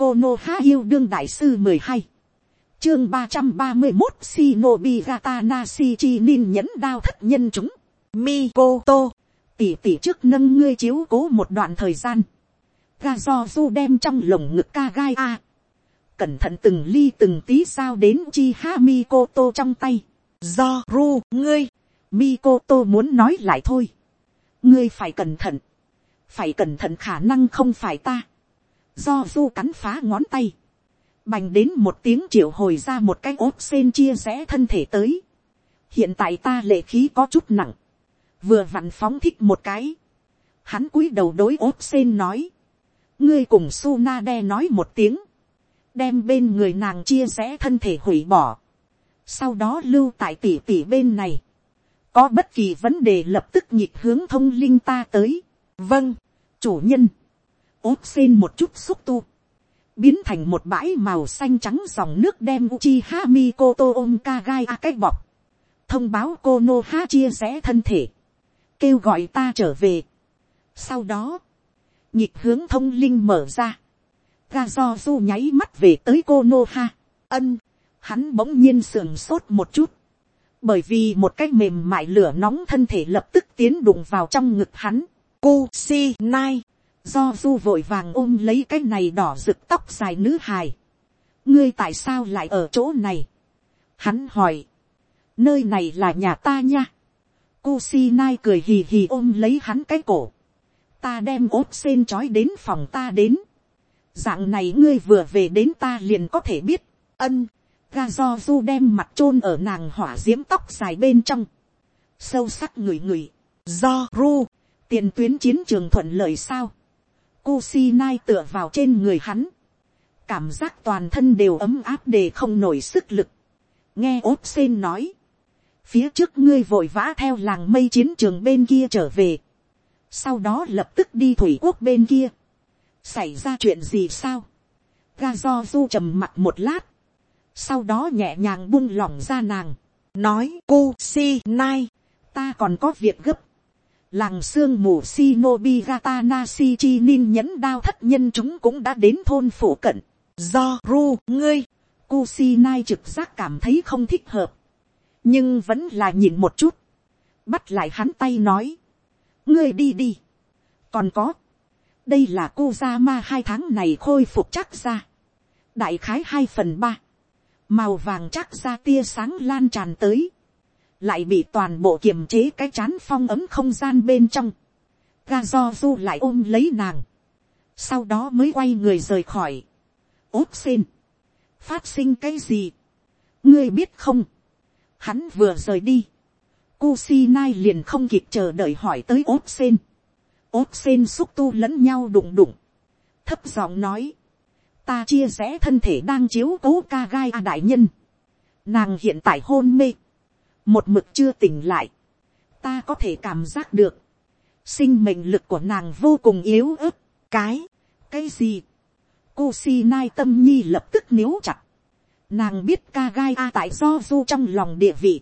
cô nô há yêu đương đại sư mười hai. Chương ba trăm ba mươi một shinobi gata nasi chi nin nhẫn đao thất nhân chúng. Mi cô tô tỉ tỉ trước nâng ngươi chiếu cố một đoạn thời gian. Ga do du đem trong lồng ngực ca gai a cẩn thận từng ly từng tí sao đến chi ha mi cô tô trong tay. Do ru ngươi. Mi cô tô muốn nói lại thôi. Ngươi phải cẩn thận. Phải cẩn thận khả năng không phải ta do du cắn phá ngón tay. Bành đến một tiếng triệu hồi ra một cái ốp sen chia rẽ thân thể tới. Hiện tại ta lệ khí có chút nặng. Vừa vặn phóng thích một cái. Hắn cúi đầu đối ốp sen nói. Ngươi cùng su na đe nói một tiếng. Đem bên người nàng chia rẽ thân thể hủy bỏ. Sau đó lưu tại tỷ tỷ bên này. Có bất kỳ vấn đề lập tức nhịp hướng thông linh ta tới. vâng, chủ nhân, ốp xin một chút xúc tu, biến thành một bãi màu xanh trắng dòng nước đem uchi ha mi koto ôm ka gai a cách bọc, thông báo cô nô ha chia rẽ thân thể, kêu gọi ta trở về. sau đó, nhịp hướng thông linh mở ra, ga do du nháy mắt về tới cô nô ha, ân, hắn bỗng nhiên sườn sốt một chút, bởi vì một cái mềm mại lửa nóng thân thể lập tức tiến đụng vào trong ngực hắn. Cô si nai, do du vội vàng ôm lấy cái này đỏ rực tóc dài nữ hài. ngươi tại sao lại ở chỗ này. hắn hỏi, nơi này là nhà ta nha. cô si nai cười hì hì ôm lấy hắn cái cổ. ta đem ốp sen trói đến phòng ta đến. dạng này ngươi vừa về đến ta liền có thể biết. ân ga do du đem mặt chôn ở nàng hỏa d i ễ m tóc dài bên trong, sâu sắc ngửi ngửi, do ru, tiền tuyến chiến trường thuận lợi sao, Kusinai tựa vào trên người hắn, cảm giác toàn thân đều ấm áp để không nổi sức lực, nghe ốp sen nói, phía trước ngươi vội vã theo làng mây chiến trường bên kia trở về, sau đó lập tức đi thủy quốc bên kia, xảy ra chuyện gì sao, ga do du trầm mặt một lát, sau đó nhẹ nhàng buông lỏng ra nàng, nói cô si nai, ta còn có việc gấp, làng sương mù shinobi gata nasi chi nin nhẫn đao thất nhân chúng cũng đã đến thôn phủ cận, do ru ngươi, Kusinai trực giác cảm thấy không thích hợp, nhưng vẫn là nhìn một chút, bắt lại hắn tay nói, ngươi đi đi, còn có, đây là cô gia ma hai tháng này khôi phục chắc ra, đại khái hai phần ba, màu vàng chắc ra tia sáng lan tràn tới, lại bị toàn bộ kiềm chế cái chán phong ấm không gian bên trong, ga do du lại ôm lấy nàng, sau đó mới quay người rời khỏi, ốp xin, phát sinh cái gì, ngươi biết không, hắn vừa rời đi, Kusinai liền không kịp chờ đợi hỏi tới ốp sen. ốp sen xúc tu lẫn nhau đụng đụng. Thấp giọng nói ta chia sẻ thân thể đang chiếu cố ca gai a đại nhân. Nàng hiện tại hôn mê. Một mực chưa tỉnh lại. Ta có thể cảm giác được. Sinh mệnh lực của nàng vô cùng yếu ớt. Cái. Cái gì? Cô si nai tâm nhi lập tức níu chặt. Nàng biết ca gai a tại do du trong lòng địa vị.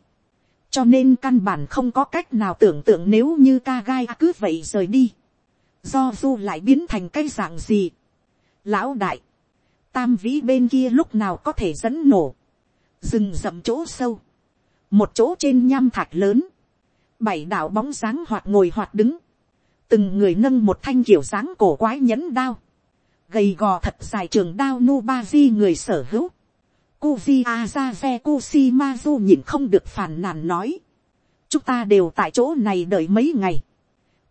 Cho nên căn bản không có cách nào tưởng tượng nếu như ca gai a cứ vậy rời đi. Do du lại biến thành cái dạng gì. Lão đại tam vĩ bên kia lúc nào có thể dẫn nổ, rừng rậm chỗ sâu, một chỗ trên nham thạch lớn, bảy đạo bóng dáng hoạt ngồi hoạt đứng, từng người nâng một thanh kiểu dáng cổ quái nhẫn đao, gầy gò thật dài trường đao nu ba di người sở hữu, Kuzi Azaze Kusimazu nhìn không được phản nàn nói. Chúng ta đều tại chỗ này đợi mấy ngày.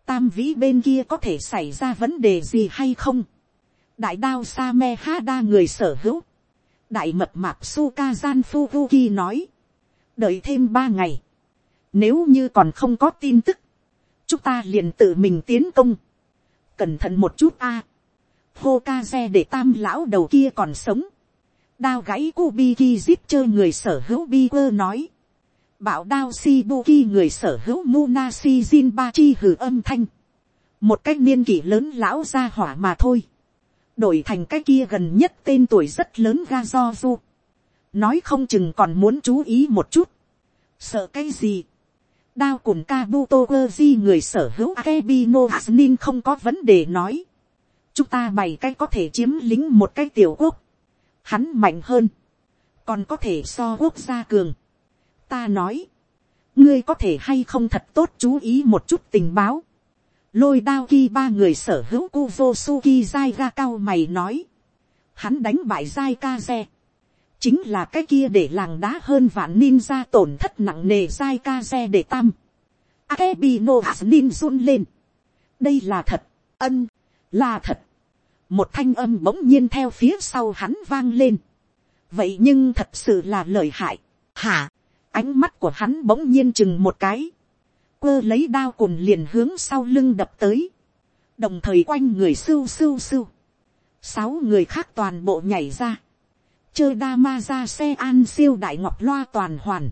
Tam vĩ bên kia có thể xảy ra vấn đề gì hay không? đại đao sa me ha người sở hữu, đại mập mạp suka gian fubuki nói, đợi thêm ba ngày, nếu như còn không có tin tức, chúng ta liền tự mình tiến công, cẩn thận một chút a, à. hô ca xe để tam lão đầu kia còn sống, đao gãy kubiki zip chơi người sở hữu bi quơ nói, bảo đao shibuki người sở hữu munashi Jinbachi hử âm thanh, một cách niên kỷ lớn lão ra hỏa mà thôi, đổi thành cái kia gần nhất tên tuổi rất lớn ga do du nói không chừng còn muốn chú ý một chút. sợ cái gì. đao cùng kabuto ơ người sở hữu akebino asnin không có vấn đề nói. chúng ta bảy cái có thể chiếm lính một cái tiểu quốc, hắn mạnh hơn, còn có thể so quốc gia cường. ta nói, ngươi có thể hay không thật tốt chú ý một chút tình báo. lôi đao ki ba người sở hữu Kuvosuki Zai dai ga cao mày nói, hắn đánh bại dai ka chính là cái kia để làng đá hơn vạn ninja tổn thất nặng nề dai ca xe để tam. Akebino nin run lên. đây là thật, ân, là thật. một thanh âm bỗng nhiên theo phía sau hắn vang lên. vậy nhưng thật sự là lợi hại. hả, ánh mắt của hắn bỗng nhiên chừng một cái. quơ lấy đao cùn liền hướng sau lưng đập tới. đồng thời quanh người sưu sưu sưu. sáu người khác toàn bộ nhảy ra chơi đa ma ra xe an siêu đại ngọc loa toàn hoàn.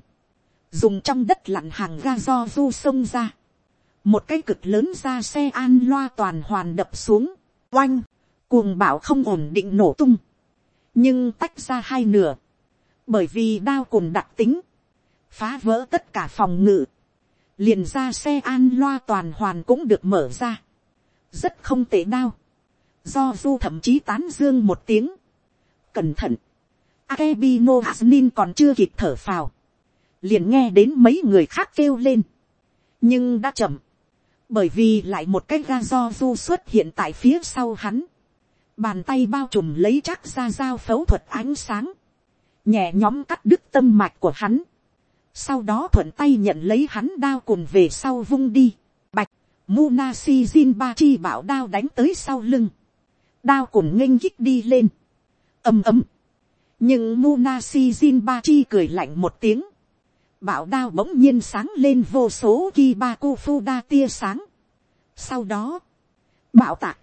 dùng trong đất lặn hàng ga do du sông ra. Một cái cực lớn ra xe an loa toàn hoàn đập xuống, oanh, cuồng bảo không ổn định nổ tung, nhưng tách ra hai nửa, bởi vì đao cùng đặc tính, phá vỡ tất cả phòng ngự, liền ra xe an loa toàn hoàn cũng được mở ra, rất không tệ đao, do du thậm chí tán dương một tiếng, cẩn thận, Akebino Hasnin còn chưa kịp thở phào, liền nghe đến mấy người khác kêu lên, nhưng đã chậm, bởi vì lại một cái ga do du xuất hiện tại phía sau hắn, bàn tay bao trùm lấy chắc ra dao phẫu thuật ánh sáng, nhẹ nhóm cắt đứt tâm mạch của hắn, sau đó thuận tay nhận lấy hắn đao cùng về sau vung đi, bạch, Munashi Jin chi bảo đao đánh tới sau lưng, đao cùng nghênh kích đi lên, ầm ầm, nhưng Munashi Jin ba chi cười lạnh một tiếng, bảo đao bỗng nhiên sáng lên vô số Kibaku Fuda tia sáng. Sau đó, bảo tạc,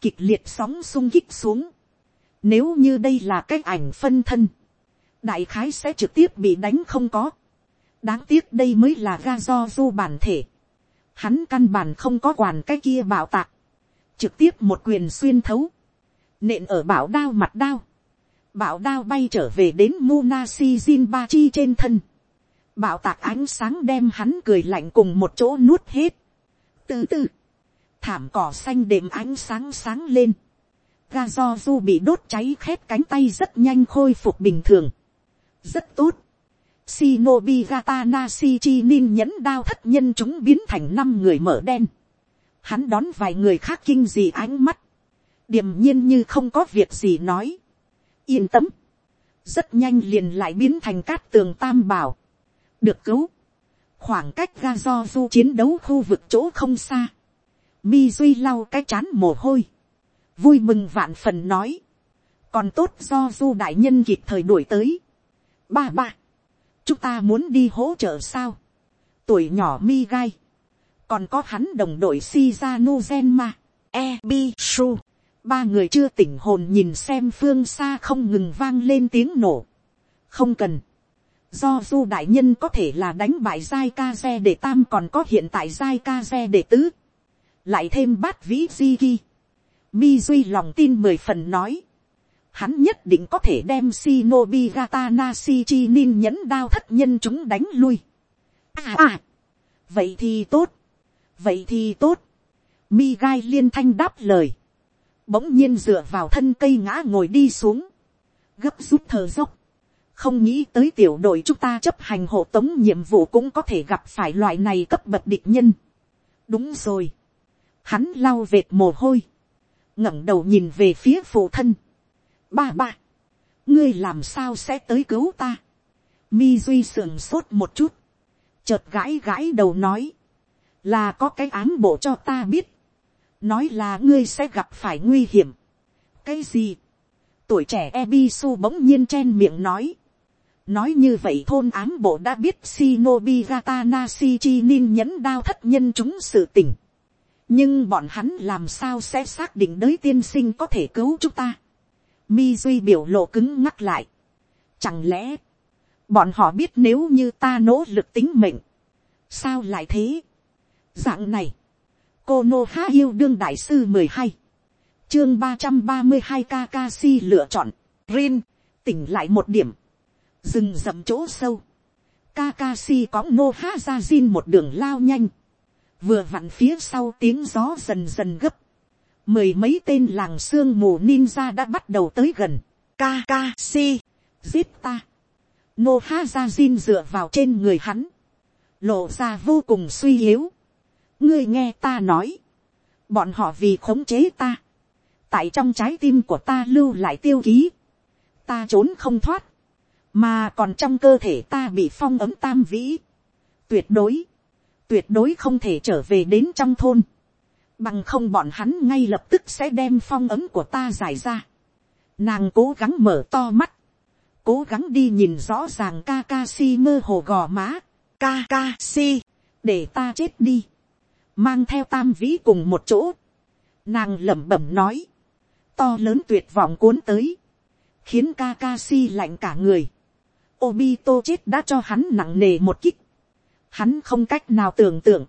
kịch liệt sóng sung kích xuống. Nếu như đây là cái ảnh phân thân, đại khái sẽ trực tiếp bị đánh không có. Đáng tiếc đây mới là ga do du bản thể. Hắn căn bản không có quản cái kia bảo tạc. Trực tiếp một quyền xuyên thấu. Nện ở bảo đao mặt đao. Bảo đao bay trở về đến Munashi Jinbachi trên thân Bạo tạc ánh sáng đem hắn cười lạnh cùng một chỗ nuốt hết. Từ từ. Thảm cỏ xanh đệm ánh sáng sáng lên. Ga do du bị đốt cháy khét cánh tay rất nhanh khôi phục bình thường. Rất tốt. Shinobi Gata Nasichi Nin nhẫn đao thất nhân chúng biến thành năm người mở đen. Hắn đón vài người khác kinh dị ánh mắt. Điềm nhiên như không có việc gì nói. Yên tâm. Rất nhanh liền lại biến thành cát tường tam bảo được cứu. khoảng cách ga do du chiến đấu khu vực chỗ không xa. mi duy lau cái chán mồ hôi. vui mừng vạn phần nói. còn tốt do du đại nhân kịp thời đuổi tới. ba ba. chúng ta muốn đi hỗ trợ sao. tuổi nhỏ mi gai. còn có hắn đồng đội Shizano Zenma. E. B. su. Ba người chưa tỉnh hồn nhìn xem phương xa không ngừng vang lên tiếng nổ. Không cần. Do du đại nhân có thể là đánh bại giai ca xe để tam còn có hiện tại giai ca xe để tứ, lại thêm bát vĩ di ghi. mi duy lòng tin mười phần nói, hắn nhất định có thể đem shinobi gata nasi chi nin nhẫn đao thất nhân chúng đánh lui. À à, vậy thì tốt, vậy thì tốt, mi gai liên thanh đáp lời, bỗng nhiên dựa vào thân cây ngã ngồi đi xuống, gấp rút thở dốc, không nghĩ tới tiểu đội chúng ta chấp hành hộ tống nhiệm vụ cũng có thể gặp phải loại này cấp bậc địch nhân. đúng rồi. hắn lau vệt mồ hôi, ngẩng đầu nhìn về phía phụ thân. ba ba, ngươi làm sao sẽ tới cứu ta. mi duy sườn sốt một chút, chợt gãi gãi đầu nói, là có cái án bộ cho ta biết, nói là ngươi sẽ gặp phải nguy hiểm. cái gì, tuổi trẻ Ebisu bỗng nhiên chen miệng nói nói như vậy thôn ám bộ đã biết shinobi gata nasichi nin nhẫn đao thất nhân chúng sự tình. nhưng bọn hắn làm sao sẽ xác định đới tiên sinh có thể cứu chúng ta. mi duy biểu lộ cứng ngắc lại. chẳng lẽ, bọn họ biết nếu như ta nỗ lực tính mệnh, sao lại thế. dạng này, cô nô há yêu đương đại sư mười hai, chương ba trăm ba mươi hai kakashi lựa chọn, rin, tỉnh lại một điểm, rừng rậm chỗ sâu, Kakashi có nô ha ra rin một đường lao nhanh, vừa vặn phía sau tiếng gió dần dần gấp, mười mấy tên làng sương mù ninja đã bắt đầu tới gần, Kakashi, giết ta, nô ha ra rin dựa vào trên người hắn, lộ ra vô cùng suy yếu, ngươi nghe ta nói, bọn họ vì khống chế ta, tại trong trái tim của ta lưu lại tiêu ký, ta trốn không thoát, mà còn trong cơ thể ta bị phong ấm tam vĩ, tuyệt đối, tuyệt đối không thể trở về đến trong thôn, bằng không bọn hắn ngay lập tức sẽ đem phong ấm của ta giải ra. Nàng cố gắng mở to mắt, cố gắng đi nhìn rõ ràng Kakashi mơ hồ gò má, Kakashi, để ta chết đi, mang theo tam vĩ cùng một chỗ, nàng lẩm bẩm nói, to lớn tuyệt vọng cuốn tới, khiến Kakashi lạnh cả người, Obito chết đã cho hắn nặng nề một kích, hắn không cách nào tưởng tượng,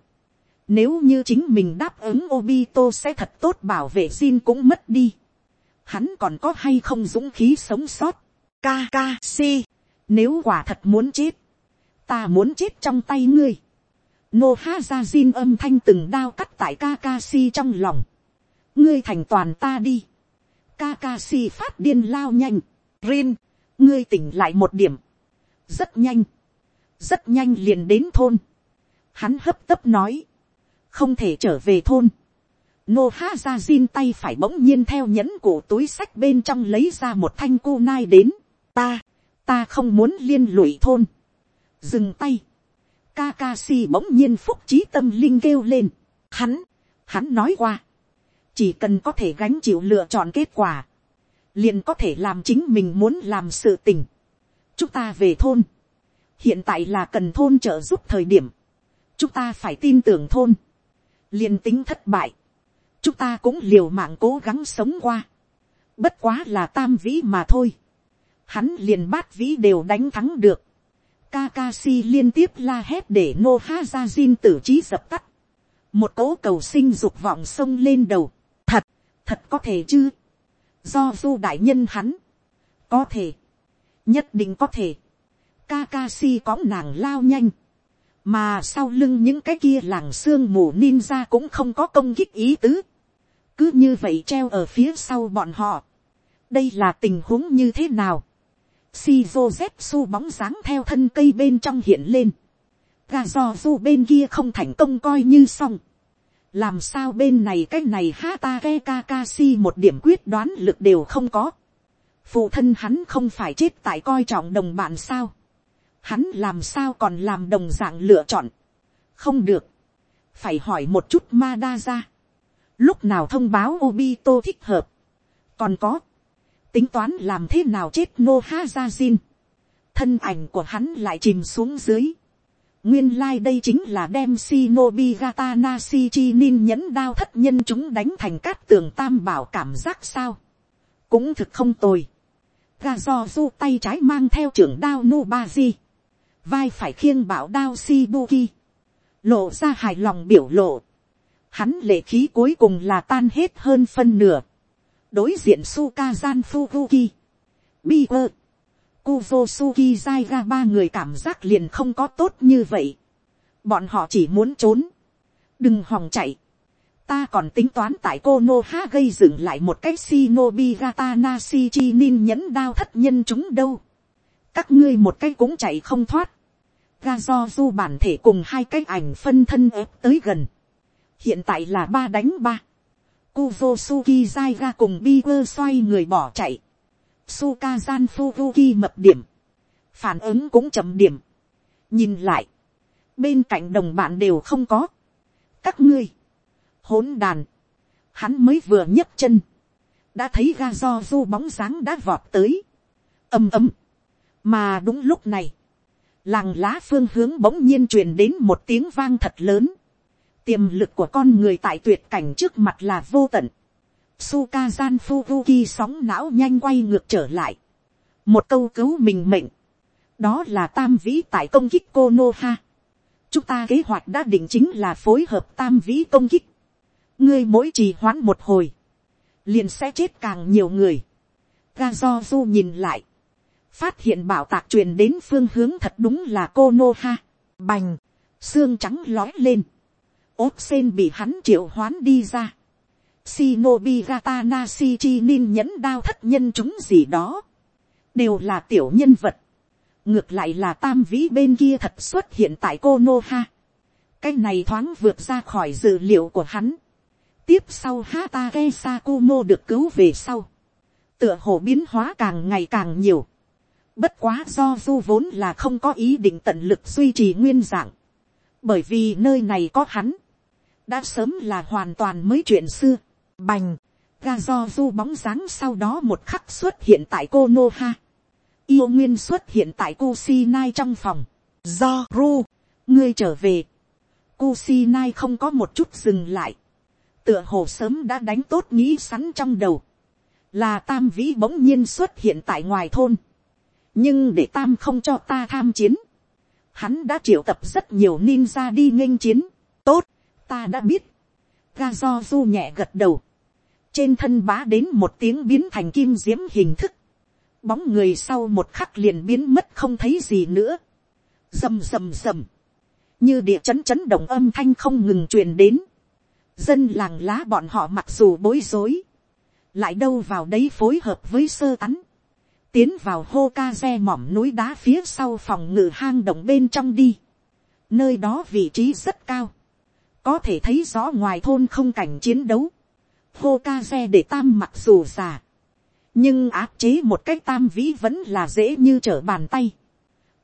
nếu như chính mình đáp ứng Obito sẽ thật tốt bảo vệ xin cũng mất đi. Hắn còn có hay không dũng khí sống sót. Kakashi, nếu quả thật muốn chết, ta muốn chết trong tay ngươi. Nô Ha Ra Nohazajin âm thanh từng đao cắt tại Kakashi trong lòng. Ngươi thành toàn ta đi. Kakashi phát điên lao nhanh. Rin, ngươi tỉnh lại một điểm. Rất nhanh. Rất nhanh liền đến thôn. Hắn hấp tấp nói không thể trở về thôn. Nô ha ra zin tay phải bỗng nhiên theo nhẫn cổ túi sách bên trong lấy ra một thanh cô nai đến. Ta, ta không muốn liên lụy thôn. Dừng tay. Kakashi bỗng nhiên phúc trí tâm linh kêu lên. Hắn, hắn nói qua. Chỉ cần có thể gánh chịu lựa chọn kết quả. Liền có thể làm chính mình muốn làm sự tình. Chúng ta về thôn. Hiện tại là cần thôn trợ giúp thời điểm. Chúng ta phải tin tưởng thôn liên tính thất bại, chúng ta cũng liều mạng cố gắng sống qua, bất quá là tam vĩ mà thôi, hắn liền bát vĩ đều đánh thắng được, Kakashi liên tiếp la hét để nô ha ra zin tử trí dập tắt, một cỗ cầu sinh dục vọng sông lên đầu, thật, thật có thể chứ, do du đại nhân hắn, có thể, nhất định có thể, Kakashi có nàng lao nhanh, mà sau lưng những cái kia làng xương mù ninja cũng không có công kích ý tứ, cứ như vậy treo ở phía sau bọn họ. đây là tình huống như thế nào. Shizu Zetsu bóng dáng theo thân cây bên trong hiện lên. Gà giò du bên kia không thành công coi như xong. làm sao bên này cái này Hatake kakashi một điểm quyết đoán lực đều không có. phụ thân hắn không phải chết tại coi trọng đồng bạn sao hắn làm sao còn làm đồng dạng lựa chọn. không được, phải hỏi một chút Madara. ra. lúc nào thông báo Obito thích hợp. còn có, tính toán làm thế nào chết no ha ra thân ảnh của hắn lại chìm xuống dưới. nguyên lai、like、đây chính là đem shinobi gata nasi chi nin nhẫn đao thất nhân chúng đánh thành cát tường tam bảo cảm giác sao. cũng thực không tồi. ga do du tay trái mang theo trưởng đao Nubazi vai phải khiêng bảo đao Shibuki, lộ ra hài lòng biểu lộ. Hắn lệ khí cuối cùng là tan hết hơn phân nửa đối diện Sukazan kuvo suki Kuvosuki Zaiga ba người cảm giác liền không có tốt như vậy. Bọn họ chỉ muốn trốn. Đừng hòng chạy. Ta còn tính toán tại Konoha gây dựng lại một cái Shinobi Gata Nashi Nin nhẫn đao thất nhân chúng đâu. Các ngươi một cái cũng chạy không thoát ga do du bản thể cùng hai cái ảnh phân thân ép tới gần. hiện tại là ba đánh ba. Kuvosuki Zaiga cùng Biger xoay người bỏ chạy. Sukazan Fukuki mập điểm. Phản ứng cũng chậm điểm. Nhìn lại. Bên cạnh đồng bạn đều không có. Các ngươi. Hỗn đàn. Hắn mới vừa nhấc chân. Đã thấy ga do du bóng dáng đã vọt tới. ầm ầm. Mà đúng lúc này làng lá phương hướng bỗng nhiên truyền đến một tiếng vang thật lớn tiềm lực của con người tại tuyệt cảnh trước mặt là vô tận. Suka Gian Fubuki sóng não nhanh quay ngược trở lại. một câu cứu mình mệnh. đó là tam vĩ tại công kích Konoha. chúng ta kế hoạch đã định chính là phối hợp tam vĩ công kích. ngươi mỗi trì hoãn một hồi. liền sẽ chết càng nhiều người. Gazozu nhìn lại phát hiện bảo tạc truyền đến phương hướng thật đúng là konoha. bành, xương trắng lói lên, ốp sen bị hắn triệu hoán đi ra, Shinobi Ratana Shichi Nin nhẫn đao thất nhân chúng gì đó. Đều là tiểu nhân vật. Ngược lại là tam vĩ bên kia thật xuất hiện tại Konoha. Cái này thoáng vượt ra khỏi dự liệu của hắn. Tiếp sau Hatake Sakumo được cứu về sau. Tựa hồ biến hóa càng ngày càng nhiều. Bất quá do du vốn là không có ý định tận lực duy trì nguyên dạng. Bởi vì nơi này có hắn. Đã sớm là hoàn toàn mới chuyện xưa. Bành. Ga do du bóng dáng sau đó một khắc xuất hiện tại cô nô ha. Yêu Nguyên xuất hiện tại ku si nai trong phòng. Do Ru. Ngươi trở về. Ku si nai không có một chút dừng lại. Tựa hồ sớm đã đánh tốt nghĩ sẵn trong đầu. Là tam vĩ bỗng nhiên xuất hiện tại ngoài thôn. Nhưng để tam không cho ta tham chiến. Hắn đã triệu tập rất nhiều ninja đi nghênh chiến. Tốt, ta đã biết. Ga do du nhẹ gật đầu. Trên thân bá đến một tiếng biến thành kim diễm hình thức. Bóng người sau một khắc liền biến mất không thấy gì nữa. Rầm rầm rầm. Như địa chấn chấn động âm thanh không ngừng truyền đến. Dân làng lá bọn họ mặc dù bối rối. Lại đâu vào đấy phối hợp với sơ tắn. Tiến vào hô ca xe mỏm núi đá phía sau phòng ngự hang động bên trong đi. Nơi đó vị trí rất cao có thể thấy rõ ngoài thôn không cảnh chiến đấu, hô ca xe để tam mặc dù già, nhưng áp chế một cách tam vĩ vẫn là dễ như trở bàn tay,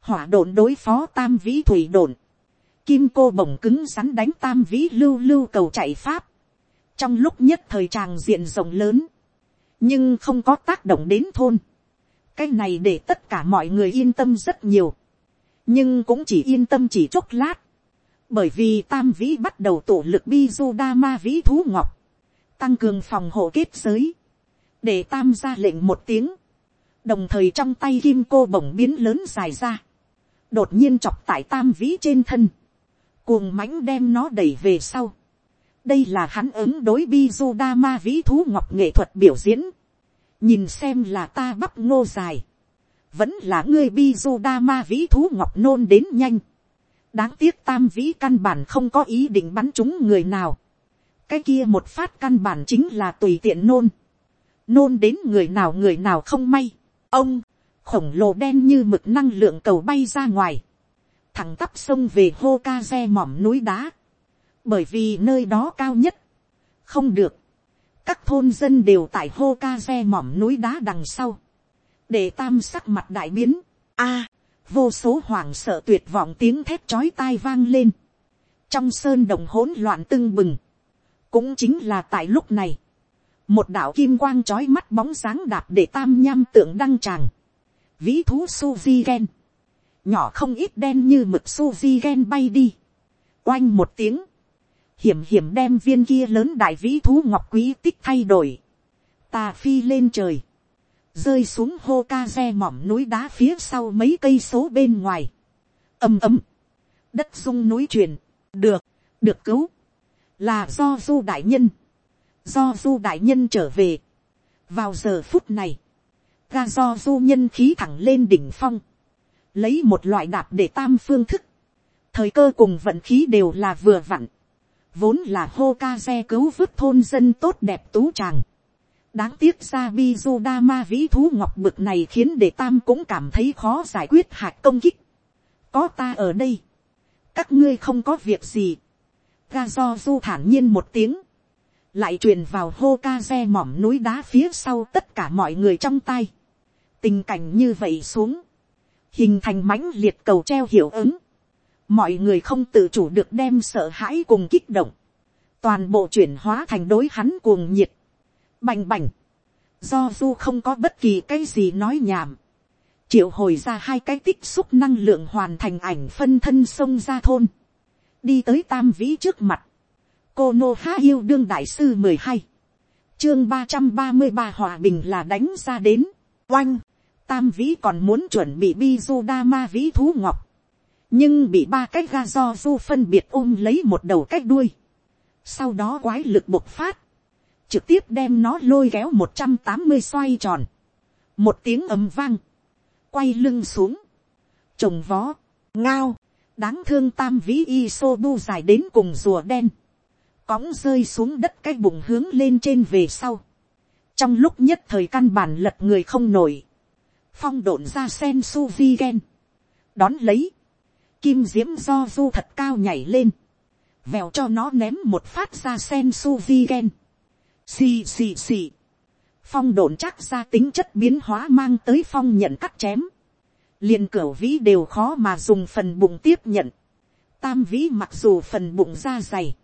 hỏa độn đối phó tam vĩ thủy độn, kim cô bổng cứng rắn đánh tam vĩ lưu lưu cầu chạy pháp, trong lúc nhất thời tràng diện rộng lớn, nhưng không có tác động đến thôn, cái này để tất cả mọi người yên tâm rất nhiều, nhưng cũng chỉ yên tâm chỉ chốc lát, bởi vì tam vĩ bắt đầu tổ lực bi du đa ma vĩ thú ngọc, tăng cường phòng hộ kết giới, để tam ra lệnh một tiếng, đồng thời trong tay kim cô bổng biến lớn dài ra, đột nhiên chọc tại tam vĩ trên thân, cuồng mãnh đem nó đẩy về sau. đây là hắn ứng đối bi du đa ma vĩ thú ngọc nghệ thuật biểu diễn, nhìn xem là ta bắp ngô dài, vẫn là ngươi bi du đa ma vĩ thú ngọc nôn đến nhanh, đáng tiếc tam vĩ căn bản không có ý định bắn chúng người nào. cái kia một phát căn bản chính là tùy tiện nôn. nôn đến người nào người nào không may. ông, khổng lồ đen như mực năng lượng cầu bay ra ngoài. thẳng tắp sông về hô ca xe mỏm núi đá. bởi vì nơi đó cao nhất. không được. các thôn dân đều tại hô ca xe mỏm núi đá đằng sau. để tam sắc mặt đại biến. a, vô số hoảng sợ tuyệt vọng tiếng thét chói tai vang lên, trong sơn đồng hỗn loạn tưng bừng, cũng chính là tại lúc này, một đạo kim quang chói mắt bóng dáng đạp để tam nham tượng đăng tràng, vĩ thú suzy gen, nhỏ không ít đen như mực suzy gen bay đi, oanh một tiếng, hiểm hiểm đem viên kia lớn đại vĩ thú ngọc quý tích thay đổi, ta phi lên trời, rơi xuống hô ca re mỏm núi đá phía sau mấy cây số bên ngoài. ầm ầm, đất rung núi truyền, được, được cứu, là do du đại nhân, do du đại nhân trở về. vào giờ phút này, ga do du nhân khí thẳng lên đỉnh phong, lấy một loại đạp để tam phương thức, thời cơ cùng vận khí đều là vừa vặn, vốn là hô ca xe cứu vứt thôn dân tốt đẹp tú tràng, đáng tiếc ra bizu ma vĩ thú ngọc bực này khiến để tam cũng cảm thấy khó giải quyết hạt công kích. có ta ở đây, các ngươi không có việc gì. ga do du thản nhiên một tiếng, lại truyền vào hô ca xe mỏm núi đá phía sau tất cả mọi người trong tay. tình cảnh như vậy xuống, hình thành mãnh liệt cầu treo hiệu ứng. mọi người không tự chủ được đem sợ hãi cùng kích động, toàn bộ chuyển hóa thành đối hắn cuồng nhiệt Bành bành. Do du không có bất kỳ cái gì nói nhảm. Triệu hồi ra hai cái tích xúc năng lượng hoàn thành ảnh phân thân sông ra thôn. Đi tới tam vĩ trước mặt. Cô Nô Há Yêu Đương Đại Sư mười hai Chương ba trăm ba mươi ba Hòa Bình là đánh ra đến. Oanh. Tam vĩ còn muốn chuẩn bị bi du đa ma vĩ thú ngọc. Nhưng bị ba cái ga do du phân biệt ôm lấy một đầu cách đuôi. Sau đó quái lực bộc phát trực tiếp đem nó lôi kéo một trăm tám mươi xoay tròn, một tiếng ầm vang, quay lưng xuống, trồng vó, ngao, đáng thương tam vĩ y sô bu dài đến cùng rùa đen, cõng rơi xuống đất cái bụng hướng lên trên về sau, trong lúc nhất thời căn bản lật người không nổi, phong độn ra sen su vi gen, đón lấy, kim diễm do du thật cao nhảy lên, vèo cho nó ném một phát ra sen su vi gen, xì xì xì, phong độn chắc ra tính chất biến hóa mang tới phong nhận cắt chém, liền cửa vĩ đều khó mà dùng phần bụng tiếp nhận, tam vĩ mặc dù phần bụng da dày,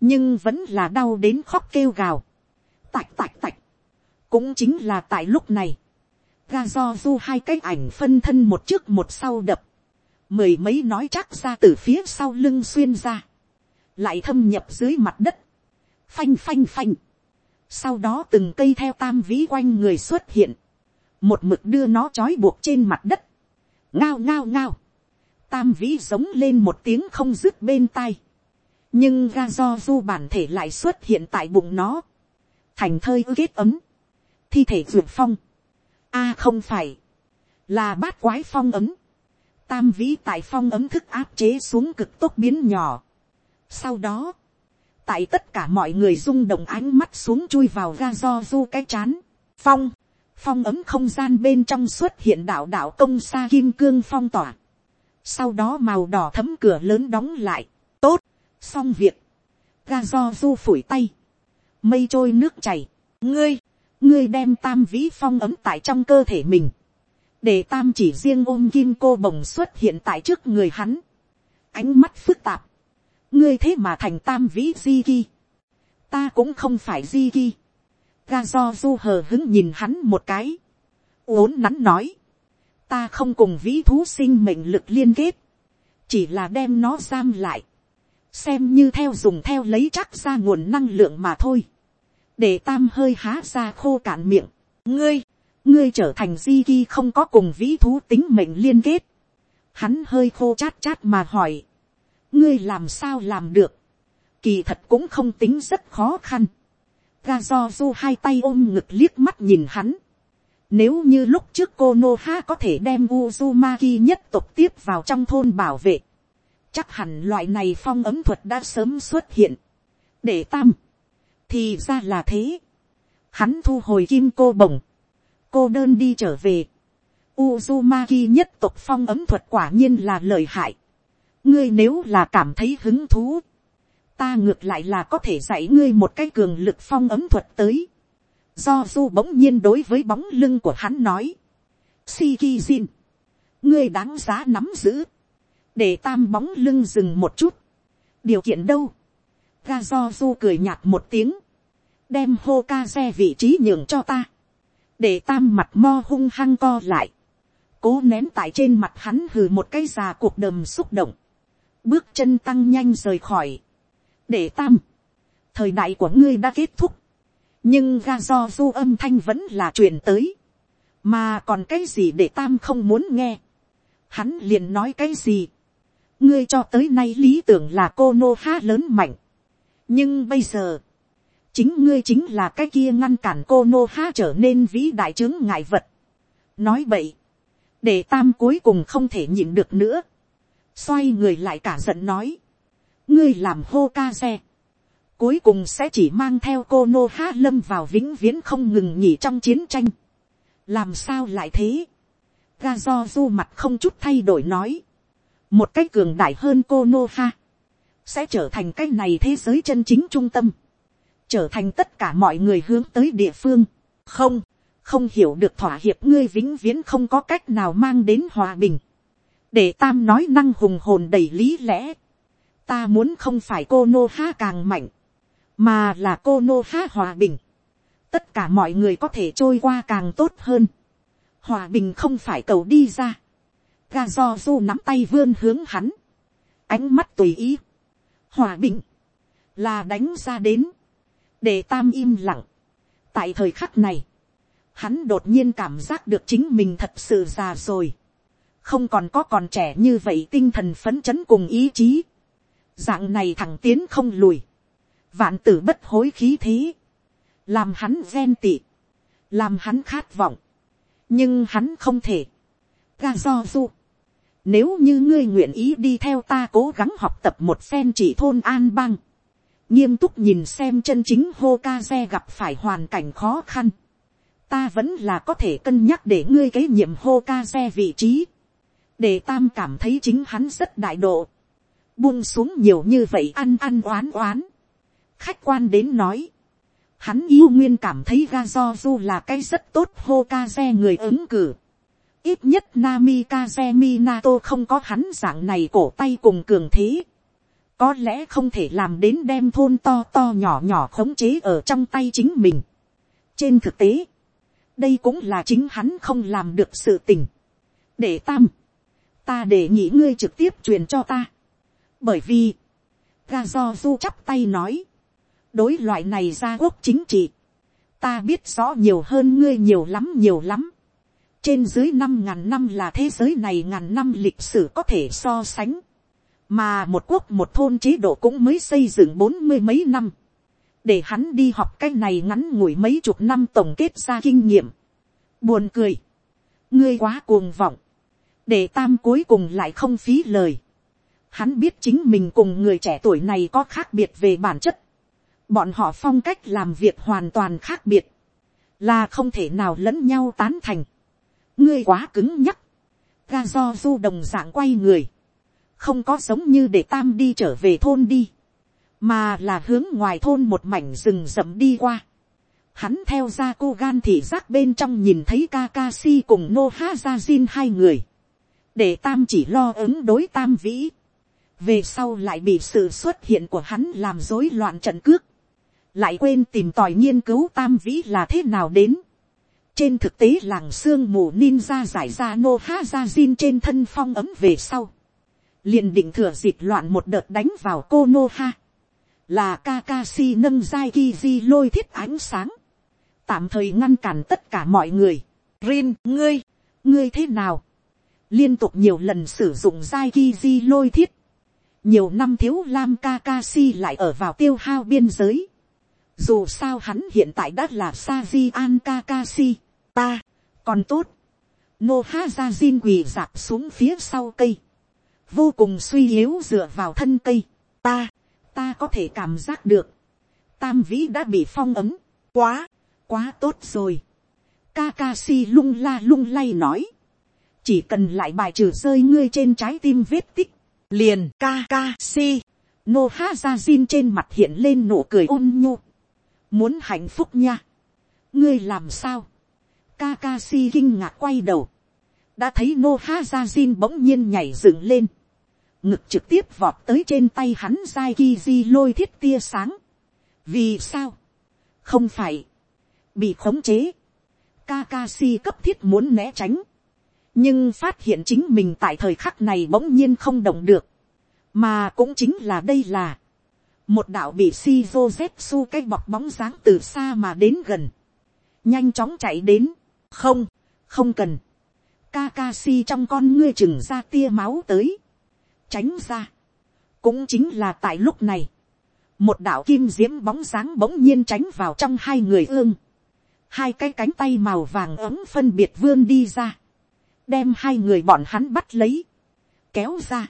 nhưng vẫn là đau đến khóc kêu gào, tạch tạch tạch, cũng chính là tại lúc này, ga do du hai cái ảnh phân thân một trước một sau đập, mười mấy nói chắc ra từ phía sau lưng xuyên ra, lại thâm nhập dưới mặt đất, phanh phanh phanh, sau đó từng cây theo tam vĩ quanh người xuất hiện, một mực đưa nó trói buộc trên mặt đất, ngao ngao ngao, tam vĩ giống lên một tiếng không dứt bên tai, nhưng ga do du bản thể lại xuất hiện tại bụng nó, thành thơi kết ấm, thi thể ruột phong, a à, không phải, là bát quái phong ấm, tam vĩ tại phong ấm thức áp chế xuống cực tốc biến nhỏ. Sau đó, tại tất cả mọi người rung động ánh mắt xuống chui vào ga do du cái chán, phong, phong ấm không gian bên trong xuất hiện đạo đạo công xa kim cương phong tỏa. Sau đó màu đỏ thấm cửa lớn đóng lại, tốt, xong việc, ga do du phủi tay, mây trôi nước chảy, ngươi, ngươi đem tam vĩ phong ấm tại trong cơ thể mình, để tam chỉ riêng ôm kim cô bồng xuất hiện tại trước người hắn, ánh mắt phức tạp, ngươi thế mà thành tam vĩ di ki, ta cũng không phải di ki, ga do du hờ hứng nhìn hắn một cái, uốn nắn nói, ta không cùng vĩ thú sinh mệnh lực liên kết, chỉ là đem nó giam lại, xem như theo dùng theo lấy chắc ra nguồn năng lượng mà thôi, để tam hơi há ra khô cạn miệng, ngươi, ngươi trở thành di ki không có cùng vĩ thú tính mệnh liên kết, hắn hơi khô chát chát mà hỏi, ngươi làm sao làm được, kỳ thật cũng không tính rất khó khăn, ga do du hai tay ôm ngực liếc mắt nhìn hắn, nếu như lúc trước cô Nô Ha có thể đem Uzumaki nhất tộc tiếp vào trong thôn bảo vệ. Chắc hẳn loại này phong ấm thuật đã sớm xuất hiện. Để tam. Thì ra là thế. Hắn thu hồi kim cô bồng. Cô đơn đi trở về. Uzumaki nhất tộc phong ấm thuật quả nhiên là lợi hại. Ngươi nếu là cảm thấy hứng thú. Ta ngược lại là có thể dạy ngươi một cái cường lực phong ấm thuật tới. Do du bỗng nhiên đối với bóng lưng của hắn nói, Shikijin, ngươi đáng giá nắm giữ, để tam bóng lưng dừng một chút, điều kiện đâu, ga do du cười nhạt một tiếng, đem hô ca xe vị trí nhường cho ta, để tam mặt mo hung hăng co lại, cố nén tại trên mặt hắn hừ một cái già cuộc đầm xúc động, bước chân tăng nhanh rời khỏi, để tam, thời đại của ngươi đã kết thúc, nhưng ga do du âm thanh vẫn là truyền tới, mà còn cái gì để tam không muốn nghe, hắn liền nói cái gì, ngươi cho tới nay lý tưởng là cô nô ha lớn mạnh, nhưng bây giờ, chính ngươi chính là cái kia ngăn cản cô nô ha trở nên vĩ đại chứng ngại vật. nói vậy, để tam cuối cùng không thể nhịn được nữa, xoay người lại cả giận nói, ngươi làm hô ca xe, cuối cùng sẽ chỉ mang theo cô nô ha lâm vào vĩnh viễn không ngừng nghỉ trong chiến tranh. làm sao lại thế. ga do du mặt không chút thay đổi nói. một cách cường đại hơn cô nô ha. sẽ trở thành cái này thế giới chân chính trung tâm. trở thành tất cả mọi người hướng tới địa phương. không, không hiểu được thỏa hiệp ngươi vĩnh viễn không có cách nào mang đến hòa bình để tam nói năng hùng hồn đầy lý lẽ. ta muốn không phải cô nô ha càng mạnh mà là cô nô ha hòa bình, tất cả mọi người có thể trôi qua càng tốt hơn, hòa bình không phải cầu đi ra, ga do du nắm tay vươn hướng hắn, ánh mắt tùy ý, hòa bình, là đánh ra đến, để tam im lặng. tại thời khắc này, hắn đột nhiên cảm giác được chính mình thật sự già rồi, không còn có còn trẻ như vậy tinh thần phấn chấn cùng ý chí, dạng này thẳng tiến không lùi, vạn tử bất hối khí thế, làm hắn ghen tị, làm hắn khát vọng, nhưng hắn không thể, ga do du. Nếu như ngươi nguyện ý đi theo ta cố gắng học tập một phen chỉ thôn an bang, nghiêm túc nhìn xem chân chính hô ca xe gặp phải hoàn cảnh khó khăn, ta vẫn là có thể cân nhắc để ngươi kế nhiệm hô ca xe vị trí, để tam cảm thấy chính hắn rất đại độ, buông xuống nhiều như vậy ăn ăn oán oán, khách quan đến nói, hắn yêu nguyên cảm thấy ga do du là cái rất tốt hô ca xe người ứng cử, ít nhất Nami Kazemi Nato không có hắn dạng này cổ tay cùng cường thế. Có lẽ không thể làm đến đem thôn to to nhỏ nhỏ khống chế ở trong tay chính mình. Trên thực tế, đây cũng là chính hắn không làm được sự tình. Để tam, ta để nghĩ ngươi trực tiếp truyền cho ta. Bởi vì, ga do du chắp tay nói, đối loại này ra quốc chính trị, ta biết rõ nhiều hơn ngươi nhiều lắm nhiều lắm. Trên dưới năm ngàn năm là thế giới này ngàn năm lịch sử có thể so sánh, mà một quốc một thôn chế độ cũng mới xây dựng bốn mươi mấy năm, để hắn đi học cái này ngắn ngủi mấy chục năm tổng kết ra kinh nghiệm. Buồn cười, ngươi quá cuồng vọng, để tam cuối cùng lại không phí lời. Hắn biết chính mình cùng người trẻ tuổi này có khác biệt về bản chất. Bọn họ phong cách làm việc hoàn toàn khác biệt, là không thể nào lẫn nhau tán thành ngươi quá cứng nhắc, ga do du đồng dạng quay người, không có giống như để tam đi trở về thôn đi, mà là hướng ngoài thôn một mảnh rừng rậm đi qua. Hắn theo ra cô gan thị giác bên trong nhìn thấy Kakashi cùng noha Jin hai người. Để tam chỉ lo ứng đối tam vĩ. Về sau lại bị sự xuất hiện của hắn làm rối loạn trận cước. Lại quên tìm tòi nghiên cứu tam vĩ là thế nào đến trên thực tế làng sương mù ninja giải ra nô ha ra zin trên thân phong ấm về sau. liền định thừa dịp loạn một đợt đánh vào cô nô ha. là Kakashi nâng dai kizi lôi thiết ánh sáng. tạm thời ngăn cản tất cả mọi người. Rin, ngươi, ngươi thế nào liên tục nhiều lần sử dụng dai di lôi thiết. nhiều năm thiếu lam Kakashi lại ở vào tiêu hao biên giới dù sao hắn hiện tại đã là Saji An Kakashi. Ta, còn tốt. Nô Ha Ra zin quỳ dạp xuống phía sau cây. Vô cùng suy yếu dựa vào thân cây. Ta, ta có thể cảm giác được. Tam vĩ đã bị phong ấm. Quá, quá tốt rồi. Kakashi lung la lung lay nói. Chỉ cần lại bài trừ rơi ngươi trên trái tim vết tích. Liền Kakashi. Nô Ha Ra Jin trên mặt hiện lên nụ cười ôn nhu muốn hạnh phúc nha. ngươi làm sao. Kakashi kinh ngạc quay đầu. đã thấy Nohazajin bỗng nhiên nhảy dựng lên. ngực trực tiếp vọt tới trên tay hắn dai kizi lôi thiết tia sáng. vì sao. không phải. bị khống chế. Kakashi cấp thiết muốn né tránh nhưng phát hiện chính mình tại thời khắc này bỗng nhiên không động được. mà cũng chính là đây là một đạo bị shizu zetsu cái bọc bóng dáng từ xa mà đến gần, nhanh chóng chạy đến, không, không cần, Kakashi trong con ngươi chừng ra tia máu tới, tránh ra, cũng chính là tại lúc này, một đạo kim diễm bóng dáng bỗng nhiên tránh vào trong hai người ương, hai cái cánh tay màu vàng ấm phân biệt vươn đi ra, đem hai người bọn hắn bắt lấy, kéo ra,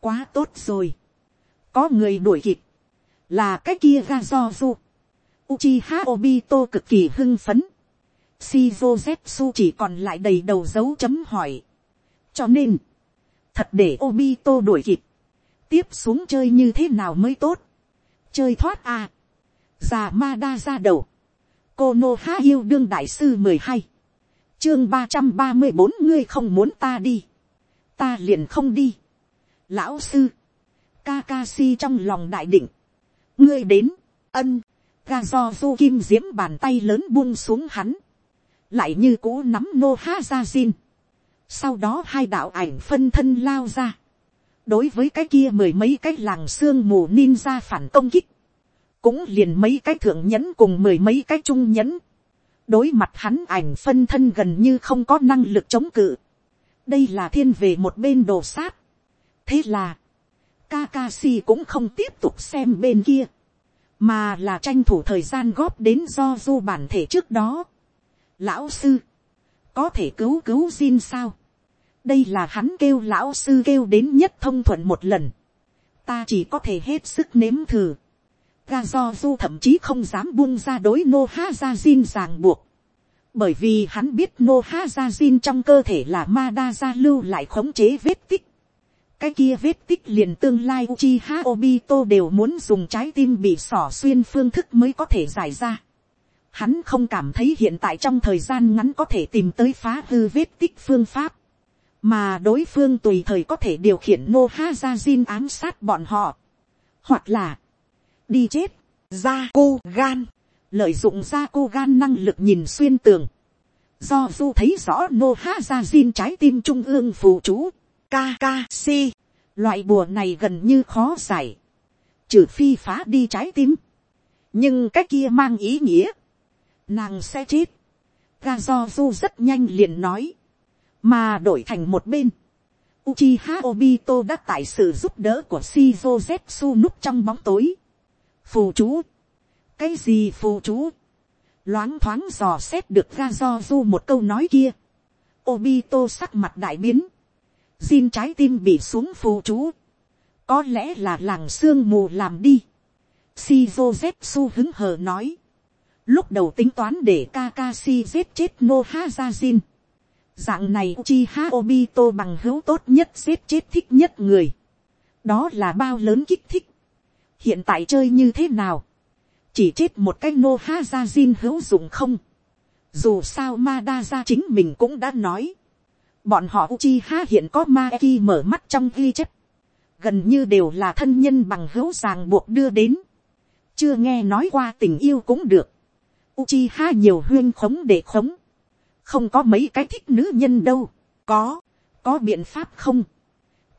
quá tốt rồi, có người đuổi kịp, là cái kia ra do du. Uchiha Obito cực kỳ hưng phấn. Shizu Zetsu chỉ còn lại đầy đầu dấu chấm hỏi. Cho nên, thật để Obito đuổi kịp. Tiếp xuống chơi như thế nào mới tốt. Chơi thoát à. Già ma đa ra đầu. Kono Ha yêu đương đại sư mười hai Chương ba trăm ba mươi bốn ngươi không muốn ta đi. Ta liền không đi. Lão sư. Kakashi trong lòng đại định ngươi đến, ân, ga do du kim diễm bàn tay lớn buông xuống hắn, lại như cũ nắm nô ha ra xin. sau đó hai đạo ảnh phân thân lao ra, đối với cái kia mười mấy cái làng xương mù ninja phản công kích, cũng liền mấy cái thượng nhẫn cùng mười mấy cái trung nhẫn, đối mặt hắn ảnh phân thân gần như không có năng lực chống cự, đây là thiên về một bên đồ sát, thế là, Kakashi cũng không tiếp tục xem bên kia, mà là tranh thủ thời gian góp đến do du bản thể trước đó. Lão sư, có thể cứu cứu Jin sao? Đây là hắn kêu lão sư kêu đến nhất thông thuận một lần. Ta chỉ có thể hết sức nếm thử ga do du thậm chí không dám buông ra đối nô ha ra zin ràng buộc, bởi vì hắn biết nô ha ra zin trong cơ thể là ma đa ra lưu lại khống chế vết tích, cái kia vết tích liền tương lai Uchiha obito đều muốn dùng trái tim bị sỏ xuyên phương thức mới có thể giải ra. Hắn không cảm thấy hiện tại trong thời gian ngắn có thể tìm tới phá hư vết tích phương pháp. Mà đối phương tùy thời có thể điều khiển Nô Ha Jin ám sát bọn họ. Hoặc là đi chết, ra cô gan, lợi dụng ra cô gan năng lực nhìn xuyên tường. Do du thấy rõ Nô Ha ra xin trái tim trung ương phù chú. kkc, loại bùa này gần như khó giải. Trừ phi phá đi trái tim. Nhưng cái kia mang ý nghĩa nàng sẽ chết. ga do du rất nhanh liền nói, mà đổi thành một bên. Uchiha Obito đã tại sự giúp đỡ của Shizo Zetsu núp trong bóng tối. Phù chú. Cái gì phù chú? Loáng thoáng dò xét được ga do du một câu nói kia. Obito sắc mặt đại biến. Xin trái tim bị xuống phù chú. Có lẽ là làng sương mù làm đi. Shizo Zetsu hứng hờ nói. Lúc đầu tính toán để Kakashi giết chết Nohazajin. Dạng này Uchiha Obito bằng hữu tốt nhất giết chết thích nhất người. Đó là bao lớn kích thích. Hiện tại chơi như thế nào? Chỉ chết một cái Nohazajin hữu dụng không? Dù sao Madara chính mình cũng đã nói. Bọn họ Uchiha hiện có Maeki mở mắt trong ghi chất. Gần như đều là thân nhân bằng hữu ràng buộc đưa đến. Chưa nghe nói qua tình yêu cũng được Uchiha nhiều huyên khống để khống. Không có mấy cái thích nữ nhân đâu. Có. Có biện pháp không?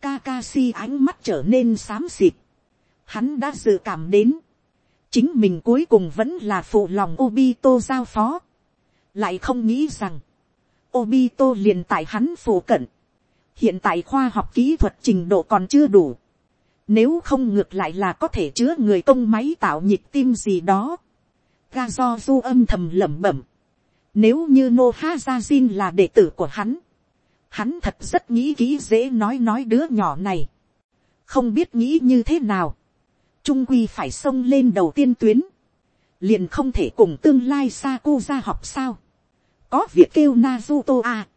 Kakashi ánh mắt trở nên xám xịt. Hắn đã dự cảm đến. Chính mình cuối cùng vẫn là phụ lòng Obito giao phó. Lại không nghĩ rằng. Obito liền tại hắn phổ cận. Hiện tại khoa học kỹ thuật trình độ còn chưa đủ. Nếu không ngược lại là có thể chứa người công máy tạo nhịp tim gì đó ga do du âm thầm lẩm bẩm. Nếu như Nô Ha Jin là đệ tử của hắn. Hắn thật rất nghĩ kỹ dễ nói nói đứa nhỏ này. Không biết nghĩ như thế nào. Trung Quy phải xông lên đầu tiên tuyến. Liền không thể cùng tương lai Saku ra học sao. Có việc kêu Naruto à.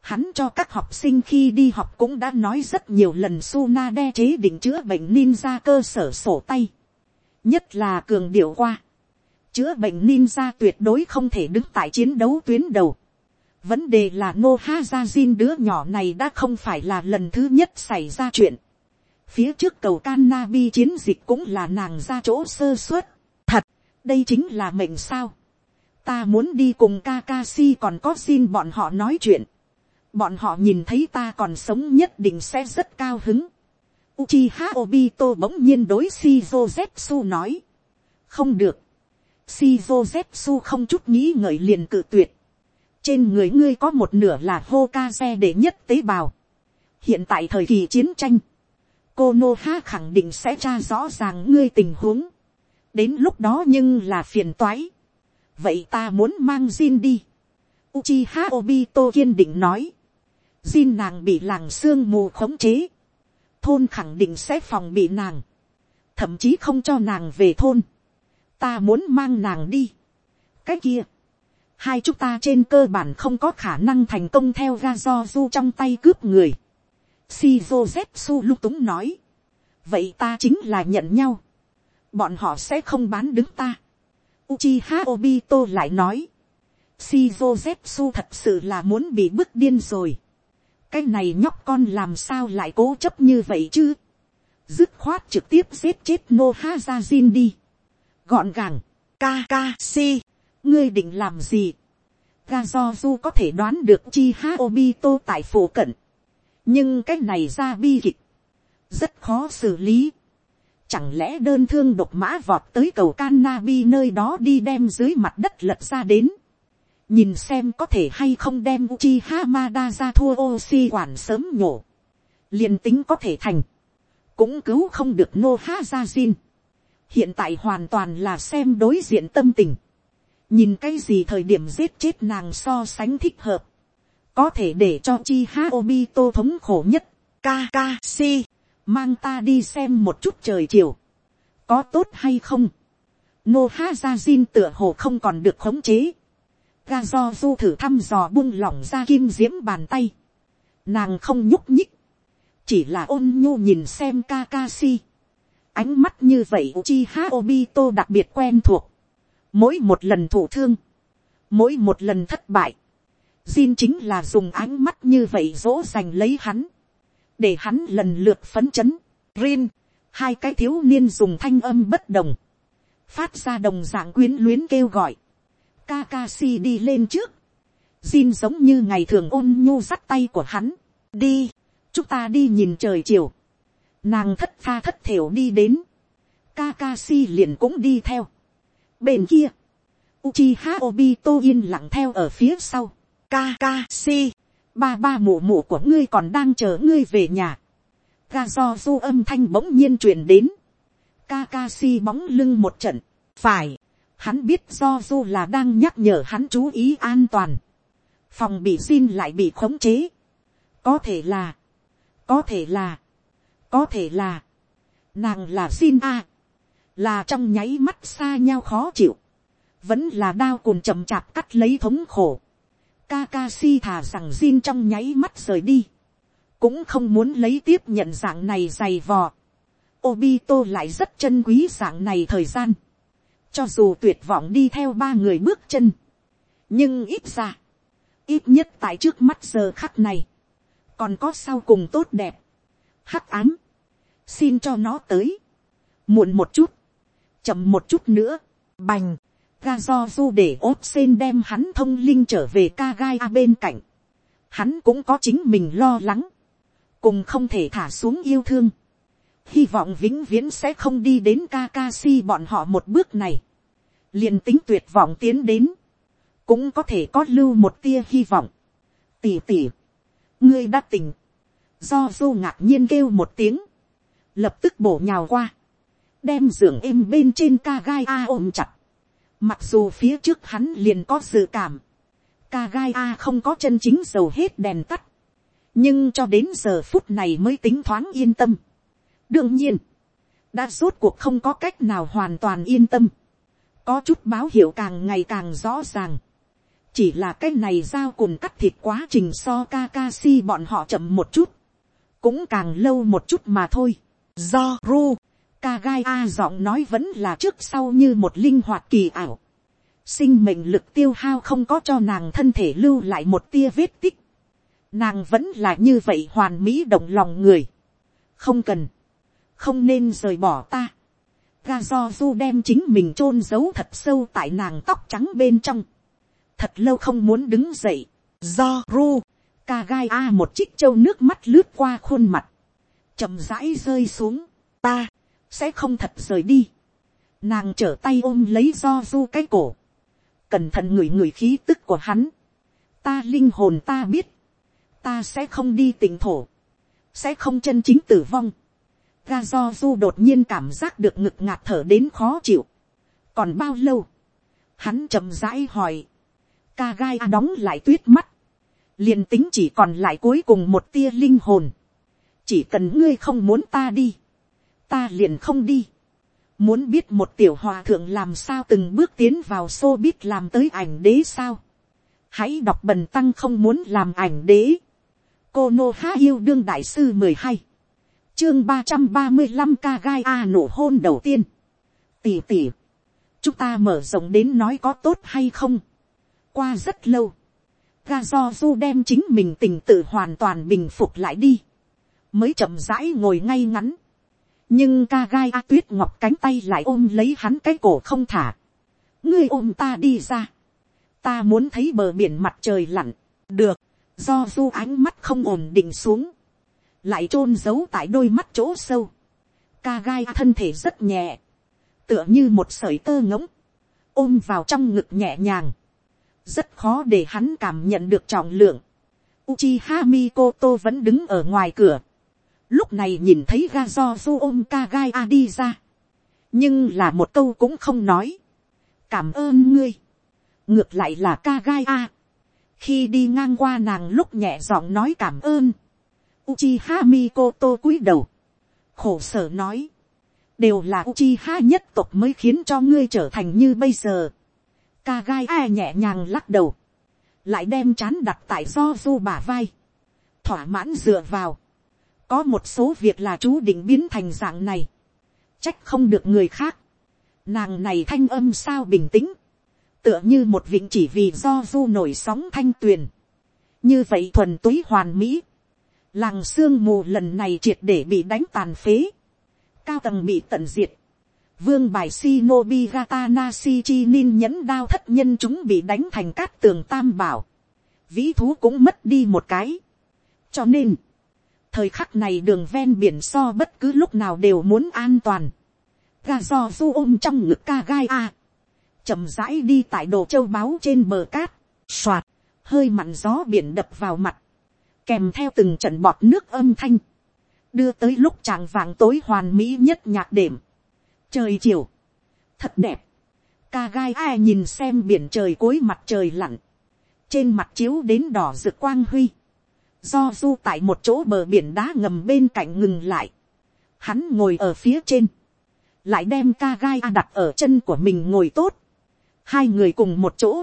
Hắn cho các học sinh khi đi học cũng đã nói rất nhiều lần Suna đe chế định chữa bệnh ninja cơ sở sổ tay. Nhất là cường điệu qua chữa bệnh ninja tuyệt đối không thể đứng tại chiến đấu tuyến đầu. Vấn đề là Nô Ha Jin đứa nhỏ này đã không phải là lần thứ nhất xảy ra chuyện. Phía trước cầu Canabi chiến dịch cũng là nàng ra chỗ sơ suất. Thật, đây chính là mệnh sao. Ta muốn đi cùng Kakashi còn có xin bọn họ nói chuyện. Bọn họ nhìn thấy ta còn sống nhất định sẽ rất cao hứng. Uchiha Obito bỗng nhiên đối Shizo nói. Không được Shizo không chút nghĩ ngợi liền cự tuyệt. Trên người ngươi có một nửa là Hokage để nhất tế bào. Hiện tại thời kỳ chiến tranh, Konoha khẳng định sẽ tra rõ ràng ngươi tình huống. Đến lúc đó nhưng là phiền toái. Vậy ta muốn mang Jin đi. Uchiha Obito kiên định nói. Jin nàng bị làng sương mù khống chế. Thôn khẳng định sẽ phòng bị nàng. Thậm chí không cho nàng về thôn ta muốn mang nàng đi. cái kia, hai chúng ta trên cơ bản không có khả năng thành công theo Ra do du trong tay cướp người. Shizu Zetsu lung túng nói. vậy ta chính là nhận nhau. bọn họ sẽ không bán đứng ta. Uchiha Obito lại nói. Shizu Zetsu thật sự là muốn bị bức điên rồi. cái này nhóc con làm sao lại cố chấp như vậy chứ. dứt khoát trực tiếp giết chết Nohazajin đi gọn gàng, Kakashi. ngươi định làm gì. Gazozu có thể đoán được Uchiha obito tại phủ cận, nhưng cái này ra bi kịch, rất khó xử lý. Chẳng lẽ đơn thương độc mã vọt tới cầu Canabi nơi đó đi đem dưới mặt đất lật ra đến. Nhìn xem có thể hay không đem Uchiha Hamada ra thua oxy quản sớm nhổ. liền tính có thể thành. Cũng cứu không được Noha Jin hiện tại hoàn toàn là xem đối diện tâm tình, nhìn cái gì thời điểm giết chết nàng so sánh thích hợp, có thể để cho chi ha obito thống khổ nhất, Kakashi mang ta đi xem một chút trời chiều, có tốt hay không, nô ha ra zin tựa hồ không còn được khống chế, ga do du thử thăm dò buông lỏng ra kim diễm bàn tay, nàng không nhúc nhích, chỉ là ôn nhu nhìn xem Kakashi. Ánh mắt như vậy chi ha Obito đặc biệt quen thuộc. Mỗi một lần thủ thương, mỗi một lần thất bại, Jin chính là dùng ánh mắt như vậy dỗ dành lấy hắn, để hắn lần lượt phấn chấn. Rin, hai cái thiếu niên dùng thanh âm bất đồng, phát ra đồng dạng quyến luyến kêu gọi. Kakashi đi lên trước, Jin giống như ngày thường ôn nhu dắt tay của hắn, đi, chúng ta đi nhìn trời chiều, nàng thất pha thất thiểu đi đến, Kakashi liền cũng đi theo. Bên kia, Uchiha Obito yên lặng theo ở phía sau. Kakashi, ba ba mụ mụ của ngươi còn đang chờ ngươi về nhà. Ga do du âm thanh bỗng nhiên truyền đến. Kakashi bóng lưng một trận. Phải, hắn biết do du là đang nhắc nhở hắn chú ý an toàn. Phòng bị xin lại bị khống chế. Có thể là, có thể là, có thể là, nàng là xin a, là trong nháy mắt xa nhau khó chịu, vẫn là đao cùn chậm chạp cắt lấy thống khổ. Kakashi thả rằng xin trong nháy mắt rời đi, cũng không muốn lấy tiếp nhận dạng này dày vò. Obito lại rất chân quý dạng này thời gian, cho dù tuyệt vọng đi theo ba người bước chân, nhưng ít ra, ít nhất tại trước mắt giờ khắc này, còn có sau cùng tốt đẹp, hắc ám, xin cho nó tới, muộn một chút, chậm một chút nữa, bành, ga do du để ốt sen đem hắn thông linh trở về ca gai a bên cạnh, hắn cũng có chính mình lo lắng, cùng không thể thả xuống yêu thương, hy vọng vĩnh viễn sẽ không đi đến ca ca si bọn họ một bước này, liền tính tuyệt vọng tiến đến, cũng có thể có lưu một tia hy vọng. Tỉ tỉ, ngươi đã tỉnh, do du ngạc nhiên kêu một tiếng, lập tức bổ nhào qua, đem giường êm bên trên ca gai a ôm chặt, mặc dù phía trước hắn liền có dự cảm, ca gai a không có chân chính dầu hết đèn tắt, nhưng cho đến giờ phút này mới tính thoáng yên tâm. đương nhiên, đã rốt cuộc không có cách nào hoàn toàn yên tâm, có chút báo hiệu càng ngày càng rõ ràng, chỉ là cái này giao cùng cắt thịt quá trình so Kakashi bọn họ chậm một chút, cũng càng lâu một chút mà thôi. Do ru, Kagai A giọng nói vẫn là trước sau như một linh hoạt kỳ ảo. Sinh mệnh lực tiêu hao không có cho nàng thân thể lưu lại một tia vết tích. Nàng vẫn là như vậy hoàn mỹ động lòng người. Không cần. Không nên rời bỏ ta. Ga do du đem chính mình chôn giấu thật sâu tại nàng tóc trắng bên trong. Thật lâu không muốn đứng dậy. Do ru ca gai a một chiếc trâu nước mắt lướt qua khuôn mặt, chậm rãi rơi xuống, ta, sẽ không thật rời đi. Nàng trở tay ôm lấy do du cái cổ, cẩn thận ngửi ngửi khí tức của hắn, ta linh hồn ta biết, ta sẽ không đi tỉnh thổ, sẽ không chân chính tử vong. Ga do du đột nhiên cảm giác được ngực ngạt thở đến khó chịu. còn bao lâu, hắn chậm rãi hỏi, ca gai đóng lại tuyết mắt, liền tính chỉ còn lại cuối cùng một tia linh hồn, chỉ cần ngươi không muốn ta đi, ta liền không đi. Muốn biết một tiểu hòa thượng làm sao từng bước tiến vào xô biết làm tới ảnh đế sao. Hãy đọc bần tăng không muốn làm ảnh đế. Cô Nô Há Yêu Đương Đại Sư mười hai Chương ba trăm ba mươi 335 ca gai A nổ hôn đầu tiên. tỷ tỷ, Chúng ta mở rộng đến nói có tốt hay không. Qua rất lâu ga do du đem chính mình tình tự hoàn toàn bình phục lại đi, mới chậm rãi ngồi ngay ngắn, nhưng ca gai a tuyết ngọc cánh tay lại ôm lấy hắn cái cổ không thả, ngươi ôm ta đi ra, ta muốn thấy bờ biển mặt trời lặn, được, do du ánh mắt không ổn định xuống, lại t giấu tại đôi mắt chỗ sâu, ca gai a thân thể rất nhẹ, tựa như một sợi tơ ngỗng, ôm vào trong ngực nhẹ nhàng, rất khó để hắn cảm nhận được trọng lượng. Uchiha Mikoto vẫn đứng ở ngoài cửa. Lúc này nhìn thấy ga do du ôm Kagai A đi ra. Nhưng là một câu cũng không nói. Cảm ơn ngươi. Ngược lại là Kagai A. Khi đi ngang qua nàng lúc nhẹ giọng nói cảm ơn. Uchiha Mikoto cúi đầu. Khổ sở nói. đều là Uchiha nhất tộc mới khiến cho ngươi trở thành như bây giờ. Kagai A nhẹ nhàng lắc đầu, lại đem chán đặt tại do du bả vai, thỏa mãn dựa vào. Có một số việc là chú định biến thành dạng này, trách không được người khác. Nàng này thanh âm sao bình tĩnh, tựa như một vịnh chỉ vì do du nổi sóng thanh tuyền. như vậy thuần túy hoàn mỹ, làng sương mù lần này triệt để bị đánh tàn phế, cao tầng bị tận diệt, vương bài shinobi gata nasi chi nin nhẫn đao thất nhân chúng bị đánh thành cát tường tam bảo, vĩ thú cũng mất đi một cái, cho nên, thời khắc này đường ven biển so bất cứ lúc nào đều muốn an toàn, ga do du ôm trong ngực ca gai a, chậm rãi đi tại đồ châu báu trên bờ cát, soạt, hơi mặn gió biển đập vào mặt, kèm theo từng trận bọt nước âm thanh, đưa tới lúc tràng vàng tối hoàn mỹ nhất nhạc đệm, trời chiều, thật đẹp, ca gai ai nhìn xem biển trời cuối mặt trời lặn, trên mặt chiếu đến đỏ rực quang huy, do du tại một chỗ bờ biển đá ngầm bên cạnh ngừng lại, hắn ngồi ở phía trên, lại đem ca gai đặt ở chân của mình ngồi tốt, hai người cùng một chỗ,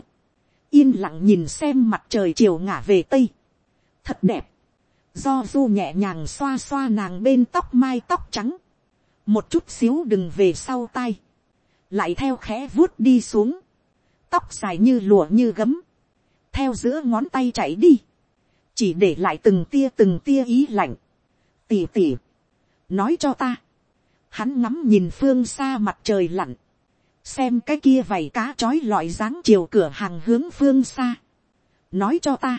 yên lặng nhìn xem mặt trời chiều ngả về tây, thật đẹp, do du nhẹ nhàng xoa xoa nàng bên tóc mai tóc trắng, một chút xíu đừng về sau tay, lại theo khẽ vuốt đi xuống, tóc dài như lụa như gấm, theo giữa ngón tay chạy đi, chỉ để lại từng tia từng tia ý lạnh, tỉ tỉ, nói cho ta, hắn ngắm nhìn phương xa mặt trời lặn, xem cái kia vầy cá trói lọi dáng chiều cửa hàng hướng phương xa, nói cho ta,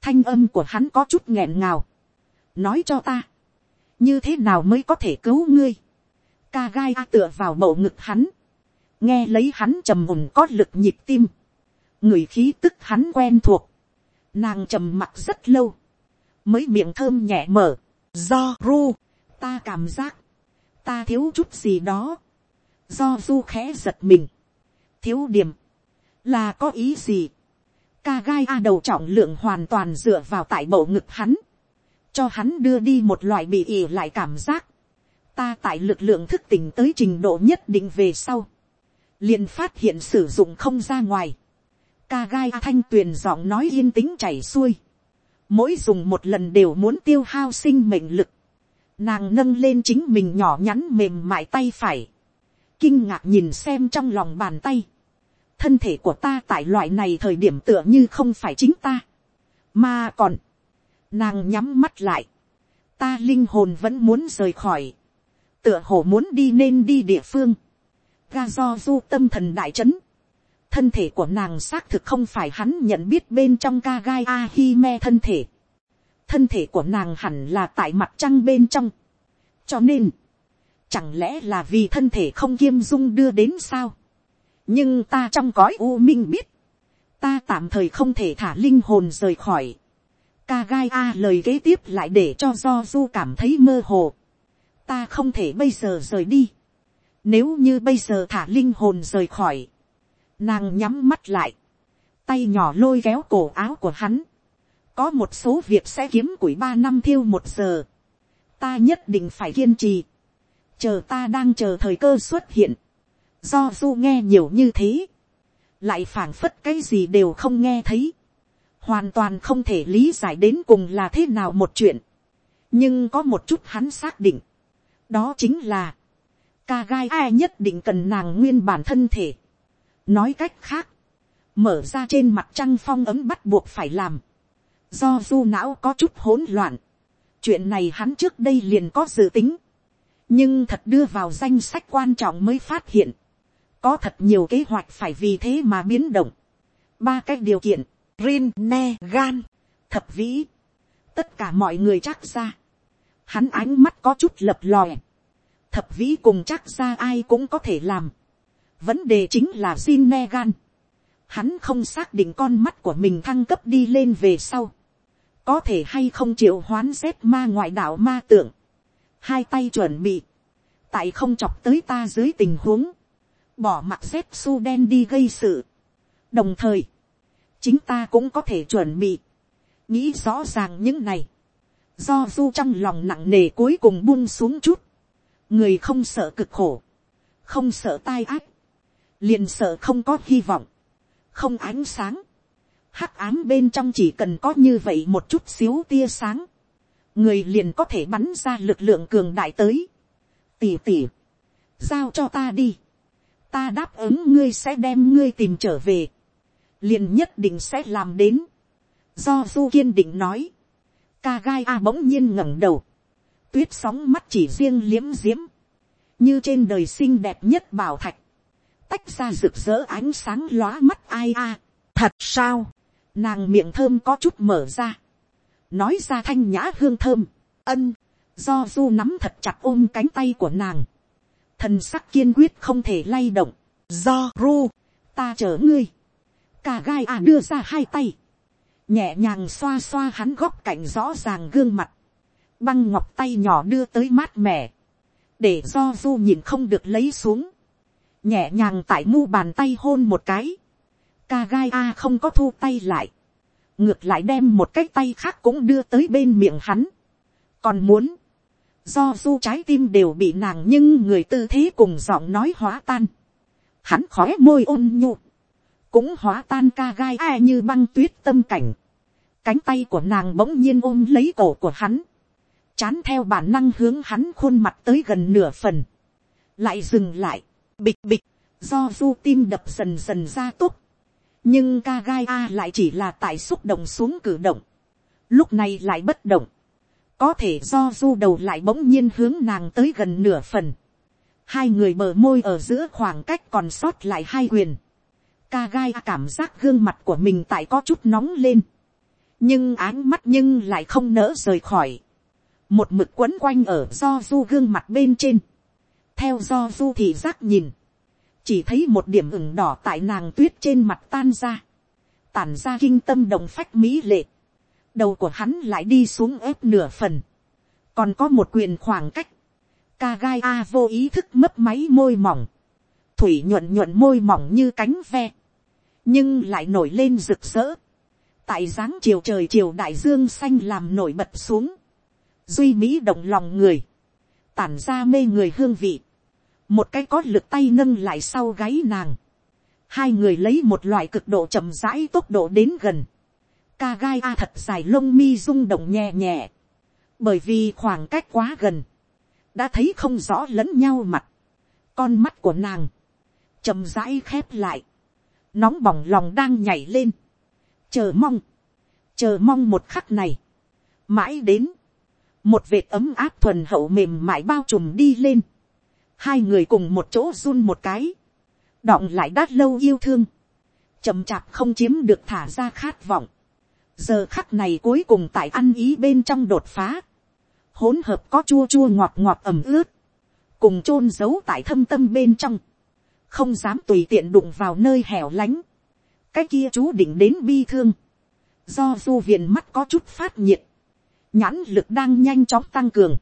thanh âm của hắn có chút nghẹn ngào, nói cho ta, như thế nào mới có thể cứu ngươi, ca gai a tựa vào bầu ngực hắn, nghe lấy hắn trầm mùn có lực nhịp tim, người khí tức hắn quen thuộc, nàng trầm mặc rất lâu, mới miệng thơm nhẹ mở, do ru, ta cảm giác, ta thiếu chút gì đó, do du khẽ giật mình, thiếu điểm, là có ý gì, ca gai a đầu trọng lượng hoàn toàn dựa vào tại bộ ngực hắn, cho hắn đưa đi một loại bị ỉ lại cảm giác, ta tại lực lượng thức tỉnh tới trình độ nhất định về sau, liền phát hiện sử dụng không ra ngoài, ca gai thanh tuyền giọng nói yên tĩnh chảy xuôi, mỗi dùng một lần đều muốn tiêu hao sinh mệnh lực, nàng nâng lên chính mình nhỏ nhắn mềm mại tay phải, kinh ngạc nhìn xem trong lòng bàn tay, thân thể của ta tại loại này thời điểm tựa như không phải chính ta, mà còn, nàng nhắm mắt lại, ta linh hồn vẫn muốn rời khỏi, tựa hồ muốn đi nên đi địa phương, ga do du tâm thần đại trấn, thân thể của nàng xác thực không phải hắn nhận biết bên trong ca gai a hi me thân thể, thân thể của nàng hẳn là tại mặt trăng bên trong, cho nên, chẳng lẽ là vì thân thể không kiêm dung đưa đến sao, nhưng ta trong cõi u minh biết, ta tạm thời không thể thả linh hồn rời khỏi, ca gai a lời kế tiếp lại để cho do du cảm thấy mơ hồ, ta không thể bây giờ rời đi, nếu như bây giờ thả linh hồn rời khỏi, nàng nhắm mắt lại, tay nhỏ lôi kéo cổ áo của hắn, có một số việc sẽ kiếm củi ba năm thiêu một giờ, ta nhất định phải kiên trì, chờ ta đang chờ thời cơ xuất hiện, do du nghe nhiều như thế, lại phảng phất cái gì đều không nghe thấy, hoàn toàn không thể lý giải đến cùng là thế nào một chuyện, nhưng có một chút hắn xác định, đó chính là, ca gai ai nhất định cần nàng nguyên bản thân thể, nói cách khác, mở ra trên mặt trăng phong ấm bắt buộc phải làm, do du não có chút hỗn loạn, chuyện này hắn trước đây liền có dự tính, nhưng thật đưa vào danh sách quan trọng mới phát hiện, có thật nhiều kế hoạch phải vì thế mà biến động. ba cái điều kiện, rin ne gan, thập vĩ, tất cả mọi người chắc ra, hắn ánh mắt có chút lập lòe, thập vĩ cùng chắc ra ai cũng có thể làm, vấn đề chính là xin ne gan, hắn không xác định con mắt của mình thăng cấp đi lên về sau, có thể hay không chịu hoán xếp ma ngoại đạo ma tượng, hai tay chuẩn bị, tại không chọc tới ta dưới tình huống, bỏ mặt xếp su đen đi gây sự. đồng thời, chính ta cũng có thể chuẩn bị, nghĩ rõ ràng những này, do du trong lòng nặng nề cuối cùng buông xuống chút, người không sợ cực khổ, không sợ tai ác, liền sợ không có hy vọng, không ánh sáng, hắc ám bên trong chỉ cần có như vậy một chút xíu tia sáng, người liền có thể bắn ra lực lượng cường đại tới. tỉ tỉ, giao cho ta đi, ta đáp ứng ngươi sẽ đem ngươi tìm trở về, liền nhất định sẽ làm đến. do du kiên định nói, ca gai a bỗng nhiên ngẩng đầu, tuyết sóng mắt chỉ riêng liếm diếm, như trên đời xinh đẹp nhất bảo thạch, tách ra rực rỡ ánh sáng lóa mắt ai a. thật sao, nàng miệng thơm có chút mở ra, nói ra thanh nhã hương thơm, ân, do du nắm thật chặt ôm cánh tay của nàng, thần sắc kiên quyết không thể lay động, do ru, ta chở ngươi, cả gai à đưa ra hai tay, nhẹ nhàng xoa xoa hắn góc cạnh rõ ràng gương mặt, băng ngọc tay nhỏ đưa tới mát mẻ, để do du nhìn không được lấy xuống, nhẹ nhàng tại mu bàn tay hôn một cái, ca gai a không có thu tay lại, ngược lại đem một cái tay khác cũng đưa tới bên miệng hắn, còn muốn, do du trái tim đều bị nàng nhưng người tư thế cùng giọng nói hóa tan, hắn khói môi ôn nhu, cũng hóa tan ca gai a như băng tuyết tâm cảnh, cánh tay của nàng bỗng nhiên ôm lấy cổ của hắn, chán theo bản năng hướng hắn khuôn mặt tới gần nửa phần, lại dừng lại, bịch bịch, do du tim đập dần dần ra tốt, nhưng ca gai a lại chỉ là tại xúc động xuống cử động, lúc này lại bất động, có thể do du đầu lại bỗng nhiên hướng nàng tới gần nửa phần, hai người bờ môi ở giữa khoảng cách còn sót lại hai quyền, ca gai cảm giác gương mặt của mình tại có chút nóng lên, nhưng áng mắt nhưng lại không nỡ rời khỏi, một mực quấn quanh ở do du gương mặt bên trên, theo do du thị giác nhìn, chỉ thấy một điểm ửng đỏ tại nàng tuyết trên mặt tan ra, tản ra kinh tâm đồng phách mỹ lệ, đầu của hắn lại đi xuống ép nửa phần, còn có một quyền khoảng cách, ca gai a vô ý thức mấp máy môi mỏng, thủy nhuận nhuận môi mỏng như cánh ve, nhưng lại nổi lên rực rỡ, tại dáng chiều trời chiều đại dương xanh làm nổi bật xuống, duy mỹ động lòng người, tản ra mê người hương vị, một cái có lực tay nâng lại sau gáy nàng, hai người lấy một loại cực độ chậm rãi tốc độ đến gần, ca gai a thật dài lông mi rung động nhẹ nhẹ, bởi vì khoảng cách quá gần, đã thấy không rõ lẫn nhau mặt, con mắt của nàng, chậm rãi khép lại, nóng bỏng lòng đang nhảy lên, chờ mong, chờ mong một khắc này, mãi đến, một vệt ấm áp thuần hậu mềm mại bao trùm đi lên, hai người cùng một chỗ run một cái, đọng lại đát lâu yêu thương, chậm chạp không chiếm được thả ra khát vọng, giờ khắc này cuối cùng tại ăn ý bên trong đột phá, hỗn hợp có chua chua ngọt ngọt ẩm ướt, cùng chôn giấu tại thâm tâm bên trong, không dám tùy tiện đụng vào nơi hẻo lánh, cái kia chú định đến bi thương, do du viện mắt có chút phát nhiệt, nhãn lực đang nhanh chóng tăng cường,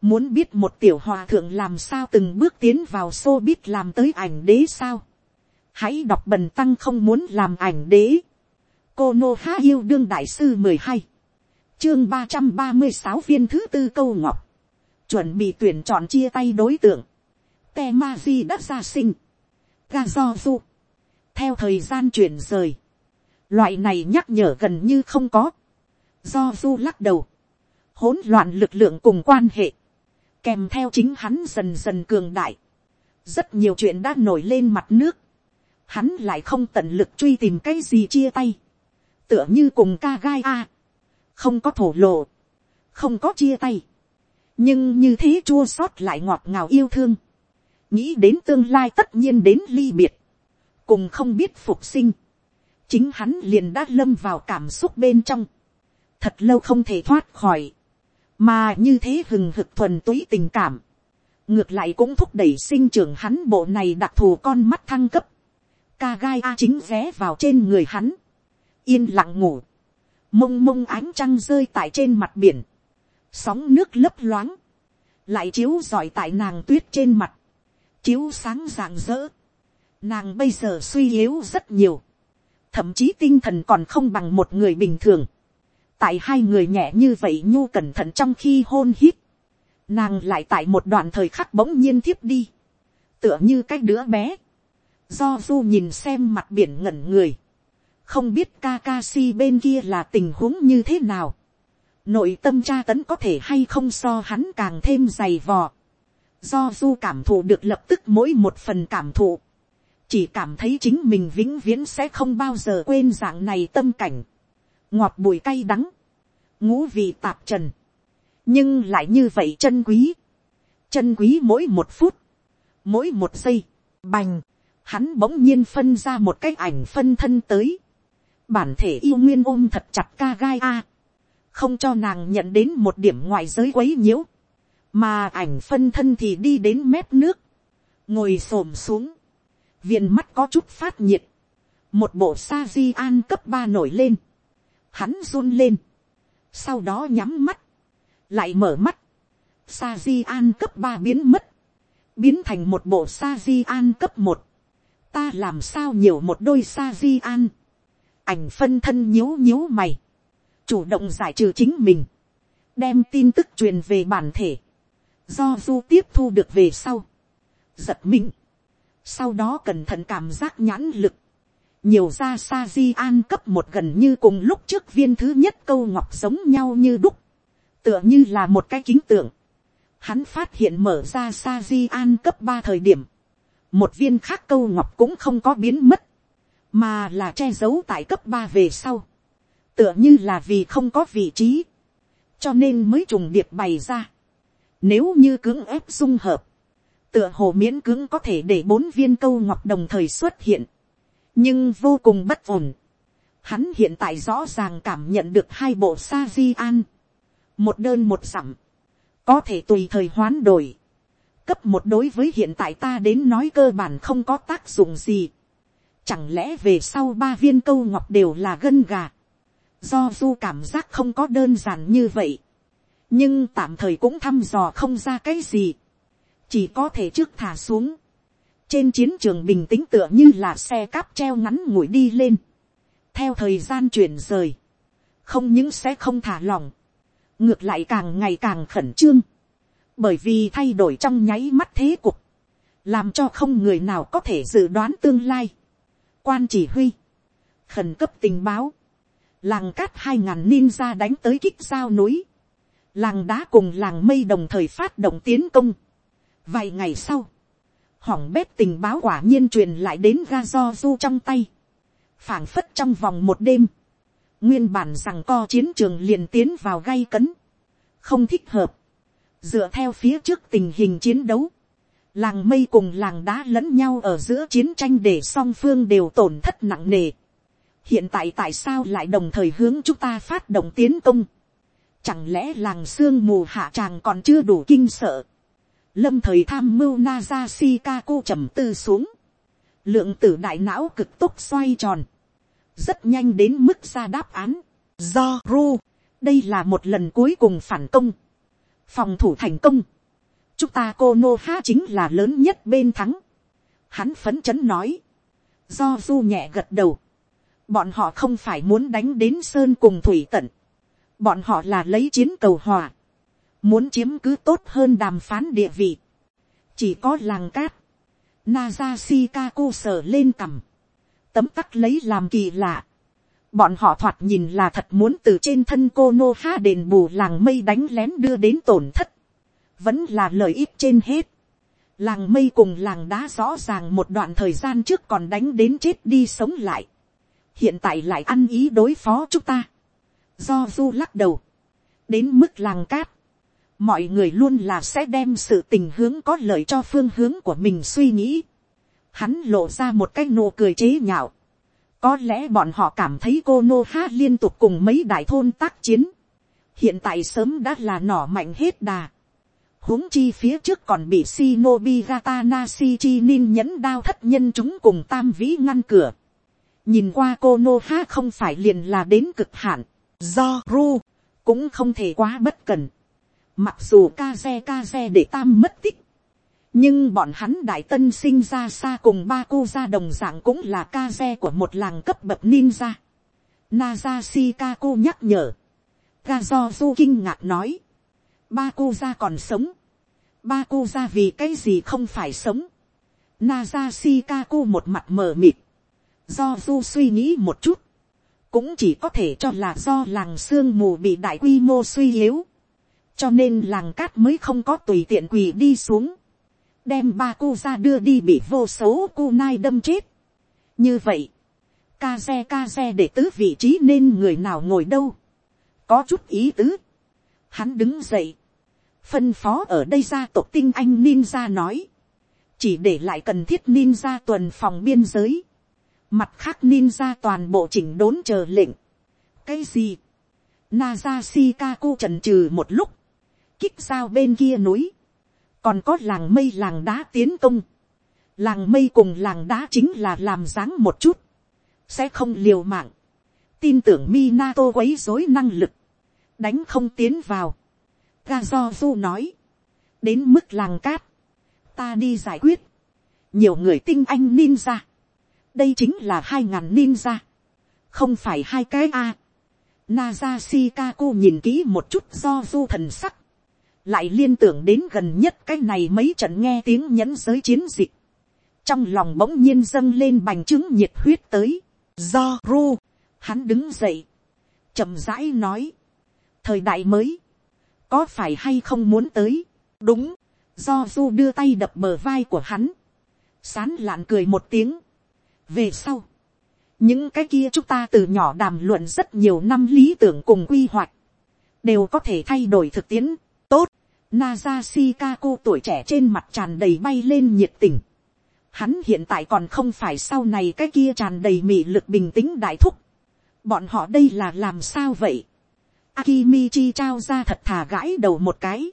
muốn biết một tiểu hòa thượng làm sao từng bước tiến vào xô biết làm tới ảnh đế sao, hãy đọc bần tăng không muốn làm ảnh đế, cô nô há yêu đương đại sư mười hai, chương ba trăm ba mươi sáu viên thứ tư câu ngọc, chuẩn bị tuyển chọn chia tay đối tượng, te ma di đã ra sinh, ga do du, theo thời gian chuyển rời, loại này nhắc nhở gần như không có, do du lắc đầu, hỗn loạn lực lượng cùng quan hệ, kèm theo chính hắn dần dần cường đại, rất nhiều chuyện đã nổi lên mặt nước, hắn lại không tận lực truy tìm cái gì chia tay, tựa như cùng ca gai a, không có thổ lộ, không có chia tay, nhưng như thế chua sót lại ngọt ngào yêu thương, nghĩ đến tương lai tất nhiên đến ly biệt, cùng không biết phục sinh, chính hắn liền đã lâm vào cảm xúc bên trong, thật lâu không thể thoát khỏi, mà như thế hừng hực thuần túy tình cảm, ngược lại cũng thúc đẩy sinh trưởng hắn bộ này đặc thù con mắt thăng cấp, ca gai a chính ghé vào trên người hắn, yên lặng ngủ, mông mông ánh trăng rơi tại trên mặt biển, sóng nước lấp loáng, lại chiếu giỏi tại nàng tuyết trên mặt, chiếu sáng rạng rỡ, nàng bây giờ suy yếu rất nhiều, thậm chí tinh thần còn không bằng một người bình thường, tại hai người nhẹ như vậy nhu cẩn thận trong khi hôn hít, nàng lại tại một đoạn thời khắc bỗng nhiên thiếp đi, tựa như cái đứa bé, do du nhìn xem mặt biển ngẩn người, không biết Kakashi bên kia là tình huống như thế nào, nội tâm tra tấn có thể hay không so hắn càng thêm dày vò, do du cảm thụ được lập tức mỗi một phần cảm thụ, chỉ cảm thấy chính mình vĩnh viễn sẽ không bao giờ quên dạng này tâm cảnh, ngọt bùi cay đắng, ngũ vị tạp trần, nhưng lại như vậy chân quý, chân quý mỗi một phút, mỗi một giây, bành, hắn bỗng nhiên phân ra một cái ảnh phân thân tới, bản thể yêu nguyên ôm thật chặt ca gai a, không cho nàng nhận đến một điểm ngoài giới quấy nhiễu, mà ảnh phân thân thì đi đến mép nước, ngồi s ổ m xuống, viên mắt có chút phát nhiệt, một bộ sa di an cấp ba nổi lên, hắn run lên, sau đó nhắm mắt, lại mở mắt, sa di an cấp ba biến mất, biến thành một bộ sa di an cấp một, ta làm sao nhiều một đôi sa di an, ảnh phân thân nhíu nhíu mày, chủ động giải trừ chính mình, đem tin tức truyền về bản thể, do du tiếp thu được về sau, giật mình, sau đó cẩn thận cảm giác nhãn lực, nhiều ra sa di an cấp một gần như cùng lúc trước viên thứ nhất câu ngọc giống nhau như đúc, tựa như là một cái kính tượng, hắn phát hiện mở ra sa di an cấp ba thời điểm, một viên khác câu ngọc cũng không có biến mất, mà là che giấu tại cấp ba về sau, tựa như là vì không có vị trí, cho nên mới trùng điệp bày ra. Nếu như cưỡng ép dung hợp, tựa hồ miễn cưỡng có thể để bốn viên câu ngọc đồng thời xuất hiện, nhưng vô cùng bất ổn. Hắn hiện tại rõ ràng cảm nhận được hai bộ sa di an, một đơn một sẵm, có thể tùy thời hoán đổi. Cấp một đối với hiện tại ta đến nói cơ bản không có tác dụng gì. Chẳng lẽ về sau ba viên câu ngọc đều là gân gà. Do du cảm giác không có đơn giản như vậy. Nhưng tạm thời cũng thăm dò không ra cái gì. Chỉ có thể trước thả xuống. Trên chiến trường bình tĩnh tựa như là xe cáp treo ngắn ngủi đi lên. Theo thời gian chuyển rời. Không những sẽ không thả lỏng ngược lại càng ngày càng khẩn trương, bởi vì thay đổi trong nháy mắt thế cục, làm cho không người nào có thể dự đoán tương lai. quan chỉ huy, khẩn cấp tình báo, làng cát hai ngàn ninja đánh tới kích giao núi, làng đá cùng làng mây đồng thời phát động tiến công. vài ngày sau, hỏng bếp tình báo quả nhiên truyền lại đến ga do du trong tay, phảng phất trong vòng một đêm, nguyên bản rằng co chiến trường liền tiến vào gay cấn, không thích hợp, dựa theo phía trước tình hình chiến đấu, làng mây cùng làng đá lẫn nhau ở giữa chiến tranh để song phương đều tổn thất nặng nề. hiện tại tại sao lại đồng thời hướng chúng ta phát động tiến công, chẳng lẽ làng sương mù hạ tràng còn chưa đủ kinh sợ, lâm thời tham mưu naza shikaku trầm tư xuống, lượng tử đại não cực tốc xoay tròn, rất nhanh đến mức ra đáp án. Do Ru, đây là một lần cuối cùng phản công. Phòng thủ thành công. Chúng ta cô Nô Ha chính là lớn nhất bên thắng. Hắn phấn chấn nói. Do Du nhẹ gật đầu. Bọn họ không phải muốn đánh đến Sơn cùng Thủy Tận. Bọn họ là lấy chiến cầu hòa. Muốn chiếm cứ tốt hơn đàm phán địa vị. Chỉ có làng cát. Naza Shikaku sờ lên cằm tấm tắc lấy làm kỳ lạ. Bọn họ thoạt nhìn là thật muốn từ trên thân cô nô ha đền bù làng mây đánh lén đưa đến tổn thất. Vẫn là lợi ích trên hết. Làng mây cùng làng đá rõ ràng một đoạn thời gian trước còn đánh đến chết đi sống lại. Hiện tại lại ăn ý đối phó chúng ta. Do du lắc đầu. Đến mức làng cát. Mọi người luôn là sẽ đem sự tình hướng có lợi cho phương hướng của mình suy nghĩ hắn lộ ra một cái nụ cười chế nhạo. có lẽ bọn họ cảm thấy cô nô ha liên tục cùng mấy đại thôn tác chiến. hiện tại sớm đã là nỏ mạnh hết đà. huống chi phía trước còn bị shinobi Gatana Shichinin chi nin nhẫn đao thất nhân chúng cùng tam vĩ ngăn cửa. nhìn qua cô nô ha không phải liền là đến cực hạn. do, ru, cũng không thể quá bất cần mặc dù ca xe ca xe để tam mất tích nhưng bọn hắn đại tân sinh ra xa cùng ba cô gia đồng dạng cũng là ca xe của một làng cấp bậc ninja. Naza Shikaku nhắc nhở. Ga do du kinh ngạc nói. ba cô gia còn sống, ba cô gia vì cái gì không phải sống, Naza Shikaku một mặt mờ mịt, do du suy nghĩ một chút, cũng chỉ có thể cho là do làng sương mù bị đại quy mô suy yếu, cho nên làng cát mới không có tùy tiện quỳ đi xuống, đem ba cô ra đưa đi bị vô số cô nai đâm chết. như vậy, ca xe ca xe để tứ vị trí nên người nào ngồi đâu, có chút ý tứ. Hắn đứng dậy, phân phó ở đây gia tộc tinh anh ninja nói, chỉ để lại cần thiết ninja tuần phòng biên giới, mặt khác ninja toàn bộ chỉnh đốn chờ lệnh. cái gì, Naza Shikaku trần trừ một lúc, kích sao bên kia núi, còn có làng mây làng đá tiến công, làng mây cùng làng đá chính là làm dáng một chút, sẽ không liều mạng, tin tưởng Minato quấy rối năng lực, đánh không tiến vào. Ga do du nói, đến mức làng cát, ta đi giải quyết, nhiều người tinh anh ninja, đây chính là hai ngàn ninja, không phải hai cái a. Naza Shikaku nhìn kỹ một chút do du thần sắc, lại liên tưởng đến gần nhất cái này mấy trận nghe tiếng nhẫn giới chiến dịch, trong lòng bỗng nhiên dâng lên bành trướng nhiệt huyết tới, do ru, hắn đứng dậy, chậm rãi nói, thời đại mới, có phải hay không muốn tới, đúng, do du đưa tay đập bờ vai của hắn, sán lạn cười một tiếng, về sau, những cái kia chúng ta từ nhỏ đàm luận rất nhiều năm lý tưởng cùng quy hoạch, đều có thể thay đổi thực tiễn, tốt, Naza Shikaku tuổi trẻ trên mặt tràn đầy bay lên nhiệt tình. Hắn hiện tại còn không phải sau này cái kia tràn đầy mị lực bình tĩnh đại thúc. Bọn họ đây là làm sao vậy? Akimichi trao ra thật thà gãi đầu một cái.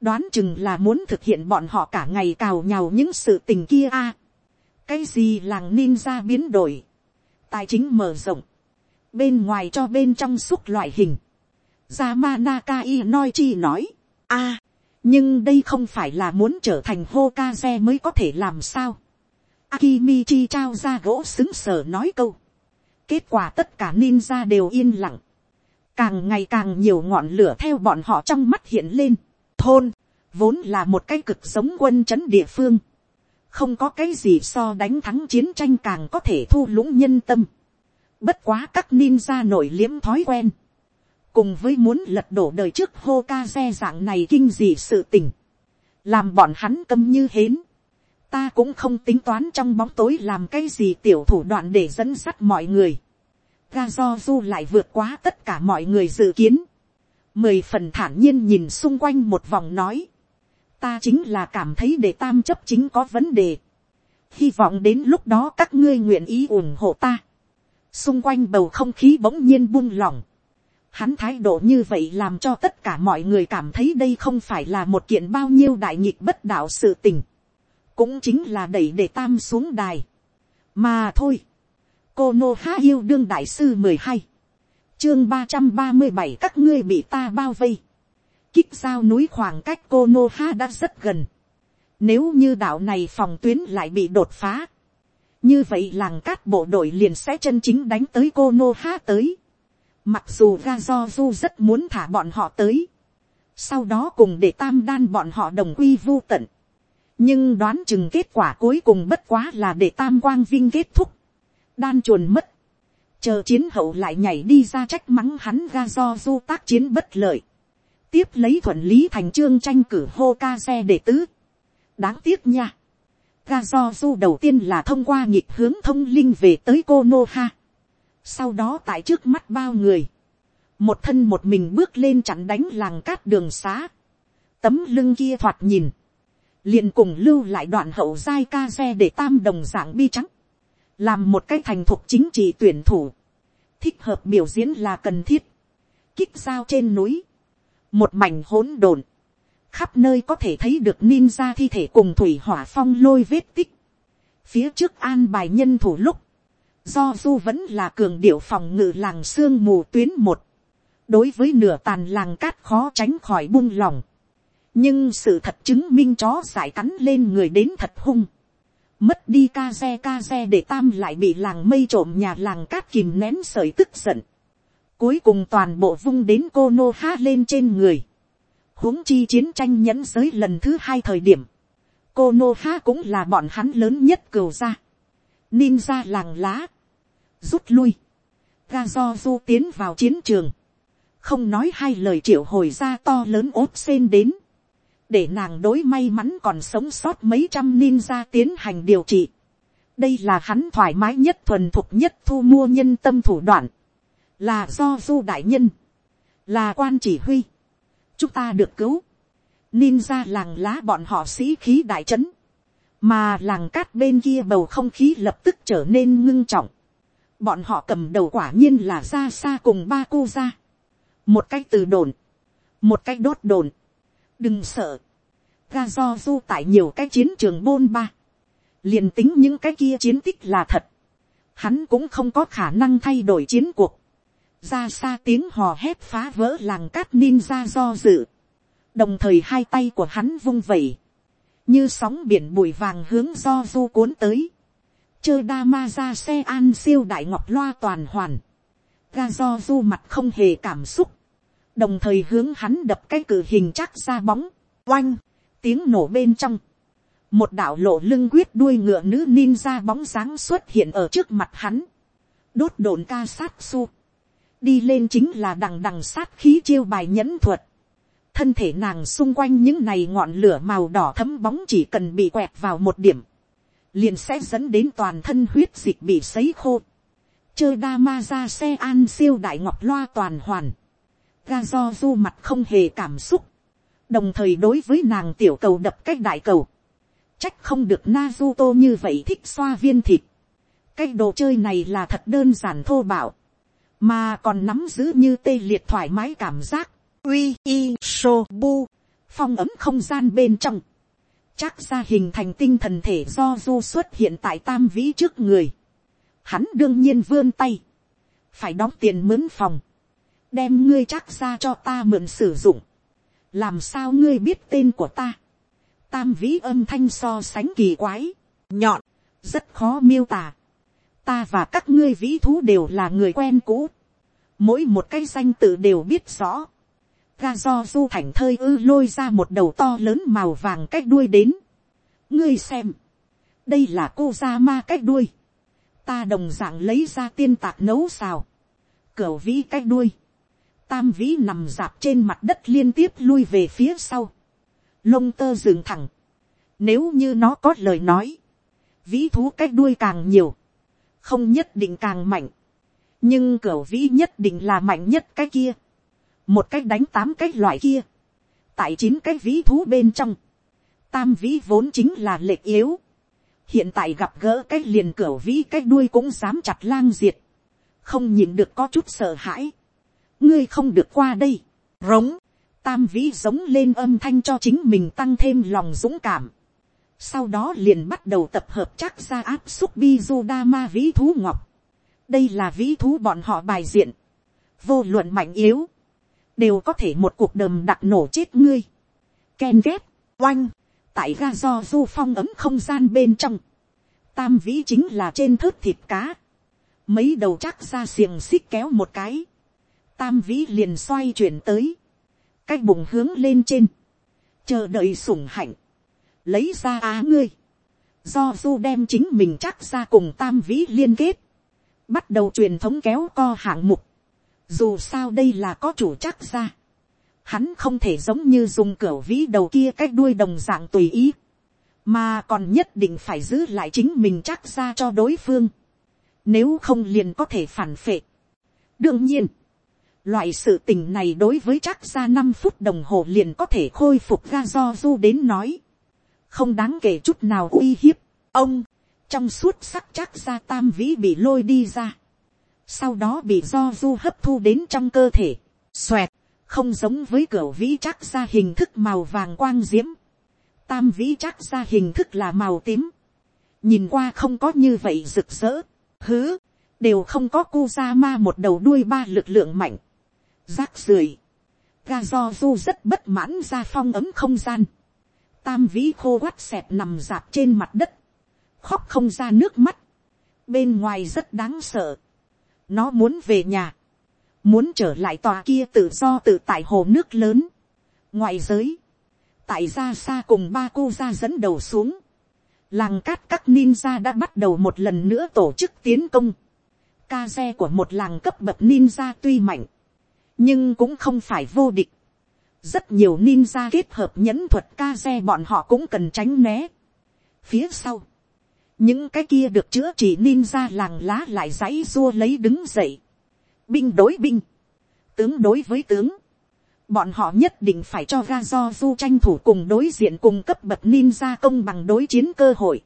Đoán chừng là muốn thực hiện bọn họ cả ngày cào nhào những sự tình kia a. cái gì làng ninja biến đổi. Tài chính mở rộng. Bên ngoài cho bên trong xúc loại hình. Yamanaka Inoichi nói. a nhưng đây không phải là muốn trở thành Hokage mới có thể làm sao. Akimichi trao ra gỗ xứng sở nói câu. Kết quả tất cả ninja đều yên lặng. Càng ngày càng nhiều ngọn lửa theo bọn họ trong mắt hiện lên. Thôn, vốn là một cái cực sống quân chấn địa phương. Không có cái gì so đánh thắng chiến tranh càng có thể thu lũng nhân tâm. Bất quá các ninja nổi liếm thói quen cùng với muốn lật đổ đời trước hô ca xe dạng này kinh dị sự tình, làm bọn hắn câm như hến. Ta cũng không tính toán trong bóng tối làm cái gì tiểu thủ đoạn để dẫn dắt mọi người. Ga do du lại vượt quá tất cả mọi người dự kiến. Mười phần thản nhiên nhìn xung quanh một vòng nói. Ta chính là cảm thấy để tam chấp chính có vấn đề. Hy vọng đến lúc đó các ngươi nguyện ý ủng hộ ta. Xung quanh bầu không khí bỗng nhiên buông lỏng Hắn thái độ như vậy làm cho tất cả mọi người cảm thấy đây không phải là một kiện bao nhiêu đại nghịch bất đạo sự tình. Cũng chính là đẩy để tam xuống đài. Mà thôi. Cô Nô Há yêu đương đại sư mười hai Chương ba trăm ba mươi bảy, các ngươi bị ta bao vây. Kích sao núi khoảng cách cô Nô Ha đã rất gần. Nếu như đạo này phòng tuyến lại bị đột phá. Như vậy làng cát bộ đội liền sẽ chân chính đánh tới cô Nô Ha tới Mặc dù ga do du rất muốn thả bọn họ tới. Sau đó cùng để tam đan bọn họ đồng quy vô tận. Nhưng đoán chừng kết quả cuối cùng bất quá là để tam quang vinh kết thúc. Đan chuồn mất. Chờ chiến hậu lại nhảy đi ra trách mắng hắn ga do du tác chiến bất lợi. Tiếp lấy thuận lý thành trương tranh cử hô ca xe để tứ. Đáng tiếc nha. Ga do du đầu tiên là thông qua nhịp hướng thông linh về tới cô Nô Ha sau đó tại trước mắt bao người, một thân một mình bước lên chặn đánh làng cát đường xá, tấm lưng kia thoạt nhìn, liền cùng lưu lại đoạn hậu giai ca xe để tam đồng dạng bi trắng, làm một cái thành thục chính trị tuyển thủ, thích hợp biểu diễn là cần thiết, kích sao trên núi, một mảnh hỗn độn, khắp nơi có thể thấy được ninja thi thể cùng thủy hỏa phong lôi vết tích, phía trước an bài nhân thủ lúc, do du vẫn là cường điệu phòng ngự làng sương mù tuyến một, đối với nửa tàn làng cát khó tránh khỏi buông lòng, nhưng sự thật chứng minh chó giải cắn lên người đến thật hung, mất đi ca xe ca xe để tam lại bị làng mây trộm nhà làng cát kìm nén sởi tức giận, cuối cùng toàn bộ vung đến cô nô há lên trên người, huống chi chiến tranh nhẫn giới lần thứ hai thời điểm, cô nô ha cũng là bọn hắn lớn nhất cừu ra, ninja làng lá, rút lui, ga do du tiến vào chiến trường, không nói hai lời triệu hồi ra to lớn ốt sen đến, để nàng đối may mắn còn sống sót mấy trăm ninja tiến hành điều trị. đây là hắn thoải mái nhất thuần thục nhất thu mua nhân tâm thủ đoạn, là do du đại nhân, là quan chỉ huy, chúng ta được cứu, ninja làng lá bọn họ sĩ khí đại trấn, mà làng cát bên kia bầu không khí lập tức trở nên ngưng trọng, bọn họ cầm đầu quả nhiên là ra xa cùng ba cô ra, một cách từ đồn, một cách đốt đồn, đừng sợ, ga do du tại nhiều cái chiến trường bôn ba, liền tính những cái kia chiến tích là thật, hắn cũng không có khả năng thay đổi chiến cuộc, ra xa tiếng hò hét phá vỡ làng cát ninja do dự, đồng thời hai tay của hắn vung vẩy, như sóng biển bụi vàng hướng do du cuốn tới, chơ đa ma ra xe an siêu đại ngọc loa toàn hoàn, ga do du mặt không hề cảm xúc, đồng thời hướng hắn đập cái cử hình chắc ra bóng, oanh, tiếng nổ bên trong, một đạo lộ lưng quyết đuôi ngựa nữ ninja bóng dáng xuất hiện ở trước mặt hắn, đốt đồn ca sát su, đi lên chính là đằng đằng sát khí chiêu bài nhẫn thuật, thân thể nàng xung quanh những này ngọn lửa màu đỏ thấm bóng chỉ cần bị quẹt vào một điểm, liền sẽ dẫn đến toàn thân huyết dịch bị sấy khô. Chơ đa ma ra xe an siêu đại ngọc loa toàn hoàn. Ga do du mặt không hề cảm xúc. Đồng thời đối với nàng tiểu cầu đập cách đại cầu. Trách không được Naruto như vậy thích xoa viên thịt. Cái đồ chơi này là thật đơn giản thô bạo. Mà còn nắm giữ như tê liệt thoải mái cảm giác. Uy, y so bu. Phong ấm không gian bên trong chắc ra hình thành tinh thần thể do du xuất hiện tại tam vĩ trước người. Hắn đương nhiên vươn tay, phải đóng tiền mướn phòng, đem ngươi chắc ra cho ta mượn sử dụng. làm sao ngươi biết tên của ta. tam vĩ âm thanh so sánh kỳ quái, nhọn, rất khó miêu tả. ta và các ngươi vĩ thú đều là người quen cũ. mỗi một cái danh tự đều biết rõ ga do du thành thơi ư lôi ra một đầu to lớn màu vàng cách đuôi đến. ngươi xem, đây là cô ra ma cách đuôi. ta đồng d ạ n g lấy ra tiên tạc nấu xào, cửa vĩ cách đuôi. tam vĩ nằm dạp trên mặt đất liên tiếp lui về phía sau. lông tơ dừng thẳng. nếu như nó có lời nói, vĩ thú cách đuôi càng nhiều, không nhất định càng mạnh. nhưng cửa vĩ nhất định là mạnh nhất cái kia một cách đánh tám cái loại kia, tại chín cái ví thú bên trong, tam ví vốn chính là lệch yếu, hiện tại gặp gỡ cái liền cửa ví cái đuôi cũng dám chặt lang diệt, không nhìn được có chút sợ hãi, ngươi không được qua đây, rống, tam vĩ giống lên âm thanh cho chính mình tăng thêm lòng dũng cảm, sau đó liền bắt đầu tập hợp chắc ra áp xúc bi du đa ma vĩ thú ngọc, đây là vĩ thú bọn họ bài diện, vô luận mạnh yếu, đều có thể một cuộc đờm đặc nổ chết ngươi. Ken ghép oanh, tại ga do du phong ấm không gian bên trong. Tam vĩ chính là trên thớt thịt cá. Mấy đầu chắc ra xiềng xích kéo một cái. Tam vĩ liền xoay chuyển tới. Cái bụng hướng lên trên. Chờ đợi sủng hạnh. Lấy ra á ngươi. Do du đem chính mình chắc ra cùng tam vĩ liên kết. Bắt đầu truyền thống kéo co hạng mục dù sao đây là có chủ chắc ra. Hắn không thể giống như dùng cửa vĩ đầu kia cách đuôi đồng dạng tùy ý. Mà còn nhất định phải giữ lại chính mình chắc ra cho đối phương. Nếu không liền có thể phản phệ. Đương nhiên. Loại sự tình này đối với chắc ra năm phút đồng hồ liền có thể khôi phục ra do du đến nói. Không đáng kể chút nào uy hiếp. Ông, trong suốt sắc chắc ra tam vĩ bị lôi đi ra sau đó bị do du hấp thu đến trong cơ thể, xoẹt, không giống với cửa vĩ chắc ra hình thức màu vàng quang diễm, tam vĩ chắc ra hình thức là màu tím, nhìn qua không có như vậy rực rỡ, hứ, đều không có cu sa ma một đầu đuôi ba lực lượng mạnh, rác rưởi, ga do du rất bất mãn ra phong ấm không gian, tam vĩ khô quắt xẹt nằm dạp trên mặt đất, khóc không ra nước mắt, bên ngoài rất đáng sợ, nó muốn về nhà. Muốn trở lại tòa kia tự do tự tại hồ nước lớn. ngoại giới, tại ra xa cùng ba cô ra dẫn đầu xuống, làng cát các ninja đã bắt đầu một lần nữa tổ chức tiến công, ca xe của một làng cấp bậc ninja tuy mạnh, nhưng cũng không phải vô địch, rất nhiều ninja kết hợp nhẫn thuật ca xe bọn họ cũng cần tránh né. Phía sau, những cái kia được chữa trị ninja làng lá lại dãy dua lấy đứng dậy. Binh đối binh, tướng đối với tướng. Bọn họ nhất định phải cho ra do du tranh thủ cùng đối diện cùng cấp bậc ninja công bằng đối chiến cơ hội.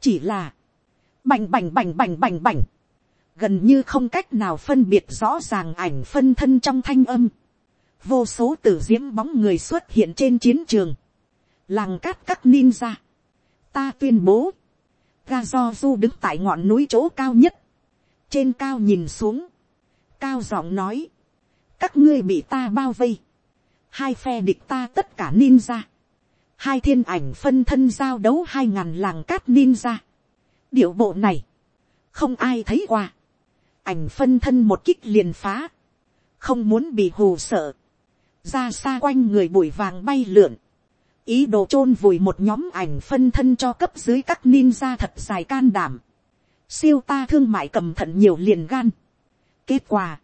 Chỉ là, bành bành bành bành bành bành, gần như không cách nào phân biệt rõ ràng ảnh phân thân trong thanh âm vô số tử diễm bóng người xuất hiện trên chiến trường, làng cát các ninja, ta tuyên bố, ga do du đứng tại ngọn núi chỗ cao nhất, trên cao nhìn xuống, cao giọng nói, các ngươi bị ta bao vây, hai phe địch ta tất cả ninja, hai thiên ảnh phân thân giao đấu hai ngàn làng cát ninja, điệu bộ này, không ai thấy qua, ảnh phân thân một kích liền phá, không muốn bị hù sợ, ra xa quanh người bụi vàng bay lượn, ý đồ chôn vùi một nhóm ảnh phân thân cho cấp dưới các ninja thật dài can đảm, siêu ta thương mại cầm thận nhiều liền gan. kết quả,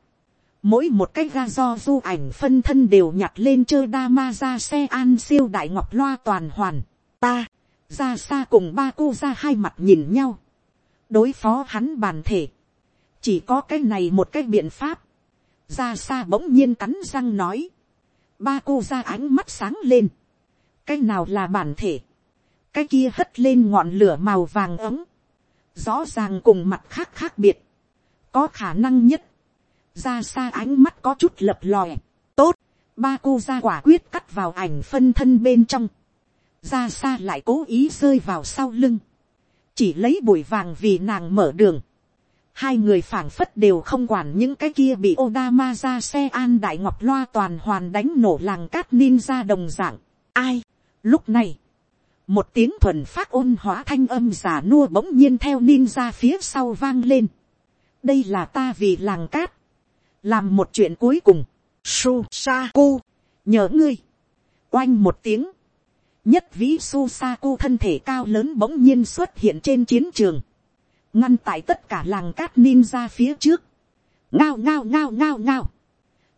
mỗi một cái ga do du ảnh phân thân đều nhặt lên chơ đa ma ra xe an siêu đại ngọc loa toàn hoàn, ta, ra xa cùng ba cô ra hai mặt nhìn nhau, đối phó hắn bàn thể, chỉ có cái này một cái biện pháp, ra xa bỗng nhiên cắn răng nói, ba cô ra ánh mắt sáng lên, cái nào là bản thể, cái kia hất lên ngọn lửa màu vàng ấm, rõ ràng cùng mặt khác khác biệt, có khả năng nhất, ra xa ánh mắt có chút lập lòe, tốt, ba cô ra quả quyết cắt vào ảnh phân thân bên trong, ra xa lại cố ý rơi vào sau lưng, chỉ lấy bụi vàng vì nàng mở đường, hai người phảng phất đều không quản những cái kia bị Odama ra xe an đại ngọc loa toàn hoàn đánh nổ làng cát ninja đồng dạng. Ai? Lúc này, một tiếng thuần phát ôn hóa thanh âm giả nua bỗng nhiên theo ninja phía sau vang lên. đây là ta vì làng cát, làm một chuyện cuối cùng. Su Saku, nhớ ngươi, oanh một tiếng, nhất vĩ Su Saku thân thể cao lớn bỗng nhiên xuất hiện trên chiến trường. Ngăn tại tất cả làng cát ninja phía trước, ngao ngao ngao ngao ngao,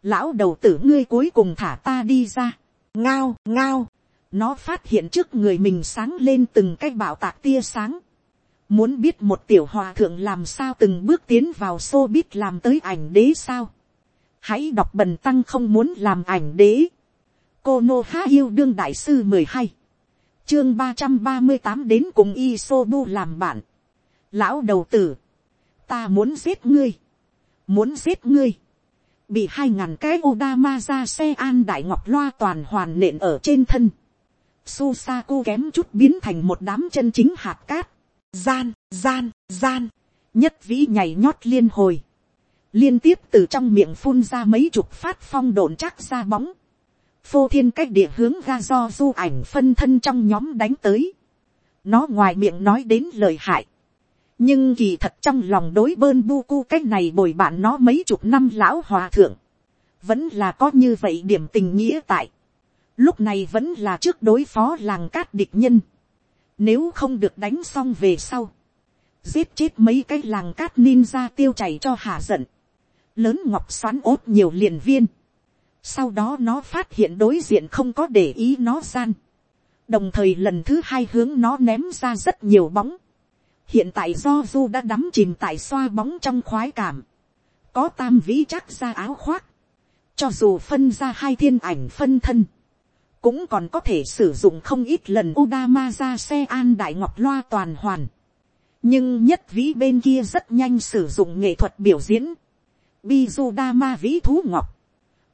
lão đầu tử ngươi cuối cùng thả ta đi ra, ngao ngao, nó phát hiện trước người mình sáng lên từng cái bảo tạc tia sáng, muốn biết một tiểu hòa thượng làm sao từng bước tiến vào xô biết làm tới ảnh đế sao, hãy đọc bần tăng không muốn làm ảnh đế, cô nô há yêu đương đại sư mười hai, chương ba trăm ba mươi tám đến cùng y sô bu làm bạn, lão đầu tử, ta muốn giết ngươi, muốn giết ngươi, bị hai ngàn cái Odama ra xe an đại ngọc loa toàn hoàn nện ở trên thân. Susaku kém chút biến thành một đám chân chính hạt cát. Gian, gian, gian. Nhất vĩ nhảy nhót liên hồi. Liên tiếp từ trong miệng phun ra mấy chục phát phong độn chắc ra bóng. Phô thiên cách địa hướng ga do du ảnh phân thân trong nhóm đánh tới. Nó ngoài miệng nói đến lời hại nhưng kỳ thật trong lòng đối bơn bu cu cách này bồi bạn nó mấy chục năm lão hòa thượng, vẫn là có như vậy điểm tình nghĩa tại, lúc này vẫn là trước đối phó làng cát địch nhân, nếu không được đánh xong về sau, giết chết mấy cái làng cát ninja tiêu chảy cho hạ giận, lớn ngọc xoắn ốt nhiều liền viên, sau đó nó phát hiện đối diện không có để ý nó gian, đồng thời lần thứ hai hướng nó ném ra rất nhiều bóng, hiện tại do du đã đắm chìm tại xoa bóng trong khoái cảm, có tam vĩ chắc ra áo khoác, cho dù phân ra hai thiên ảnh phân thân, cũng còn có thể sử dụng không ít lần Udama ra xe an đại ngọc loa toàn hoàn. nhưng nhất vĩ bên kia rất nhanh sử dụng nghệ thuật biểu diễn. Bizudama vĩ thú ngọc,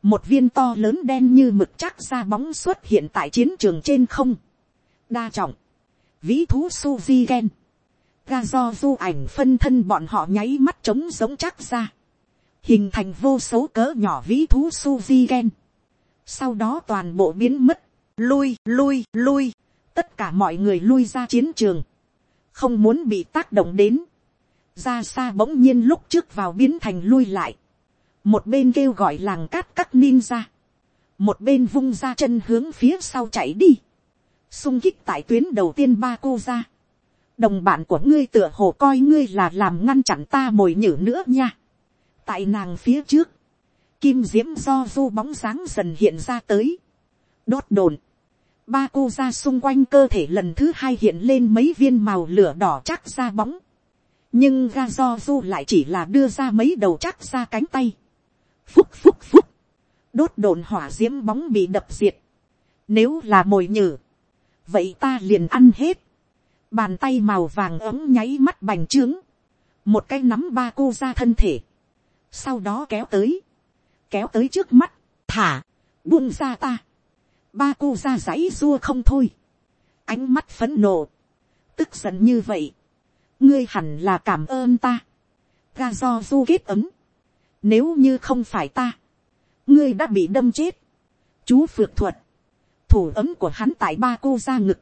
một viên to lớn đen như mực chắc ra bóng xuất hiện tại chiến trường trên không. đa trọng, vĩ thú suzy gen ga do du ảnh phân thân bọn họ nháy mắt trống giống chắc ra, hình thành vô số cỡ nhỏ vĩ thú suzy gen, sau đó toàn bộ biến mất, lui lui lui, tất cả mọi người lui ra chiến trường, không muốn bị tác động đến, ra xa bỗng nhiên lúc trước vào biến thành lui lại, một bên kêu gọi làng cát các ninja, một bên vung ra chân hướng phía sau chạy đi, sung kích tại tuyến đầu tiên ba cô ra, đồng bạn của ngươi tựa hồ coi ngươi là làm ngăn chặn ta mồi nhử nữa nha, tại nàng phía trước, kim diễm do du bóng dáng dần hiện ra tới, đốt đồn, ba cô ra xung quanh cơ thể lần thứ hai hiện lên mấy viên màu lửa đỏ chắc ra bóng, nhưng ga do du lại chỉ là đưa ra mấy đầu chắc ra cánh tay, phúc phúc phúc, đốt đồn hỏa d i ễ m bóng bị đập diệt, nếu là mồi nhử, vậy ta liền ăn hết, bàn tay màu vàng ấm nháy mắt bành trướng, một cái nắm ba cô ra thân thể, sau đó kéo tới, kéo tới trước mắt, thả, buông ra ta, ba cô ra giấy dua không thôi, ánh mắt phấn nộ, tức giận như vậy, ngươi hẳn là cảm ơn ta, ga do du kết ấm, nếu như không phải ta, ngươi đã bị đâm chết. chú phược thuật, thủ ấm của hắn tại ba cô ra ngực,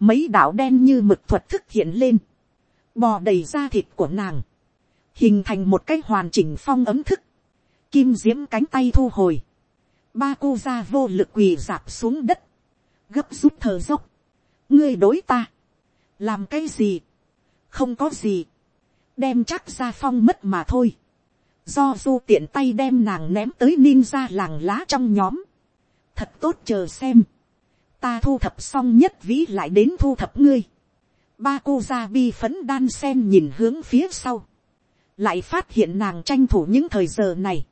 mấy đạo đen như mực thuật thức hiện lên, bò đầy da thịt của nàng, hình thành một cái hoàn chỉnh phong ấm thức, kim diễm cánh tay thu hồi, ba cô ra vô lực quỳ dạp xuống đất, gấp rút thở dốc, ngươi đối ta, làm cái gì, không có gì, đem chắc ra phong mất mà thôi, do du tiện tay đem nàng ném tới ninja làng lá trong nhóm. thật tốt chờ xem. ta thu thập xong nhất vĩ lại đến thu thập ngươi. ba cô ra bi phấn đan sen nhìn hướng phía sau. lại phát hiện nàng tranh thủ những thời giờ này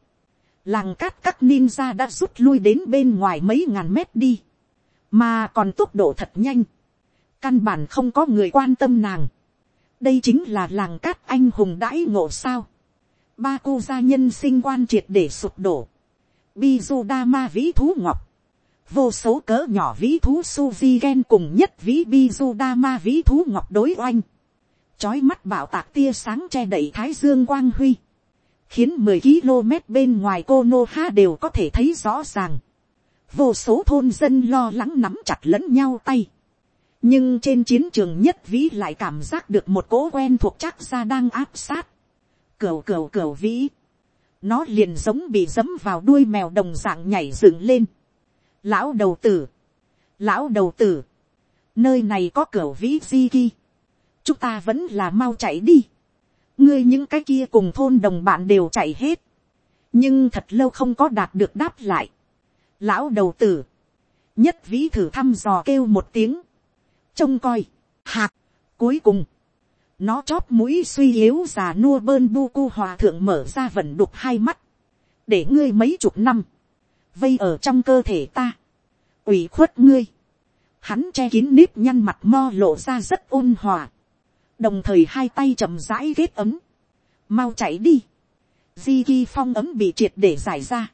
làng cát các ninja đã rút lui đến bên ngoài mấy ngàn mét đi. mà còn tốc độ thật nhanh. căn bản không có người quan tâm nàng. đây chính là làng cát anh hùng đãi ngộ sao ba cô gia nhân sinh quan triệt để sụp đổ. Bizu Dama vĩ thú ngọc. Vô số cỡ nhỏ vĩ thú Suzy Gen cùng nhất vĩ Bizu Dama vĩ thú ngọc đối oanh. Chói mắt bảo tạc tia sáng che đậy thái dương quang huy. Khiến 10 km bên ngoài cô Nô Ha đều có thể thấy rõ ràng. Vô số thôn dân lo lắng nắm chặt lẫn nhau tay. Nhưng trên chiến trường nhất vĩ lại cảm giác được một cỗ quen thuộc chắc ra đang áp sát cửu cửu cửu vĩ. Nó liền giống bị dấm vào đuôi mèo đồng dạng nhảy dựng lên. Lão đầu tử. Lão đầu tử. Nơi này có cửu vĩ di ki. Chúng ta vẫn là mau chạy đi. Ngươi những cái kia cùng thôn đồng bạn đều chạy hết. Nhưng thật lâu không có đạt được đáp lại. Lão đầu tử. Nhất vĩ thử thăm dò kêu một tiếng. Trông coi. Hạc. Cuối cùng nó chóp mũi suy yếu già nua bơn bu cu hòa thượng mở ra vẩn đục hai mắt. Để ngươi mấy chục năm. Vây ở trong cơ thể ta. ủy khuất ngươi. Hắn che kín nếp nhăn mặt mo lộ ra rất ôn hòa. Đồng thời hai tay chậm rãi ghét ấm. Mau chạy đi. Di ghi phong ấm bị triệt để giải ra.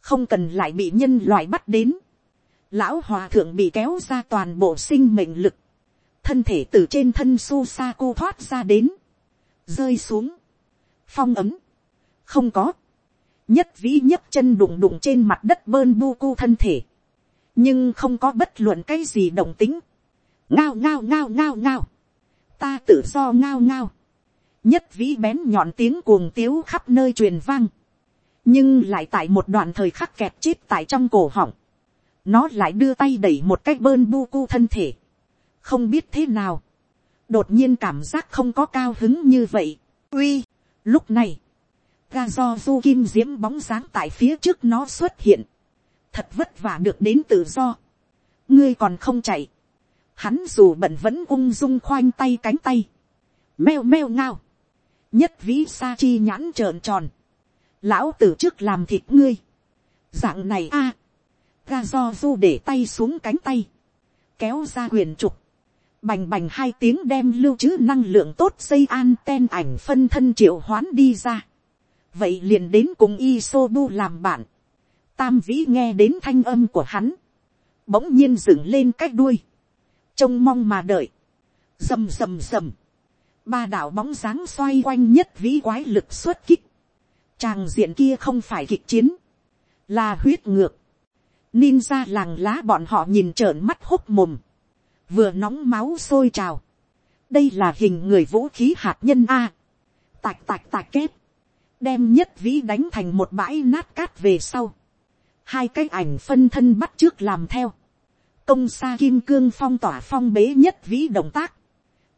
Không cần lại bị nhân loại bắt đến. Lão hòa thượng bị kéo ra toàn bộ sinh mệnh lực thân thể từ trên thân su sa cô thoát ra đến, rơi xuống, phong ấm, không có, nhất vĩ nhất chân đụng đụng trên mặt đất bơn bu cu thân thể, nhưng không có bất luận cái gì đồng tính, ngao ngao ngao ngao ngao, ta tự do ngao ngao, nhất vĩ bén nhọn tiếng cuồng tiếu khắp nơi truyền vang, nhưng lại tại một đoạn thời khắc kẹt chết tại trong cổ họng, nó lại đưa tay đẩy một cái bơn bu cu thân thể, không biết thế nào, đột nhiên cảm giác không có cao hứng như vậy. uy, lúc này, ga do du kim diễm bóng dáng tại phía trước nó xuất hiện, thật vất vả được đến tự do, ngươi còn không chạy, hắn dù bận vẫn ung dung khoanh tay cánh tay, meo meo ngao, nhất vĩ sa chi nhãn trợn tròn, lão t trước làm thịt ngươi, dạng này a, ga do du để tay xuống cánh tay, kéo ra quyền trục, Bành bành hai tiếng đem lưu trữ năng lượng tốt xây an ten ảnh phân thân triệu hoán đi ra. Vậy liền đến cùng Isobu làm bạn. Tam vĩ nghe đến thanh âm của hắn. Bỗng nhiên dựng lên cách đuôi. Trông mong mà đợi. Dầm dầm dầm. Ba đạo bóng dáng xoay quanh nhất vĩ quái lực xuất kích. Tràng diện kia không phải kịch chiến. Là huyết ngược. Ninja làng lá bọn họ nhìn trợn mắt hốc mồm vừa nóng máu sôi trào. đây là hình người vũ khí hạt nhân a. tạch tạch tạch kết, đem nhất vĩ đánh thành một bãi nát cát về sau. hai cái ảnh phân thân bắt trước làm theo, công xa kim cương phong tỏa phong bế nhất vĩ động tác,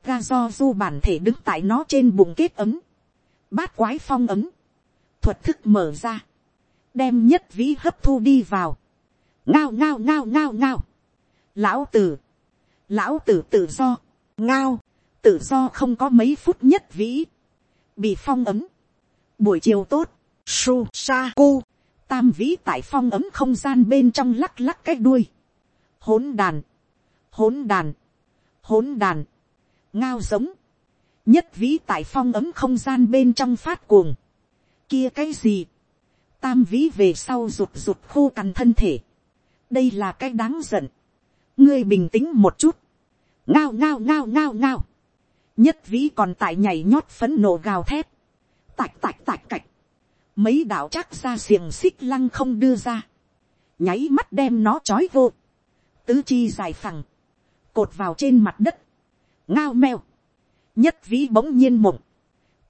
ga do du bản thể đứng tại nó trên bụng kết ấm, bát quái phong ấm, thuật thức mở ra, đem nhất vĩ hấp thu đi vào, ngao ngao ngao ngao ngao, lão tử, lão tử tự do, ngao, tự do không có mấy phút nhất vĩ, bị phong ấm, buổi chiều tốt, su sa cu, tam vĩ tại phong ấm không gian bên trong lắc lắc cái đuôi, hỗn đàn, hỗn đàn, hỗn đàn, ngao giống, nhất vĩ tại phong ấm không gian bên trong phát cuồng, kia cái gì, tam vĩ về sau rụt rụt khô cằn thân thể, đây là cái đáng giận, ngươi bình tĩnh một chút, ngao ngao ngao ngao ngao, nhất vĩ còn tại nhảy nhót phấn nổ gào thét, tạch tạch tạch cạch, mấy đạo chắc ra xiềng xích lăng không đưa ra, nháy mắt đem nó trói vô, tứ chi dài phẳng, cột vào trên mặt đất, ngao meo, nhất vĩ bỗng nhiên mộng,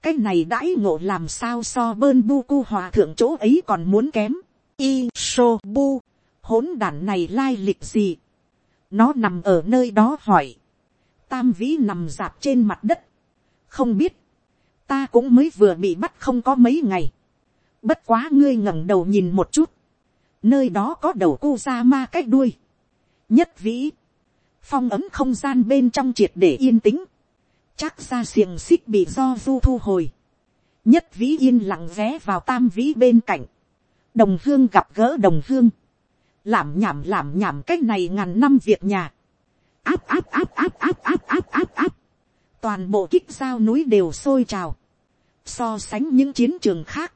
cái này đãi ngộ làm sao so bơn bu cu hòa thượng chỗ ấy còn muốn kém, y so bu, hỗn đản này lai lịch gì, nó nằm ở nơi đó hỏi, tam vĩ nằm dạp trên mặt đất, không biết, ta cũng mới vừa bị bắt không có mấy ngày, bất quá ngươi ngẩng đầu nhìn một chút, nơi đó có đầu cu ra ma cái đuôi, nhất vĩ, phong ấm không gian bên trong triệt để yên tĩnh, chắc ra xiềng xích bị do du thu hồi, nhất vĩ yên lặng ghé vào tam vĩ bên cạnh, đồng hương gặp gỡ đồng hương, làm nhảm làm nhảm cách này ngàn năm việc nhà, áp áp áp áp áp áp áp áp áp, toàn bộ kích giao núi đều sôi trào, so sánh những chiến trường khác,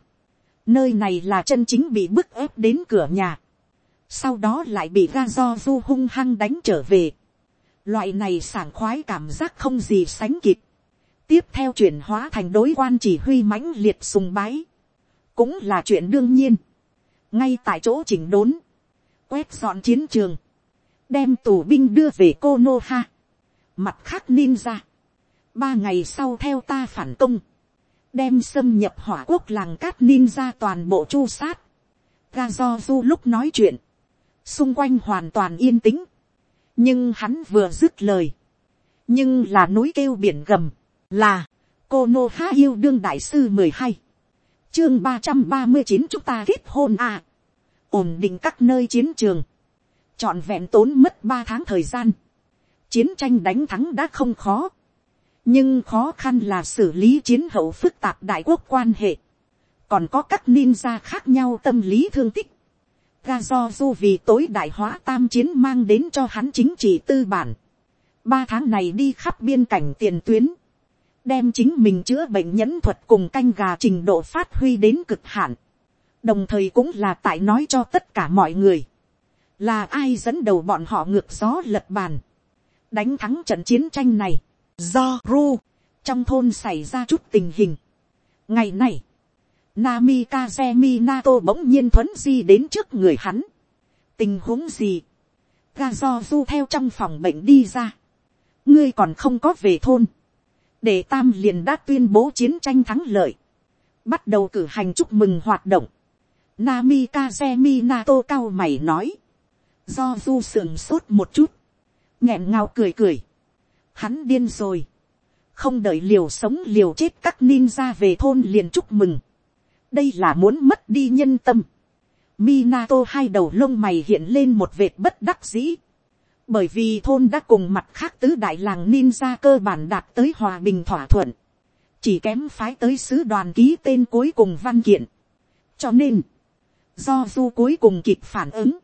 nơi này là chân chính bị bức ép đến cửa nhà, sau đó lại bị ga do du hung hăng đánh trở về, loại này sảng khoái cảm giác không gì sánh kịp, tiếp theo chuyển hóa thành đối quan chỉ huy mãnh liệt sùng bái, cũng là chuyện đương nhiên, ngay tại chỗ chỉnh đốn, quét dọn chiến trường, đem tù binh đưa về cô nô ha, mặt khác ninja, ba ngày sau theo ta phản công, đem xâm nhập hỏa quốc làng cát ninja toàn bộ chu sát, ga do du lúc nói chuyện, xung quanh hoàn toàn yên tĩnh, nhưng hắn vừa dứt lời, nhưng là núi kêu biển gầm, là, cô nô ha yêu đương đại sư mười hai, chương ba trăm ba mươi chín chúng ta kết hôn à, ổn định các nơi chiến trường, trọn vẹn tốn mất ba tháng thời gian, chiến tranh đánh thắng đã không khó, nhưng khó khăn là xử lý chiến hậu phức tạp đại quốc quan hệ, còn có các ninja khác nhau tâm lý thương tích, ga do du vì tối đại hóa tam chiến mang đến cho hắn chính trị tư bản, ba tháng này đi khắp biên cảnh tiền tuyến, đem chính mình chữa bệnh nhẫn thuật cùng canh gà trình độ phát huy đến cực hạn, đồng thời cũng là tại nói cho tất cả mọi người, là ai dẫn đầu bọn họ ngược gió lật bàn, đánh thắng trận chiến tranh này, do ru, trong thôn xảy ra chút tình hình. ngày này, Nami Kazemi Nato bỗng nhiên thuấn di đến trước người hắn. tình huống gì, ga do du theo trong phòng bệnh đi ra, ngươi còn không có về thôn, để tam liền đã tuyên bố chiến tranh thắng lợi, bắt đầu cử hành chúc mừng hoạt động. Nami Kazemi Nato cao mày nói, do du sườn sốt một chút, nghẹn ngào cười cười, hắn điên rồi, không đợi liều sống liều chết các ninja về thôn liền chúc mừng, đây là muốn mất đi nhân tâm. Minato hai đầu lông mày hiện lên một vệt bất đắc dĩ. Bởi vì thôn đã cùng mặt khác tứ đại làng ninja cơ bản đạt tới hòa bình thỏa thuận. Chỉ kém phái tới sứ đoàn ký tên cuối cùng văn kiện. Cho nên, do du cuối cùng kịp phản ứng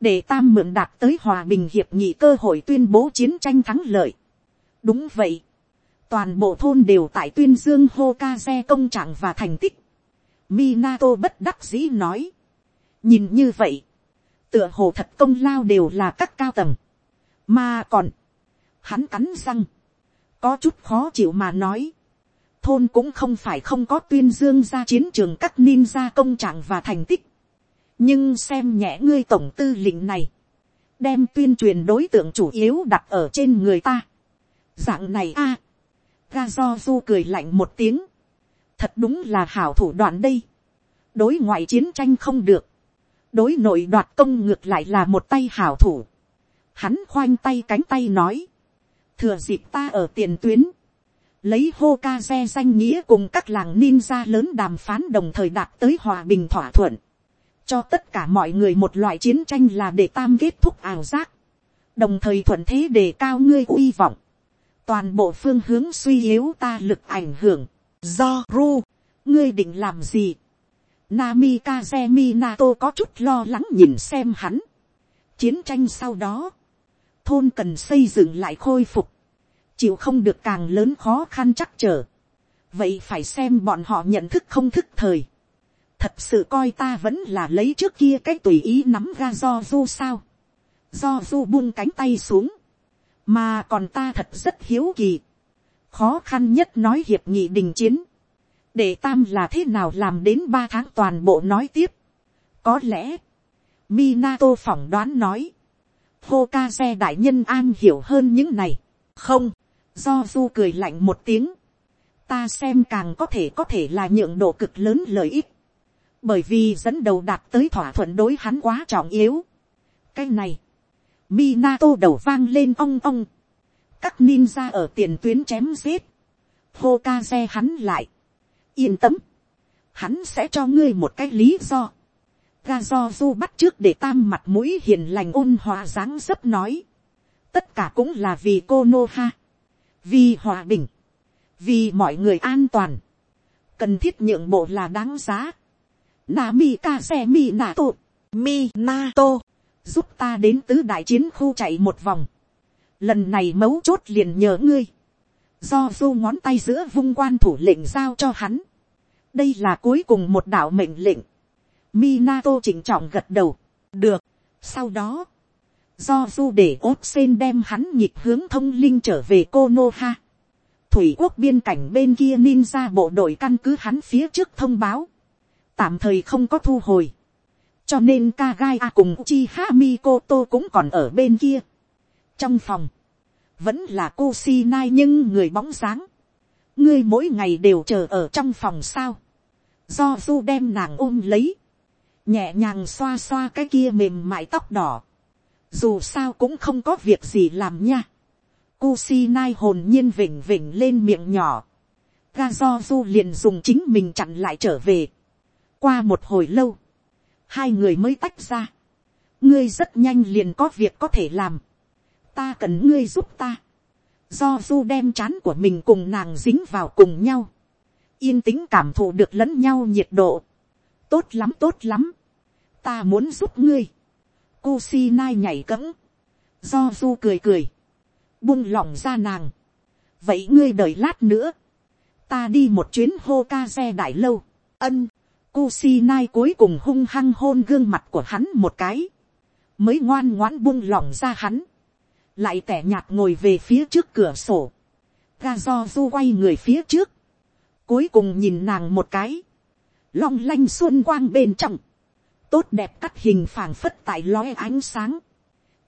để tam mượn đạt tới hòa bình hiệp nghị cơ hội tuyên bố chiến tranh thắng lợi. đúng vậy, toàn bộ thôn đều tại tuyên dương hô ca xe công trạng và thành tích. Minato bất đắc dĩ nói, nhìn như vậy, tựa hồ thật công lao đều là các cao tầng, mà còn, hắn cắn răng, có chút khó chịu mà nói, thôn cũng không phải không có tuyên dương ra chiến trường các ninja công trạng và thành tích, nhưng xem nhẹ ngươi tổng tư lệnh này, đem tuyên truyền đối tượng chủ yếu đặt ở trên người ta. dạng này a, ga cười lạnh một tiếng, thật đúng là hảo thủ đoạn đây, đối ngoại chiến tranh không được, đối nội đoạt công ngược lại là một tay hảo thủ. Hắn khoanh tay cánh tay nói. Thừa dịp ta ở tiền tuyến. Lấy Hokage danh nghĩa cùng các làng ninja lớn đàm phán đồng thời đạt tới hòa bình thỏa thuận. Cho tất cả mọi người một loại chiến tranh là để tam kết thúc ảo giác. Đồng thời thuận thế để cao ngươi uy vọng. Toàn bộ phương hướng suy yếu ta lực ảnh hưởng. Do Ru, ngươi định làm gì? Nami Kazemi Nato có chút lo lắng nhìn xem hắn. Chiến tranh sau đó, thôn cần xây dựng lại khôi phục, chịu không được càng lớn khó khăn chắc trở. Vậy phải xem bọn họ nhận thức không thức thời. Thật sự coi ta vẫn là lấy trước kia cái tùy ý nắm ga do du sao. Do du buông cánh tay xuống. Mà còn ta thật rất hiếu kỳ. Khó khăn nhất nói hiệp nghị đình chiến để tam là thế nào làm đến ba tháng toàn bộ nói tiếp. có lẽ, Minato phỏng đoán nói, Hokage đại nhân an hiểu hơn những này. không, do du cười lạnh một tiếng, ta xem càng có thể có thể là nhượng độ cực lớn lợi ích, bởi vì dẫn đầu đạt tới thỏa thuận đối hắn quá trọng yếu. cái này, Minato đầu vang lên ong ong, các ninja ở tiền tuyến chém giết, hô ca xe hắn lại, yên tâm, hắn sẽ cho ngươi một cái lý do. ga do du bắt trước để tam mặt mũi hiền lành ôn hòa dáng dấp nói. tất cả cũng là vì cô nô ha, vì hòa bình, vì mọi người an toàn, cần thiết nhượng bộ là đáng giá. Nami ka xe mi nato, mi nato, giúp ta đến tứ đại chiến khu chạy một vòng lần này mấu chốt liền nhờ ngươi do du ngón tay giữa vung quan thủ lệnh giao cho hắn đây là cuối cùng một đạo mệnh lệnh. Minato chỉnh trọng gật đầu. được. sau đó, do du để ốt sen đem hắn nhịp hướng thông linh trở về Konoha. Thủy quốc biên cảnh bên kia ninja bộ đội căn cứ hắn phía trước thông báo. Tạm thời không có thu hồi. Cho nên Kagai A cùng Uchiha Mikoto cũng còn ở bên kia. Trong phòng, vẫn là cô si nai nhưng người bóng dáng ngươi mỗi ngày đều chờ ở trong phòng sao. do du đem nàng ôm lấy, nhẹ nhàng xoa xoa cái kia mềm mại tóc đỏ. dù sao cũng không có việc gì làm nha. cô si nai hồn nhiên vỉnh vỉnh lên miệng nhỏ. Ga do du liền dùng chính mình chặn lại trở về. qua một hồi lâu, hai người mới tách ra. ngươi rất nhanh liền có việc có thể làm ta cần ngươi giúp ta. Do du đem chán của mình cùng nàng dính vào cùng nhau, yên tĩnh cảm thụ được lẫn nhau nhiệt độ, tốt lắm tốt lắm, ta muốn giúp ngươi, Kusi nai nhảy cẫng, do du cười cười, buông lỏng ra nàng, vậy ngươi đợi lát nữa, ta đi một chuyến hô ca xe đại lâu, ân, Kusi nai cuối cùng hung hăng hôn gương mặt của hắn một cái, mới ngoan ngoãn buông lỏng ra hắn, lại tẻ nhạt ngồi về phía trước cửa sổ, ga do du quay người phía trước, cuối cùng nhìn nàng một cái, long lanh xuân quang bên trong, tốt đẹp cắt hình phảng phất tại lóe ánh sáng,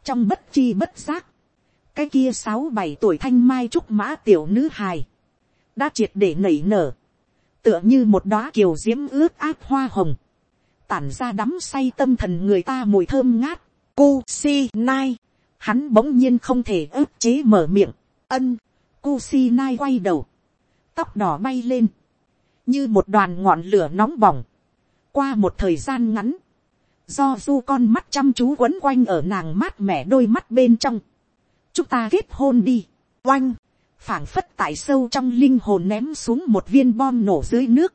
trong bất chi bất giác, cái kia sáu bảy tuổi thanh mai trúc mã tiểu nữ hài, đã triệt để nảy nở, tựa như một đóa kiều diễm ướt át hoa hồng, tản ra đắm say tâm thần người ta mùi thơm ngát, cu si nai, hắn bỗng nhiên không thể ức chế mở miệng, ân, Kusi nai quay đầu, tóc đỏ bay lên, như một đoàn ngọn lửa nóng bỏng. Qua một thời gian ngắn, do du con mắt chăm chú quấn quanh ở nàng mát mẻ đôi mắt bên trong. chúng ta kết hôn đi, oanh, phảng phất tại sâu trong linh hồn ném xuống một viên bom nổ dưới nước.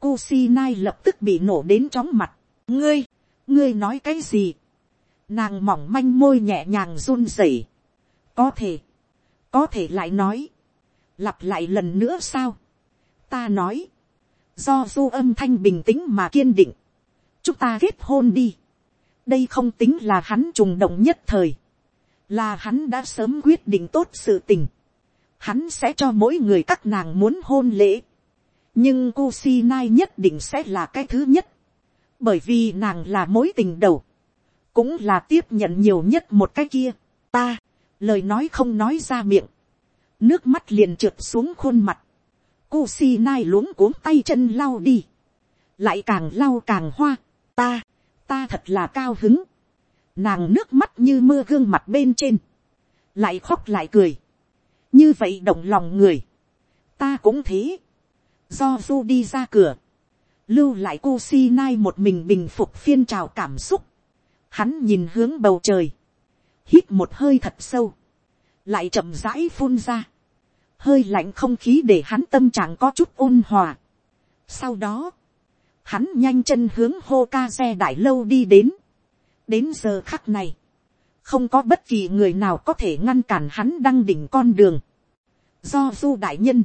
Kusinai lập tức bị nổ đến chóng mặt. ngươi, ngươi nói cái gì nàng mỏng manh môi nhẹ nhàng run rẩy, có thể, có thể lại nói, lặp lại lần nữa sao, ta nói, do du âm thanh bình tĩnh mà kiên định, chúng ta kết hôn đi, đây không tính là hắn trùng động nhất thời, là hắn đã sớm quyết định tốt sự tình, hắn sẽ cho mỗi người các nàng muốn hôn lễ, nhưng cô si nai nhất định sẽ là cái thứ nhất, bởi vì nàng là mối tình đầu, cũng là tiếp nhận nhiều nhất một cái kia. ta, lời nói không nói ra miệng, nước mắt liền trượt xuống khuôn mặt, cô si nai luống cuống tay chân lau đi, lại càng lau càng hoa, ta, ta thật là cao hứng, nàng nước mắt như mưa gương mặt bên trên, lại khóc lại cười, như vậy động lòng người, ta cũng thế, do du đi ra cửa, lưu lại cô si nai một mình bình phục phiên trào cảm xúc, hắn nhìn hướng bầu trời, hít một hơi thật sâu, lại chậm rãi phun ra, hơi lạnh không khí để hắn tâm trạng có chút ôn hòa. Sau đó, hắn nhanh chân hướng hô ca xe đại lâu đi đến. đến giờ khắc này, không có bất kỳ người nào có thể ngăn cản hắn đăng đỉnh con đường. do du đại nhân,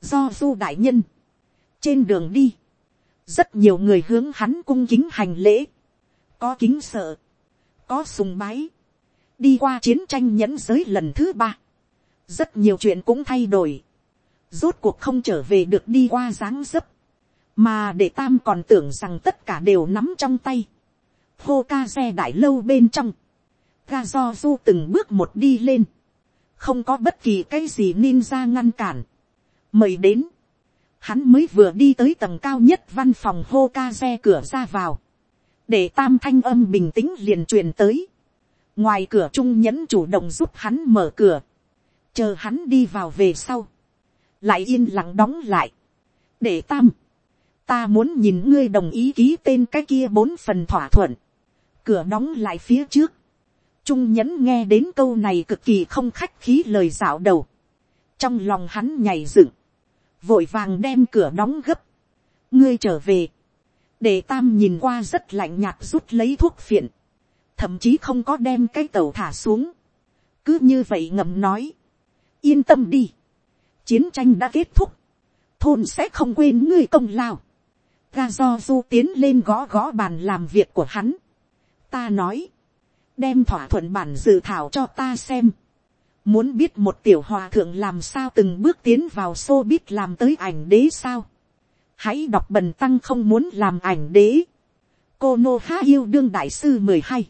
do du đại nhân, trên đường đi, rất nhiều người hướng hắn cung kính hành lễ, có kính sợ, có sùng bái, đi qua chiến tranh nhẫn giới lần thứ ba, rất nhiều chuyện cũng thay đổi, rốt cuộc không trở về được đi qua dáng dấp, mà để tam còn tưởng rằng tất cả đều nắm trong tay, hô ca xe đại lâu bên trong, ga do du từng bước một đi lên, không có bất kỳ cái gì ninja ngăn cản, mời đến, hắn mới vừa đi tới tầng cao nhất văn phòng hô ca xe cửa ra vào, để tam thanh âm bình tĩnh liền truyền tới, ngoài cửa trung nhẫn chủ động giúp hắn mở cửa, chờ hắn đi vào về sau, lại yên lặng đóng lại, để tam, ta muốn nhìn ngươi đồng ý ký tên cái kia bốn phần thỏa thuận, cửa đóng lại phía trước, trung nhẫn nghe đến câu này cực kỳ không khách khí lời dạo đầu, trong lòng hắn nhảy dựng, vội vàng đem cửa đóng gấp, ngươi trở về, để tam nhìn qua rất lạnh nhạt rút lấy thuốc phiện, thậm chí không có đem cái tàu thả xuống, cứ như vậy ngầm nói, yên tâm đi, chiến tranh đã kết thúc, thôn sẽ không quên ngươi công lao, ga do du tiến lên gõ gõ bàn làm việc của hắn, ta nói, đem thỏa thuận bản dự thảo cho ta xem, muốn biết một tiểu hòa thượng làm sao từng bước tiến vào xô biết làm tới ảnh đế sao, hãy đọc bần tăng không muốn làm ảnh đế, cô nô há yêu đương đại sư mười hai,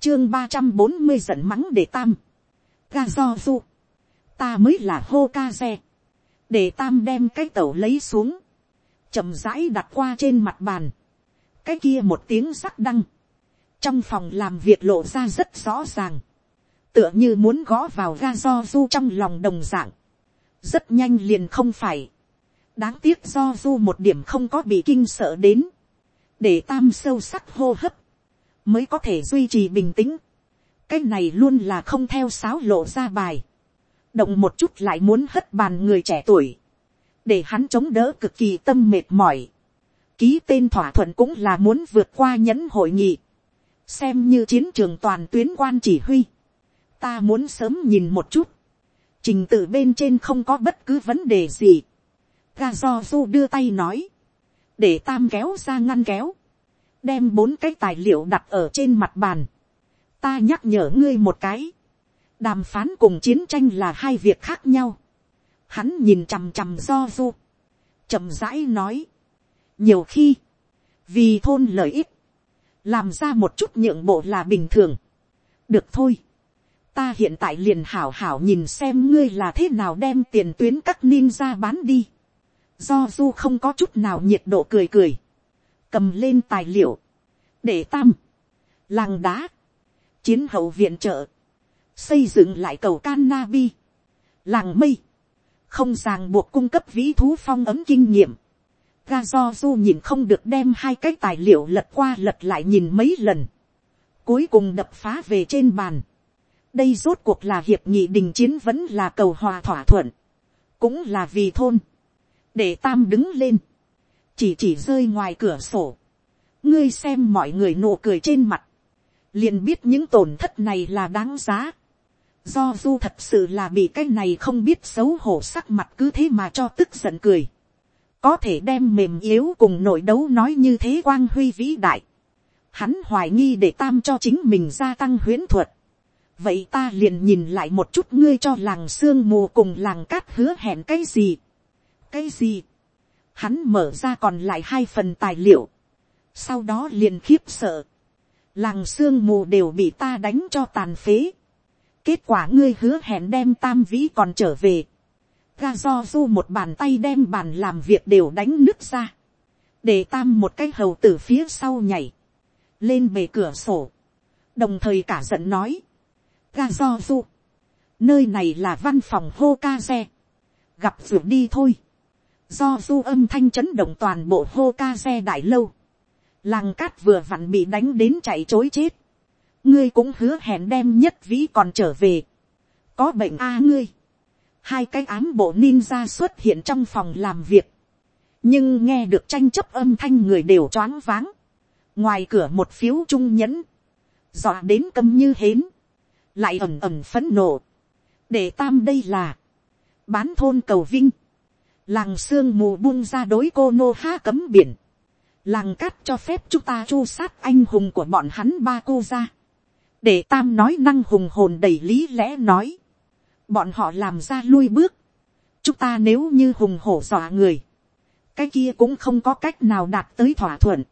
chương ba trăm bốn mươi giận mắng để tam, ga do du, ta mới là hô ca xe, để tam đem cái tẩu lấy xuống, chậm rãi đặt qua trên mặt bàn, cái kia một tiếng sắc đăng, trong phòng làm việc lộ ra rất rõ ràng, tựa như muốn gõ vào ga do du trong lòng đồng dạng, rất nhanh liền không phải, đáng tiếc do du một điểm không có bị kinh sợ đến, để tam sâu sắc hô hấp, mới có thể duy trì bình tĩnh, cái này luôn là không theo sáo lộ ra bài, động một chút lại muốn hất bàn người trẻ tuổi, để hắn chống đỡ cực kỳ tâm mệt mỏi, ký tên thỏa thuận cũng là muốn vượt qua nhẫn hội nghị, xem như chiến trường toàn tuyến quan chỉ huy, ta muốn sớm nhìn một chút, trình tự bên trên không có bất cứ vấn đề gì, ga do du đưa tay nói, để tam kéo ra ngăn kéo, đem bốn cái tài liệu đặt ở trên mặt bàn, ta nhắc nhở ngươi một cái, đàm phán cùng chiến tranh là hai việc khác nhau, hắn nhìn chằm chằm do du, chậm rãi nói, nhiều khi, vì thôn lợi ích, làm ra một chút nhượng bộ là bình thường, được thôi, ta hiện tại liền hảo hảo nhìn xem ngươi là thế nào đem tiền tuyến các ninja bán đi, do du không có chút nào nhiệt độ cười cười, cầm lên tài liệu, để tam, làng đá, chiến hậu viện trợ, xây dựng lại cầu can na bi, làng mây, không ràng buộc cung cấp vĩ thú phong ấm kinh nghiệm, ga do du nhìn không được đem hai cái tài liệu lật qua lật lại nhìn mấy lần, cuối cùng đập phá về trên bàn, đây rốt cuộc là hiệp nghị đình chiến vẫn là cầu hòa thỏa thuận, cũng là vì thôn, để tam đứng lên, chỉ chỉ rơi ngoài cửa sổ, ngươi xem mọi người nụ cười trên mặt, liền biết những tổn thất này là đáng giá. Do du thật sự là bị cái này không biết xấu hổ sắc mặt cứ thế mà cho tức giận cười. Có thể đem mềm yếu cùng nội đấu nói như thế quang huy vĩ đại. Hắn hoài nghi để tam cho chính mình gia tăng huyễn thuật. Vậy ta liền nhìn lại một chút ngươi cho làng sương mù cùng làng cát hứa hẹn cái gì. Cái gì? Hắn mở ra còn lại hai phần tài liệu. Sau đó liền khiếp sợ làng sương mù đều bị ta đánh cho tàn phế. kết quả ngươi hứa hẹn đem tam vĩ còn trở về. ga do du một bàn tay đem bàn làm việc đều đánh nứt ra. để tam một cái hầu từ phía sau nhảy. lên bề cửa sổ, đồng thời cả giận nói, ga do du, nơi này là văn phòng hô ca xe, gặp ruột đi thôi, do du âm thanh chấn động toàn bộ hô ca xe đại lâu, làng cát vừa vặn bị đánh đến chạy chối chết, ngươi cũng hứa hẹn đem nhất vĩ còn trở về, có bệnh a ngươi, hai cái ám bộ ninja xuất hiện trong phòng làm việc, nhưng nghe được tranh chấp âm thanh người đều choáng váng, ngoài cửa một phiếu trung nhẫn, dọa đến câm như hến, lại ẩm ẩm phấn nộ, để tam đây là, bán thôn cầu vinh, làng sương mù buông ra đối cô nô ha cấm biển, làng cát cho phép chúng ta chu sát anh hùng của bọn hắn ba cô ra, để tam nói năng hùng hồn đầy lý lẽ nói, bọn họ làm ra lui bước, chúng ta nếu như hùng hổ dọa người, cái kia cũng không có cách nào đạt tới thỏa thuận,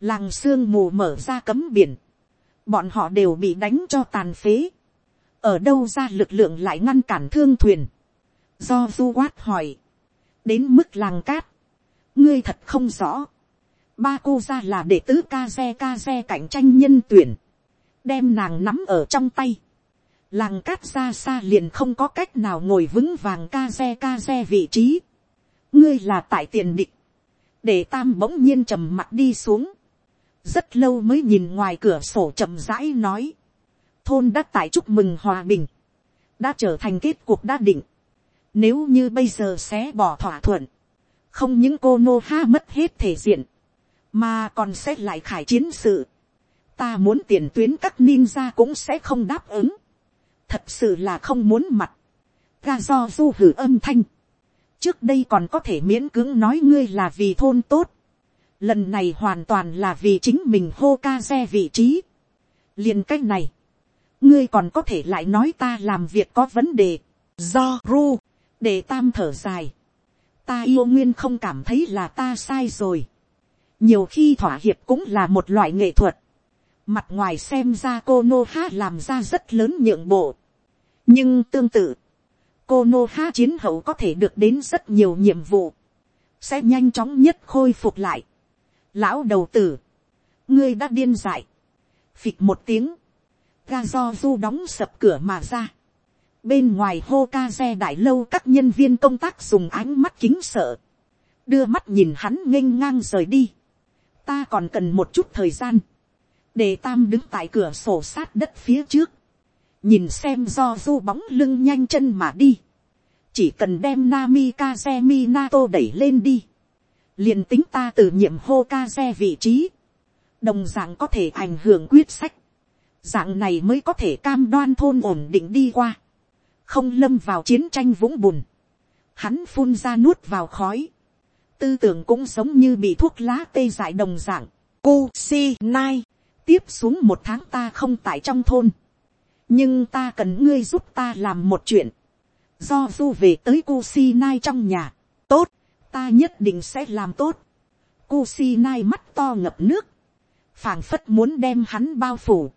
làng sương mù mở ra cấm biển, bọn họ đều bị đánh cho tàn phế, ở đâu ra lực lượng lại ngăn cản thương thuyền, do du quát hỏi, đến mức làng cát, ngươi thật không rõ, ba cô ra là đệ tứ ca xe ca xe cạnh tranh nhân tuyển, đem nàng nắm ở trong tay, làng cát ra xa liền không có cách nào ngồi vững vàng ca xe ca xe vị trí, ngươi là tại tiền địch, để tam bỗng nhiên trầm mặt đi xuống, rất lâu mới nhìn ngoài cửa sổ chậm rãi nói, thôn đã tại chúc mừng hòa bình, đã trở thành kết cuộc đã định, nếu như bây giờ sẽ bỏ thỏa thuận, không những cô nô ha mất hết thể diện, mà còn sẽ lại khải chiến sự, ta muốn tiền tuyến các ninja cũng sẽ không đáp ứng, thật sự là không muốn mặt, ga do du hử âm thanh, trước đây còn có thể miễn cưỡng nói ngươi là vì thôn tốt, lần này hoàn toàn là vì chính mình hô ca xe vị trí, liền cách này, ngươi còn có thể lại nói ta làm việc có vấn đề, do ru, để tam thở dài, ta yêu nguyên không cảm thấy là ta sai rồi, nhiều khi thỏa hiệp cũng là một loại nghệ thuật, mặt ngoài xem ra cô nô ha làm ra rất lớn nhượng bộ, nhưng tương tự, cô nô ha chiến hậu có thể được đến rất nhiều nhiệm vụ, sẽ nhanh chóng nhất khôi phục lại. Lão đầu tử, ngươi đã điên dại, phịch một tiếng, ga do du đóng sập cửa mà ra. Bên ngoài hô ca xe đại lâu các nhân viên công tác dùng ánh mắt kính sợ, đưa mắt nhìn hắn nghênh ngang rời đi. Ta còn cần một chút thời gian, để tam đứng tại cửa sổ sát đất phía trước, nhìn xem do du bóng lưng nhanh chân mà đi, chỉ cần đem Nami Kazemi Nato đẩy lên đi, liền tính ta từ nhiệm hô Kaze vị trí, đồng dạng có thể ảnh hưởng quyết sách, dạng này mới có thể cam đoan thôn ổn định đi qua, không lâm vào chiến tranh vũng bùn, hắn phun ra nuốt vào khói, tư tưởng cũng giống như bị thuốc lá tê dại đồng dạng, cô si nai, tiếp xuống một tháng ta không tại trong thôn, nhưng ta cần ngươi giúp ta làm một chuyện, do du về tới Kusinai trong nhà, tốt, ta nhất định sẽ làm tốt. Kusinai mắt to ngập nước, phảng phất muốn đem hắn bao phủ,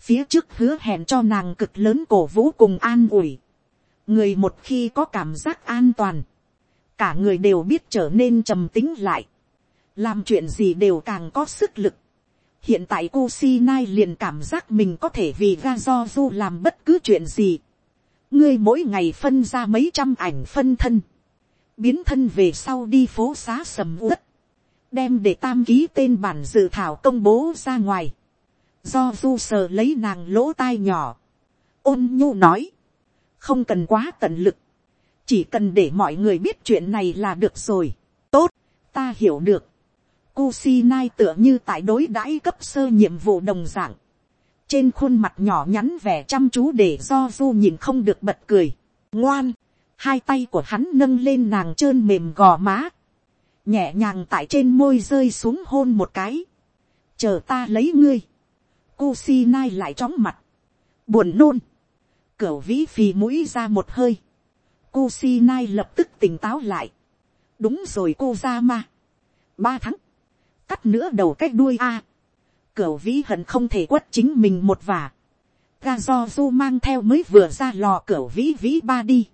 phía trước hứa hẹn cho nàng cực lớn cổ vũ cùng an ủi, người một khi có cảm giác an toàn, cả người đều biết trở nên trầm tính lại, làm chuyện gì đều càng có sức lực, hiện tại Kusinai liền cảm giác mình có thể vì ga do du làm bất cứ chuyện gì. ngươi mỗi ngày phân ra mấy trăm ảnh phân thân, biến thân về sau đi phố xá sầm uất, đem để tam ký tên bản dự thảo công bố ra ngoài, do du sờ lấy nàng lỗ tai nhỏ, ôn nhu nói, không cần quá tận lực, chỉ cần để mọi người biết chuyện này là được rồi, tốt, ta hiểu được, Kusinai tựa như tại đối đãi cấp sơ nhiệm vụ đồng dạng. Trên khuôn mặt nhỏ nhắn vẻ chăm chú để do du nhìn không được bật cười. Ngoan, hai tay của hắn nâng lên nàng trơn mềm gò má. Nhẹ nhàng tại trên môi rơi xuống hôn một cái. Chờ ta lấy ngươi. Kusinai lại chóng mặt. Buồn nôn. Cửu vĩ phì mũi ra một hơi. Cô si nai lập tức tỉnh táo lại. Đúng rồi cô ra ma. Ba tháng cắt nữa đầu cách đuôi a. À. Cửu vĩ hận không thể quất chính mình một vả. Ga do du mang theo mới vừa ra lò cửu vĩ vĩ ba đi.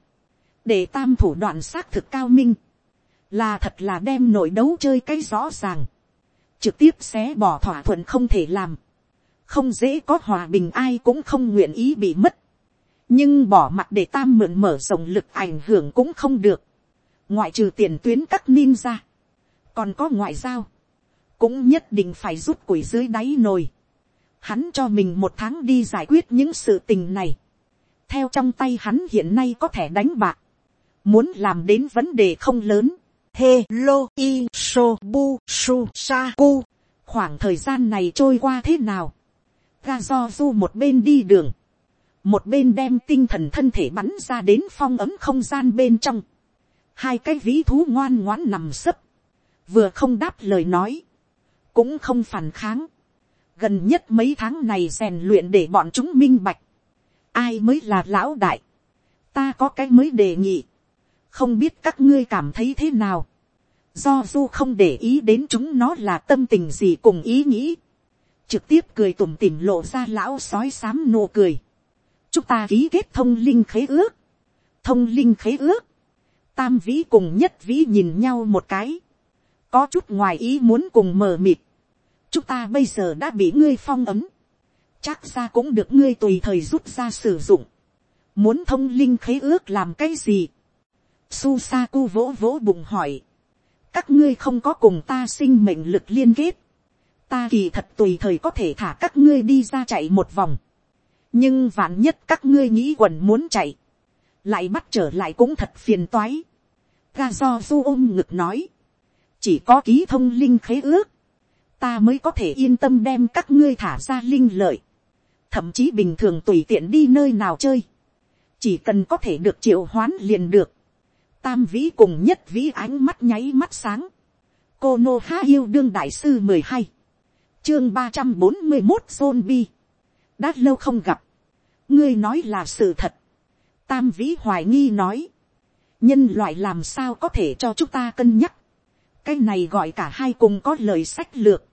Để tam thủ đoạn xác thực cao minh. Là thật là đem nội đấu chơi cái rõ ràng. trực tiếp xé bỏ thỏa thuận không thể làm, không dễ có hòa bình ai cũng không nguyện ý bị mất, nhưng bỏ mặt để tam mượn mở rộng lực ảnh hưởng cũng không được, ngoại trừ tiền tuyến các ninja, còn có ngoại giao, cũng nhất định phải rút củi dưới đáy nồi, hắn cho mình một tháng đi giải quyết những sự tình này, theo trong tay hắn hiện nay có thể đánh bạc, muốn làm đến vấn đề không lớn, Hello Isobu Susaku. Khoảng thời gian này trôi qua thế nào? Ga do du một bên đi đường. Một bên đem tinh thần thân thể bắn ra đến phong ấm không gian bên trong. Hai cái ví thú ngoan ngoãn nằm sấp. Vừa không đáp lời nói. Cũng không phản kháng. Gần nhất mấy tháng này rèn luyện để bọn chúng minh bạch. Ai mới là lão đại. Ta có cái mới đề nghị không biết các ngươi cảm thấy thế nào. do du không để ý đến chúng nó là tâm tình gì cùng ý nghĩ. trực tiếp cười tủm tỉm lộ ra lão sói xám nụ cười chúng ta ký kết thông linh khế ước. thông linh khế ước. tam vĩ cùng nhất vĩ nhìn nhau một cái. có chút ngoài ý muốn cùng mờ mịt. chúng ta bây giờ đã bị ngươi phong ấm. chắc ra cũng được ngươi tùy thời rút ra sử dụng. muốn thông linh khế ước làm cái gì Susaku vỗ vỗ bụng hỏi. Các ngươi không có cùng ta sinh mệnh lực liên kết. Ta kỳ thật tùy thời có thể thả các ngươi đi ra chạy một vòng. Nhưng vạn nhất các ngươi nghĩ quần muốn chạy. Lại bắt trở lại cũng thật phiền toái. Ga do du ôm ngực nói. Chỉ có ký thông linh khế ước. Ta mới có thể yên tâm đem các ngươi thả ra linh lợi. Thậm chí bình thường tùy tiện đi nơi nào chơi. Chỉ cần có thể được triệu hoán liền được tam vĩ cùng nhất vĩ ánh mắt nháy mắt sáng. cô nô há yêu đương đại sư mười hai, chương ba trăm bốn mươi một zôn bi. đã lâu không gặp, ngươi nói là sự thật. tam vĩ hoài nghi nói, nhân loại làm sao có thể cho chúng ta cân nhắc. cái này gọi cả hai cùng có lời sách lược.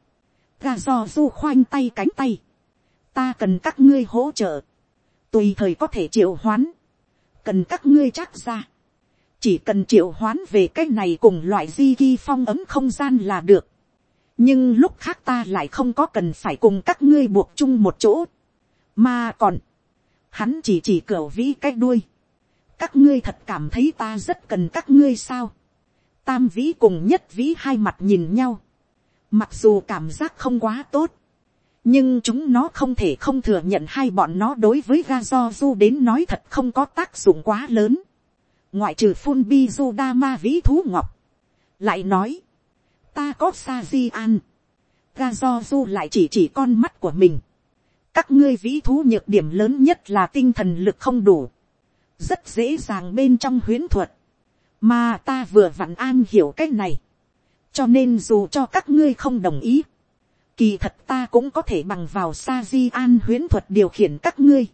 gà do du khoanh tay cánh tay. ta cần các ngươi hỗ trợ. tùy thời có thể triệu hoán. cần các ngươi chắc ra chỉ cần triệu hoán về cái này cùng loại di ghi phong ấm không gian là được. nhưng lúc khác ta lại không có cần phải cùng các ngươi buộc chung một chỗ. mà còn, hắn chỉ chỉ cửa vĩ cái đuôi. các ngươi thật cảm thấy ta rất cần các ngươi sao. tam vĩ cùng nhất vĩ hai mặt nhìn nhau. mặc dù cảm giác không quá tốt. nhưng chúng nó không thể không thừa nhận hai bọn nó đối với ga do du đến nói thật không có tác dụng quá lớn ngoại trừ phun bi du đa ma vĩ thú ngọc, lại nói, ta có sa di an, ga do du lại chỉ chỉ con mắt của mình, các ngươi vĩ thú nhược điểm lớn nhất là tinh thần lực không đủ, rất dễ dàng bên trong huyến thuật, mà ta vừa vặn an hiểu cái này, cho nên dù cho các ngươi không đồng ý, kỳ thật ta cũng có thể bằng vào sa di an huyến thuật điều khiển các ngươi,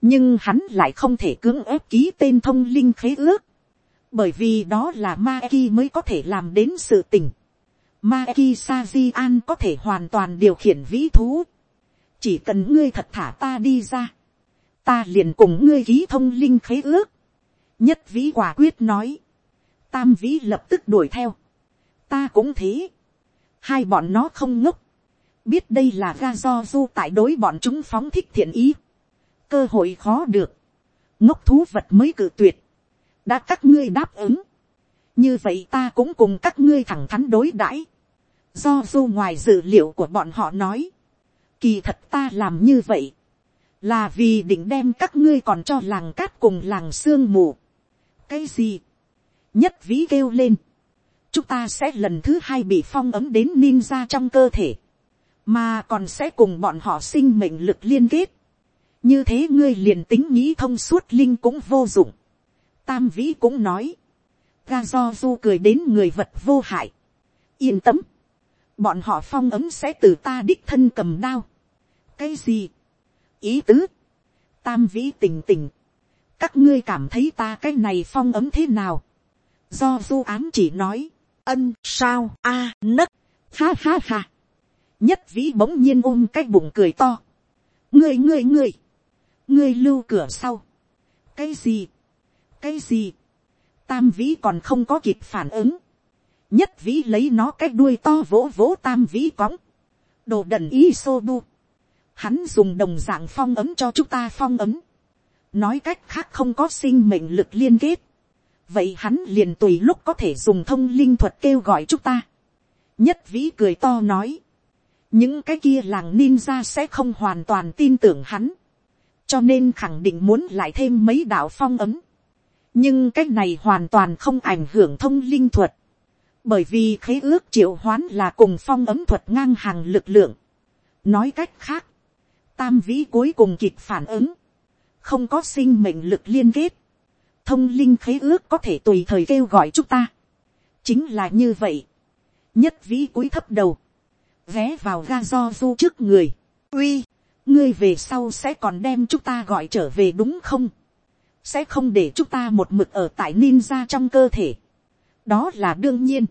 nhưng hắn lại không thể cưỡng ép ký tên thông linh khế ước, bởi vì đó là ma ki mới có thể làm đến sự tình. ma ki sa di an có thể hoàn toàn điều khiển vĩ thú, chỉ cần ngươi thật thả ta đi ra, ta liền cùng ngươi ký thông linh khế ước, nhất vĩ quả quyết nói, tam vĩ lập tức đuổi theo, ta cũng thế, hai bọn nó không ngốc, biết đây là ga do du tại đối bọn chúng phóng thích thiện ý, cơ hội khó được, ngốc thú vật mới cự tuyệt, đã các ngươi đáp ứng, như vậy ta cũng cùng các ngươi thẳng thắn đối đãi, do du ngoài dự liệu của bọn họ nói, kỳ thật ta làm như vậy, là vì định đem các ngươi còn cho làng cát cùng làng sương mù. cái gì, nhất vĩ kêu lên, chúng ta sẽ lần thứ hai bị phong ấm đến ninja trong cơ thể, mà còn sẽ cùng bọn họ sinh mệnh lực liên kết như thế ngươi liền tính nghĩ thông suốt linh cũng vô dụng. tam vĩ cũng nói, ga do du cười đến người vật vô hại. yên tâm, bọn họ phong ấm sẽ từ ta đích thân cầm đao cái gì, ý tứ, tam vĩ tình tình, các ngươi cảm thấy ta cái này phong ấm thế nào. do du ám chỉ nói, ân sao? A nấc, ha ha ha. nhất vĩ bỗng nhiên ôm cái bụng cười to. ngươi ngươi ngươi, ngươi lưu cửa sau. cái gì, cái gì, tam vĩ còn không có kịp phản ứng, nhất vĩ lấy nó cái đuôi to vỗ vỗ tam vĩ cõng, đồ đần y xô bu, hắn dùng đồng dạng phong ấm cho chúng ta phong ấm, nói cách khác không có sinh mệnh lực liên kết, vậy hắn liền tùy lúc có thể dùng thông linh thuật kêu gọi chúng ta. nhất vĩ cười to nói, những cái kia làng ninja sẽ không hoàn toàn tin tưởng hắn, cho nên khẳng định muốn lại thêm mấy đạo phong ấm. nhưng cái này hoàn toàn không ảnh hưởng thông linh thuật, bởi vì khế ước triệu hoán là cùng phong ấm thuật ngang hàng lực lượng. nói cách khác, tam vĩ cuối cùng kịp phản ứng, không có sinh mệnh lực liên kết, thông linh khế ước có thể tùy thời kêu gọi chúng ta. chính là như vậy. nhất vĩ cúi thấp đầu, vé vào ga do du trước người. uy, ngươi về sau sẽ còn đem chúng ta gọi trở về đúng không. sẽ không để chúng ta một mực ở tại ninja trong cơ thể. đó là đương nhiên.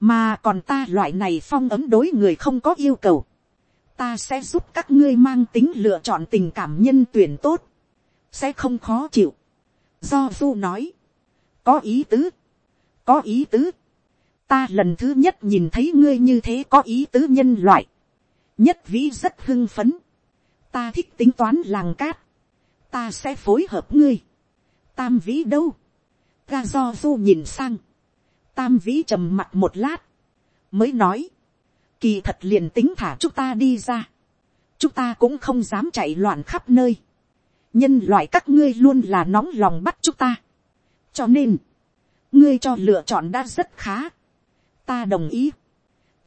mà còn ta loại này phong ấm đối người không có yêu cầu ta sẽ giúp các ngươi mang tính lựa chọn tình cảm nhân tuyển tốt. sẽ không khó chịu Do du nói. Có ý tứ. Có ý tứ. Ta lần thứ nhất nhìn thấy ngươi như thế có ý tứ nhân loại. Nhất vĩ rất hưng phấn. Ta thích tính toán làng cát. Ta sẽ phối hợp ngươi. Tam vĩ đâu? Ga do du nhìn sang. Tam vĩ trầm mặt một lát. Mới nói. Kỳ thật liền tính thả chúng ta đi ra. Chúng ta cũng không dám chạy loạn khắp nơi nhân loại các ngươi luôn là nóng lòng bắt chúng ta. cho nên, ngươi cho lựa chọn đã rất khá. ta đồng ý.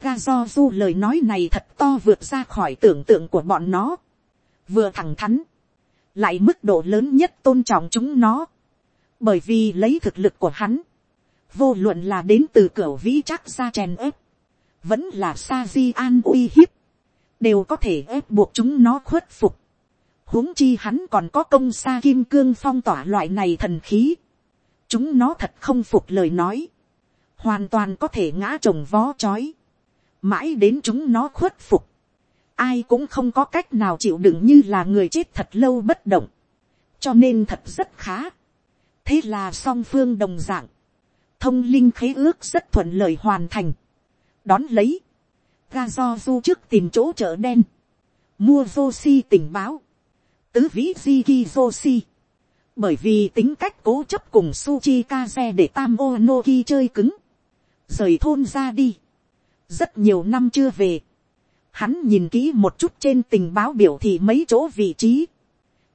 ga do du lời nói này thật to vượt ra khỏi tưởng tượng của bọn nó. vừa thẳng thắn, lại mức độ lớn nhất tôn trọng chúng nó. bởi vì lấy thực lực của hắn, vô luận là đến từ cửa vĩ chắc ra chèn ép, vẫn là sa di an uy hiếp, đều có thể ép buộc chúng nó khuất phục huống chi hắn còn có công sa kim cương phong tỏa loại này thần khí. chúng nó thật không phục lời nói. hoàn toàn có thể ngã trồng vó chói. mãi đến chúng nó khuất phục. ai cũng không có cách nào chịu đựng như là người chết thật lâu bất động. cho nên thật rất khá. thế là song phương đồng dạng. thông linh khế ước rất thuận lợi hoàn thành đón lấy. ga do du trước tìm chỗ chợ đen. mua vô si tình báo tứ vĩ Jiki Joshi. Bởi vì tính cách cố chấp cùng Suchi Kaze để Tam Onoki chơi cứng. Rời thôn ra đi. Rất nhiều năm chưa về. Hắn nhìn kỹ một chút trên tình báo biểu thị mấy chỗ vị trí.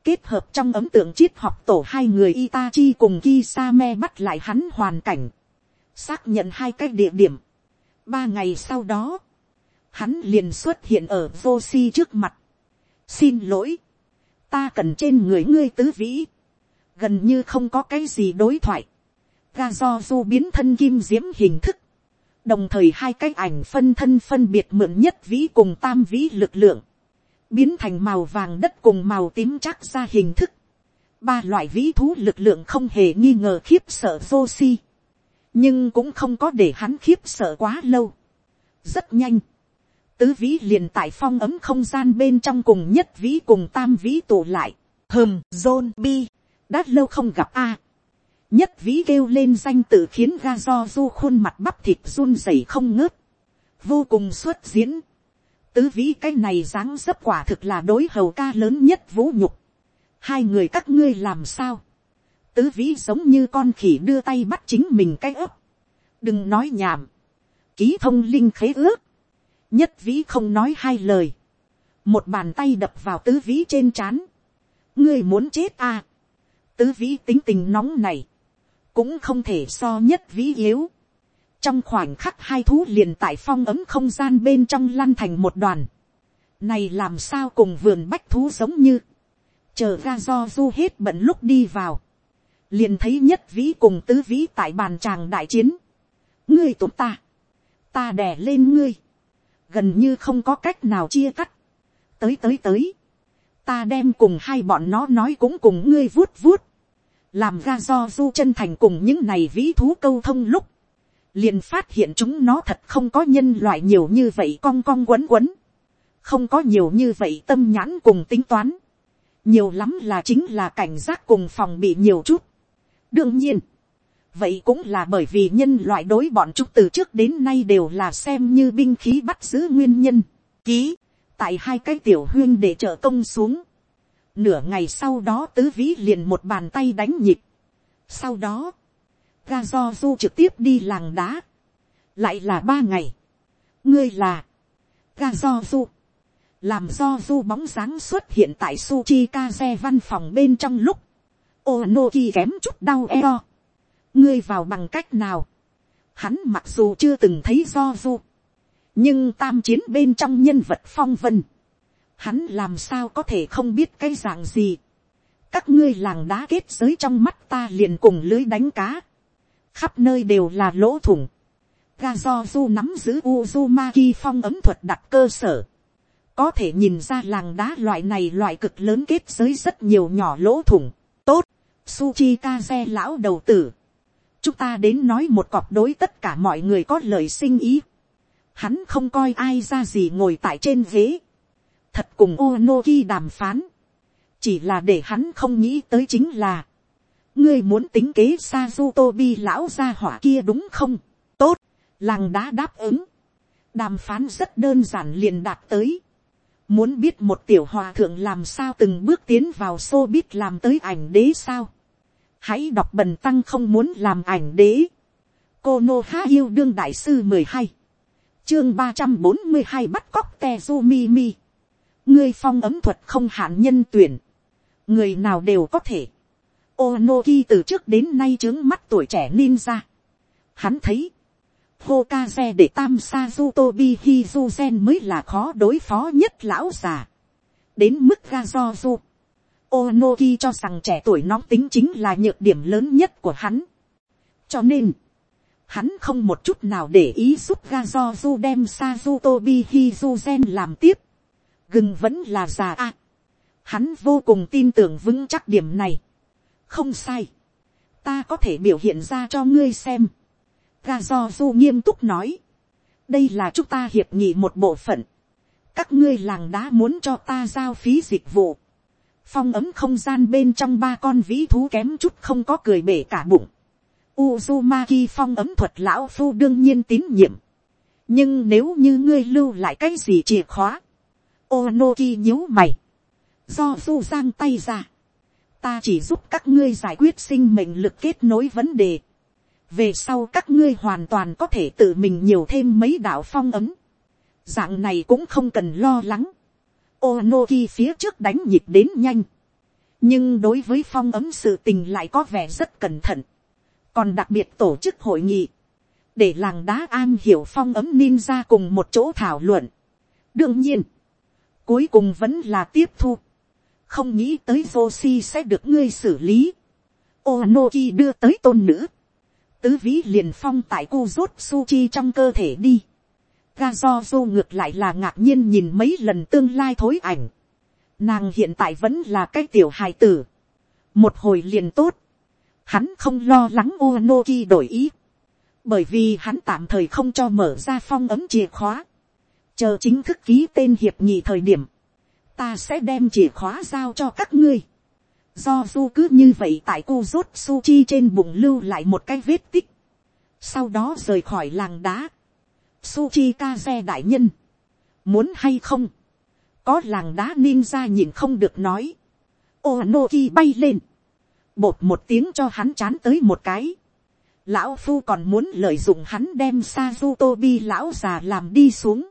Kết hợp trong ấm tượng triết học tổ hai người Itachi cùng Kisame bắt lại hắn hoàn cảnh. Xác nhận hai cái địa điểm. Ba ngày sau đó. Hắn liền xuất hiện ở vô si trước mặt. Xin lỗi. Ta cần trên người ngươi tứ vĩ, gần như không có cái gì đối thoại, ga do du biến thân kim diễm hình thức, đồng thời hai cái ảnh phân thân phân biệt mượn nhất vĩ cùng tam vĩ lực lượng, biến thành màu vàng đất cùng màu tím chắc ra hình thức, ba loại vĩ thú lực lượng không hề nghi ngờ khiếp sợ vô si, nhưng cũng không có để hắn khiếp sợ quá lâu. rất nhanh, tứ vĩ liền tại phong ấm không gian bên trong cùng nhất vĩ cùng tam vĩ tụ lại. Hừm, zôn Bi, đã lâu không gặp a. Nhất vĩ kêu lên danh tự khiến ga do du khuôn mặt bắp thịt run rẩy không ngớt. Vô cùng xuất diễn. Tứ vĩ cái này dáng dấp quả thực là đối hầu ca lớn nhất vũ nhục. Hai người các ngươi làm sao? Tứ vĩ giống như con khỉ đưa tay bắt chính mình cái ớt. Đừng nói nhảm. Ký thông linh khế ước nhất vĩ không nói hai lời, một bàn tay đập vào tứ vĩ trên c h á n ngươi muốn chết à. tứ vĩ tính tình nóng này, cũng không thể so nhất vĩ yếu. trong khoảnh khắc hai thú liền tại phong ấm không gian bên trong lăn thành một đoàn. này làm sao cùng vườn bách thú giống như, chờ ra do du hết bận lúc đi vào, liền thấy nhất vĩ cùng tứ vĩ tại bàn tràng đại chiến. ngươi tụt ta, ta đè lên ngươi, gần như không có cách nào chia cắt. tới tới tới, ta đem cùng hai bọn nó nói cũng cùng ngươi vuốt vuốt, làm ra do du chân thành cùng những này vĩ thú câu thông lúc, liền phát hiện chúng nó thật không có nhân loại nhiều như vậy cong cong quấn quấn, không có nhiều như vậy tâm nhãn cùng tính toán, nhiều lắm là chính là cảnh giác cùng phòng bị nhiều chút đương nhiên, vậy cũng là bởi vì nhân loại đối bọn chúng từ trước đến nay đều là xem như binh khí bắt giữ nguyên nhân. Ký, tại hai cái tiểu huyên để trợ công xuống. Nửa ngày sau đó tứ vĩ liền một bàn tay đánh nhịp. Sau đó, ga do du trực tiếp đi làng đá. Lại là ba ngày. Ngươi là, ga do du. Làm do du bóng dáng xuất hiện tại Suchi Kaze văn phòng bên trong lúc. Onoki kém chút đau eo ngươi vào bằng cách nào. Hắn mặc dù chưa từng thấy do du, nhưng tam chiến bên trong nhân vật phong vân, hắn làm sao có thể không biết cái dạng gì. các ngươi làng đá kết giới trong mắt ta liền cùng lưới đánh cá, khắp nơi đều là lỗ thủng. ga do du nắm giữ Uzumaki phong ấm thuật đặt cơ sở. có thể nhìn ra làng đá loại này loại cực lớn kết giới rất nhiều nhỏ lỗ thủng. tốt, Suchi Kaze lão đầu tử chúng ta đến nói một cọp đối tất cả mọi người có lời sinh ý. Hắn không coi ai ra gì ngồi tại trên ghế. Thật cùng Onoki đàm phán. Chỉ là để hắn không nghĩ tới chính là. Ngươi muốn tính kế Sazutobi lão gia hỏa kia đúng không? Tốt, làng đã đáp ứng. Đàm phán rất đơn giản liền đạt tới. Muốn biết một tiểu hòa thượng làm sao từng bước tiến vào xô biết làm tới ảnh đế sao? hãy đọc bần tăng không muốn làm ảnh đế. cô nô há yêu đương đại sư mười hai, chương ba trăm bốn mươi hai bắt cóc tezu mi ngươi phong ấm thuật không hạn nhân tuyển, người nào đều có thể. Onoki từ trước đến nay trướng mắt tuổi trẻ ninja. Hắn thấy, Hokage để tam Sazutobi Hizuzen mới là khó đối phó nhất lão già. Đến mức Gazozu, Onoki cho rằng trẻ tuổi nóng tính chính là nhược điểm lớn nhất của hắn. Cho nên, hắn không một chút nào để ý giúp Gazozu đem Sazutobi Hizuzen làm tiếp. Gừng vẫn là già a. hắn vô cùng tin tưởng vững chắc điểm này. Không sai. Ta có thể biểu hiện ra cho ngươi xem. Gazozu nghiêm túc nói. Đây là chúng ta hiệp nghị một bộ phận. Các ngươi làng đá muốn cho ta giao phí dịch vụ phong ấm không gian bên trong ba con vĩ thú kém chút không có cười bể cả bụng. Uzumaki phong ấm thuật lão phu đương nhiên tín nhiệm. nhưng nếu như ngươi lưu lại cái gì chìa khóa, Onoki nhíu mày, do du giang tay ra, ta chỉ giúp các ngươi giải quyết sinh mệnh lực kết nối vấn đề về sau các ngươi hoàn toàn có thể tự mình nhiều thêm mấy đạo phong ấm. dạng này cũng không cần lo lắng Onoki phía trước đánh nhịp đến nhanh. Nhưng đối với phong ấm sự tình lại có vẻ rất cẩn thận. Còn đặc biệt tổ chức hội nghị. Để làng đá an hiểu phong ấm ninja cùng một chỗ thảo luận. Đương nhiên. Cuối cùng vẫn là tiếp thu. Không nghĩ tới Joshi sẽ được ngươi xử lý. Onoki đưa tới tôn nữ. Tứ vĩ liền phong tại cu rốt Suchi trong cơ thể đi ga do du ngược lại là ngạc nhiên nhìn mấy lần tương lai thối ảnh. Nàng hiện tại vẫn là cái tiểu hài tử. Một hồi liền tốt. Hắn không lo lắng Onoki đổi ý. Bởi vì hắn tạm thời không cho mở ra phong ấm chìa khóa. Chờ chính thức ký tên hiệp nghị thời điểm. Ta sẽ đem chìa khóa giao cho các ngươi. Do du cứ như vậy tại cô rốt su chi trên bụng lưu lại một cái vết tích. Sau đó rời khỏi làng đá su chi ca xe đại nhân. Muốn hay không? Có làng đá ninja nhìn không được nói. Onoki bay lên. Bột một tiếng cho hắn chán tới một cái. Lão Phu còn muốn lợi dụng hắn đem Sazutobi lão già làm đi xuống.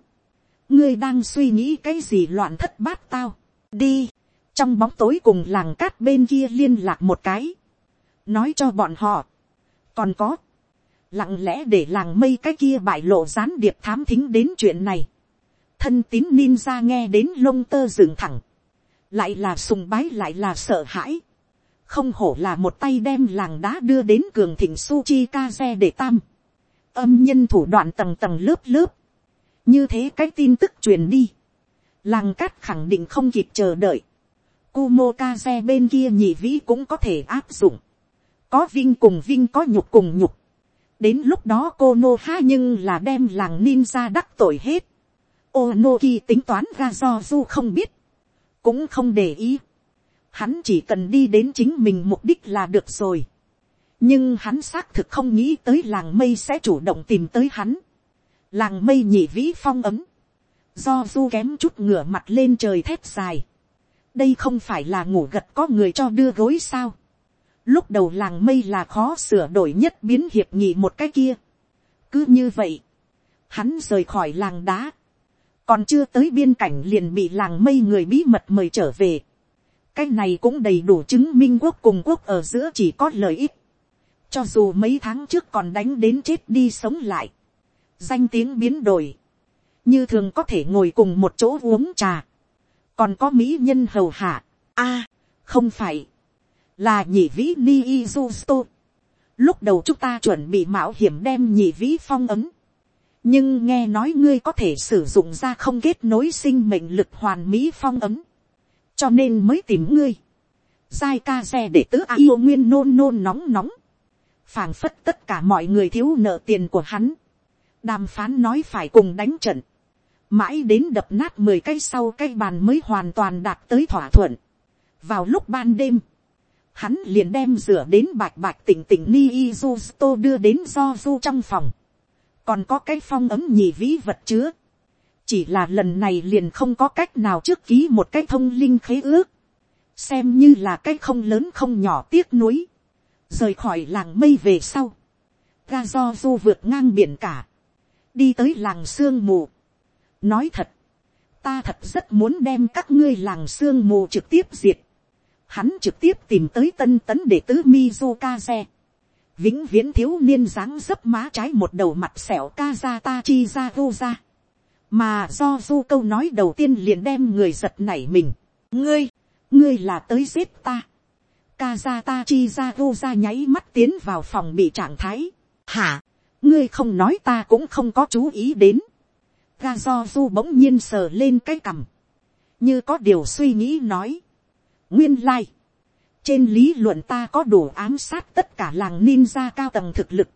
Ngươi đang suy nghĩ cái gì loạn thất bát tao. Đi. Trong bóng tối cùng làng cát bên kia liên lạc một cái. Nói cho bọn họ. Còn có lặng lẽ để làng mây cái kia bại lộ gián điệp thám thính đến chuyện này. thân tín ninja nghe đến lông tơ dựng thẳng, lại là sùng bái lại là sợ hãi. không hổ là một tay đem làng đá đưa đến cường thịnh suchi kaze để tam. âm nhân thủ đoạn tầng tầng lớp lớp. như thế cái tin tức truyền đi. làng cát khẳng định không kịp chờ đợi. Kumokaze bên kia nhị vĩ cũng có thể áp dụng. có vinh cùng vinh có nhục cùng nhục đến lúc đó cô nô ha nhưng là đem làng ninja đắc tội hết. Onoki tính toán ra do du không biết, cũng không để ý. Hắn chỉ cần đi đến chính mình mục đích là được rồi. nhưng hắn xác thực không nghĩ tới làng mây sẽ chủ động tìm tới hắn. làng mây nhị vĩ phong ấm, do du kém chút ngửa mặt lên trời thép dài đây không phải là ngủ gật có người cho đưa gối sao. lúc đầu làng mây là khó sửa đổi nhất biến hiệp nghị một cái kia. cứ như vậy, hắn rời khỏi làng đá, còn chưa tới biên cảnh liền bị làng mây người bí mật mời trở về. cái này cũng đầy đủ chứng minh quốc cùng quốc ở giữa chỉ có lợi ích. cho dù mấy tháng trước còn đánh đến chết đi sống lại, danh tiếng biến đổi, như thường có thể ngồi cùng một chỗ uống trà, còn có mỹ nhân hầu hạ, a, không phải, là nhị vĩ ni izusto. lúc đầu chúng ta chuẩn bị mạo hiểm đem nhị vĩ phong ấm, nhưng nghe nói ngươi có thể sử dụng ra không kết nối sinh mệnh lực hoàn mỹ phong ấm, cho nên mới tìm ngươi. giai ca xe để tứ a yêu nguyên nôn nôn nóng nóng, phảng phất tất cả mọi người thiếu nợ tiền của hắn, đàm phán nói phải cùng đánh trận, mãi đến đập nát mười cái sau cái bàn mới hoàn toàn đạt tới thỏa thuận. vào lúc ban đêm, hắn liền đem rửa đến bạch bạch tỉnh tỉnh ni izusto đưa đến do du trong phòng. Còn có cái phong ấm nhì vĩ vật chứa, chỉ là lần này liền không có cách nào trước ký một cái thông linh khế ước, xem như là cái không lớn không nhỏ tiếc nuối, rời khỏi làng mây về sau, ga do du vượt ngang biển cả, đi tới làng sương mù, nói thật, ta thật rất muốn đem các ngươi làng sương mù trực tiếp diệt, hắn trực tiếp tìm tới tân tấn để tứ Mizukaze vĩnh viễn thiếu niên dáng dấp má trái một đầu mặt xẻo Kazata chi ra vô ra. mà do du câu nói đầu tiên liền đem người giật nảy mình. ngươi, ngươi là tới giết ta. Kazata chi ra vô ra nháy mắt tiến vào phòng bị trạng thái. hả, ngươi không nói ta cũng không có chú ý đến ga do du bỗng nhiên sờ lên cái cằm. như có điều suy nghĩ nói. nguyên lai trên lý luận ta có đủ ám sát tất cả làng ninja cao tầng thực lực.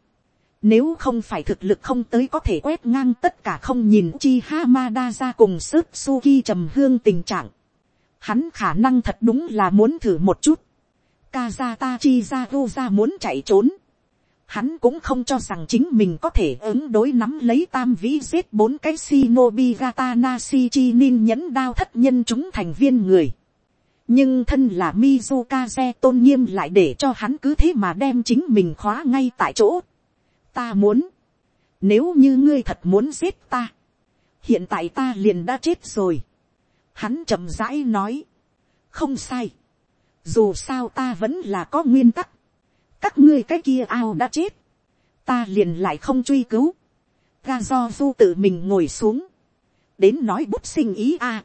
Nếu không phải thực lực không tới có thể quét ngang tất cả không nhìn chi Hamada ra cùng sức Suki trầm hương tình trạng. Hắn khả năng thật đúng là muốn thử một chút. Kazata chi ra ra muốn chạy trốn. Hắn cũng không cho rằng chính mình có thể ứng đối nắm lấy tam vĩ giết bốn cái shinobi gata nasi chi nin nhẫn đao thất nhân chúng thành viên người. Nhưng thân là Mizukaze tôn nghiêm lại để cho hắn cứ thế mà đem chính mình khóa ngay tại chỗ. Ta muốn, nếu như ngươi thật muốn giết ta, hiện tại ta liền đã chết rồi. Hắn chậm rãi nói, không sai, dù sao ta vẫn là có nguyên tắc, các ngươi cái kia ao đã chết, ta liền lại không truy cứu, ga do du tự mình ngồi xuống, đến nói bút sinh ý a.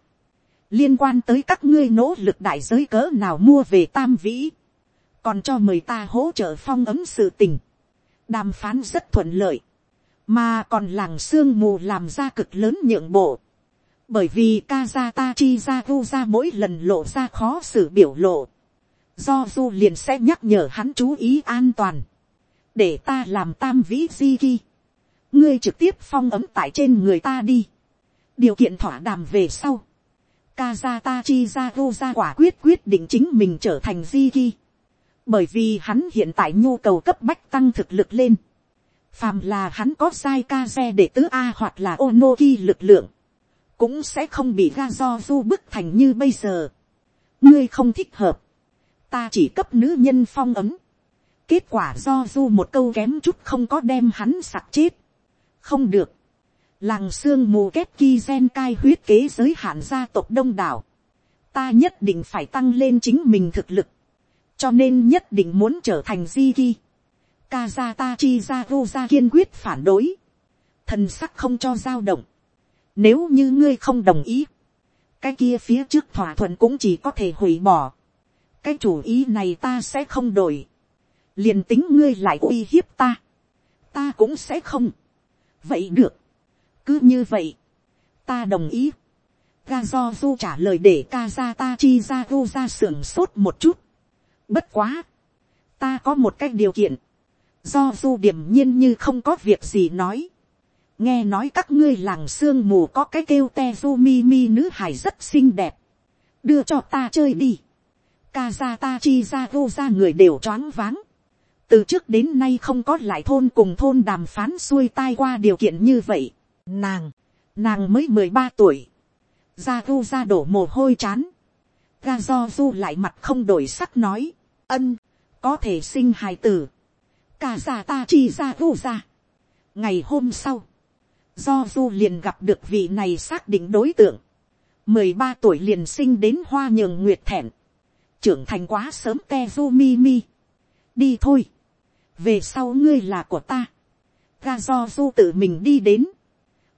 Liên quan tới các ngươi nỗ lực đại giới cỡ nào mua về tam vĩ, còn cho mời ta hỗ trợ phong ấm sự tình, đàm phán rất thuận lợi, mà còn làng sương mù làm ra cực lớn nhượng bộ, bởi vì Kazata chi ra vu ra mỗi lần lộ ra khó xử biểu lộ, do du liền sẽ nhắc nhở hắn chú ý an toàn, để ta làm tam vĩ di ghi, ngươi trực tiếp phong ấm tại trên người ta đi, điều kiện thỏa đàm về sau, Kazata ra quả quyết quyết định chính mình trở thành Ziki. Bởi vì hắn hiện tại nhu cầu cấp bách tăng thực lực lên. Phàm là hắn có sai Kaze để tứ A hoặc là Onoki lực lượng. Cũng sẽ không bị Gazozu bức thành như bây giờ. Ngươi không thích hợp. Ta chỉ cấp nữ nhân phong ấm. Kết quả do du một câu kém chút không có đem hắn sặc chết. Không được làng sương mù kép ki gen cai huyết kế giới hạn gia tộc đông đảo, ta nhất định phải tăng lên chính mình thực lực, cho nên nhất định muốn trở thành di ki. Kazata chi ra vô ra kiên quyết phản đối, thần sắc không cho dao động, nếu như ngươi không đồng ý, cái kia phía trước thỏa thuận cũng chỉ có thể hủy bỏ, cái chủ ý này ta sẽ không đổi, liền tính ngươi lại uy hiếp ta, ta cũng sẽ không, vậy được, cứ như vậy, ta đồng ý. ga do du trả lời để ca ra ta chi ra du ra sưởng sốt một chút. bất quá, ta có một cái điều kiện, do du điềm nhiên như không có việc gì nói. nghe nói các ngươi làng sương mù có cái kêu te du mi mi nữ hải rất xinh đẹp. đưa cho ta chơi đi ca ra ta chi ra vô ra người đều choáng váng. từ trước đến nay không có lại thôn cùng thôn đàm phán xuôi tai qua điều kiện như vậy. Nàng, nàng mới mười ba tuổi, ra gu ra đổ mồ hôi chán, ga do du lại mặt không đổi sắc nói, ân, có thể sinh hài tử, cả già ta chi ra gu ra. ngày hôm sau, do du liền gặp được vị này xác định đối tượng, mười ba tuổi liền sinh đến hoa nhường nguyệt thẹn, trưởng thành quá sớm te du mi mi, đi thôi, về sau ngươi là của ta, ga do du tự mình đi đến,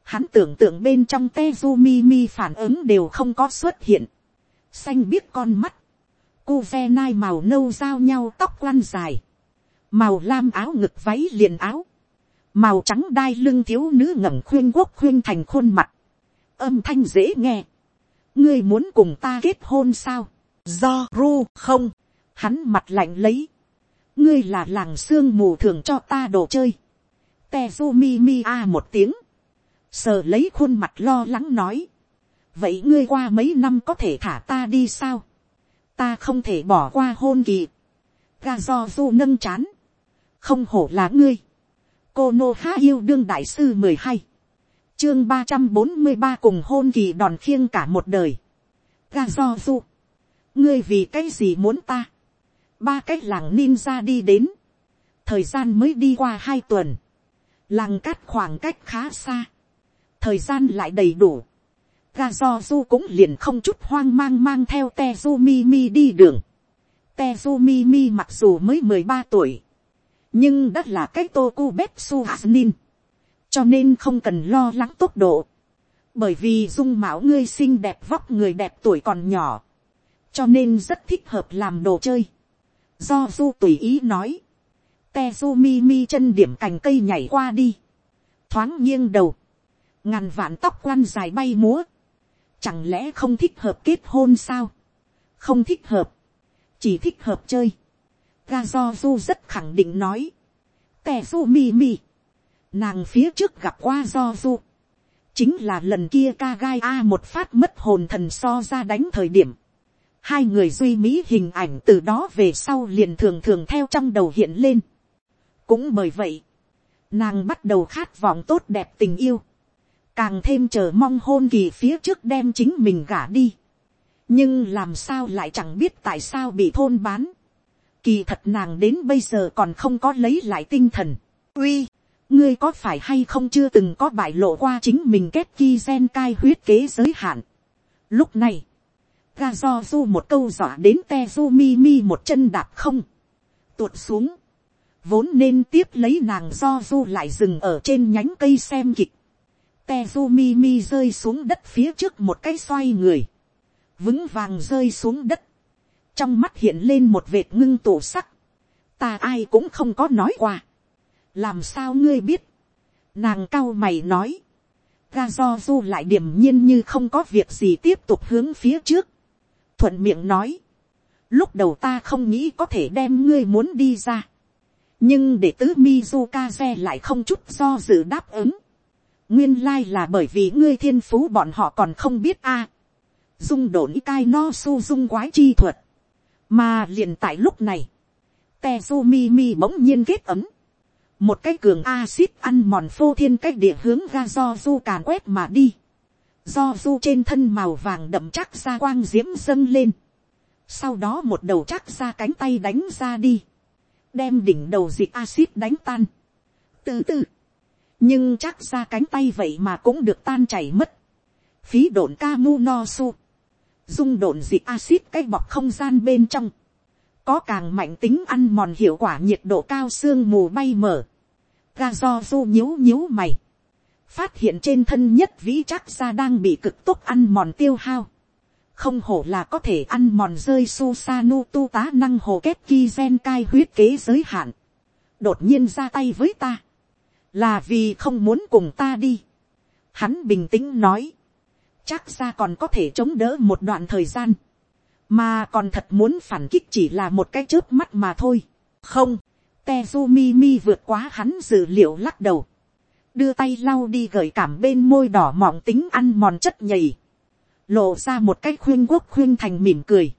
hắn tưởng tượng bên trong te du mi mi phản ứng đều không có xuất hiện, xanh biết con mắt, cu ve nai màu nâu giao nhau tóc quăn dài, màu lam áo ngực váy liền áo, màu trắng đai lưng thiếu nữ ngẩng khuyên quốc khuyên thành khuôn mặt, âm thanh dễ nghe, ngươi muốn cùng ta kết hôn sao, do ru không, hắn mặt lạnh lấy, ngươi là làng sương mù thường cho ta đồ chơi, te tezu mi mi a một tiếng, sờ lấy khuôn mặt lo lắng nói, vậy ngươi qua mấy năm có thể thả ta đi sao, ta không thể bỏ qua hôn kỳ, ga do du nâng chán, không hổ là ngươi, cô nô há yêu đương đại sư mười hai, chương ba trăm bốn mươi ba cùng hôn kỳ đòn khiêng cả một đời, ga do du, ngươi vì cái gì muốn ta, ba cái làng ninja đi đến, thời gian mới đi qua hai tuần, làng cát khoảng cách khá xa, thời gian lại đầy đủ, ga do du cũng liền không chút hoang mang mang theo tezu mi đi đường, tezu mi mặc dù mới mười ba tuổi, nhưng đã là cái toku betsu hasnin, cho nên không cần lo lắng tốc độ, bởi vì dung mạo ngươi xinh đẹp vóc người đẹp tuổi còn nhỏ, cho nên rất thích hợp làm đồ chơi. do du tùy ý nói, te du mi mi chân điểm cành cây nhảy qua đi, thoáng nghiêng đầu, ngàn vạn tóc quăn dài bay múa, chẳng lẽ không thích hợp kết hôn sao, không thích hợp, chỉ thích hợp chơi, ga do du rất khẳng định nói, te du mi mi, nàng phía trước gặp qua do du, chính là lần kia ca gai a một phát mất hồn thần so ra đánh thời điểm, hai người duy mỹ hình ảnh từ đó về sau liền thường thường theo trong đầu hiện lên. cũng bởi vậy, nàng bắt đầu khát vọng tốt đẹp tình yêu, càng thêm chờ mong hôn kỳ phía trước đem chính mình gả đi. nhưng làm sao lại chẳng biết tại sao bị thôn bán. kỳ thật nàng đến bây giờ còn không có lấy lại tinh thần. uy, ngươi có phải hay không chưa từng có bại lộ qua chính mình kết ki gen cai huyết kế giới hạn. lúc này, ga do du một câu dọa đến te du mi mi một chân đạp không, tuột xuống, vốn nên tiếp lấy nàng do du lại dừng ở trên nhánh cây xem kịch, te du mi mi rơi xuống đất phía trước một cái xoay người, vững vàng rơi xuống đất, trong mắt hiện lên một vệt ngưng tổ sắc, ta ai cũng không có nói qua, làm sao ngươi biết, nàng cao mày nói, ga do du lại điểm nhiên như không có việc gì tiếp tục hướng phía trước, thuận miệng nói, lúc đầu ta không nghĩ có thể đem ngươi muốn đi ra, nhưng để tứ Mizukaze lại không chút do dự đáp ứng, nguyên lai là bởi vì ngươi thiên phú bọn họ còn không biết a, dung đồn cai no su dung quái chi thuật, mà liền tại lúc này, Tezumi mi bỗng nhiên kết ấm, một cái cường axit ăn mòn phô thiên cách địa hướng ra do du càn quét mà đi do du trên thân màu vàng đậm chắc ra quang diễm dâng lên, sau đó một đầu chắc ra cánh tay đánh ra đi, đem đỉnh đầu dịp acid đánh tan, từ từ, nhưng chắc ra cánh tay vậy mà cũng được tan chảy mất, phí đồn ca mu no su, dung đồn dịp acid cái bọc không gian bên trong, có càng mạnh tính ăn mòn hiệu quả nhiệt độ cao sương mù bay mở, ga do du nhíu nhíu mày, phát hiện trên thân nhất vĩ chắc ra đang bị cực tốt ăn mòn tiêu hao. không hổ là có thể ăn mòn rơi su sa nu tu tá năng hồ kép ki gen cai huyết kế giới hạn. đột nhiên ra tay với ta. là vì không muốn cùng ta đi. hắn bình tĩnh nói. chắc ra còn có thể chống đỡ một đoạn thời gian. mà còn thật muốn phản kích chỉ là một cái chớp mắt mà thôi. không, Tezumi mi vượt quá hắn dự liệu lắc đầu đưa tay lau đi gợi cảm bên môi đỏ mọng tính ăn mòn chất nhầy, lộ ra một cái khuyên quốc khuyên thành mỉm cười,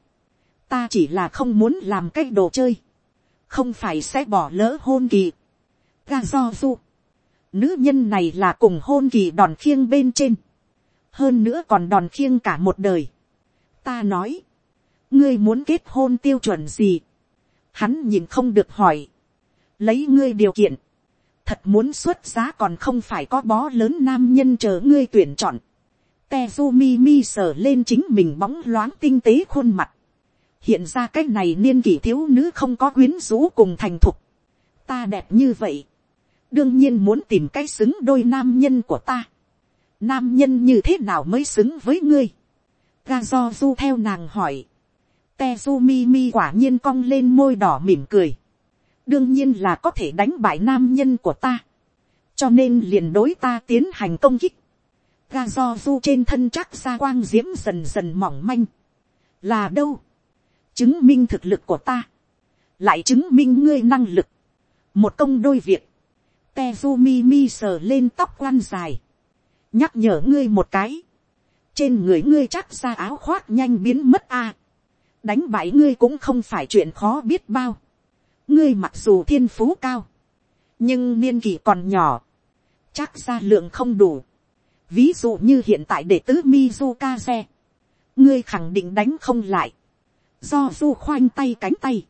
ta chỉ là không muốn làm cái đồ chơi, không phải sẽ bỏ lỡ hôn kỳ. ga do du, nữ nhân này là cùng hôn kỳ đòn khiêng bên trên, hơn nữa còn đòn khiêng cả một đời. ta nói, ngươi muốn kết hôn tiêu chuẩn gì, hắn nhìn không được hỏi, lấy ngươi điều kiện, thật muốn xuất giá còn không phải có bó lớn nam nhân chờ ngươi tuyển chọn. Tezumi mi sờ lên chính mình bóng loáng tinh tế khuôn mặt. Hiện ra cái này niên kỷ thiếu nữ không có quyến rũ cùng thành thục. Ta đẹp như vậy. Đương nhiên muốn tìm cái xứng đôi nam nhân của ta. Nam nhân như thế nào mới xứng với ngươi? Ga do du theo nàng hỏi. Tezumi mi quả nhiên cong lên môi đỏ mỉm cười đương nhiên là có thể đánh bại nam nhân của ta, cho nên liền đối ta tiến hành công kích, ga do du trên thân chắc ra quang diễm dần dần mỏng manh, là đâu, chứng minh thực lực của ta, lại chứng minh ngươi năng lực, một công đôi việc, Tezumi mi sờ lên tóc quan dài, nhắc nhở ngươi một cái, trên người ngươi chắc ra áo khoác nhanh biến mất a, đánh bại ngươi cũng không phải chuyện khó biết bao, ngươi mặc dù thiên phú cao, nhưng niên kỷ còn nhỏ, chắc ra lượng không đủ. ví dụ như hiện tại đệ tứ Mizukaze, ngươi khẳng định đánh không lại, do du khoanh tay cánh tay,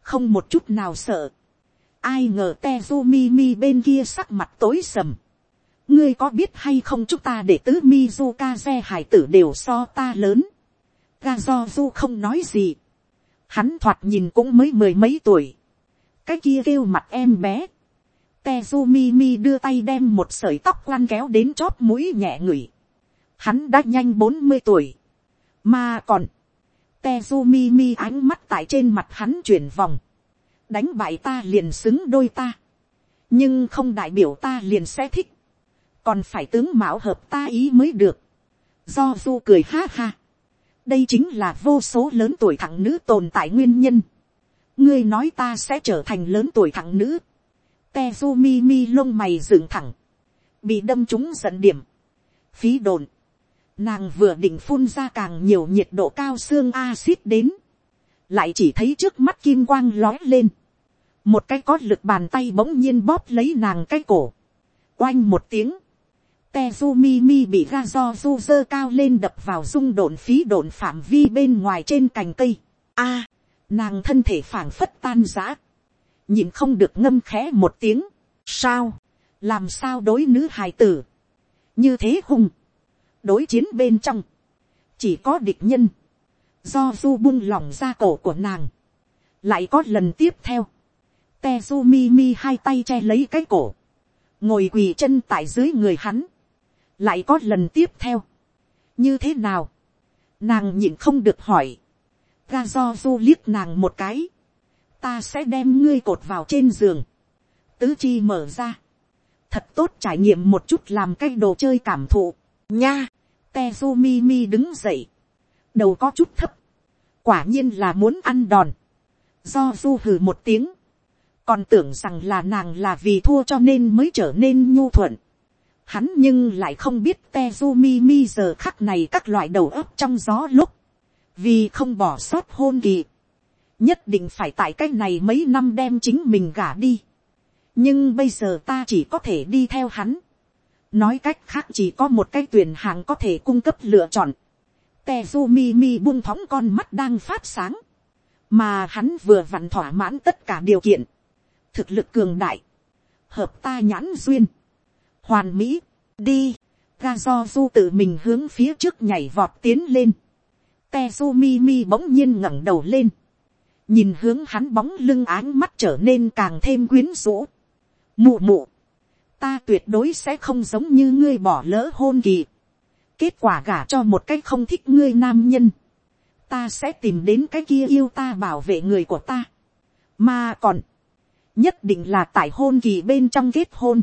không một chút nào sợ, ai ngờ tezu mi mi bên kia sắc mặt tối sầm, ngươi có biết hay không chúng ta để tứ Mizukaze hải tử đều so ta lớn, ga do du không nói gì, hắn thoạt nhìn cũng mới mười mấy tuổi, cái kia kêu mặt em bé. Tezumi mi đưa tay đem một sợi tóc lăn kéo đến chóp mũi nhẹ ngửi. Hắn đã nhanh bốn mươi tuổi. Mà còn. Tezumi mi ánh mắt tại trên mặt hắn chuyển vòng. Đánh bại ta liền xứng đôi ta. Nhưng không đại biểu ta liền sẽ thích. Còn phải tướng mạo hợp ta ý mới được. Do du cười ha ha. Đây chính là vô số lớn tuổi thẳng nữ tồn tại nguyên nhân ngươi nói ta sẽ trở thành lớn tuổi thẳng nữ. Tezumi mi lông mày dựng thẳng. Bị đâm trúng giận điểm. Phí đồn. Nàng vừa định phun ra càng nhiều nhiệt độ cao xương axit đến. Lại chỉ thấy trước mắt kim quang lói lên. Một cái có lực bàn tay bỗng nhiên bóp lấy nàng cái cổ. Oanh một tiếng. Tezumi mi bị ga do du dơ cao lên đập vào rung đồn phí đồn phạm vi bên ngoài trên cành cây. A nàng thân thể phảng phất tan giã, nhìn không được ngâm khẽ một tiếng, sao, làm sao đối nữ hài tử, như thế hung? đối chiến bên trong, chỉ có địch nhân, do du bung lỏng ra cổ của nàng, lại có lần tiếp theo, tezu mi mi hai tay che lấy cái cổ, ngồi quỳ chân tại dưới người hắn, lại có lần tiếp theo, như thế nào, nàng nhịn không được hỏi, ga do du liếc nàng một cái, ta sẽ đem ngươi cột vào trên giường, tứ chi mở ra, thật tốt trải nghiệm một chút làm cái đồ chơi cảm thụ, nha, tezu mi mi đứng dậy, đầu có chút thấp, quả nhiên là muốn ăn đòn, do du hừ một tiếng, còn tưởng rằng là nàng là vì thua cho nên mới trở nên nhu thuận, hắn nhưng lại không biết tezu mi mi giờ khắc này các loại đầu óc trong gió lúc, vì không bỏ sót hôn kỳ, nhất định phải tại cái này mấy năm đem chính mình gả đi. nhưng bây giờ ta chỉ có thể đi theo hắn. nói cách khác chỉ có một cái tuyển hàng có thể cung cấp lựa chọn. Tezumi mi mi buông thóng con mắt đang phát sáng. mà hắn vừa vặn thỏa mãn tất cả điều kiện. thực lực cường đại. hợp ta nhãn duyên. hoàn mỹ, đi. ga do du tự mình hướng phía trước nhảy vọt tiến lên Tezumi mi bỗng nhiên ngẩng đầu lên. Nhìn hướng hắn bóng lưng áng mắt trở nên càng thêm quyến rũ. Mụ mụ. Ta tuyệt đối sẽ không giống như ngươi bỏ lỡ hôn kỳ. Kết quả gả cho một cái không thích ngươi nam nhân. Ta sẽ tìm đến cái kia yêu ta bảo vệ người của ta. Mà còn. Nhất định là tại hôn kỳ bên trong kết hôn.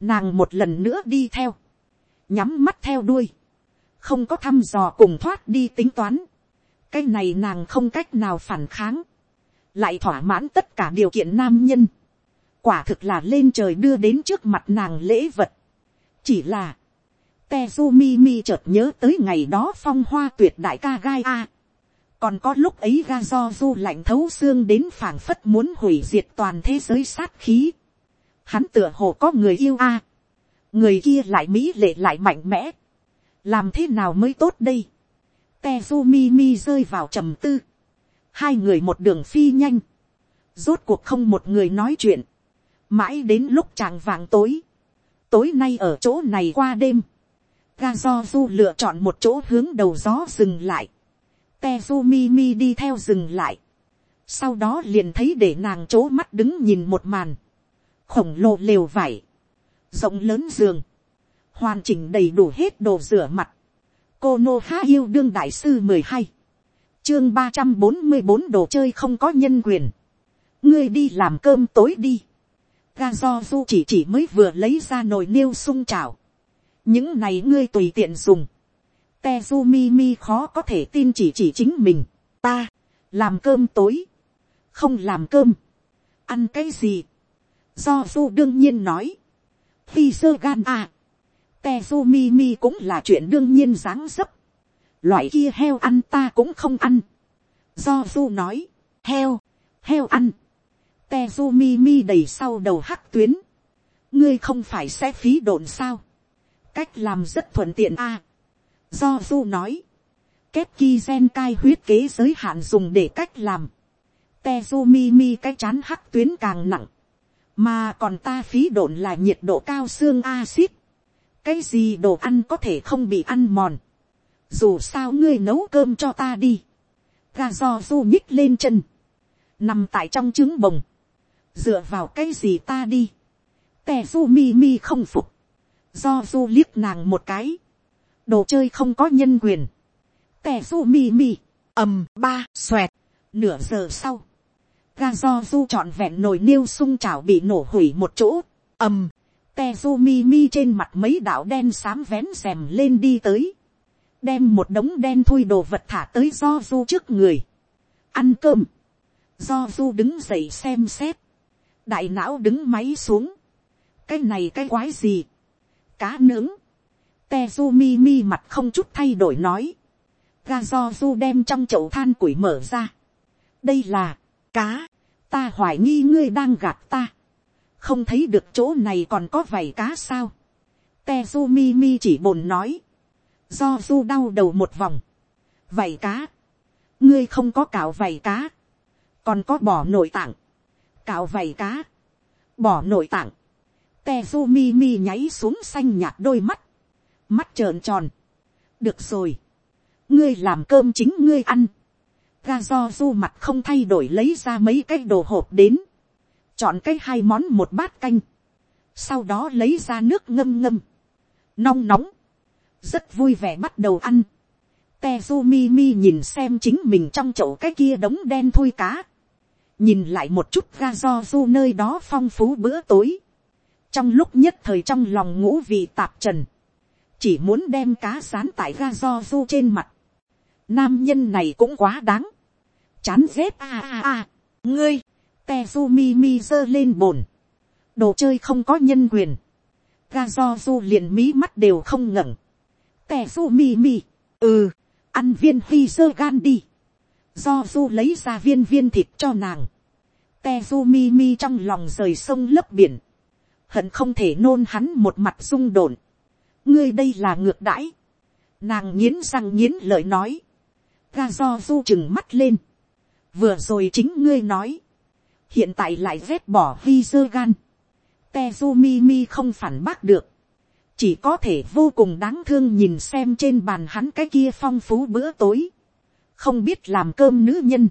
Nàng một lần nữa đi theo. Nhắm mắt theo đuôi không có thăm dò cùng thoát đi tính toán, cái này nàng không cách nào phản kháng, lại thỏa mãn tất cả điều kiện nam nhân, quả thực là lên trời đưa đến trước mặt nàng lễ vật, chỉ là, Tezumi mi chợt nhớ tới ngày đó phong hoa tuyệt đại ca gai a, còn có lúc ấy ga do du lạnh thấu xương đến phảng phất muốn hủy diệt toàn thế giới sát khí. hắn tựa hồ có người yêu a. người kia lại mỹ lệ lại mạnh mẽ làm thế nào mới tốt đây. Tezumi mi rơi vào trầm tư. hai người một đường phi nhanh. rốt cuộc không một người nói chuyện. mãi đến lúc tràng vàng tối. tối nay ở chỗ này qua đêm. ga do du lựa chọn một chỗ hướng đầu gió dừng lại Tezumi đi theo dừng lại. Sau đó liền thấy để nàng chỗ mắt đứng nhìn một màn. Khổng lồ lều vải. Rộng lớn giường. Hoàn chỉnh đầy đủ hết đồ rửa mặt. Cô Nô Há yêu đương đại sư mười hai Chương ba trăm bốn mươi bốn đồ chơi không có nhân quyền. Ngươi đi làm cơm tối đi. Ga do du chỉ chỉ mới vừa lấy ra nồi niêu sung chảo. Những này ngươi tùy tiện dùng te su mi khó có thể tin chỉ chỉ chính mình. Ta, làm cơm tối. Không làm cơm. Ăn cái gì? Do du đương nhiên nói. Phi sơ gan à tezu mi cũng là chuyện đương nhiên dáng dấp. Loại kia heo ăn ta cũng không ăn. Do du nói. Heo, heo ăn. tezu mi đầy sau đầu hắc tuyến. Ngươi không phải sẽ phí đồn sao? Cách làm rất thuận tiện à Do du nói. kép ki gen cai huyết kế giới hạn dùng để cách làm. Tezumi mi cái chán hắc tuyến càng nặng. Mà còn ta phí độn là nhiệt độ cao xương axit. Cái gì đồ ăn có thể không bị ăn mòn. Dù sao ngươi nấu cơm cho ta đi. Ga do du nhích lên chân. Nằm tại trong trứng bồng. Dựa vào cái gì ta đi. tè du mi mi không phục. Do du liếc nàng một cái đồ chơi không có nhân quyền, tè du mi mi, ầm ba xoẹt, nửa giờ sau, ga do du trọn vẹn nồi niêu sung chảo bị nổ hủy một chỗ, ầm, te mi mi trên mặt mấy đạo đen xám vén rèm lên đi tới, đem một đống đen thui đồ vật thả tới do du trước người, ăn cơm, do du đứng dậy xem xét, đại não đứng máy xuống, cái này cái quái gì, cá nướng, Tezumi mi mặt không chút thay đổi nói. Ga do du đem trong chậu than củi mở ra. Đây là, cá. Ta hoài nghi ngươi đang gạt ta. Không thấy được chỗ này còn có vảy cá sao. Tezumi mi chỉ bồn nói. Do du đau đầu một vòng. Vảy cá. Ngươi không có cạo vảy cá. Còn có bỏ nội tạng. Cạo vảy cá. Bỏ nội tạng. Tezumi mi nháy xuống xanh nhạt đôi mắt mắt trợn tròn. được rồi, ngươi làm cơm chính ngươi ăn. ga do du mặt không thay đổi lấy ra mấy cái đồ hộp đến, chọn cái hai món một bát canh, sau đó lấy ra nước ngâm ngâm, nong nóng, rất vui vẻ bắt đầu ăn. Tezu mi nhìn xem chính mình trong chậu cái kia đống đen thui cá. Nhìn lại một chút ga do du nơi đó phong phú bữa tối. Trong lúc nhất thời trong lòng ngũ vị tạp trần chỉ muốn đem cá sán tại ga do du trên mặt. Nam nhân này cũng quá đáng. Chán ghét a a a. Ngươi, Tezu mi mi giơ lên bồn. Đồ chơi không có nhân quyền. Ga do du liền mí mắt đều không ngẩng. Tezu mi mi. Ừ, ăn viên phi sơ gan đi. Do du lấy ra viên viên thịt cho nàng. Tezu mi mi trong lòng rời sông lấp biển. Hận không thể nôn hắn một mặt rung đồn ngươi đây là ngược đãi. nàng nghiến răng nghiến lời nói. ga do du chừng mắt lên. vừa rồi chính ngươi nói hiện tại lại vét bỏ vi dơ gan. Tezumi mi không phản bác được. chỉ có thể vô cùng đáng thương nhìn xem trên bàn hắn cái kia phong phú bữa tối. không biết làm cơm nữ nhân.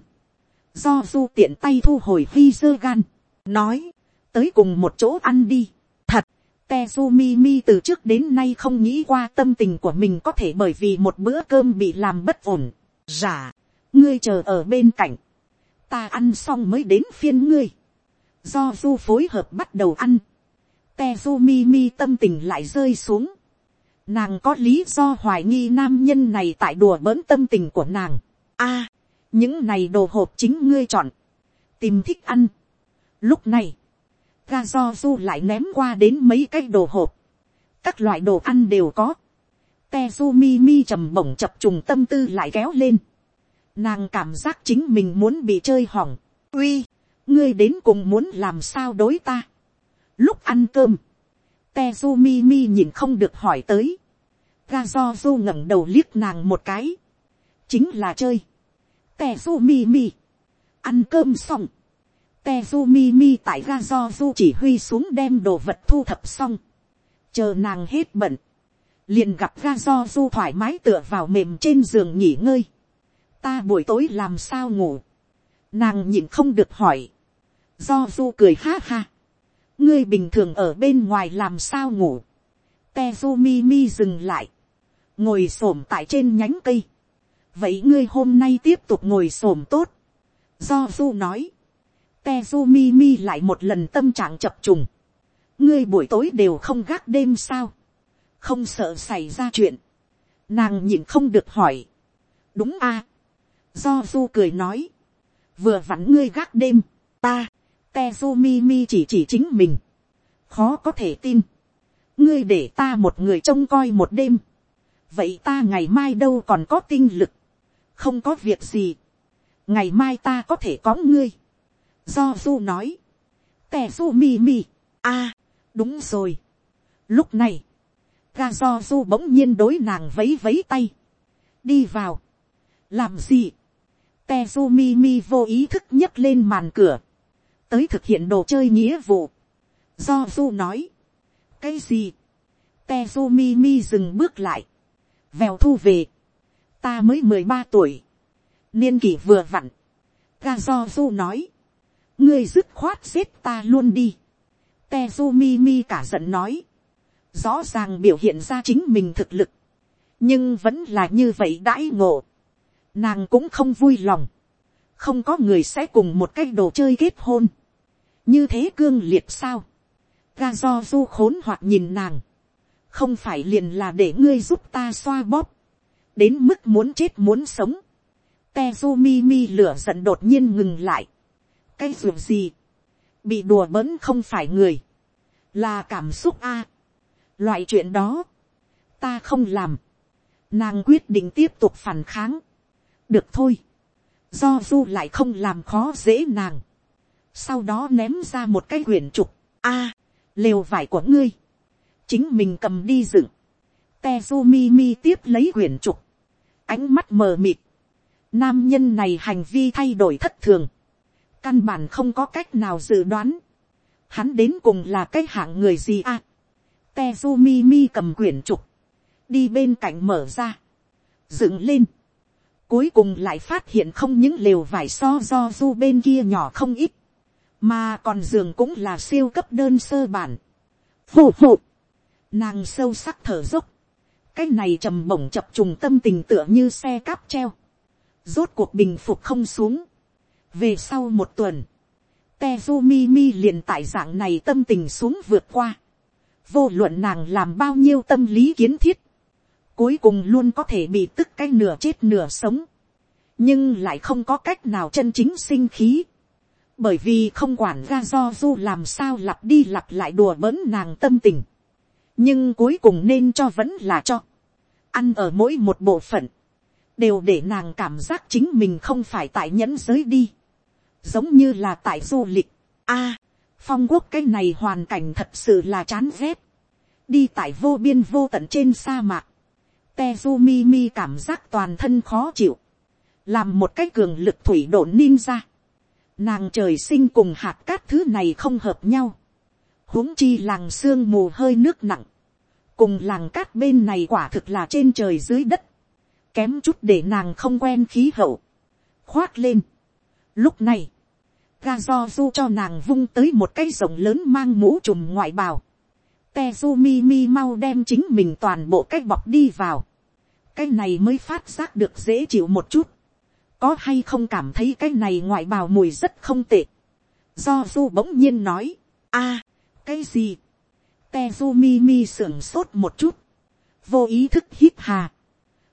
do du tiện tay thu hồi vi dơ gan. nói, tới cùng một chỗ ăn đi. thật, Tezumi mi từ trước đến nay không nghĩ qua tâm tình của mình có thể bởi vì một bữa cơm bị làm bất ổn. Giả, ngươi chờ ở bên cạnh. Ta ăn xong mới đến phiên ngươi. Do du phối hợp bắt đầu ăn. Tezumi mi tâm tình lại rơi xuống. Nàng có lý do hoài nghi nam nhân này tại đùa bỡn tâm tình của nàng. a, những này đồ hộp chính ngươi chọn. Tìm thích ăn. Lúc này, ga do du lại ném qua đến mấy cái đồ hộp. các loại đồ ăn đều có. Tezu mi mi trầm bổng chập trùng tâm tư lại kéo lên nàng cảm giác chính mình muốn bị chơi hỏng, uy, ngươi đến cùng muốn làm sao đối ta. lúc ăn cơm, tezu mi mi nhìn không được hỏi tới, ga do du ngẩng đầu liếc nàng một cái, chính là chơi, tezu mi, mi ăn cơm xong, Tezumi mi tại ga do du chỉ huy xuống đem đồ vật thu thập xong, chờ nàng hết bận, liền gặp ga do du thoải mái tựa vào mềm trên giường nghỉ ngơi, ta buổi tối làm sao ngủ, nàng nhìn không được hỏi, do du cười ha ha, ngươi bình thường ở bên ngoài làm sao ngủ, Tezumi mi mi dừng lại, ngồi s ổ m tại trên nhánh cây, vậy ngươi hôm nay tiếp tục ngồi s ổ m tốt, do du nói, Tezumi mi mi lại một lần tâm trạng chập trùng, ngươi buổi tối đều không gác đêm sao, không sợ xảy ra chuyện, nàng nhịn không được hỏi, đúng a, do du cười nói, vừa vặn ngươi gác đêm, ta, Tezumi mi mi chỉ chỉ chính mình, khó có thể tin, ngươi để ta một người trông coi một đêm, vậy ta ngày mai đâu còn có tinh lực, không có việc gì, ngày mai ta có thể có ngươi, do du nói, Tezumi mi, mi. A, đúng rồi, lúc này, ga do du bỗng nhiên đối nàng vấy vấy tay, đi vào, làm gì, Tezumi mi vô ý thức nhấc lên màn cửa, tới thực hiện đồ chơi nghĩa vụ, do du nói, cái gì, Tezumi mi dừng bước lại, vèo thu về, ta mới mười ba tuổi, niên kỷ vừa vặn, ga do du nói, ngươi dứt khoát giết ta luôn đi, Tezumi mi cả giận nói, rõ ràng biểu hiện ra chính mình thực lực, nhưng vẫn là như vậy đãi ngộ, nàng cũng không vui lòng, không có người sẽ cùng một cái đồ chơi kết hôn, như thế cương liệt sao, ga do du khốn hoặc nhìn nàng, không phải liền là để ngươi giúp ta xoa bóp, đến mức muốn chết muốn sống, te Tezumi mi lửa giận đột nhiên ngừng lại, cái ruột gì, bị đùa bỡn không phải người, là cảm xúc a, loại chuyện đó, ta không làm, nàng quyết định tiếp tục phản kháng, được thôi, do du lại không làm khó dễ nàng, sau đó ném ra một cái quyển trục, a, lều vải của ngươi, chính mình cầm đi dựng, Tezumi mi tiếp lấy quyển trục, ánh mắt mờ mịt, nam nhân này hành vi thay đổi thất thường, căn bản không có cách nào dự đoán, hắn đến cùng là cái hạng người gì à. Tezumi mi cầm quyển trục, đi bên cạnh mở ra, dựng lên, cuối cùng lại phát hiện không những lều vải so do du bên kia nhỏ không ít, mà còn giường cũng là siêu cấp đơn sơ bản. Phù phù, nàng sâu sắc thở dốc, cái này trầm bổng chập trùng tâm tình tựa như xe cáp treo, rốt cuộc bình phục không xuống. về sau một tuần, Tezumi mi liền tại dạng này tâm tình xuống vượt qua. Vô luận nàng làm bao nhiêu tâm lý kiến thiết. Cuối cùng luôn có thể bị tức cái nửa chết nửa sống. Nhưng lại không có cách nào chân chính sinh khí. Bởi vì không quản ra do du làm sao lặp đi lặp lại đùa bỡn nàng tâm tình. Nhưng cuối cùng nên cho vẫn là cho. Ăn ở mỗi một bộ phận. Đều để nàng cảm giác chính mình không phải tại nhẫn giới đi giống như là tại du lịch. A, phong quốc cái này hoàn cảnh thật sự là chán rét đi tại vô biên vô tận trên sa mạc. Tezumi mi cảm giác toàn thân khó chịu. làm một cái cường lực thủy độn ninja. nàng trời sinh cùng hạt cát thứ này không hợp nhau. huống chi làng sương mù hơi nước nặng. cùng làng cát bên này quả thực là trên trời dưới đất. kém chút để nàng không quen khí hậu. Khoát lên Lúc này, ga do du cho nàng vung tới một cái rồng lớn mang mũ trùm ngoại bào. Tezumi mi mau đem chính mình toàn bộ cách bọc đi vào. Cái này mới phát giác được dễ chịu một chút. Có hay không cảm thấy cái này ngoại bào mùi rất không tệ. Do du bỗng nhiên nói. a cái gì. Tezumi mi mi sưởng sốt một chút. Vô ý thức hít hà.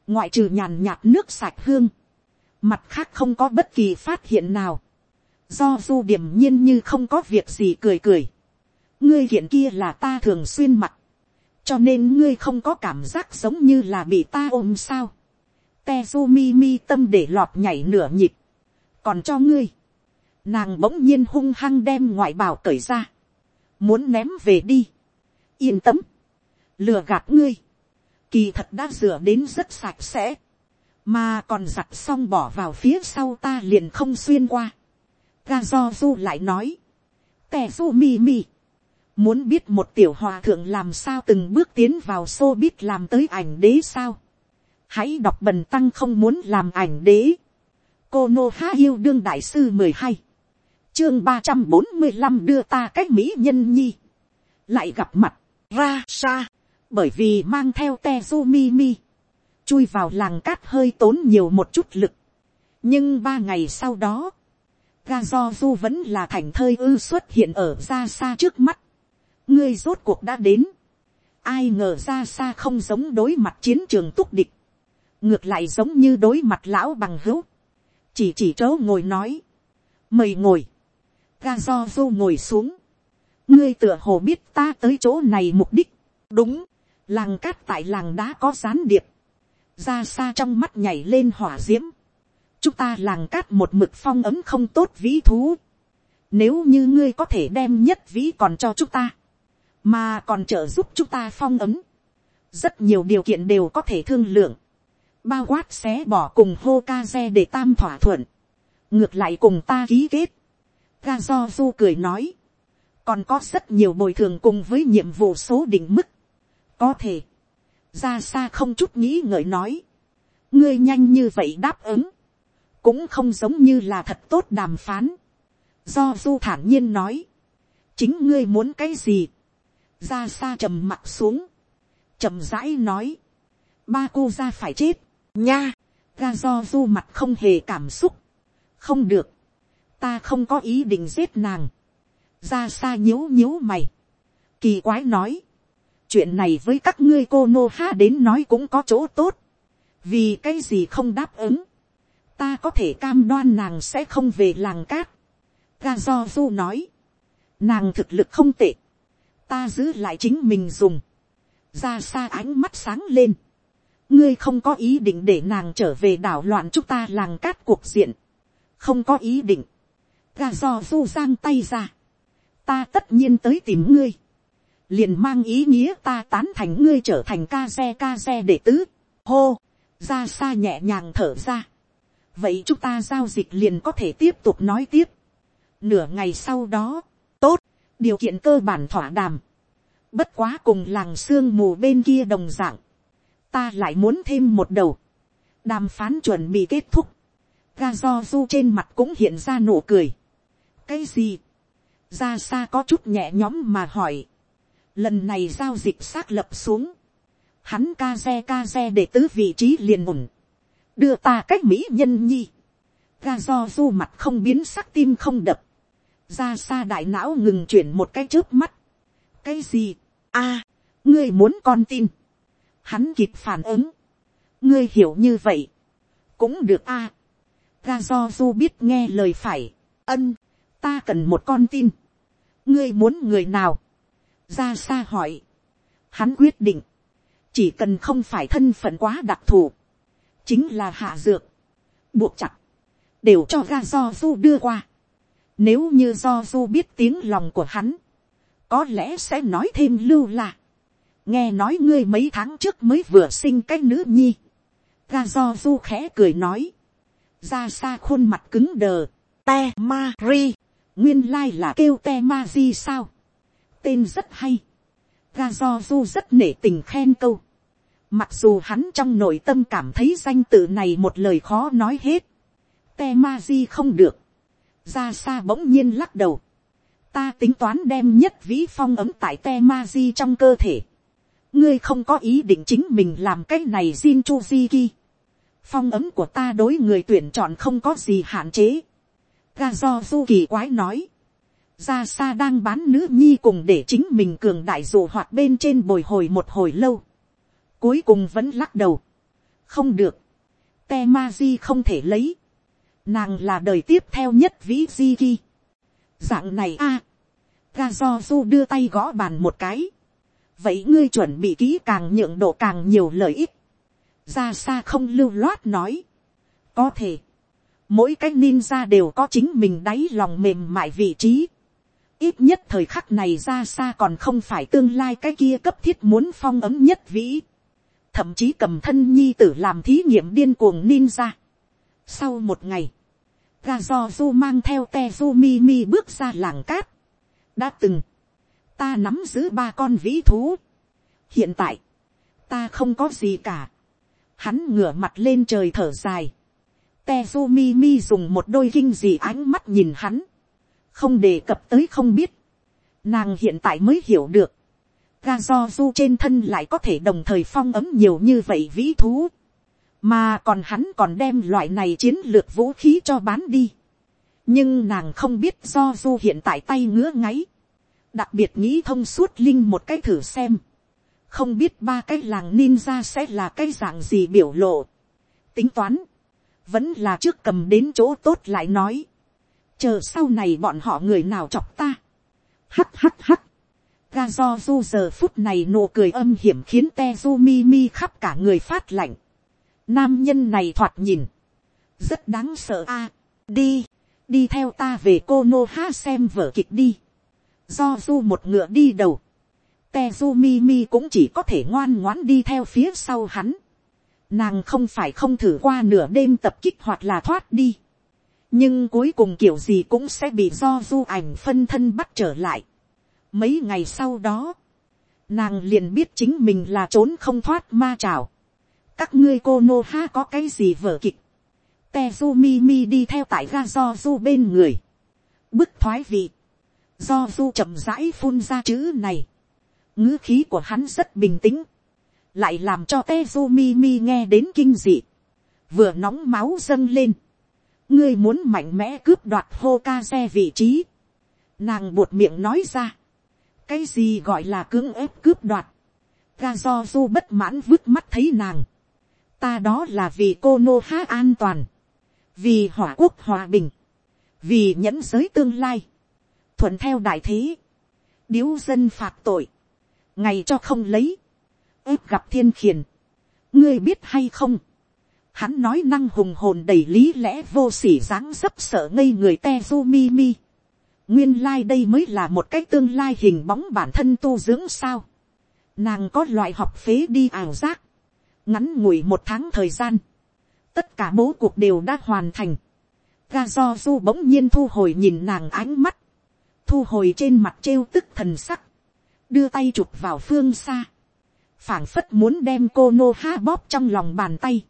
Ngoại trừ nhàn nhạt nước sạch hương mặt khác không có bất kỳ phát hiện nào, do du điểm nhiên như không có việc gì cười cười, ngươi hiện kia là ta thường xuyên mặc, cho nên ngươi không có cảm giác giống như là bị ta ôm sao. Tezu mi Mi tâm để lọt nhảy nửa nhịp. Còn cho ngươi. Nàng bỗng nhiên hung hăng đem ngoại bào cởi ra. Muốn ném về đi. Yên tâm. Lừa gạt ngươi. Kỳ thật đã rửa đến rất sạch sẽ. Mà còn giặt xong bỏ vào phía sau ta liền không xuyên qua. Ga do du lại nói. Tezumi mi Muốn biết một tiểu hòa thượng làm sao từng bước tiến vào xô biết làm tới ảnh đế sao. Hãy đọc bần tăng không muốn làm ảnh đế. Cô Nô Há Yêu Đương Đại Sư mười hai Chương ba trăm bốn mươi 345 đưa ta cách Mỹ nhân nhi. Lại gặp mặt, ra xa. Bởi vì mang theo Tezumi mi. Chui vào làng cát hơi tốn nhiều một chút lực. Nhưng ba ngày sau đó. Ga do du vẫn là thành thơi ư xuất hiện ở ra xa trước mắt ngươi rốt cuộc đã đến, ai ngờ ra xa không giống đối mặt chiến trường túc địch, ngược lại giống như đối mặt lão bằng hữu, chỉ chỉ chỗ ngồi nói, mời ngồi, ga do du ngồi xuống, ngươi tựa hồ biết ta tới chỗ này mục đích, đúng, làng cát tại làng đá có gián điệp, ra xa trong mắt nhảy lên hỏa d i ễ m chúng ta làng cát một mực phong ấm không tốt vĩ thú, nếu như ngươi có thể đem nhất vĩ còn cho chúng ta, mà còn trợ giúp chúng ta phong ấm. rất nhiều điều kiện đều có thể thương lượng, bao quát xé bỏ cùng hô ca xe để tam thỏa thuận, ngược lại cùng ta ký kết. ga do du cười nói, còn có rất nhiều bồi thường cùng với nhiệm vụ số định mức, có thể, ra xa không chút nghĩ ngợi nói, ngươi nhanh như vậy đáp ứng, cũng không giống như là thật tốt đàm phán, do du thản nhiên nói, chính ngươi muốn cái gì, ra xa trầm mặt xuống, trầm rãi nói, ba cô ra phải chết, nha, ra do du mặt không hề cảm xúc, không được, ta không có ý định giết nàng, ra xa nhíu nhíu mày, kỳ quái nói, chuyện này với các ngươi cô nô ha đến nói cũng có chỗ tốt, vì cái gì không đáp ứng, ta có thể cam đoan nàng sẽ không về làng cát, ga do du nói, nàng thực lực không tệ, ta giữ lại chính mình dùng, ra xa ánh mắt sáng lên, ngươi không có ý định để nàng trở về đảo loạn chúng ta làng cát cuộc diện, không có ý định, ga do du giang tay ra, ta tất nhiên tới tìm ngươi, liền mang ý nghĩa ta tán thành ngươi trở thành ca xe ca xe để tứ, hô, ra xa nhẹ nhàng thở ra, vậy chúng ta giao dịch liền có thể tiếp tục nói tiếp, nửa ngày sau đó, tốt, điều kiện cơ bản thỏa đàm, bất quá cùng làng sương mù bên kia đồng d ạ n g ta lại muốn thêm một đầu, đàm phán chuẩn bị kết thúc, ga do du trên mặt cũng hiện ra nụ cười. cái gì, ra xa có chút nhẹ nhõm mà hỏi, lần này giao dịch xác lập xuống, hắn ca xe ca xe để tứ vị trí liền ổn, đưa ta cách mỹ nhân nhi, ga do du mặt không biến sắc tim không đập, ra xa đại não ngừng chuyển một cái trước mắt. cái gì, a, ngươi muốn con tin. hắn kịp phản ứng. ngươi hiểu như vậy. cũng được a. ra do du biết nghe lời phải. ân, ta cần một con tin. ngươi muốn người nào. ra xa hỏi. hắn quyết định. chỉ cần không phải thân phận quá đặc thù. chính là hạ dược. buộc chặt. đều cho ra do du đưa qua nếu như do du biết tiếng lòng của hắn, có lẽ sẽ nói thêm lưu là, nghe nói ngươi mấy tháng trước mới vừa sinh cái nữ nhi, ga do du khẽ cười nói, ra xa khuôn mặt cứng đờ, te ma ri, nguyên lai là kêu te ma di sao, tên rất hay, ga do du rất nể tình khen câu, mặc dù hắn trong nội tâm cảm thấy danh tự này một lời khó nói hết, te ma di không được, ra xa bỗng nhiên lắc đầu. Ta tính toán đem nhất vĩ phong ấm tại te ma di trong cơ thể. Ngươi không có ý định chính mình làm cái này xin Chu Di Ki. Phong ấm của ta đối người tuyển chọn không có gì hạn chế. Ga do du kỳ quái nói. Ra xa đang bán nữ nhi cùng để chính mình cường đại dụ hoạt bên trên bồi hồi một hồi lâu. Cuối cùng vẫn lắc đầu. Không được. Te ma di không thể lấy nàng là đời tiếp theo nhất vĩ di ki. dạng này a, à, ga do du đưa tay gõ bàn một cái. vậy ngươi chuẩn bị kỹ càng nhượng độ càng nhiều lợi ích. ra xa không lưu loát nói, có thể, mỗi cái ninja đều có chính mình đáy lòng mềm mại vị trí, ít nhất thời khắc này ra xa còn không phải tương lai cái kia cấp thiết muốn phong ấm nhất vĩ, thậm chí cầm thân nhi tử làm thí nghiệm điên cuồng ninja. Sau một ngày, ga do du mang theo te du mi mi bước ra làng cát, đã từng, ta nắm giữ ba con vĩ thú, hiện tại, ta không có gì cả, hắn ngửa mặt lên trời thở dài, te du mi mi dùng một đôi kinh dị ánh mắt nhìn hắn, không đề cập tới không biết, nàng hiện tại mới hiểu được, ga do du trên thân lại có thể đồng thời phong ấm nhiều như vậy vĩ thú, mà còn hắn còn đem loại này chiến lược vũ khí cho bán đi. nhưng nàng không biết do du hiện tại tay ngứa ngáy, đặc biệt nghĩ thông suốt linh một cái thử xem, không biết ba cái làng ninja sẽ là cái dạng gì biểu lộ. tính toán, vẫn là trước cầm đến chỗ tốt lại nói, chờ sau này bọn họ người nào chọc ta. hắt hắt hắt, ga do du giờ phút này nụ cười âm hiểm khiến te du mi mi khắp cả người phát lạnh nam nhân này thoạt nhìn, rất đáng sợ a. À, đi, đi theo ta về cô nô ha xem vở kịch đi. do du một ngựa đi đầu, te du mi mi cũng chỉ có thể ngoan ngoãn đi theo phía sau hắn. nàng không phải không thử qua nửa đêm tập kích hoặc là thoát đi. nhưng cuối cùng kiểu gì cũng sẽ bị do du ảnh phân thân bắt trở lại Mấy ngày sau đó, nàng liền biết chính mình là trốn không thoát ma trào. Các ngươi cô nô ha có cái gì vở kịch. Tezu mi đi theo tại ga do du bên người. Bức thoái vị. Do du chậm rãi phun ra chữ này. ngữ khí của hắn rất bình tĩnh. Lại làm cho Tezu mi nghe đến kinh dị. Vừa nóng máu dâng lên. Ngươi muốn mạnh mẽ cướp đoạt hô ca xe vị trí. Nàng buột miệng nói ra cái gì gọi là cưỡng ép cướp đoạt, ga do du bất mãn vứt mắt thấy nàng, ta đó là vì cô nô há an toàn, vì hỏa quốc hòa bình, vì nhẫn giới tương lai, thuận theo đại thế, điếu dân phạt tội, ngày cho không lấy, ép gặp thiên khiển, ngươi biết hay không, hắn nói năng hùng hồn đầy lý lẽ vô sỉ dáng dấp sợ ngây người te du mi mi, nguyên lai、like、đây mới là một cái tương lai hình bóng bản thân tu dưỡng sao. nàng có loại học phế đi ảo giác, ngắn ngủi một tháng thời gian, tất cả bố cuộc đều đã hoàn thành. ga do du bỗng nhiên thu hồi nhìn nàng ánh mắt, thu hồi trên mặt trêu tức thần sắc, đưa tay chụp vào phương xa, phảng phất muốn đem cô nô ha bóp trong lòng bàn tay.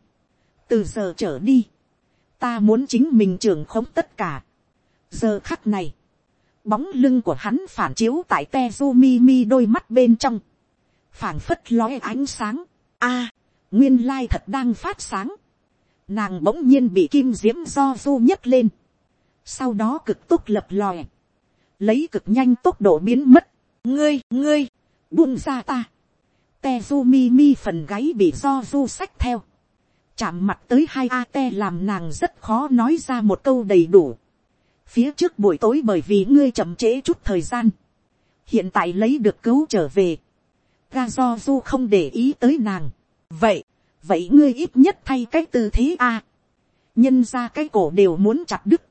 từ giờ trở đi, ta muốn chính mình trưởng khống tất cả. giờ khắc này, bóng lưng của hắn phản chiếu tại te du mi mi đôi mắt bên trong, phảng phất lóe ánh sáng, a, nguyên lai thật đang phát sáng, nàng bỗng nhiên bị kim diễm do du nhấc lên, sau đó cực tốc lập lòe, lấy cực nhanh tốc độ biến mất, ngươi ngươi, buông ra ta, te du mi mi phần gáy bị do du sách theo, chạm mặt tới hai a te làm nàng rất khó nói ra một câu đầy đủ, phía trước buổi tối bởi vì ngươi chậm trễ chút thời gian, hiện tại lấy được cứu trở về, ga do du không để ý tới nàng, vậy, vậy ngươi ít nhất thay cái tư thế a, nhân ra cái cổ đều muốn chặt đứt,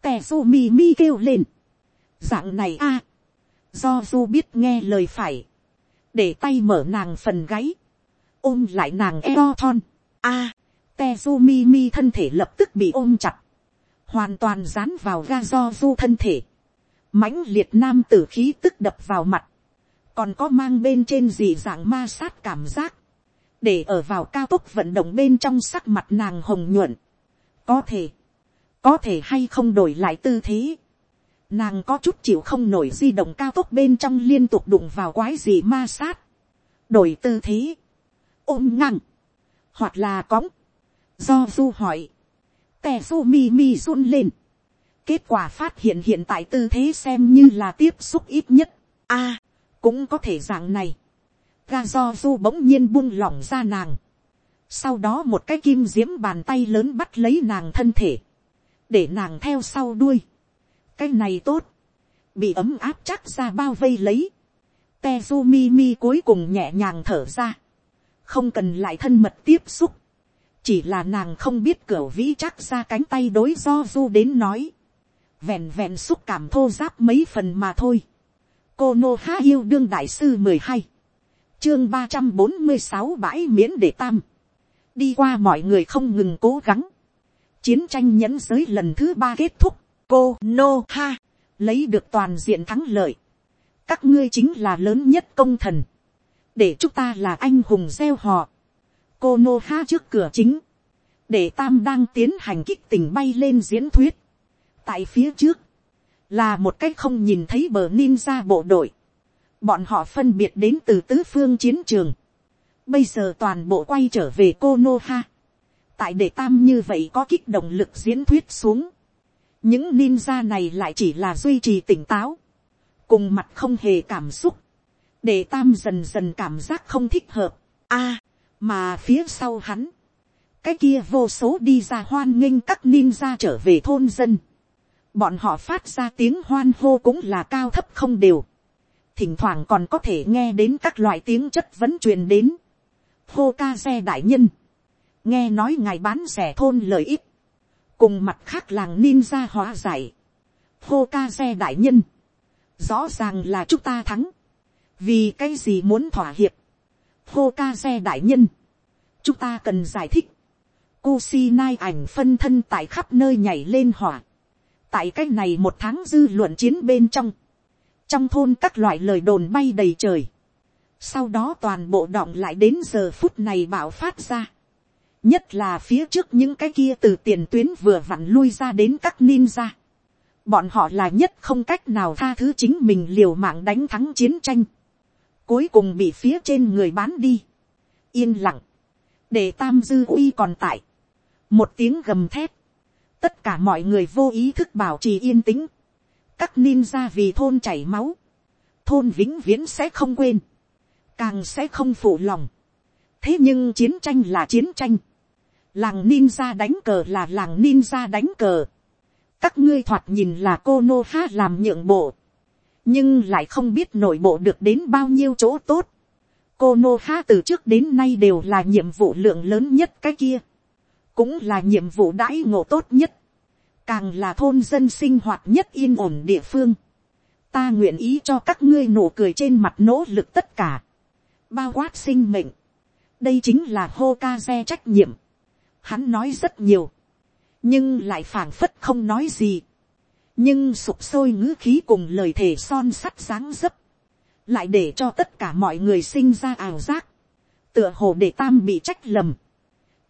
tè su mi mi kêu lên, dạng này a, do du biết nghe lời phải, để tay mở nàng phần gáy, ôm lại nàng eo thon, a, à, te mi mi thân thể lập tức bị ôm chặt, hoàn toàn dán vào ga do du thân thể, mãnh liệt nam tử khí tức đập vào mặt, còn có mang bên trên gì dạng ma sát cảm giác, để ở vào cao tốc vận động bên trong sắc mặt nàng hồng nhuận, có thể, có thể hay không đổi lại tư thế, nàng có chút chịu không nổi di động cao tốc bên trong liên tục đụng vào quái gì ma sát, đổi tư thế, ôm ngang, hoặc là cõng, do du hỏi, tè su mi mi run lên. Kết quả phát hiện hiện tại tư thế xem như là tiếp xúc ít nhất. a cũng có thể dạng này. Ga do du bỗng nhiên buông lỏng ra nàng. Sau đó một cái kim diễm bàn tay lớn bắt lấy nàng thân thể. Để nàng theo sau đuôi. Cái này tốt. Bị ấm áp chắc ra bao vây lấy. Tezu mi mi cuối cùng nhẹ nhàng thở ra. không cần lại thân mật tiếp xúc, chỉ là nàng không biết cửa vĩ chắc ra cánh tay đối do du đến nói, vẹn vẹn xúc cảm thô giáp mấy phần mà thôi. cô nô há yêu đương đại sư mười hai, chương ba trăm bốn mươi sáu bãi miễn để tam, đi qua mọi người không ngừng cố gắng, chiến tranh nhẫn giới lần thứ ba kết thúc, cô nô ha, lấy được toàn diện thắng lợi, các ngươi chính là lớn nhất công thần, để chúng ta là anh hùng gieo họ, cô nô ha trước cửa chính, để tam đang tiến hành kích tình bay lên diễn thuyết, tại phía trước, là một cách không nhìn thấy bờ ninja bộ đội, bọn họ phân biệt đến từ tứ phương chiến trường, bây giờ toàn bộ quay trở về cô nô ha, tại để tam như vậy có kích động lực diễn thuyết xuống, những ninja này lại chỉ là duy trì tỉnh táo, cùng mặt không hề cảm xúc, để tam dần dần cảm giác không thích hợp. a, mà phía sau hắn, cái kia vô số đi ra hoan nghênh các ninja trở về thôn dân. bọn họ phát ra tiếng hoan hô cũng là cao thấp không đều thỉnh thoảng còn có thể nghe đến các loại tiếng chất vấn truyền đến. hô ca xe đại nhân, nghe nói ngài bán rẻ thôn lợi ích, cùng mặt khác làng ninja hóa giải. hô ca xe đại nhân, rõ ràng là chúng ta thắng, vì cái gì muốn thỏa hiệp, hô ca xe đại nhân, chúng ta cần giải thích, Kusinai ảnh phân thân tại khắp nơi nhảy lên hỏa. Tại cách này một tháng dư luận chiến bên trong. Trong thôn các loại lời đồn bay đầy trời. Sau đó toàn bộ động lại đến giờ phút này bạo phát ra. Nhất là phía trước những cái kia từ tiền tuyến vừa vặn lui ra đến các ninja. Bọn họ là nhất không cách nào tha thứ chính mình liều mạng đánh thắng chiến tranh. Cuối cùng bị phía trên người bán đi. Yên lặng. Để tam dư uy còn tại một tiếng gầm thét, tất cả mọi người vô ý thức bảo trì yên tĩnh, các ninja vì thôn chảy máu, thôn vĩnh viễn sẽ không quên, càng sẽ không phụ lòng. thế nhưng chiến tranh là chiến tranh, làng ninja đánh cờ là làng ninja đánh cờ, các ngươi thoạt nhìn là cô nô ha làm nhượng bộ, nhưng lại không biết nội bộ được đến bao nhiêu chỗ tốt. cô nô ha từ trước đến nay đều là nhiệm vụ lượng lớn nhất cái kia. Cũng là nhiệm vụ đãi ngộ tốt nhất, càng là thôn dân sinh hoạt nhất yên ổn địa phương. ta nguyện ý cho các ngươi nụ cười trên mặt nỗ lực tất cả, bao quát sinh mệnh. đây chính là hô ca xe trách nhiệm. hắn nói rất nhiều, nhưng lại phảng phất không nói gì. nhưng sụp sôi ngữ khí cùng lời thề son sắt dáng dấp, lại để cho tất cả mọi người sinh ra ảo giác, tựa hồ để tam bị trách lầm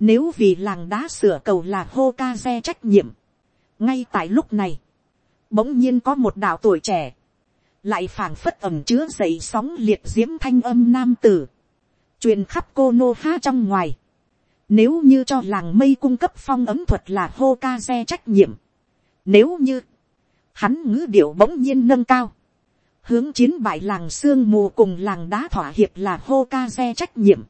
nếu vì làng đá sửa cầu là hô ca xe trách nhiệm. Ngay tại lúc này. Bỗng nhiên có một đạo tuổi trẻ. Lại phảng phất ẩm chứa dậy sóng liệt diễm thanh âm nam tử. truyền khắp cô nô ha trong ngoài. Nếu như cho làng mây cung cấp phong ấm thuật là hô ca xe trách nhiệm. Nếu như. Hắn ngữ điệu bỗng nhiên nâng cao. Hướng chiến bại làng sương mù cùng làng đá thỏa hiệp là hô ca xe trách nhiệm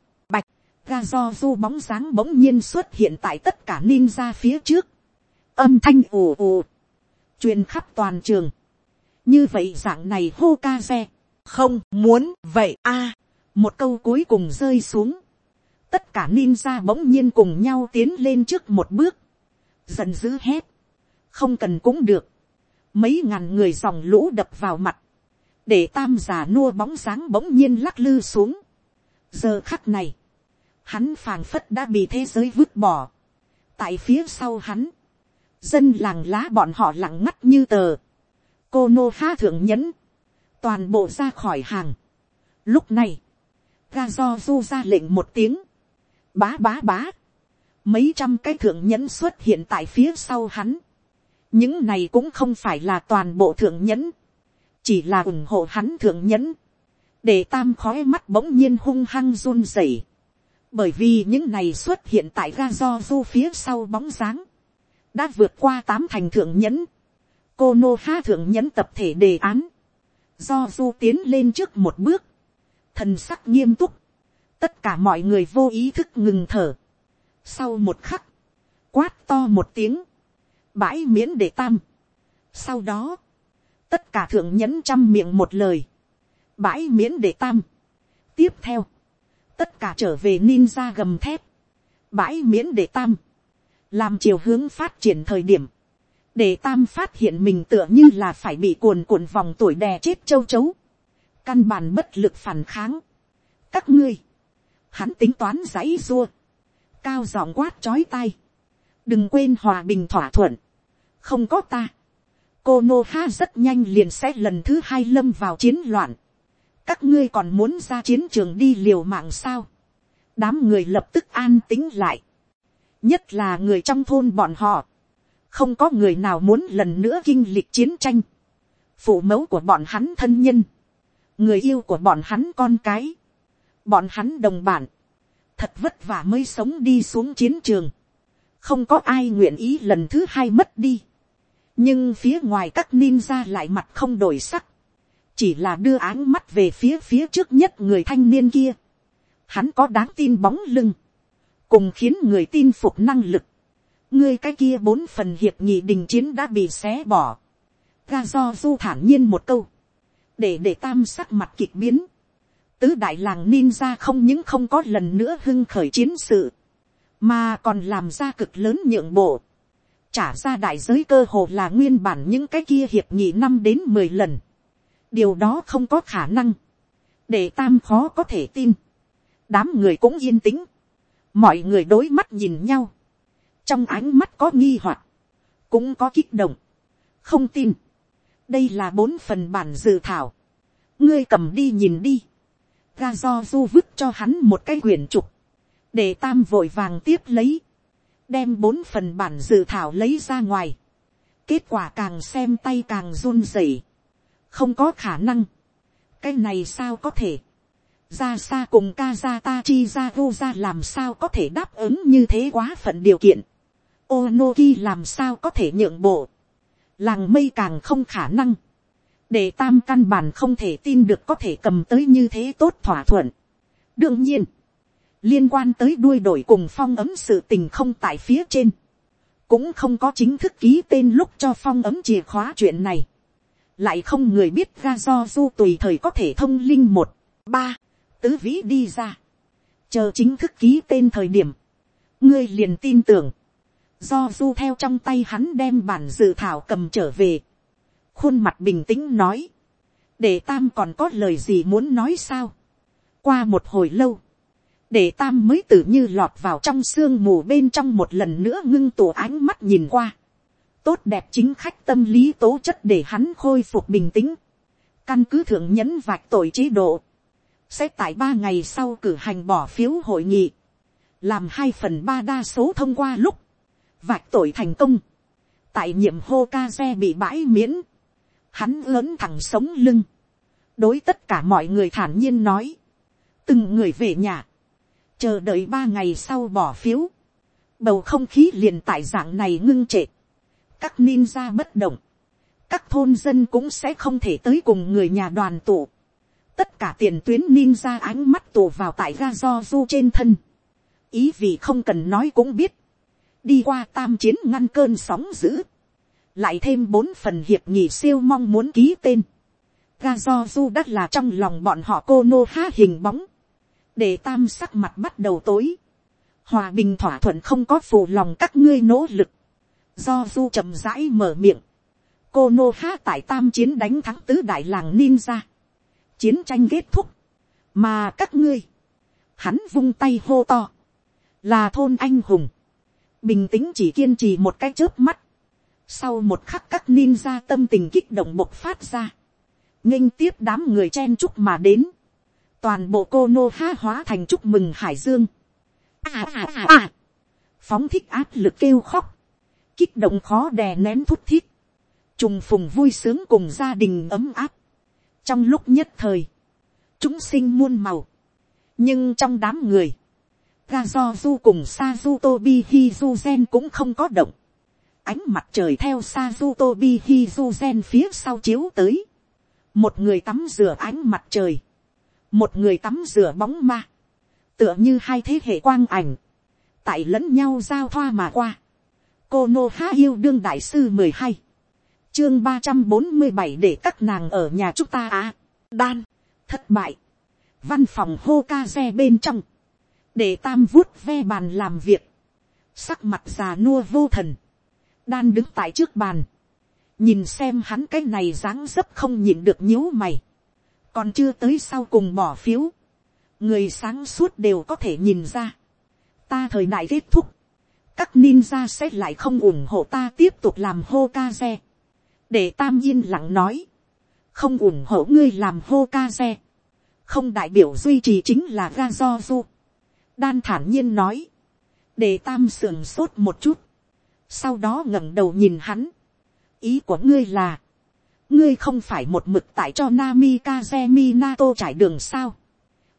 ga do du bóng dáng bỗng nhiên xuất hiện tại tất cả ninja phía trước âm thanh ồ ồ, truyền khắp toàn trường. như vậy dạng này hô ca xe, không muốn vậy a, à, một câu cuối cùng rơi xuống. tất cả ninja bỗng nhiên cùng nhau tiến lên trước một bước, giận dữ hét, không cần cũng được, mấy ngàn người dòng lũ đập vào mặt, để tam già nua bóng dáng bỗng nhiên lắc lư xuống. giờ khắc này, hắn phàng phất đã bị thế giới vứt bỏ. tại phía sau hắn, dân làng lá bọn họ lặng ngắt như tờ. cô nô ha thượng nhẫn, toàn bộ ra khỏi hàng. lúc này, ga do du ra lệnh một tiếng, bá bá bá, mấy trăm cái thượng nhẫn xuất hiện tại phía sau hắn. những này cũng không phải là toàn bộ thượng nhẫn, chỉ là ủng hộ hắn thượng nhẫn, để tam khói mắt bỗng nhiên hung hăng run rẩy. Bởi vì những này xuất hiện tại ga do du phía sau bóng dáng, đã vượt qua tám thành thượng nhẫn, cô nô ha thượng nhẫn tập thể đề án, do du tiến lên trước một bước, thần sắc nghiêm túc, tất cả mọi người vô ý thức ngừng thở. sau một khắc, quát to một tiếng, bãi miễn để tam. sau đó, tất cả thượng nhẫn chăm miệng một lời, bãi miễn để tam. tiếp theo, tất cả trở về ninja gầm thép, bãi miễn để tam, làm chiều hướng phát triển thời điểm, để tam phát hiện mình tựa như là phải bị cuồn cuộn vòng tuổi đè chết châu chấu, căn bản bất lực phản kháng. các ngươi, hắn tính toán giấy dua, cao giọng quát chói tay, đừng quên hòa bình thỏa thuận, không có ta, cô nô ha rất nhanh liền sẽ lần thứ hai lâm vào chiến loạn, các ngươi còn muốn ra chiến trường đi liều mạng sao, đám người lập tức an tính lại, nhất là người trong thôn bọn họ, không có người nào muốn lần nữa kinh lịch chiến tranh, phụ mẫu của bọn hắn thân nhân, người yêu của bọn hắn con cái, bọn hắn đồng bản, thật vất vả mới sống đi xuống chiến trường, không có ai nguyện ý lần thứ hai mất đi, nhưng phía ngoài các ninja lại mặt không đổi sắc, chỉ là đưa áng mắt về phía phía trước nhất người thanh niên kia, hắn có đáng tin bóng lưng, cùng khiến người tin phục năng lực, ngươi cái kia bốn phần hiệp nghị đình chiến đã bị xé bỏ, ga do du thản nhiên một câu, để để tam sắc mặt kịch biến, tứ đại làng ninja không những không có lần nữa hưng khởi chiến sự, mà còn làm ra cực lớn nhượng bộ, trả ra đại giới cơ hồ là nguyên bản những cái kia hiệp nghị năm đến mười lần, điều đó không có khả năng, để tam khó có thể tin, đám người cũng yên tĩnh, mọi người đối mắt nhìn nhau, trong ánh mắt có nghi hoặc, cũng có kích động, không tin, đây là bốn phần bản dự thảo, ngươi cầm đi nhìn đi, ga do du vứt cho hắn một cái quyển trục, để tam vội vàng tiếp lấy, đem bốn phần bản dự thảo lấy ra ngoài, kết quả càng xem tay càng run rẩy, không có khả năng, cái này sao có thể, ra xa cùng Kazata chi ra vô ra làm sao có thể đáp ứng như thế quá phận điều kiện. Onoki làm sao có thể nhượng bộ. Làng mây càng không khả năng. Để tam căn bản không thể tin được có thể cầm tới như thế tốt thỏa thuận. Đương nhiên, liên quan tới đuôi đổi cùng phong ấm sự tình không tại phía trên. Cũng không có chính thức ký tên lúc cho phong ấm chìa khóa chuyện này. Lại không người biết ra do du tùy thời có thể thông linh một, ba, tứ vĩ đi ra. Chờ chính thức ký tên thời điểm. Ngươi liền tin tưởng do du theo trong tay hắn đem bản dự thảo cầm trở về, khuôn mặt bình tĩnh nói, để tam còn có lời gì muốn nói sao. qua một hồi lâu, để tam mới tự như lọt vào trong sương mù bên trong một lần nữa ngưng tụ ánh mắt nhìn qua. tốt đẹp chính khách tâm lý tố chất để hắn khôi phục bình tĩnh. căn cứ thượng nhẫn vạch tội chế độ sẽ tại ba ngày sau cử hành bỏ phiếu hội nghị. làm hai phần ba đa số thông qua lúc vạch tội thành công, tại nhiệm hô ca xe bị bãi miễn, hắn lớn thẳng sống lưng, đối tất cả mọi người thản nhiên nói, từng người về nhà, chờ đợi ba ngày sau bỏ phiếu, bầu không khí liền tại dạng này ngưng trệ, các ninja bất động, các thôn dân cũng sẽ không thể tới cùng người nhà đoàn tụ, tất cả tiền tuyến ninja ánh mắt tù vào tại ga do du trên thân, ý vì không cần nói cũng biết, đi qua tam chiến ngăn cơn sóng dữ, lại thêm bốn phần hiệp nghị siêu mong muốn ký tên, ga do du đất là trong lòng bọn họ cô nô há hình bóng, để tam sắc mặt bắt đầu tối, hòa bình thỏa thuận không có phù lòng các ngươi nỗ lực, do du chậm rãi mở miệng, cô nô há tại tam chiến đánh thắng tứ đại làng ninja, chiến tranh kết thúc, mà các ngươi, hắn vung tay hô to, là thôn anh hùng, bình tĩnh chỉ kiên trì một cái chớp mắt, sau một khắc các ninja tâm tình kích động bộc phát ra, nghênh tiếp đám người chen chúc mà đến, toàn bộ cô nô ha hóa thành chúc mừng hải dương, à à à à, phóng thích áp lực kêu khóc, kích động khó đè nén thút thiết, trùng phùng vui sướng cùng gia đình ấm áp, trong lúc nhất thời, chúng sinh muôn màu, nhưng trong đám người, ga do du cùng sa du tobi hizu gen cũng không có động. ánh mặt trời theo sa du tobi hizu gen phía sau chiếu tới. một người tắm rửa ánh mặt trời. một người tắm rửa bóng ma. tựa như hai thế hệ quang ảnh. tại lẫn nhau giao thoa mà qua. cô nô há yêu đương đại sư mười hai chương ba trăm bốn mươi bảy để các nàng ở nhà chúng ta à. đan. thất bại. văn phòng hô ca xe bên trong, để tam vuốt ve bàn làm việc, sắc mặt già nua vô thần, đan đứng tại trước bàn, nhìn xem hắn cái này dáng dấp không nhịn được nhíu mày, còn chưa tới sau cùng bỏ phiếu, người sáng suốt đều có thể nhìn ra, ta thời đại kết thúc, các ninja sẽ lại không ủng hộ ta tiếp tục làm hô ca xe, để tam yên lặng nói, không ủng hộ ngươi làm hô ca xe, không đại biểu duy trì chính là ga do du. đan thản nhiên nói, để tam sườn sốt một chút, sau đó ngẩng đầu nhìn hắn, ý của ngươi là, ngươi không phải một mực tại cho Nami Kazemi Nato trải đường sao.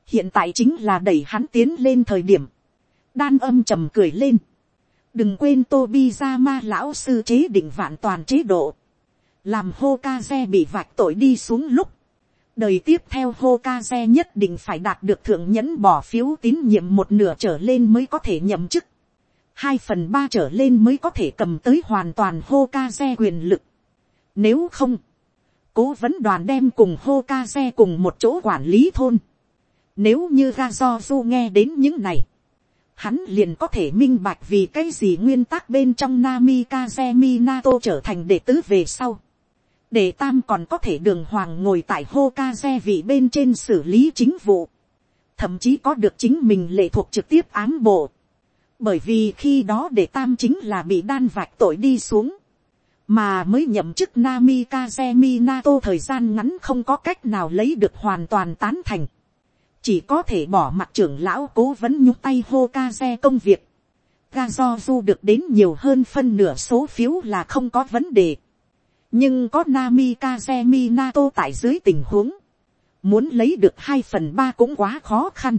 hiện tại chính là đẩy hắn tiến lên thời điểm, đan âm trầm cười lên, đừng quên Tobi Zama lão sư chế định vạn toàn chế độ, làm Hokage bị vạch tội đi xuống lúc, đời tiếp theo Hokage nhất định phải đạt được thượng nhẫn bỏ phiếu tín nhiệm một nửa trở lên mới có thể nhậm chức, hai phần ba trở lên mới có thể cầm tới hoàn toàn Hokage quyền lực. Nếu không, cố vấn đoàn đem cùng Hokage cùng một chỗ quản lý thôn. Nếu như ga do du nghe đến những này, hắn liền có thể minh bạch vì cái gì nguyên tắc bên trong Namikaze Minato trở thành đệ tứ về sau để tam còn có thể đường hoàng ngồi tại hô ca xe vị bên trên xử lý chính vụ, thậm chí có được chính mình lệ thuộc trực tiếp án bộ, bởi vì khi đó để tam chính là bị đan vạch tội đi xuống, mà mới nhậm chức Namikaze Minato thời gian ngắn không có cách nào lấy được hoàn toàn tán thành, chỉ có thể bỏ mặt trưởng lão cố vấn nhúc tay hô công việc, ga do du được đến nhiều hơn phân nửa số phiếu là không có vấn đề nhưng có Nami Kazemi Nato tại dưới tình huống, muốn lấy được hai phần ba cũng quá khó khăn.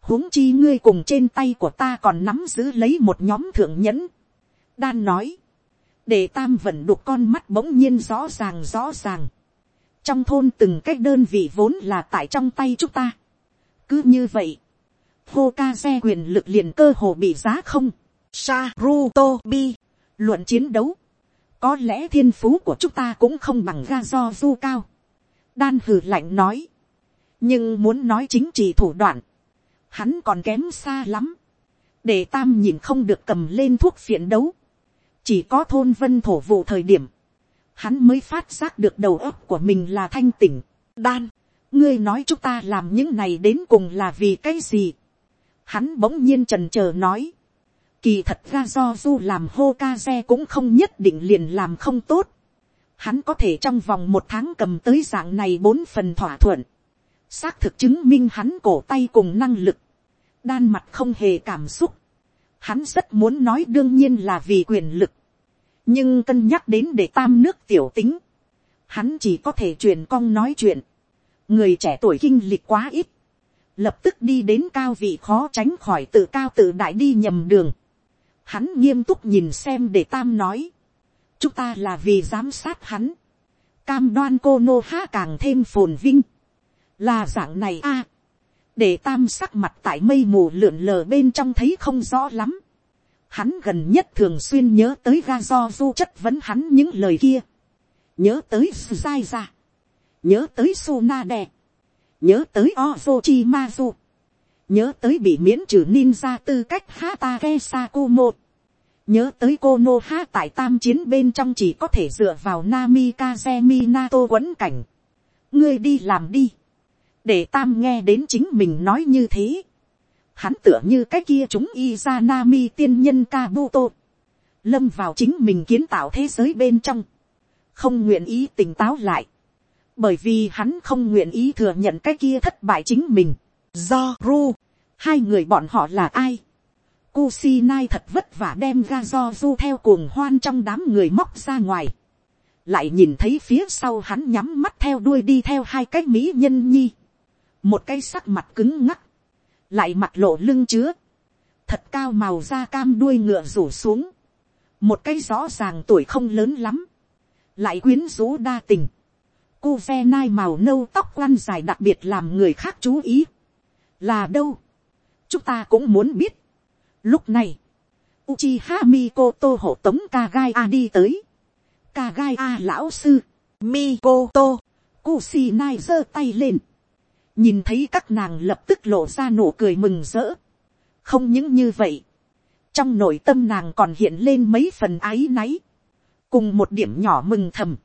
huống chi ngươi cùng trên tay của ta còn nắm giữ lấy một nhóm thượng nhẫn. đan nói, để tam vẫn đục con mắt bỗng nhiên rõ ràng rõ ràng. trong thôn từng cách đơn vị vốn là tại trong tay chúng ta. cứ như vậy, hô ca xe quyền lực liền cơ hồ bị giá không. Saruto bi, luận chiến đấu, có lẽ thiên phú của chúng ta cũng không bằng ga do du cao. đan hừ lạnh nói. nhưng muốn nói chính trị thủ đoạn, hắn còn kém xa lắm. để tam nhìn không được cầm lên thuốc phiện đấu. chỉ có thôn vân thổ vụ thời điểm, hắn mới phát giác được đầu óc của mình là thanh tỉnh. đan, ngươi nói chúng ta làm những này đến cùng là vì cái gì. hắn bỗng nhiên trần c h ờ nói Kỳ thật ra do du làm hô ca xe cũng không nhất định liền làm không tốt. Hắn có thể trong vòng một tháng cầm tới dạng này bốn phần thỏa thuận. Xác thực chứng minh hắn cổ tay cùng năng lực. Đan mặt không hề cảm xúc. Hắn rất muốn nói đương nhiên là vì quyền lực. Nhưng cân nhắc đến để tam nước tiểu tính. Hắn chỉ có thể truyền cong nói chuyện. Người trẻ tuổi kinh lịch quá ít lập tức đi đến cao vị khó tránh khỏi tự cao tự đại đi nhầm đường. Hắn nghiêm túc nhìn xem để tam nói. Chúng ta là vì giám sát hắn. Cam đoan cô nô há càng thêm phồn vinh. Là dạng này a Để tam sắc mặt tại mây mù lượn lờ bên trong thấy không rõ lắm. Hắn gần nhất thường xuyên nhớ tới ga do du chất vấn hắn những lời kia. Nhớ tới Sai ra. Nhớ tới Suna Đè. Nhớ tới Ozochimazu nhớ tới bị miễn trừ ninja tư cách Hatake Sakumo. Nhớ tới cô Nô Ha tại tam chiến bên trong chỉ có thể dựa vào Nami Kazemi Nato quấn cảnh. Ngươi đi làm đi. Để tam nghe đến chính mình nói như thế. Hắn tựa như cái kia chúng Izanami tiên nhân Kabuto. Lâm vào chính mình kiến tạo thế giới bên trong. Không nguyện ý tỉnh táo lại. Bởi vì hắn không nguyện ý thừa nhận cái kia thất bại chính mình Do Ru. Hai người bọn họ là ai? Kusinai thật vất vả đem ga do du theo cuồng hoan trong đám người móc ra ngoài. Lại nhìn thấy phía sau hắn nhắm mắt theo đuôi đi theo hai cái mỹ nhân nhi. Một cái sắc mặt cứng ngắc. Lại mặt lộ lưng chứa. Thật cao màu da cam đuôi ngựa rủ xuống. Một cái rõ ràng tuổi không lớn lắm. Lại quyến rũ đa tình. Cô ve nai màu nâu tóc quan dài đặc biệt làm người khác chú ý là đâu, chúng ta cũng muốn biết. Lúc này, Uchiha Mikoto hộ tống Kagai A đi tới. Kagai A lão sư, Mikoto, Kusinai giơ tay lên. nhìn thấy các nàng lập tức lộ ra nụ cười mừng rỡ. không những như vậy, trong nội tâm nàng còn hiện lên mấy phần áy náy, cùng một điểm nhỏ mừng thầm,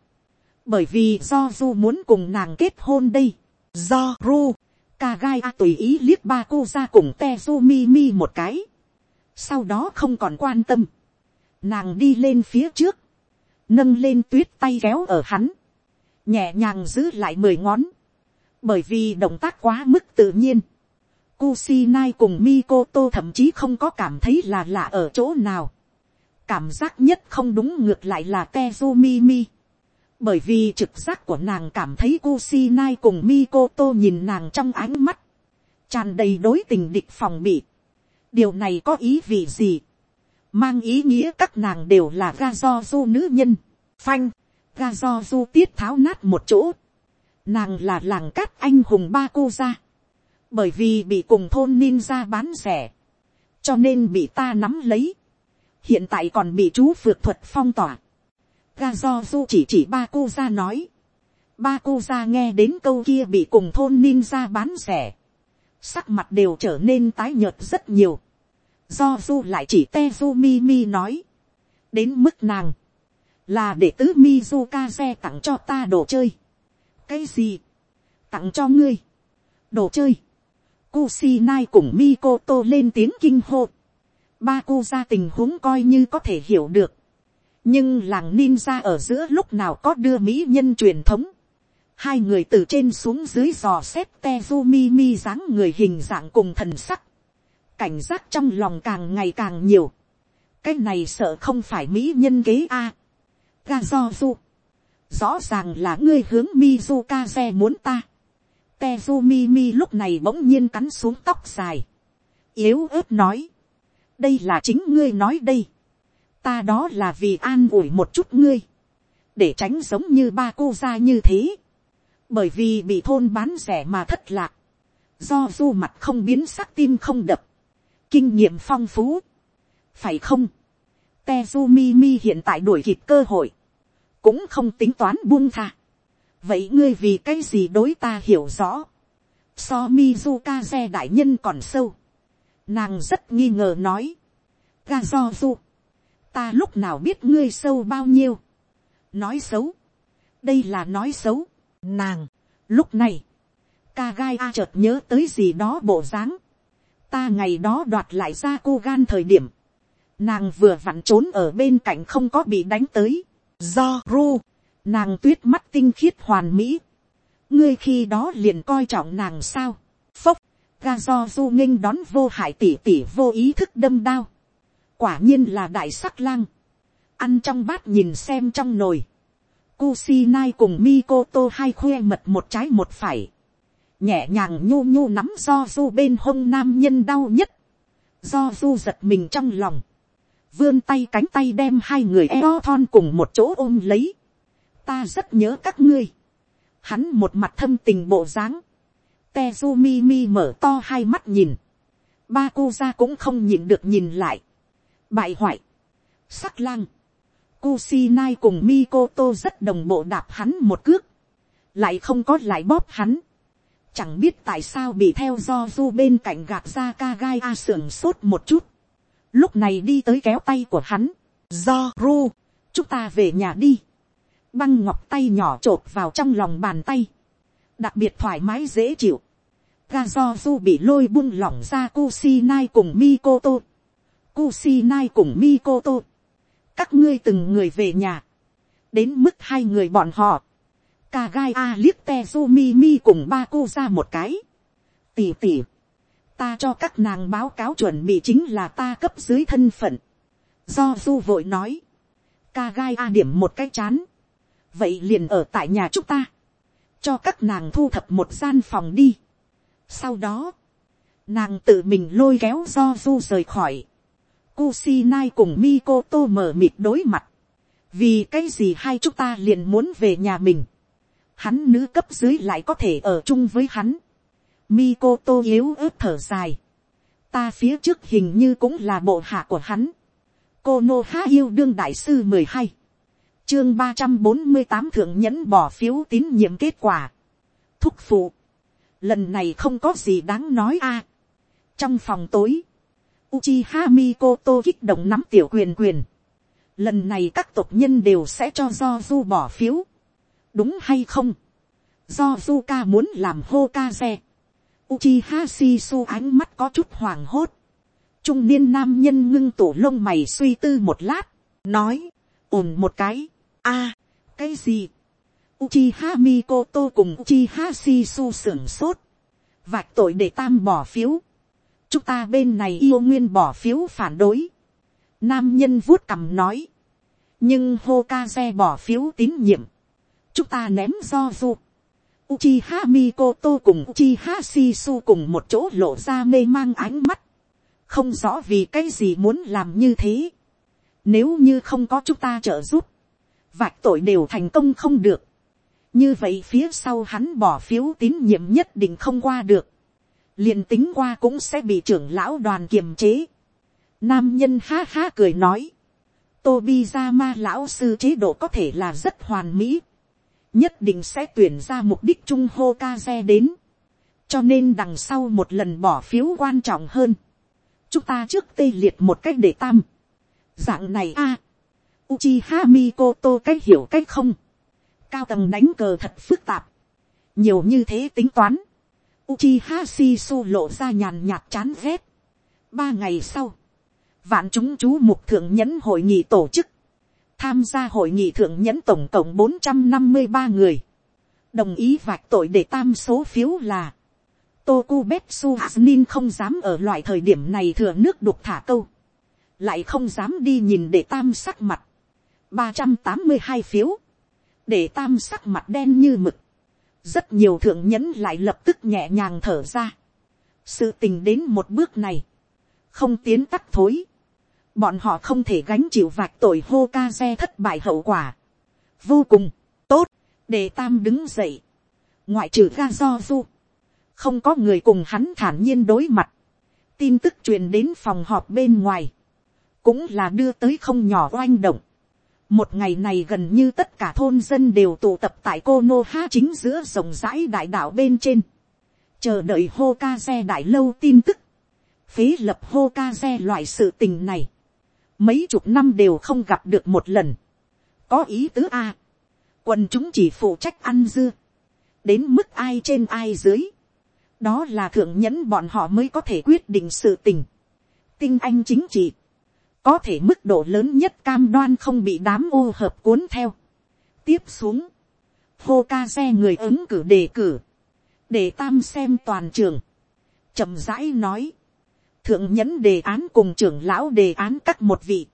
bởi vì do du muốn cùng nàng kết hôn đây, do ru, ca gai a tùy ý liếc ba cô ra cùng Tezumi mi một cái, sau đó không còn quan tâm, nàng đi lên phía trước, nâng lên tuyết tay kéo ở hắn, nhẹ nhàng giữ lại mười ngón, bởi vì động tác quá mức tự nhiên, Kusinai cùng Mikoto thậm chí không có cảm thấy là lạ ở chỗ nào. Cảm giác nhất không đúng ngược lại là Tezumimi. Bởi vì trực giác của nàng cảm thấy Kusinai cùng Mikoto nhìn nàng trong ánh mắt. tràn đầy đối tình địch phòng bị. Điều này có ý vị gì? Mang ý nghĩa các nàng đều là ga do du nữ nhân. Phanh, ga do du tiết tháo nát một chỗ. Nàng là làng cát anh hùng ba cô ra bởi vì bị cùng thôn ninja bán rẻ, cho nên bị ta nắm lấy, hiện tại còn bị chú phượt thuật phong tỏa, ga do du chỉ chỉ ba cô ra nói, ba cô ra nghe đến câu kia bị cùng thôn ninja bán rẻ, sắc mặt đều trở nên tái nhợt rất nhiều, do du lại chỉ te du mi mi nói, đến mức nàng, là để tứ Mizukaze tặng cho ta đồ chơi. cái gì, tặng cho ngươi, đồ chơi, Kusinai cùng Mikoto lên tiếng kinh hô. Ba cô ra tình huống coi như có thể hiểu được. Nhưng làng ninja ở giữa lúc nào có đưa mỹ nhân truyền thống. Hai người từ trên xuống dưới dò xét Tezumi mi dáng người hình dạng cùng thần sắc. Cảnh giác trong lòng càng ngày càng nhiều. Cái này sợ không phải mỹ nhân kế A. Ga do du. Rõ ràng là ngươi hướng Mizukaze muốn ta Tezumimi lúc này bỗng nhiên cắn xuống tóc dài. Yếu ớt nói. Đây là chính ngươi nói đây. Ta đó là vì an ủi một chút ngươi. Để tránh giống như ba cô ra như thế. Bởi vì bị thôn bán rẻ mà thất lạc. Do du mặt không biến sắc tim không đập. Kinh nghiệm phong phú. Phải không? Tezumimi hiện tại đuổi kịp cơ hội. Cũng không tính toán buông tha vậy ngươi vì cái gì đối ta hiểu rõ, so Mizukaze đại nhân còn sâu, nàng rất nghi ngờ nói, ga do du, ta lúc nào biết ngươi sâu bao nhiêu, nói xấu, đây là nói xấu, nàng, lúc này, ca gai a chợt nhớ tới gì đó bộ dáng, ta ngày đó đoạt lại ra cô gan thời điểm, nàng vừa vặn trốn ở bên cạnh không có bị đánh tới, do ru, nàng tuyết mắt tinh khiết hoàn mỹ, ngươi khi đó liền coi trọng nàng sao, phốc, ga do du nghinh đón vô hại tỉ tỉ vô ý thức đâm đao, quả nhiên là đại sắc lang, ăn trong bát nhìn xem trong nồi, Kusinai cùng Mikoto hai khoe mật một trái một phải. Nhẹ nhàng nhu nhu nắm do du bên hông nam nhân đau nhất. Do du giật mình trong lòng. Vươn tay cánh tay đem hai người eo thon cùng một chỗ ôm lấy ta rất nhớ các ngươi. Hắn một mặt thâm tình bộ dáng. Tezumi mi mở to hai mắt nhìn. Ba cô ra cũng không nhìn được nhìn lại. Bại hoại. Sắc lang. Kusinai cùng Mikoto rất đồng bộ đạp hắn một cước. Lại không có lại bóp hắn. Chẳng biết tại sao bị theo do du bên cạnh gạt ra ca gai a sưởng sốt một chút. Lúc này đi tới kéo tay của hắn. Do ru. Chúng ta về nhà đi băng ngọc tay nhỏ t vào trong lòng bàn tay, đặc biệt thoải mái dễ chịu, ga do du bị lôi buông lỏng ra Kusinai cùng Mikoto. Kusinai cùng Mikoto. Các ngươi từng người về nhà. Đến mức hai người bọn họ. Kagai A liếc Tezumi Mi cùng ba cô ra một cái. Tỉ tỉ. Ta cho các nàng báo cáo chuẩn bị chính là ta cấp dưới thân phận. Do du vội nói. Kagai A điểm một cái chán vậy liền ở tại nhà chúng ta, cho các nàng thu thập một gian phòng đi. sau đó, nàng tự mình lôi kéo do du rời khỏi, Kusinai cùng Mikoto mở mịt đối mặt, vì cái gì hai chúng ta liền muốn về nhà mình, hắn nữ cấp dưới lại có thể ở chung với hắn, Mikoto yếu ớt thở dài, ta phía trước hình như cũng là bộ hạ của hắn, cô nô há yêu đương đại sư mười hai chương ba trăm bốn mươi tám thượng nhẫn bỏ phiếu tín nhiệm kết quả. Thúc phụ. lần này không có gì đáng nói a. trong phòng tối, Uchiha Mikoto kích động nắm tiểu quyền quyền. Lần này các tộc nhân đều sẽ cho do du bỏ phiếu. Đúng hay không? Do ca muốn làm Hokage. Uchiha Shisu ánh mắt có chút hoàng hốt. Trung niên nam nhân ngưng tổ lông mày suy tư một lát. Nói, ồn một cái. a cái gì? Uchiha Mikoto cùng Uchiha Shisu sưởng sốt. Vạch tội để tam bỏ phiếu. Chúng ta bên này yêu nguyên bỏ phiếu phản đối. Nam nhân vuốt cằm nói. Nhưng Hokage bỏ phiếu tín nhiệm. Chúng ta ném do du. Uchiha Mikoto cùng Uchiha Shisu cùng một chỗ lộ ra mê mang ánh mắt. Không rõ vì cái gì muốn làm như thế. Nếu như không có chúng ta trợ giúp. Vạch tội đều thành công không được. Như vậy phía sau hắn bỏ phiếu tín nhiệm nhất định không qua được liền tính qua cũng sẽ bị trưởng lão đoàn kiềm chế. Nam nhân ha ha cười nói. Tobi ma lão sư chế độ có thể là rất hoàn mỹ nhất định sẽ tuyển ra mục đích trung hô ca xe đến. cho nên đằng sau một lần bỏ phiếu quan trọng hơn. chúng ta trước tê liệt một cách để tam. dạng này a. À, Uchiha Mikoto cách hiểu cách không. cao tầng đánh cờ thật phức tạp. nhiều như thế tính toán. Uchiha Shisu lộ ra nhàn nhạt chán ghét. ba ngày sau, vạn chúng chú mục thượng nhẫn hội nghị tổ chức. Tham gia hội nghị thượng nhẫn tổng cộng bốn trăm năm mươi ba người, đồng ý vạch tội để tam số phiếu là, Tokubetsu Hasnin không dám ở loại thời điểm này thừa nước đục thả câu, lại không dám đi nhìn để tam sắc mặt, ba trăm tám mươi hai phiếu, để tam sắc mặt đen như mực, rất nhiều thượng nhẫn lại lập tức nhẹ nhàng thở ra, sự tình đến một bước này, không tiến tắc thối, bọn họ không thể gánh chịu vạch tội hô ca xe thất bại hậu quả. vô cùng, tốt, để tam đứng dậy, ngoại trừ ga do du, không có người cùng hắn thản nhiên đối mặt, tin tức truyền đến phòng họp bên ngoài, cũng là đưa tới không nhỏ oanh động một ngày này gần như tất cả thôn dân đều tụ tập tại cô nô ha chính giữa rộng rãi đại đạo bên trên, chờ đợi hô ca xe đại lâu tin tức, phế lập hô ca xe loại sự tình này, mấy chục năm đều không gặp được một lần. có ý tứ a. quần chúng chỉ phụ trách ăn dưa. đến mức ai trên ai dưới. đó là thượng nhẫn bọn họ mới có thể quyết định sự tình. tinh anh chính trị có thể mức độ lớn nhất cam đoan không bị đám ô hợp cuốn theo. tiếp xuống. hô ca xe người ứng cử đề cử. để tam xem toàn trường. chậm rãi nói thượng nhẫn đề án cùng trưởng lão đề án các một vị.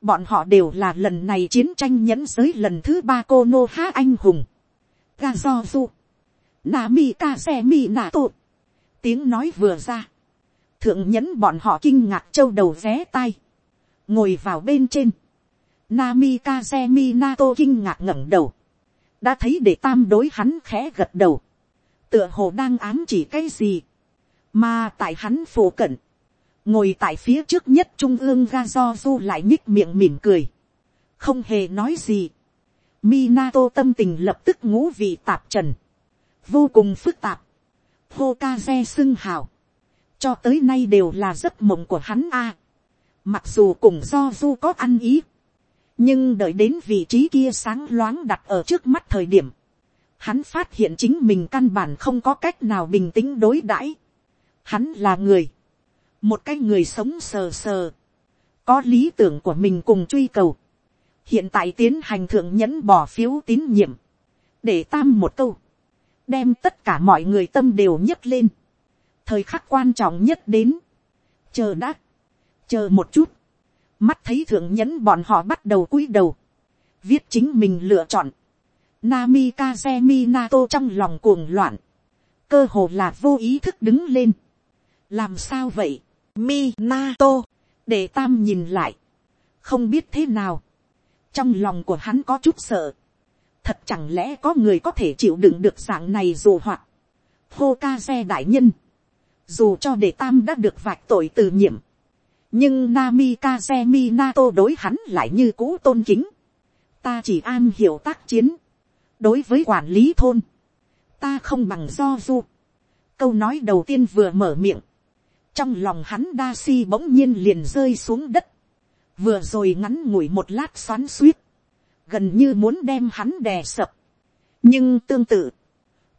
Bọn họ đều là lần này chiến tranh nhẫn giới lần thứ ba cô nô há anh hùng. Ga do du. Nami ca xe mi na tụ, Tiếng nói vừa ra. Thượng nhẫn bọn họ kinh ngạc châu đầu vé tay. Ngồi vào bên trên. Nami ka xe kinh ngạc ngẩng đầu. Đã thấy để tam đối hắn khẽ gật đầu. Tựa hồ đang ám chỉ cái gì. Mà tại hắn phổ cận ngồi tại phía trước nhất trung ương ga do du lại nhích miệng mỉm cười, không hề nói gì. Minato tâm tình lập tức ngũ vị tạp trần, vô cùng phức tạp. Hokage xưng hào, cho tới nay đều là giấc mộng của hắn a mặc dù cùng do du có ăn ý, nhưng đợi đến vị trí kia sáng loáng đặt ở trước mắt thời điểm, hắn phát hiện chính mình căn bản không có cách nào bình tĩnh đối đãi. Hắn là người, một cái người sống sờ sờ, có lý tưởng của mình cùng truy cầu, hiện tại tiến hành thượng nhẫn bỏ phiếu tín nhiệm, để tam một câu, đem tất cả mọi người tâm đều nhấc lên, thời khắc quan trọng nhất đến, chờ đã, chờ một chút, mắt thấy thượng nhẫn bọn họ bắt đầu cúi đầu, viết chính mình lựa chọn, Nami Kazemi Nato trong lòng cuồng loạn, cơ hồ là vô ý thức đứng lên, làm sao vậy, Minato, để tam nhìn lại, không biết thế nào, trong lòng của hắn có chút sợ, thật chẳng lẽ có người có thể chịu đựng được dạng này dù hoặc, hô ca xe đại nhân, dù cho để tam đã được vạch tội từ nhiệm, nhưng Nami Kaze Minato đối hắn lại như cũ tôn kính, ta chỉ an hiểu tác chiến, đối với quản lý thôn, ta không bằng do du, câu nói đầu tiên vừa mở miệng, trong lòng hắn đa si bỗng nhiên liền rơi xuống đất, vừa rồi ngắn ngủi một lát xoắn suýt, gần như muốn đem hắn đè sập, nhưng tương tự,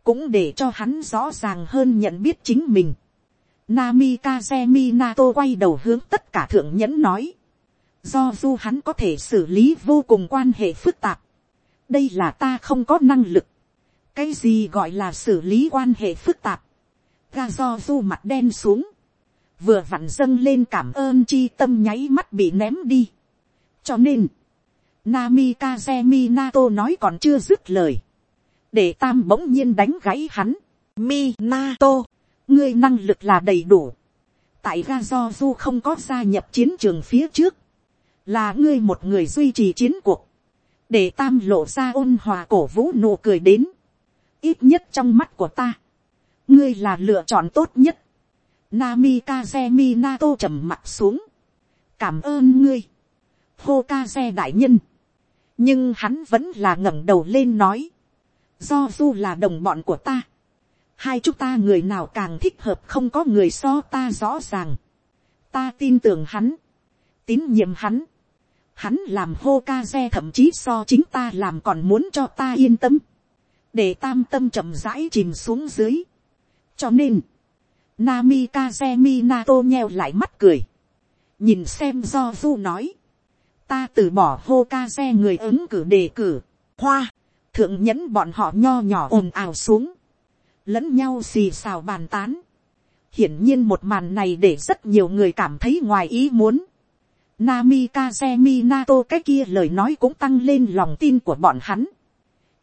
cũng để cho hắn rõ ràng hơn nhận biết chính mình. Nami Kazemi Nato quay đầu hướng tất cả thượng nhẫn nói, do du hắn có thể xử lý vô cùng quan hệ phức tạp, đây là ta không có năng lực, cái gì gọi là xử lý quan hệ phức tạp, ga do du mặt đen xuống, vừa vặn dâng lên cảm ơn chi tâm nháy mắt bị ném đi. cho nên, Nami Kazemi Nato nói còn chưa dứt lời, để tam bỗng nhiên đánh gáy hắn, Minato, ngươi năng lực là đầy đủ, tại ga do du không có gia nhập chiến trường phía trước, là ngươi một người duy trì chiến cuộc, để tam lộ ra ôn hòa cổ vũ nụ cười đến, ít nhất trong mắt của ta, ngươi là lựa chọn tốt nhất, Nami Kazemi Nato trầm mặt xuống, cảm ơn ngươi, hô Kaze đại nhân, nhưng hắn vẫn là ngẩng đầu lên nói, do du là đồng bọn của ta, hai chúng ta người nào càng thích hợp không có người so ta rõ ràng, ta tin tưởng hắn, tín nhiệm hắn, hắn làm hô ca xe thậm chí so chính ta làm còn muốn cho ta yên tâm, để tam tâm chậm rãi chìm xuống dưới. cho nên, Nami Kazemi Nato nheo lại mắt cười, nhìn xem do du nói, ta từ bỏ hô ca xe người ứng cử đề cử, hoa, thượng nhẫn bọn họ nho nhỏ ồn ào xuống, lẫn nhau xì xào bàn tán. hiển nhiên một màn này để rất nhiều người cảm thấy ngoài ý muốn. Nami Kazemi Nato cái kia lời nói cũng tăng lên lòng tin của bọn hắn.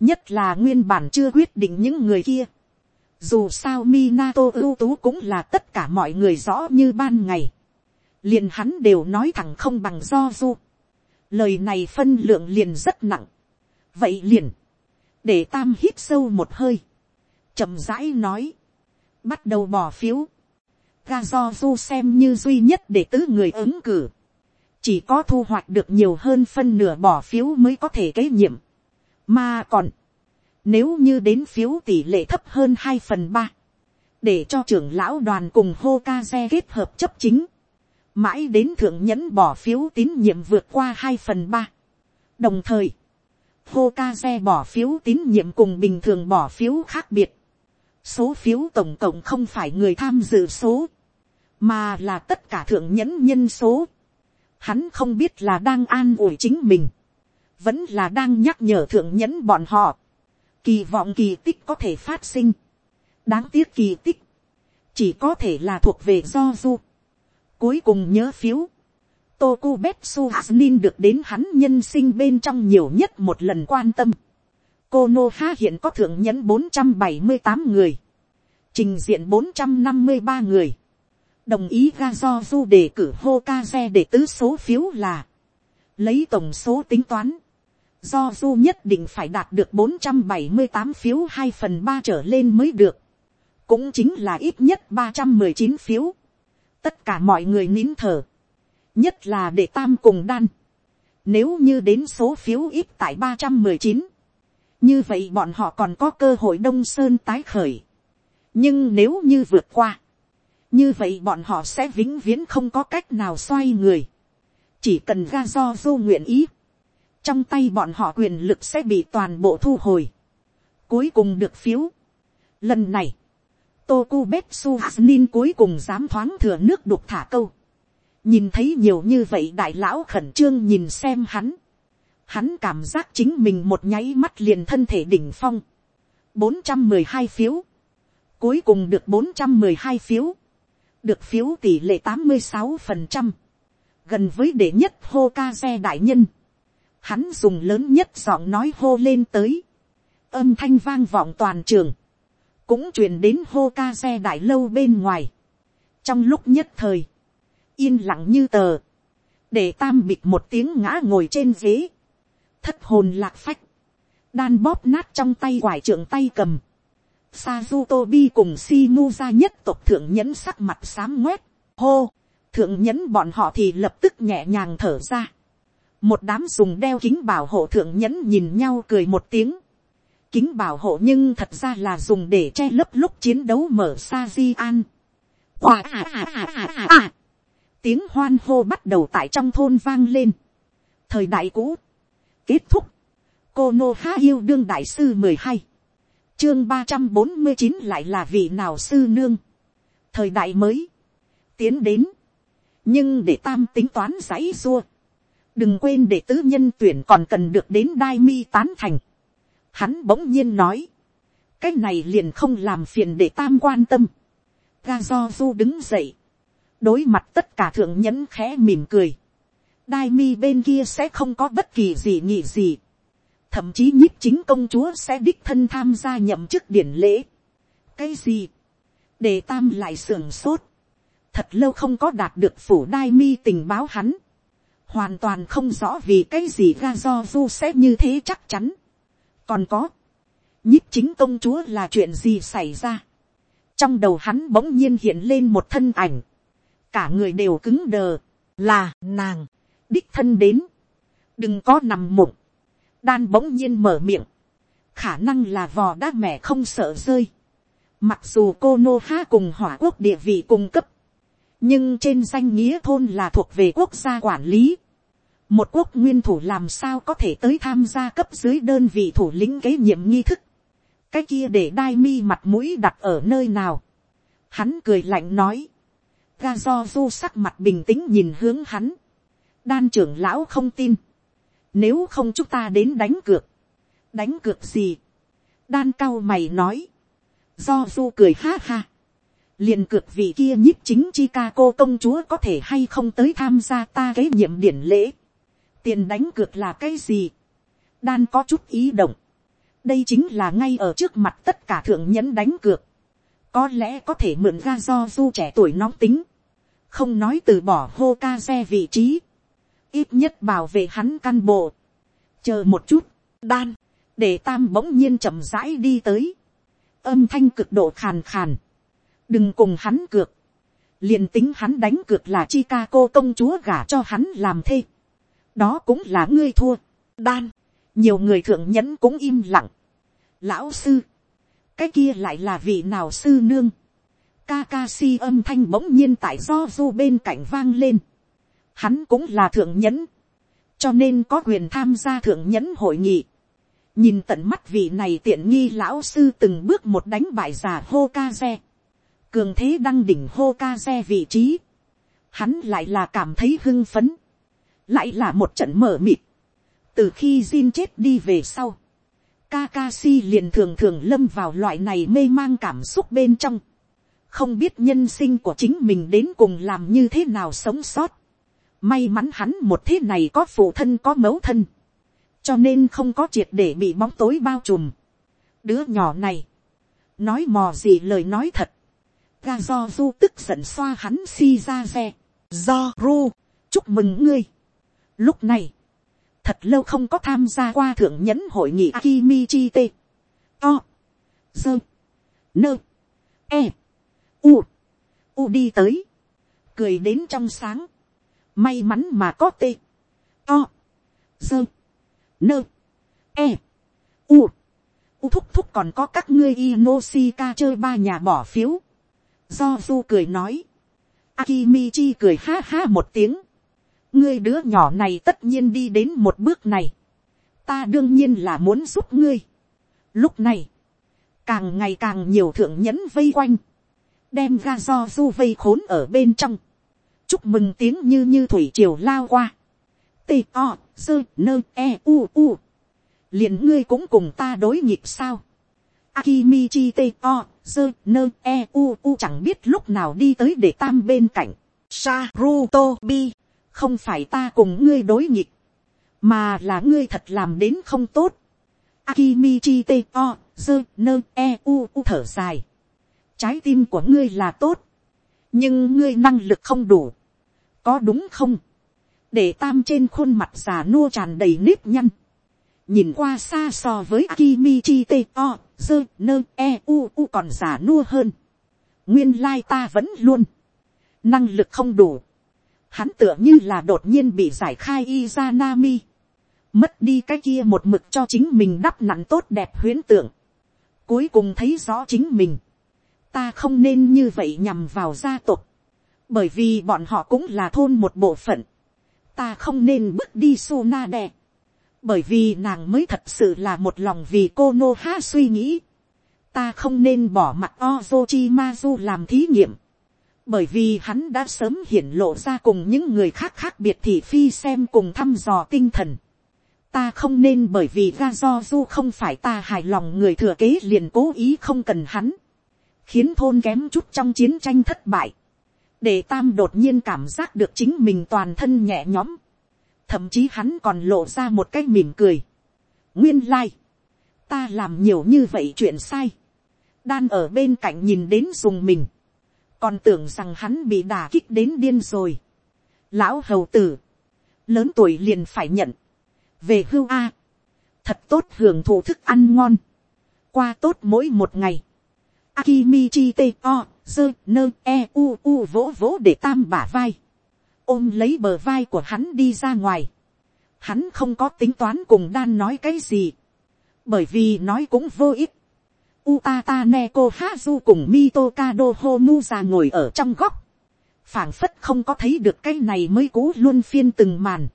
nhất là nguyên bản chưa quyết định những người kia. dù sao Minato ưu tú cũng là tất cả mọi người rõ như ban ngày. liền hắn đều nói thẳng không bằng do du. lời này phân lượng liền rất nặng. vậy liền để tam hít sâu một hơi, chậm rãi nói, bắt đầu bỏ phiếu, ga do du xem như duy nhất để tứ người ứng cử, chỉ có thu hoạch được nhiều hơn phân nửa bỏ phiếu mới có thể kế nhiệm, mà còn, nếu như đến phiếu tỷ lệ thấp hơn hai phần ba, để cho trưởng lão đoàn cùng hô ca xe kết hợp chấp chính, mãi đến thượng nhẫn bỏ phiếu tín nhiệm vượt qua hai phần ba. đồng thời, hô ca xe bỏ phiếu tín nhiệm cùng bình thường bỏ phiếu khác biệt. Số phiếu tổng cộng không phải người tham dự số, mà là tất cả thượng nhẫn nhân số. Hắn không biết là đang an ủi chính mình, vẫn là đang nhắc nhở thượng nhẫn bọn họ. Kỳ vọng kỳ tích có thể phát sinh. Đáng tiếc kỳ tích, chỉ có thể là thuộc về do du. Cuối cùng nhớ phiếu Tokubetsu Hasnin được đến hắn nhân sinh bên trong nhiều nhất một lần quan tâm. Konoha hiện có thượng nhẫn 478 người. Trình diện 453 người. Đồng ý ga do du đề cử Hokage để tứ số phiếu là. Lấy tổng số tính toán. Do du nhất định phải đạt được 478 phiếu hai phần ba trở lên mới được. Cũng chính là ít nhất 319 phiếu. Tất cả mọi người nín thở nhất là để tam cùng đan. Nếu như đến số phiếu ít tại ba trăm mười chín, như vậy bọn họ còn có cơ hội đông sơn tái khởi. nhưng nếu như vượt qua, như vậy bọn họ sẽ vĩnh viễn không có cách nào xoay người. chỉ cần ga do du nguyện ý, trong tay bọn họ quyền lực sẽ bị toàn bộ thu hồi. cuối cùng được phiếu. lần này, Tokubetsu Hasnin cuối cùng dám thoáng thừa nước đục thả câu nhìn thấy nhiều như vậy đại lão khẩn trương nhìn xem hắn, hắn cảm giác chính mình một nháy mắt liền thân thể đỉnh phong, bốn trăm mười hai phiếu, cuối cùng được bốn trăm mười hai phiếu, được phiếu tỷ lệ tám mươi sáu phần trăm, gần với đệ nhất hô ca xe đại nhân, hắn dùng lớn nhất giọng nói hô lên tới, âm thanh vang vọng toàn trường, cũng truyền đến hô ca xe đại lâu bên ngoài. trong lúc nhất thời, yên lặng như tờ, để tam bịch một tiếng ngã ngồi trên ghế, thất hồn lạc phách, đan bóp nát trong tay quải trưởng tay cầm, Sazutobi cùng Shinu ra nhất tộc thượng nhẫn sắc mặt xám ngoét, hô, thượng nhẫn bọn họ thì lập tức nhẹ nhàng thở ra. Một đám dùng đeo kính bảo hộ thượng nhẫn nhìn nhau cười một tiếng. kính bảo hộ nhưng thật ra là dùng để che lấp lúc chiến đấu mở sa di an. À à à à à à. Tiếng hoan hô bắt đầu tại trong thôn vang lên. Thời đại cũ. Kết thúc. Cô Nô Há Yêu Đương Đại Sư mười hai Chương ba trăm bốn mươi chín lại là vị nào sư nương. Thời đại mới. Tiến đến. Nhưng để tam tính toán giấy xua. Đừng quên để tứ nhân tuyển còn cần được đến đai mi tán thành Hắn bỗng nhiên nói. Cái này liền không làm phiền để tam quan tâm. Ga do du đứng dậy. Đối mặt tất cả thượng nhẫn khẽ mỉm cười. Đai mi bên kia sẽ không có bất kỳ gì nghị gì. Thậm chí nhiếp chính công chúa sẽ đích thân tham gia nhậm chức điển lễ. Cái gì? Để tam lại sưởng sốt. Thật lâu không có đạt được phủ đai mi tình báo hắn hoàn toàn không rõ vì cái gì ga do du sẽ như thế chắc chắn còn có, nhíp chính công chúa là chuyện gì xảy ra. trong đầu hắn bỗng nhiên hiện lên một thân ảnh, cả người đều cứng đờ, là nàng, đích thân đến, đừng có nằm mộng, đan bỗng nhiên mở miệng, khả năng là vò đá mẹ không sợ rơi, mặc dù cô nô ha cùng hỏa quốc địa vị cung cấp, nhưng trên danh nghĩa thôn là thuộc về quốc gia quản lý, một quốc nguyên thủ làm sao có thể tới tham gia cấp dưới đơn vị thủ lĩnh kế nhiệm nghi thức. cái kia để đai mi mặt mũi đặt ở nơi nào. hắn cười lạnh nói. ga do du sắc mặt bình tĩnh nhìn hướng hắn đan trưởng lão không tin. nếu không chúng ta đến đánh cược. đánh cược gì. đan cao mày nói. do du cười ha ha liền cược vị kia nhíp chính chi ca cô công chúa có thể hay không tới tham gia ta kế nhiệm điển lễ tiền đánh cược là cái gì, đan có chút ý động, đây chính là ngay ở trước mặt tất cả thượng nhẫn đánh cược, có lẽ có thể mượn ra do du trẻ tuổi nóng tính, không nói từ bỏ hô ca xe vị trí, ít nhất bảo vệ hắn căn bộ, chờ một chút, đan, để tam bỗng nhiên chậm rãi đi tới, âm thanh cực độ khàn khàn, đừng cùng hắn cược, liền tính hắn đánh cược là chi ca cô công chúa gả cho hắn làm thê, đó cũng là ngươi thua, đan, nhiều người thượng nhẫn cũng im lặng. lão sư, cái kia lại là vị nào sư nương, Kakashi âm thanh bỗng nhiên tại do du bên cạnh vang lên. Hắn cũng là thượng nhẫn. Cho nên có quyền tham gia thượng nhẫn hội nghị. Nhìn tận mắt vị này tiện nghi lão sư từng bước một đánh bại giả Hokaze, Cường thế đăng đỉnh Hokaze vị trí. Hắn lại là cảm thấy hưng phấn lại là một trận mở mịt. từ khi Jin chết đi về sau, Kakashi liền thường thường lâm vào loại này mê mang cảm xúc bên trong. Không biết nhân sinh của chính mình đến cùng làm như thế nào sống sót. May mắn hắn một thế này có phụ thân có mẫu thân. Cho nên không có triệt để bị bóng tối bao trùm. Đứa nhỏ này. Nói mò gì lời nói thật. Ga do du tức giận xoa hắn si ra xe. Do ru. Chúc mừng ngươi Lúc này, thật lâu không có tham gia qua thượng nhẫn hội nghị Akimichi T. O. Dơ. Nơ. E. U. U đi tới. Cười đến trong sáng. May mắn mà có tê. To. Dơ. Nơ. E. U. U thúc thúc còn có các ngươi Inosika chơi ba nhà bỏ phiếu. Do Du cười nói. Akimichi cười ha ha một tiếng ngươi đứa nhỏ này tất nhiên đi đến một bước này, ta đương nhiên là muốn giúp ngươi. Lúc này, càng ngày càng nhiều thượng nhẫn vây quanh, đem ga do du vây khốn ở bên trong, chúc mừng tiếng như như thủy triều lao qua, t o sơ nơ e u u, liền ngươi cũng cùng ta đối nhịp sao, Akimichi t o, dơ nơ e u u chẳng biết lúc nào đi tới để tam bên cạnh. Sarutobi, không phải ta cùng ngươi đối nghịch, mà là ngươi thật làm đến không tốt. Akimichi t o, dơ nơ e u u thở dài. Trái tim của ngươi là tốt, nhưng ngươi năng lực không đủ. Có đúng không? Để tam trên khuôn mặt già nua tràn đầy nếp nhăn. Nhìn qua xa so với Akimichi t o, dơ nơ e u u còn già nua hơn. Nguyên lai ta vẫn luôn. Năng lực không đủ hắn tựa như là đột nhiên bị giải khai Izanami. mất đi cái kia một mực cho chính mình đắp nặn tốt đẹp huyễn tượng, cuối cùng thấy rõ chính mình, ta không nên như vậy nhằm vào gia tộc, bởi vì bọn họ cũng là thôn một bộ phận, ta không nên bước đi su na đè, bởi vì nàng mới thật sự là một lòng vì cô nô ha suy nghĩ, ta không nên bỏ mặt Ozochi Mazu làm thí nghiệm, bởi vì hắn đã sớm hiển lộ ra cùng những người khác khác biệt thị phi xem cùng thăm dò tinh thần. Ta không nên bởi vì ra do du không phải ta hài lòng người thừa kế liền cố ý không cần hắn, khiến thôn kém chút trong chiến tranh thất bại, để tam đột nhiên cảm giác được chính mình toàn thân nhẹ nhõm, thậm chí hắn còn lộ ra một cái mỉm cười. nguyên lai, ta làm nhiều như vậy chuyện sai, đan ở bên cạnh nhìn đến dùng mình, còn tưởng rằng hắn bị đả kích đến điên rồi. lão hầu tử, lớn tuổi liền phải nhận, về hưu a, thật tốt hưởng thụ thức ăn ngon, qua tốt mỗi một ngày, Akimichi t o, dơ nơ e u u vỗ vỗ để tam bả vai, ôm lấy bờ vai của hắn đi ra ngoài, hắn không có tính toán cùng đan nói cái gì, bởi vì nói cũng vô ích, Utata Neko Hazu cùng Mitokado Homuza ngồi ở trong góc. phảng phất không có thấy được cái này mới cũ luôn phiên từng màn.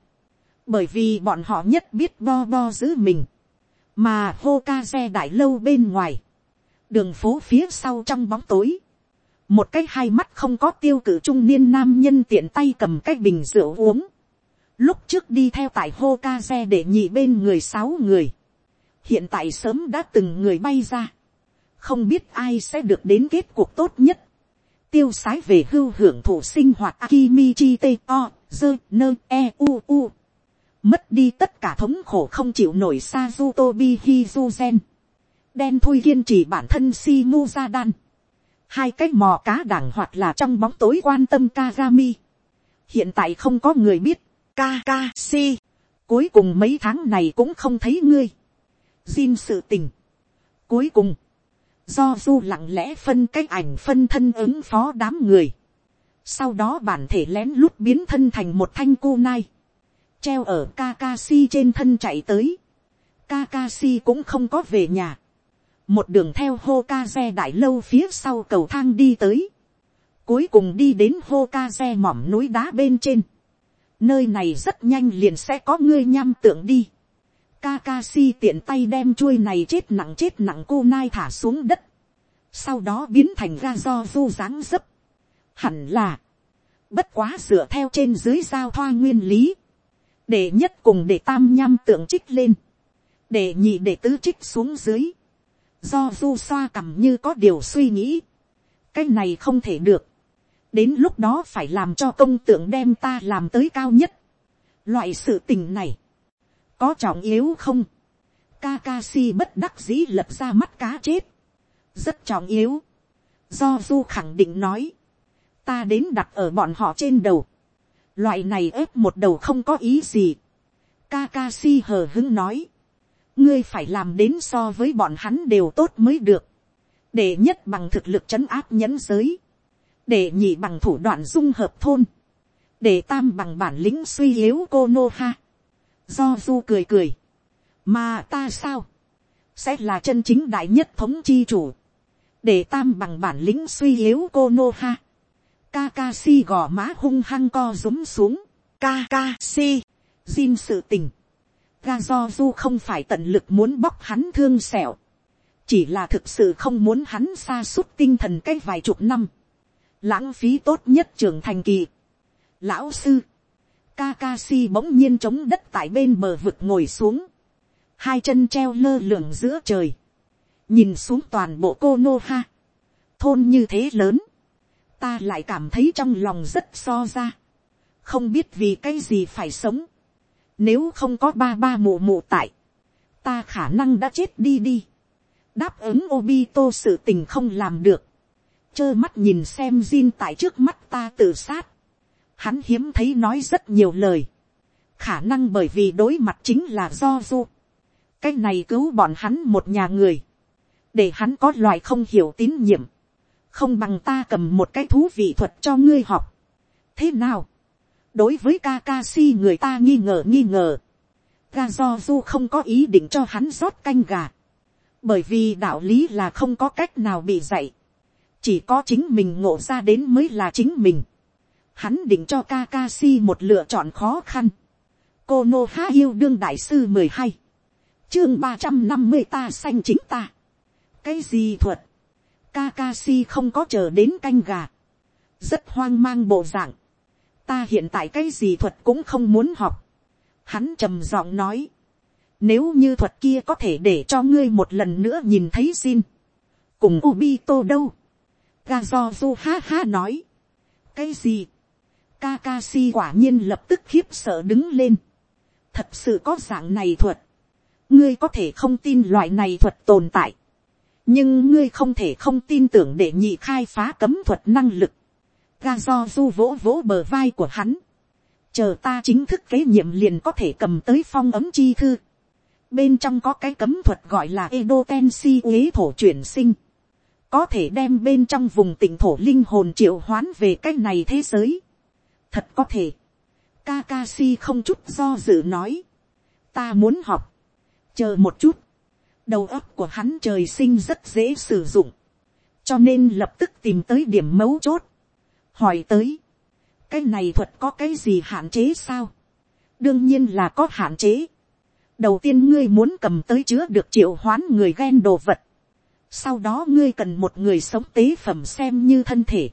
Bởi vì bọn họ nhất biết bo bo giữ mình. Mà Hokage đại lâu bên ngoài. Đường phố phía sau trong bóng tối. Một cái hai mắt không có tiêu cử trung niên nam nhân tiện tay cầm cái bình rượu uống. Lúc trước đi theo tại xe để nhị bên người sáu người. Hiện tại sớm đã từng người bay ra không biết ai sẽ được đến kết cuộc tốt nhất. tiêu sái về hưu hưởng thụ sinh hoạt akimichi t o dơ nơ e u u. mất đi tất cả thống khổ không chịu nổi Sazutobi Hizuzen tobi đen thui kiên trì bản thân si mu ra đan. hai cái mò cá đảng hoặc là trong bóng tối quan tâm kagami. hiện tại không có người biết. Kakashi. cuối cùng mấy tháng này cũng không thấy ngươi. Jin sự tình. cuối cùng do du lặng lẽ phân cái ảnh phân thân ứng phó đám người, sau đó bản thể lén lút biến thân thành một thanh cô nai, treo ở Kakashi trên thân chạy tới, Kakashi cũng không có về nhà, một đường theo Hokage đại lâu phía sau cầu thang đi tới, cuối cùng đi đến Hokage mỏm núi đá bên trên, nơi này rất nhanh liền sẽ có ngươi nham tượng đi, Kakashi tiện tay đem chuôi này chết nặng chết nặng cô nai thả xuống đất. Sau đó biến thành ra do du dáng dấp. Hẳn là. Bất quá dựa theo trên dưới giao thoa nguyên lý. Để nhất cùng để tam nham tượng trích lên. Để nhị để tứ trích xuống dưới. Do du xoa cầm như có điều suy nghĩ. Cái này không thể được. Đến lúc đó phải làm cho công tượng đem ta làm tới cao nhất. Loại sự tình này. Có trọng yếu không, Kakashi bất đắc dĩ lập ra mắt cá chết, rất trọng yếu, do du khẳng định nói, ta đến đặt ở bọn họ trên đầu, loại này ép một đầu không có ý gì, Kakashi hờ hứng nói, ngươi phải làm đến so với bọn hắn đều tốt mới được, để nhất bằng thực lực trấn áp nhẫn giới, để nhị bằng thủ đoạn dung hợp thôn, để tam bằng bản lĩnh suy yếu cô nô ha, do du cười cười, mà ta sao, sẽ là chân chính đại nhất thống chi chủ, để tam bằng bản lĩnh suy yếu cô nô ha, Kakashi gò má hung hăng co rúm xuống, Kakashi, Jin sự tình, ga do du không phải tận lực muốn bóc hắn thương sẹo, chỉ là thực sự không muốn hắn xa suốt tinh thần cái vài chục năm, lãng phí tốt nhất trưởng thành kỳ. Lão sư, Kakashi bỗng nhiên chống đất tại bên bờ vực ngồi xuống. Hai chân treo lơ lửng giữa trời. Nhìn xuống toàn bộ cô Nô Ha. Thôn như thế lớn. Ta lại cảm thấy trong lòng rất so ra. Không biết vì cái gì phải sống. Nếu không có ba ba mụ mụ tại. Ta khả năng đã chết đi đi. Đáp ứng Obito sự tình không làm được. Chơ mắt nhìn xem Jin tại trước mắt ta tự sát hắn hiếm thấy nói rất nhiều lời, khả năng bởi vì đối mặt chính là do du, cái này cứu bọn hắn một nhà người, để hắn có loại không hiểu tín nhiệm, không bằng ta cầm một cái thú vị thuật cho ngươi học. thế nào, đối với Kakashi người ta nghi ngờ nghi ngờ, ga không có ý định cho hắn rót canh gà, bởi vì đạo lý là không có cách nào bị dạy, chỉ có chính mình ngộ ra đến mới là chính mình. Hắn định cho Kakashi một lựa chọn khó khăn. Cô Nô Há yêu đương đại sư mười hai Chương ba trăm năm mươi ta xanh chính ta. Cái gì thuật? Kakashi không có chờ đến canh gà. Rất hoang mang bộ dạng. Ta hiện tại cái gì thuật cũng không muốn học. Hắn trầm giọng nói. Nếu như thuật kia có thể để cho ngươi một lần nữa nhìn thấy xin. Cùng Ubito đâu? Gazozu ha ha nói. Cái gì? Kakashi quả nhiên lập tức khiếp sợ đứng lên. Thật sự có dạng này thuật. Ngươi có thể không tin loại này thuật tồn tại. Nhưng ngươi không thể không tin tưởng để nhị khai phá cấm thuật năng lực. Ga do du vỗ vỗ bờ vai của hắn. Chờ ta chính thức kế nhiệm liền có thể cầm tới phong ấm chi thư. Bên trong có cái cấm thuật gọi là Edo Tensi uế thổ chuyển sinh có thể đem bên trong vùng tỉnh thổ linh hồn triệu hoán về cái này thế giới. thật có thể. Kakashi không chút do dự nói. ta muốn học. chờ một chút. đầu óc của hắn trời sinh rất dễ sử dụng. cho nên lập tức tìm tới điểm mấu chốt hỏi tới. cái này thuật có cái gì hạn chế sao. đương nhiên là có hạn chế. đầu tiên ngươi muốn cầm tới chứa được triệu hoán người ghen đồ vật sau đó ngươi cần một người sống tế phẩm xem như thân thể.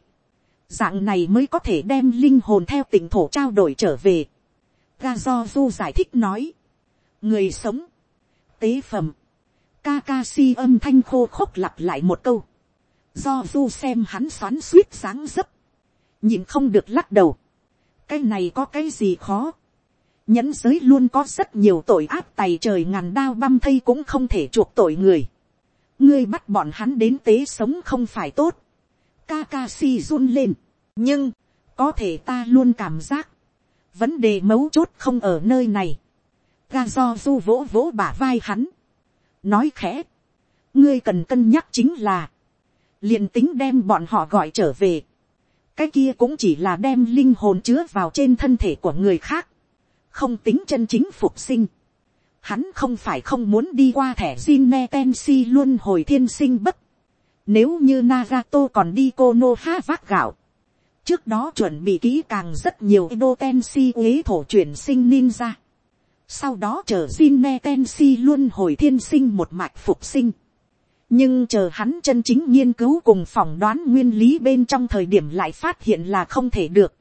Dạng này mới có thể đem linh hồn theo tỉnh thổ trao đổi trở về. Ga do du giải thích nói. Người sống. Tế phẩm. Kakashi âm thanh khô khốc lặp lại một câu. Do du xem hắn xoắn suýt sáng dấp. Nhìn không được lắc đầu. Cái này có cái gì khó. Nhẫn giới luôn có rất nhiều tội ác tày trời ngàn đao băm thây cũng không thể chuộc tội người ngươi bắt bọn hắn đến tế sống không phải tốt. Kakashi run lên. nhưng, có thể ta luôn cảm giác, vấn đề mấu chốt không ở nơi này. ga do du vỗ vỗ bả vai hắn. nói khẽ, ngươi cần cân nhắc chính là, liền tính đem bọn họ gọi trở về cái kia cũng chỉ là đem linh hồn chứa vào trên thân thể của người khác, không tính chân chính phục sinh hắn không phải không muốn đi qua thẻ Jinne Tensi luôn hồi thiên sinh bất. Nếu như Nagato còn đi Konoha vác gạo. Trước đó chuẩn bị kỹ càng rất nhiều Edo Tensi uế thổ chuyển sinh ninja. Sau đó chờ Jinne Tensi luôn hồi thiên sinh một mạch phục sinh. Nhưng chờ hắn chân chính nghiên cứu cùng phỏng đoán nguyên lý bên trong thời điểm lại phát hiện là không thể được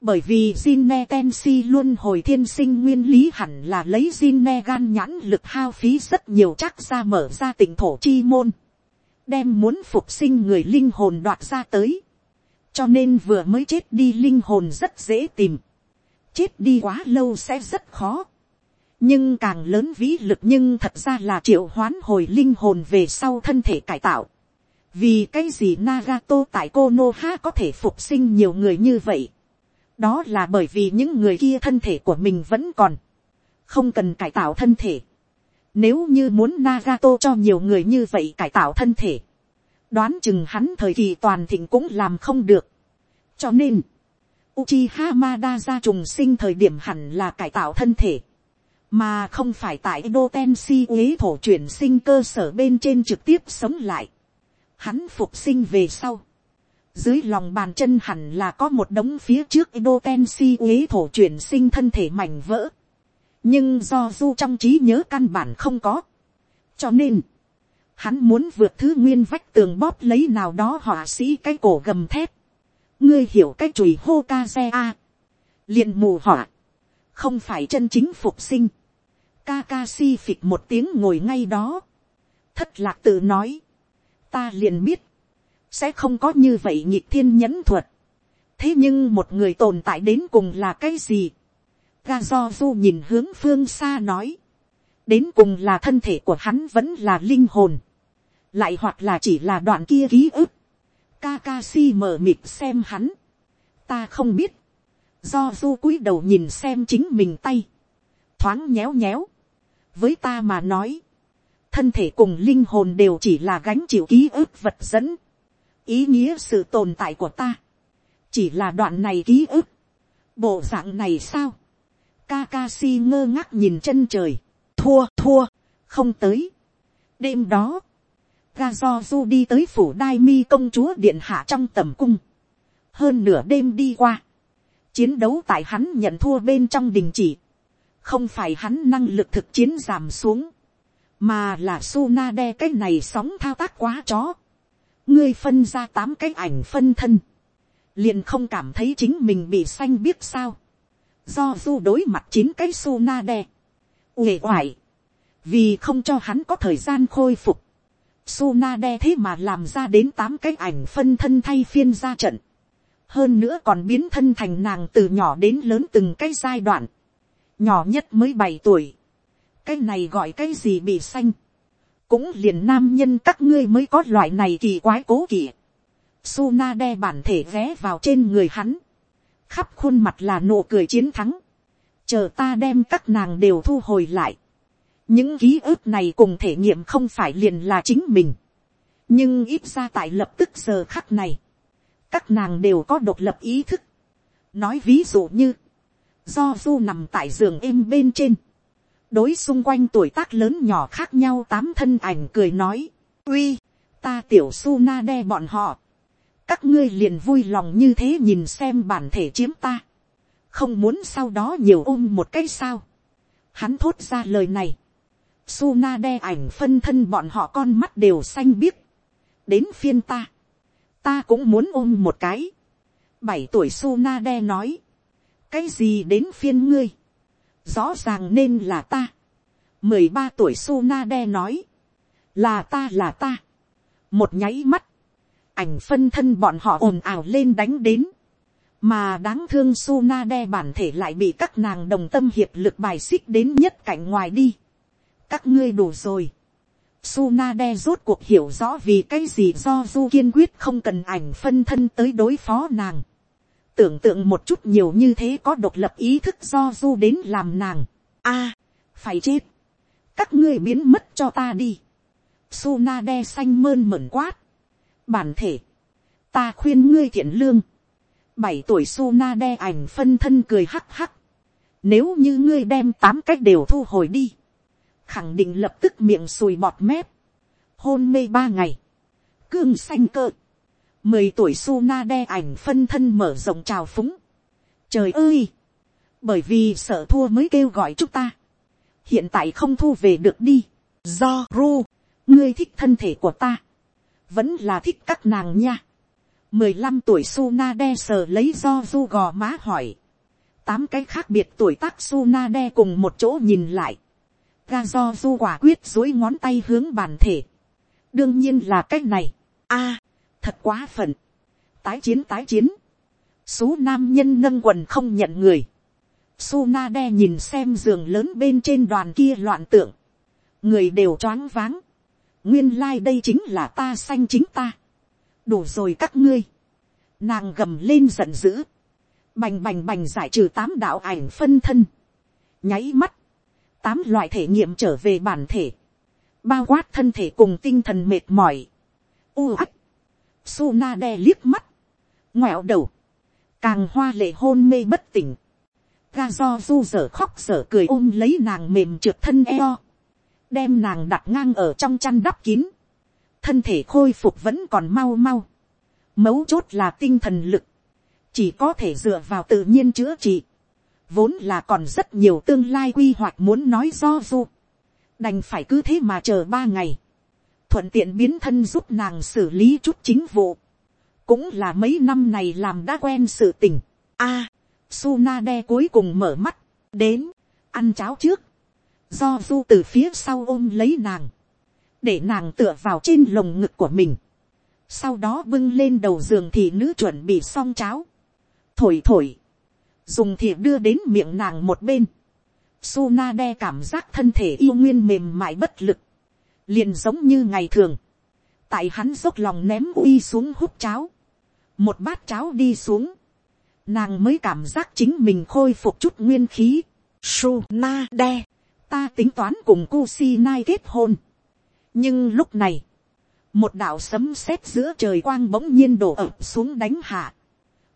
bởi vì Jinne Tensi luôn hồi thiên sinh nguyên lý hẳn là lấy Jinne gan nhãn lực hao phí rất nhiều chắc ra mở ra tỉnh thổ chi môn. Đem muốn phục sinh người linh hồn đoạt ra tới. Cho nên vừa mới chết đi linh hồn rất dễ tìm. Chết đi quá lâu sẽ rất khó. Nhưng càng lớn vĩ lực nhưng thật ra là triệu hoán hồi linh hồn về sau thân thể cải tạo. Vì cái gì Nagato tại Konoha có thể phục sinh nhiều người như vậy đó là bởi vì những người kia thân thể của mình vẫn còn, không cần cải tạo thân thể. Nếu như muốn Nagato cho nhiều người như vậy cải tạo thân thể, đoán chừng hắn thời kỳ toàn thịnh cũng làm không được. cho nên, Uchiha Madara trùng sinh thời điểm hẳn là cải tạo thân thể, mà không phải tại Edo Tenshi uế thổ chuyển sinh cơ sở bên trên trực tiếp sống lại. Hắn phục sinh về sau, dưới lòng bàn chân hẳn là có một đống phía trước Edo Tensi uế thổ chuyển sinh thân thể mảnh vỡ. Nhưng do du trong trí nhớ căn bản không có. Cho nên, hắn muốn vượt thứ nguyên vách tường bóp lấy nào đó họa sĩ cái cổ gầm thép. Ngươi hiểu cái chùi hô ca xe a. À? liền mù họa. Không phải chân chính phục sinh. Kakashi phịch một tiếng ngồi ngay đó. Thất lạc tự nói. Ta liền biết sẽ không có như vậy nhịp thiên nhẫn thuật. thế nhưng một người tồn tại đến cùng là cái gì. ga do du nhìn hướng phương xa nói. đến cùng là thân thể của hắn vẫn là linh hồn. lại hoặc là chỉ là đoạn kia ký ức. Kakashi mở mịt xem hắn. ta không biết. do du cúi đầu nhìn xem chính mình tay. thoáng nhéo nhéo với ta mà nói. thân thể cùng linh hồn đều chỉ là gánh chịu ký ức vật dẫn ý nghĩa sự tồn tại của ta, chỉ là đoạn này ký ức, bộ dạng này sao, Kakashi ngơ ngác nhìn chân trời. Thua, thua, không tới. Đêm đó, Gazozu đi tới phủ Đai Mi công chúa điện hạ trong tầm cung. Hơn nửa đêm đi qua. Chiến đấu tại hắn nhận thua bên trong đình chỉ. Không phải hắn năng lực thực chiến giảm xuống. Mà là Sunade cái này sóng thao tác quá chó. Ngươi phân ra tám cái ảnh phân thân. Liền không cảm thấy chính mình bị xanh biết sao. Do du đối mặt chín cái Sunade. Uể oải. Vì không cho hắn có thời gian khôi phục Sunade thế mà làm ra đến tám cái ảnh phân thân thay phiên ra trận. Hơn nữa còn biến thân thành nàng từ nhỏ đến lớn từng cái giai đoạn. Nhỏ nhất mới bảy tuổi. Cái này gọi cái gì bị xanh. Cũng liền nam nhân các ngươi mới có loại này kỳ quái cố kỵ. Sunade bản thể ghé vào trên người hắn. Khắp khuôn mặt là nụ cười chiến thắng. Chờ ta đem các nàng đều thu hồi lại những ký ức này cùng thể nghiệm không phải liền là chính mình. nhưng ít ra tại lập tức giờ khắc này, các nàng đều có độc lập ý thức. nói ví dụ như, do du nằm tại giường êm bên trên, đối xung quanh tuổi tác lớn nhỏ khác nhau tám thân ảnh cười nói, uy, ta tiểu su na đe bọn họ, các ngươi liền vui lòng như thế nhìn xem bản thể chiếm ta, không muốn sau đó nhiều ôm một cái sao. Hắn thốt ra lời này, su na đe ảnh phân thân bọn họ con mắt đều xanh biếc. Đến phiên ta. Ta cũng muốn ôm một cái. Bảy tuổi su na đe nói. Cái gì đến phiên ngươi? Rõ ràng nên là ta. Mười ba tuổi Suna đe nói. Là ta là ta. Một nháy mắt. Ảnh phân thân bọn họ ồn ào lên đánh đến. Mà đáng thương Suna đe bản thể lại bị các nàng đồng tâm hiệp lực bài xích đến nhất cảnh ngoài đi các ngươi đủ rồi. Sunade rốt cuộc hiểu rõ vì cái gì do du kiên quyết không cần ảnh phân thân tới đối phó nàng. Tưởng tượng một chút nhiều như thế có độc lập ý thức do du đến làm nàng. a phải chết. Các ngươi biến mất cho ta đi. Suna đe xanh mơn mẩn quát. Bản thể. Ta khuyên ngươi thiện lương. Bảy tuổi Suna đe ảnh phân thân cười hắc hắc. Nếu như ngươi đem tám cách đều thu hồi đi khẳng định lập tức miệng sùi bọt mép, hôn mê ba ngày, cương xanh cơ, mười tuổi su na đe ảnh phân thân mở rộng trào phúng, trời ơi, bởi vì sợ thua mới kêu gọi chúng ta, hiện tại không thu về được đi, do ru, ngươi thích thân thể của ta, vẫn là thích các nàng nha, mười lăm tuổi su na đe sờ lấy do du gò má hỏi, tám cái khác biệt tuổi tác su na đe cùng một chỗ nhìn lại, ga do du quả quyết dối ngón tay hướng bản thể. đương nhiên là cái này. a, thật quá phận. tái chiến tái chiến. số nam nhân nâng quần không nhận người. su na đe nhìn xem giường lớn bên trên đoàn kia loạn tượng. người đều choáng váng. nguyên lai、like、đây chính là ta sanh chính ta. đủ rồi các ngươi. nàng gầm lên giận dữ. bành bành bành giải trừ tám đạo ảnh phân thân. nháy mắt tám loại thể nghiệm trở về bản thể, bao quát thân thể cùng tinh thần mệt mỏi, u ách, su na đe liếc mắt, ngoẹo đầu, càng hoa lệ hôn mê bất tỉnh, ga do du dở khóc dở cười ôm lấy nàng mềm trượt thân eo, đem nàng đặt ngang ở trong chăn đắp kín, thân thể khôi phục vẫn còn mau mau, mấu chốt là tinh thần lực, chỉ có thể dựa vào tự nhiên chữa trị, vốn là còn rất nhiều tương lai quy hoạch muốn nói do du, đành phải cứ thế mà chờ ba ngày, thuận tiện biến thân giúp nàng xử lý chút chính vụ, cũng là mấy năm này làm đã quen sự tình. A, à, Suna đe cuối cùng mở mắt, đến, ăn cháo trước, do du từ phía sau ôm lấy nàng, để nàng tựa vào trên lồng ngực của mình, sau đó bưng lên đầu giường thì nữ chuẩn bị xong cháo, thổi thổi, dùng thìa đưa đến miệng nàng một bên, Suna đe cảm giác thân thể yêu nguyên mềm mại bất lực, liền giống như ngày thường, tại hắn dốc lòng ném uy xuống hút cháo, một bát cháo đi xuống, nàng mới cảm giác chính mình khôi phục chút nguyên khí, su na đe, ta tính toán cùng cu si nai kết hôn, nhưng lúc này, một đạo sấm sét giữa trời quang bỗng nhiên đổ ập xuống đánh hạ,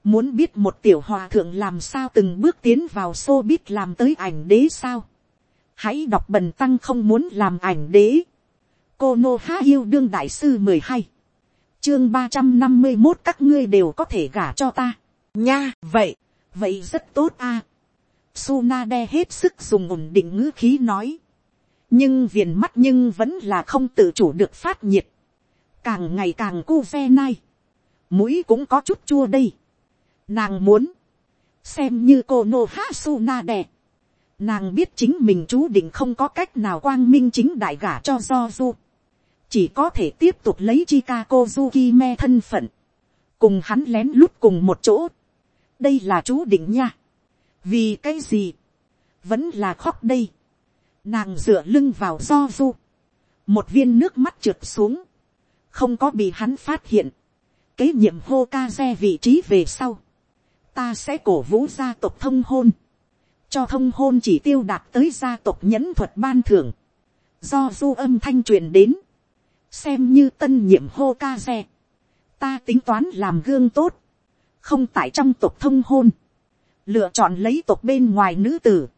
Muốn biết một tiểu hòa thượng làm sao từng bước tiến vào xô biết làm tới ảnh đế sao. Hãy đọc bần tăng không muốn làm ảnh đế. Cô Nô Há Yêu Đương Đại Sư mười hai Chương ba trăm năm mươi một các ngươi đều có thể gả cho ta. Nha, vậy, vậy rất tốt a. À. Suna đe hết sức dùng ổn định ngữ khí nói. Nhưng viền mắt nhưng vẫn là không tự chủ được phát nhiệt. Càng ngày càng cu ve nai. Mũi cũng có chút chua đây Nàng muốn. Xem như cô Nô Ha Suna đe Nàng biết chính mình chú định không có cách nào quang minh chính đại gả cho do du. Chỉ có thể tiếp tục lấy Chika Zukime me thân phận. Cùng hắn lén lút cùng một chỗ. Đây là chú định nha. Vì cái gì? Vẫn là khóc đây. Nàng dựa lưng vào do du. Một viên nước mắt trượt xuống. Không có bị hắn phát hiện. Kế nhiệm hô ca xe vị trí về sau ta sẽ cổ vũ gia tộc thông hôn, cho thông hôn chỉ tiêu đạt tới gia tộc nhẫn thuật ban thưởng, do du âm thanh truyền đến, xem như tân nhiệm hô ca xe, ta tính toán làm gương tốt, không tại trong tộc thông hôn, lựa chọn lấy tộc bên ngoài nữ tử,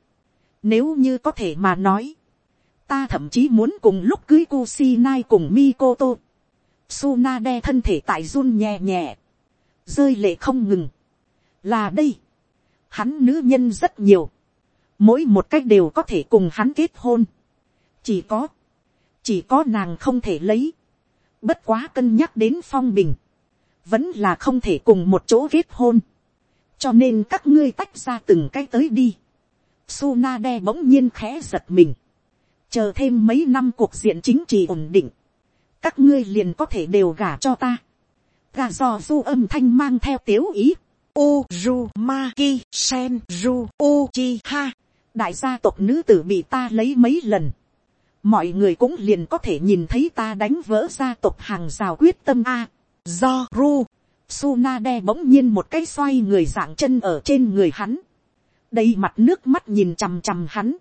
nếu như có thể mà nói, ta thậm chí muốn cùng lúc cưới Kusinai cùng Mikoto. Sunade thân thể tại run nhẹ nhẹ. Rơi lệ không ngừng. Là đây, hắn nữ nhân rất nhiều, mỗi một cách đều có thể cùng hắn kết hôn, chỉ có, chỉ có nàng không thể lấy, bất quá cân nhắc đến phong bình, vẫn là không thể cùng một chỗ kết hôn, cho nên các ngươi tách ra từng cái tới đi, Suna đe bỗng nhiên khẽ giật mình, chờ thêm mấy năm cuộc diện chính trị ổn định, các ngươi liền có thể đều gả cho ta, gà dò du âm thanh mang theo tiếu ý, Uzumaki Senju Uchiha. Đại gia tộc nữ tử bị ta lấy mấy lần. Mọi người cũng liền có thể nhìn thấy ta đánh vỡ gia tộc hàng rào quyết tâm A. Do Ru. Sunade bỗng nhiên một cái xoay người dạng chân ở trên người hắn. Đầy mặt nước mắt nhìn chằm chằm hắn.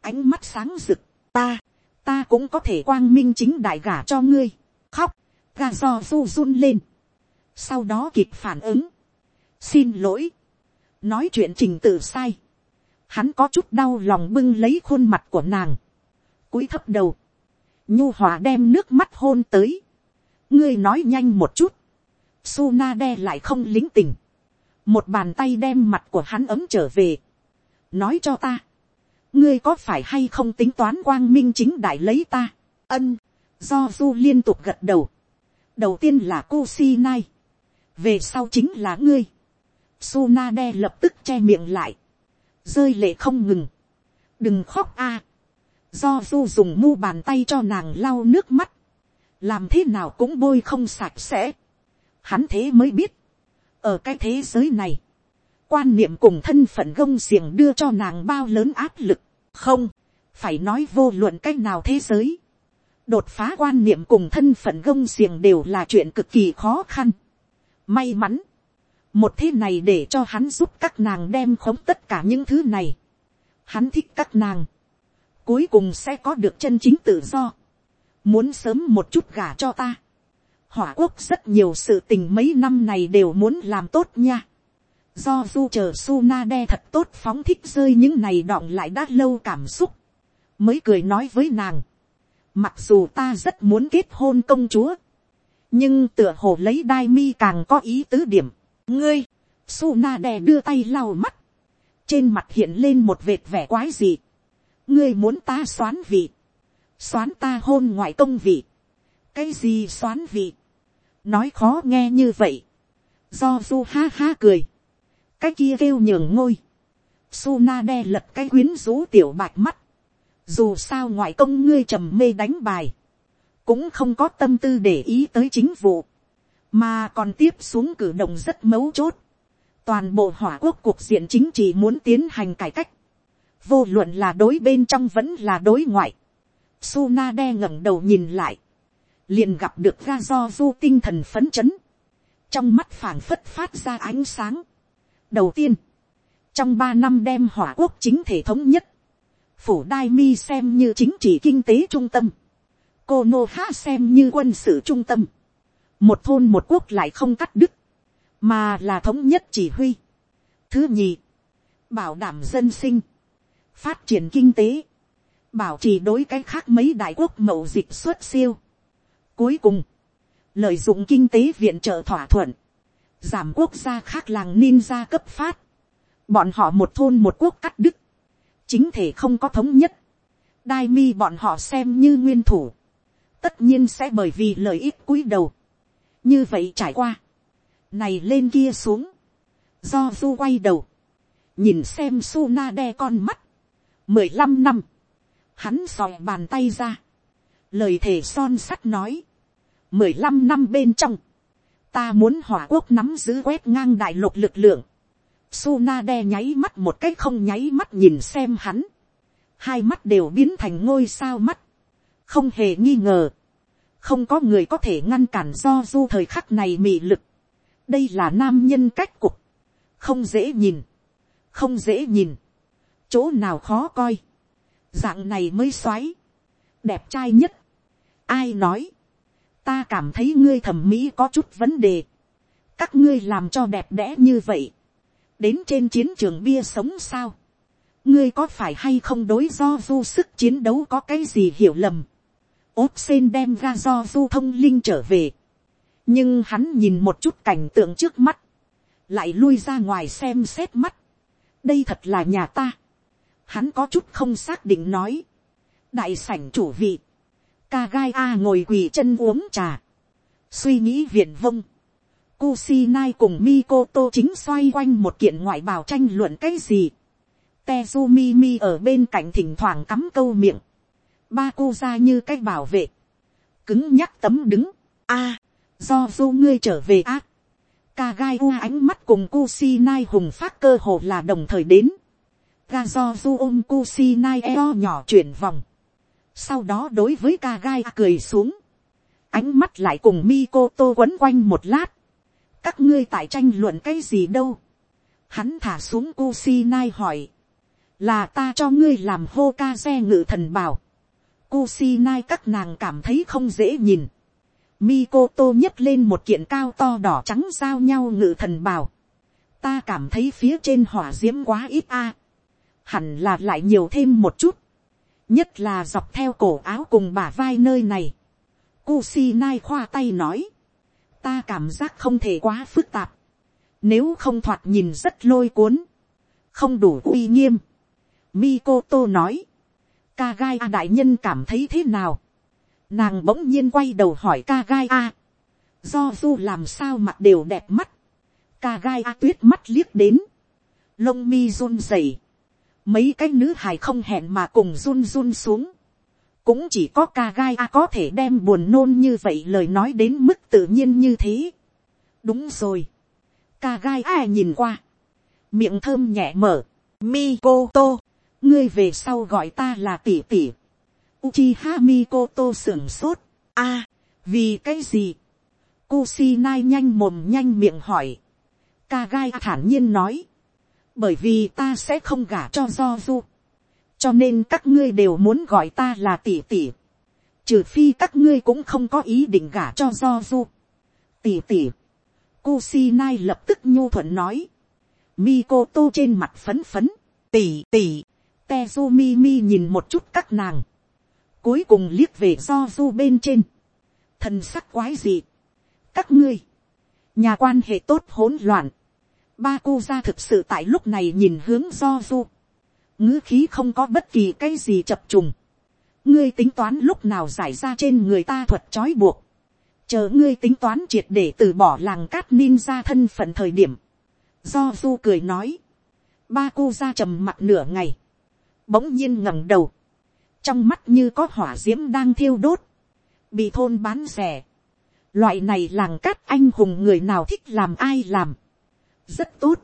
Ánh mắt sáng rực. Ta, ta cũng có thể quang minh chính đại gả cho ngươi. Khóc, ga do ru run lên. Sau đó kịp phản ứng xin lỗi, nói chuyện trình tự sai, hắn có chút đau lòng bưng lấy khuôn mặt của nàng, cúi thấp đầu, nhu hòa đem nước mắt hôn tới, ngươi nói nhanh một chút, Suna đe lại không lính tình, một bàn tay đem mặt của hắn ấm trở về, nói cho ta, ngươi có phải hay không tính toán quang minh chính đại lấy ta, ân, do du liên tục gật đầu, đầu tiên là cô si nai, về sau chính là ngươi, Sunade lập tức che miệng lại. Rơi lệ không ngừng. Đừng khóc a. Do du dùng mu bàn tay cho nàng lau nước mắt. Làm thế nào cũng bôi không sạch sẽ. Hắn thế mới biết. Ở cái thế giới này. Quan niệm cùng thân phận gông xiềng đưa cho nàng bao lớn áp lực. Không. Phải nói vô luận cách nào thế giới. Đột phá quan niệm cùng thân phận gông xiềng đều là chuyện cực kỳ khó khăn. May mắn, một thế này để cho hắn giúp các nàng đem khống tất cả những thứ này. Hắn thích các nàng. Cuối cùng sẽ có được chân chính tự do. Muốn sớm một chút gả cho ta. Hỏa quốc rất nhiều sự tình mấy năm này đều muốn làm tốt nha. Do du chờ Suna đe thật tốt phóng thích rơi những này đọng lại đã lâu cảm xúc. Mới cười nói với nàng. Mặc dù ta rất muốn kết hôn công chúa. Nhưng tựa hồ lấy đai mi càng có ý tứ điểm ngươi, Suna đe đưa tay lau mắt, trên mặt hiện lên một vệt vẻ quái dị ngươi muốn ta xoán vị, xoán ta hôn ngoại công vị, cái gì xoán vị, nói khó nghe như vậy, do du ha ha cười, cái kia kêu nhường ngôi, Suna đe lật cái quyến rũ tiểu bạch mắt, dù sao ngoại công ngươi trầm mê đánh bài, cũng không có tâm tư để ý tới chính vụ, mà còn tiếp xuống cử động rất mấu chốt. toàn bộ hỏa quốc cuộc diện chính trị muốn tiến hành cải cách vô luận là đối bên trong vẫn là đối ngoại. Suna đe ngẩng đầu nhìn lại. liền gặp được ga do du tinh thần phấn chấn. trong mắt phảng phất phát ra ánh sáng. đầu tiên, trong ba năm đem hỏa quốc chính thể thống nhất. phủ đai mi xem như chính trị kinh tế trung tâm. cô nô ha xem như quân sự trung tâm một thôn một quốc lại không cắt đứt, mà là thống nhất chỉ huy. thứ nhì, bảo đảm dân sinh, phát triển kinh tế, bảo trì đối cái khác mấy đại quốc mậu dịch xuất siêu. cuối cùng, lợi dụng kinh tế viện trợ thỏa thuận, giảm quốc gia khác làng ninja cấp phát, bọn họ một thôn một quốc cắt đứt, chính thể không có thống nhất, đai mi bọn họ xem như nguyên thủ, tất nhiên sẽ bởi vì lợi ích cúi đầu, như vậy trải qua, này lên kia xuống, do du quay đầu, nhìn xem su na đe con mắt, mười lăm năm, hắn sòi bàn tay ra, lời thề son sắt nói, mười lăm năm bên trong, ta muốn hỏa quốc nắm giữ quét ngang đại lục lực lượng, Suna đe nháy mắt một cách không nháy mắt nhìn xem hắn, hai mắt đều biến thành ngôi sao mắt, không hề nghi ngờ, không có người có thể ngăn cản do du thời khắc này mị lực, đây là nam nhân cách cục, không dễ nhìn, không dễ nhìn, chỗ nào khó coi, dạng này mới xoáy, đẹp trai nhất, ai nói, ta cảm thấy ngươi thẩm mỹ có chút vấn đề, các ngươi làm cho đẹp đẽ như vậy, đến trên chiến trường bia sống sao, ngươi có phải hay không đối do du sức chiến đấu có cái gì hiểu lầm, ốt sen đem ra do du thông linh trở về, nhưng hắn nhìn một chút cảnh tượng trước mắt, lại lui ra ngoài xem xét mắt, đây thật là nhà ta, hắn có chút không xác định nói, đại sảnh chủ vị, ca gai a ngồi quỳ chân uống trà, suy nghĩ viển vông, Kusinai cùng Mikoto chính xoay quanh một kiện ngoại bào tranh luận cái gì. Tezumi ở bên cạnh thỉnh thoảng cắm câu miệng. Ba cô ra như cái bảo vệ. Cứng nhắc tấm đứng. a do du ngươi trở về ác. Kagai u ánh mắt cùng Kusinai hùng phát cơ hồ là đồng thời đến. Ga do du ôm Kusinai eo nhỏ chuyển vòng. Sau đó đối với ca gai cười xuống. Ánh mắt lại cùng Mikoto quấn quanh một lát các ngươi tại tranh luận cái gì đâu. Hắn thả xuống Kusinai hỏi. Là ta cho ngươi làm hô ca xe ngự thần bảo. Kusinai các nàng cảm thấy không dễ nhìn. Mikoto nhấc lên một kiện cao to đỏ trắng giao nhau ngự thần bảo. Ta cảm thấy phía trên hỏa diễm quá ít a. Hẳn là lại nhiều thêm một chút. Nhất là dọc theo cổ áo cùng bả vai nơi này. Kusinai khoa tay nói. Ta cảm giác không thể quá phức tạp, nếu không thoạt nhìn rất lôi cuốn, không đủ uy nghiêm. Mikoto nói, Kagai a đại nhân cảm thấy thế nào, nàng bỗng nhiên quay đầu hỏi Kagai a, do du làm sao mặt đều đẹp mắt, Kagai a tuyết mắt liếc đến, lông mi run rẩy, mấy cái nữ hài không hẹn mà cùng run run xuống, cũng chỉ có ca gai a có thể đem buồn nôn như vậy lời nói đến mức tự nhiên như thế. đúng rồi. ca gai a nhìn qua. miệng thơm nhẹ mở. Mikoto. ngươi về sau gọi ta là tỷ tỷ. Uchiha tô sưởng sốt. a, vì cái gì. Kusinai nhanh mồm nhanh miệng hỏi. ca gai thản nhiên nói bởi vì ta sẽ không gả cho do du. cho nên các ngươi đều muốn gọi ta là tỷ tỷ, trừ phi các ngươi cũng không có ý định gả cho do du. tỷ tỷ, Kusinai lập tức nhu thuận nói, Mikoto trên mặt phấn phấn, tỷ tỷ, Tezumi mi nhìn một chút các nàng, cuối cùng liếc về do du bên trên, thần sắc quái gì, các ngươi, nhà quan hệ tốt hỗn loạn, ba cô ra thực sự tại lúc này nhìn hướng do du, ngữ khí không có bất kỳ cái gì chập trùng. ngươi tính toán lúc nào giải ra trên người ta thuật trói buộc. chờ ngươi tính toán triệt để từ bỏ làng cát ninja thân phận thời điểm. do du cười nói. ba cô ra trầm mặt nửa ngày. bỗng nhiên ngẩng đầu. trong mắt như có hỏa d i ễ m đang thiêu đốt. bị thôn bán rẻ. loại này làng cát anh hùng người nào thích làm ai làm rất tốt.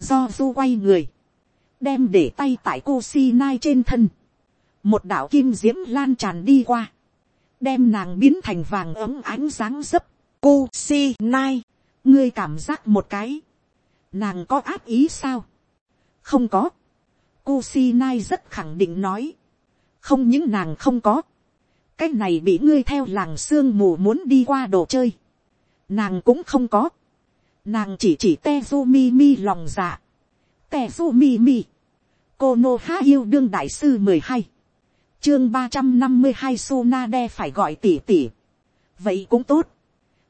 do du quay người đem để tay tại cô si nai trên thân, một đạo kim diễm lan tràn đi qua, đem nàng biến thành vàng ấm ánh sáng dấp, cô si nai, ngươi cảm giác một cái, nàng có áp ý sao, không có, cô si nai rất khẳng định nói, không những nàng không có, cái này bị ngươi theo làng sương mù muốn đi qua đồ chơi, nàng cũng không có, nàng chỉ chỉ te mi mi lòng dạ, te mi mi, cô nô há yêu đương đại sư mười hai, chương ba trăm năm mươi hai suna đe phải gọi tỉ tỉ, vậy cũng tốt,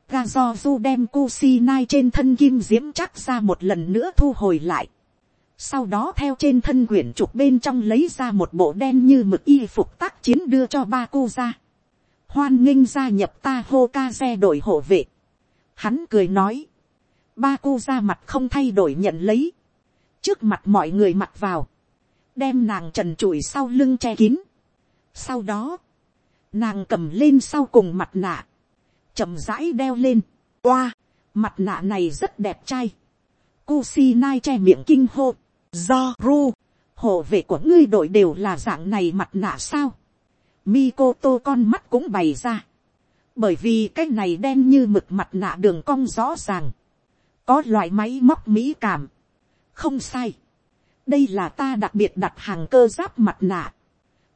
ga do du đem nai trên thân kim diễm chắc ra một lần nữa thu hồi lại, sau đó theo trên thân quyển trục bên trong lấy ra một bộ đen như mực y phục tác chiến đưa cho ba cô ra. hoan nghênh gia nhập ta hô ca xe đội hộ vệ. hắn cười nói, ba cô ra mặt không thay đổi nhận lấy, trước mặt mọi người mặt vào, đem nàng trần trụi sau lưng che kín. sau đó, nàng cầm lên sau cùng mặt nạ, chậm rãi đeo lên, oa, mặt nạ này rất đẹp trai, Kusinai che miệng kinh hô do ru, hộ vệ của ngươi đội đều là dạng này mặt nạ sao. Mikoto con mắt cũng bày ra. Bởi vì cái này đen như mực mặt nạ đường cong rõ ràng. Có loại máy móc mỹ cảm. Không sai. Đây là ta đặc biệt đặt hàng cơ giáp mặt nạ.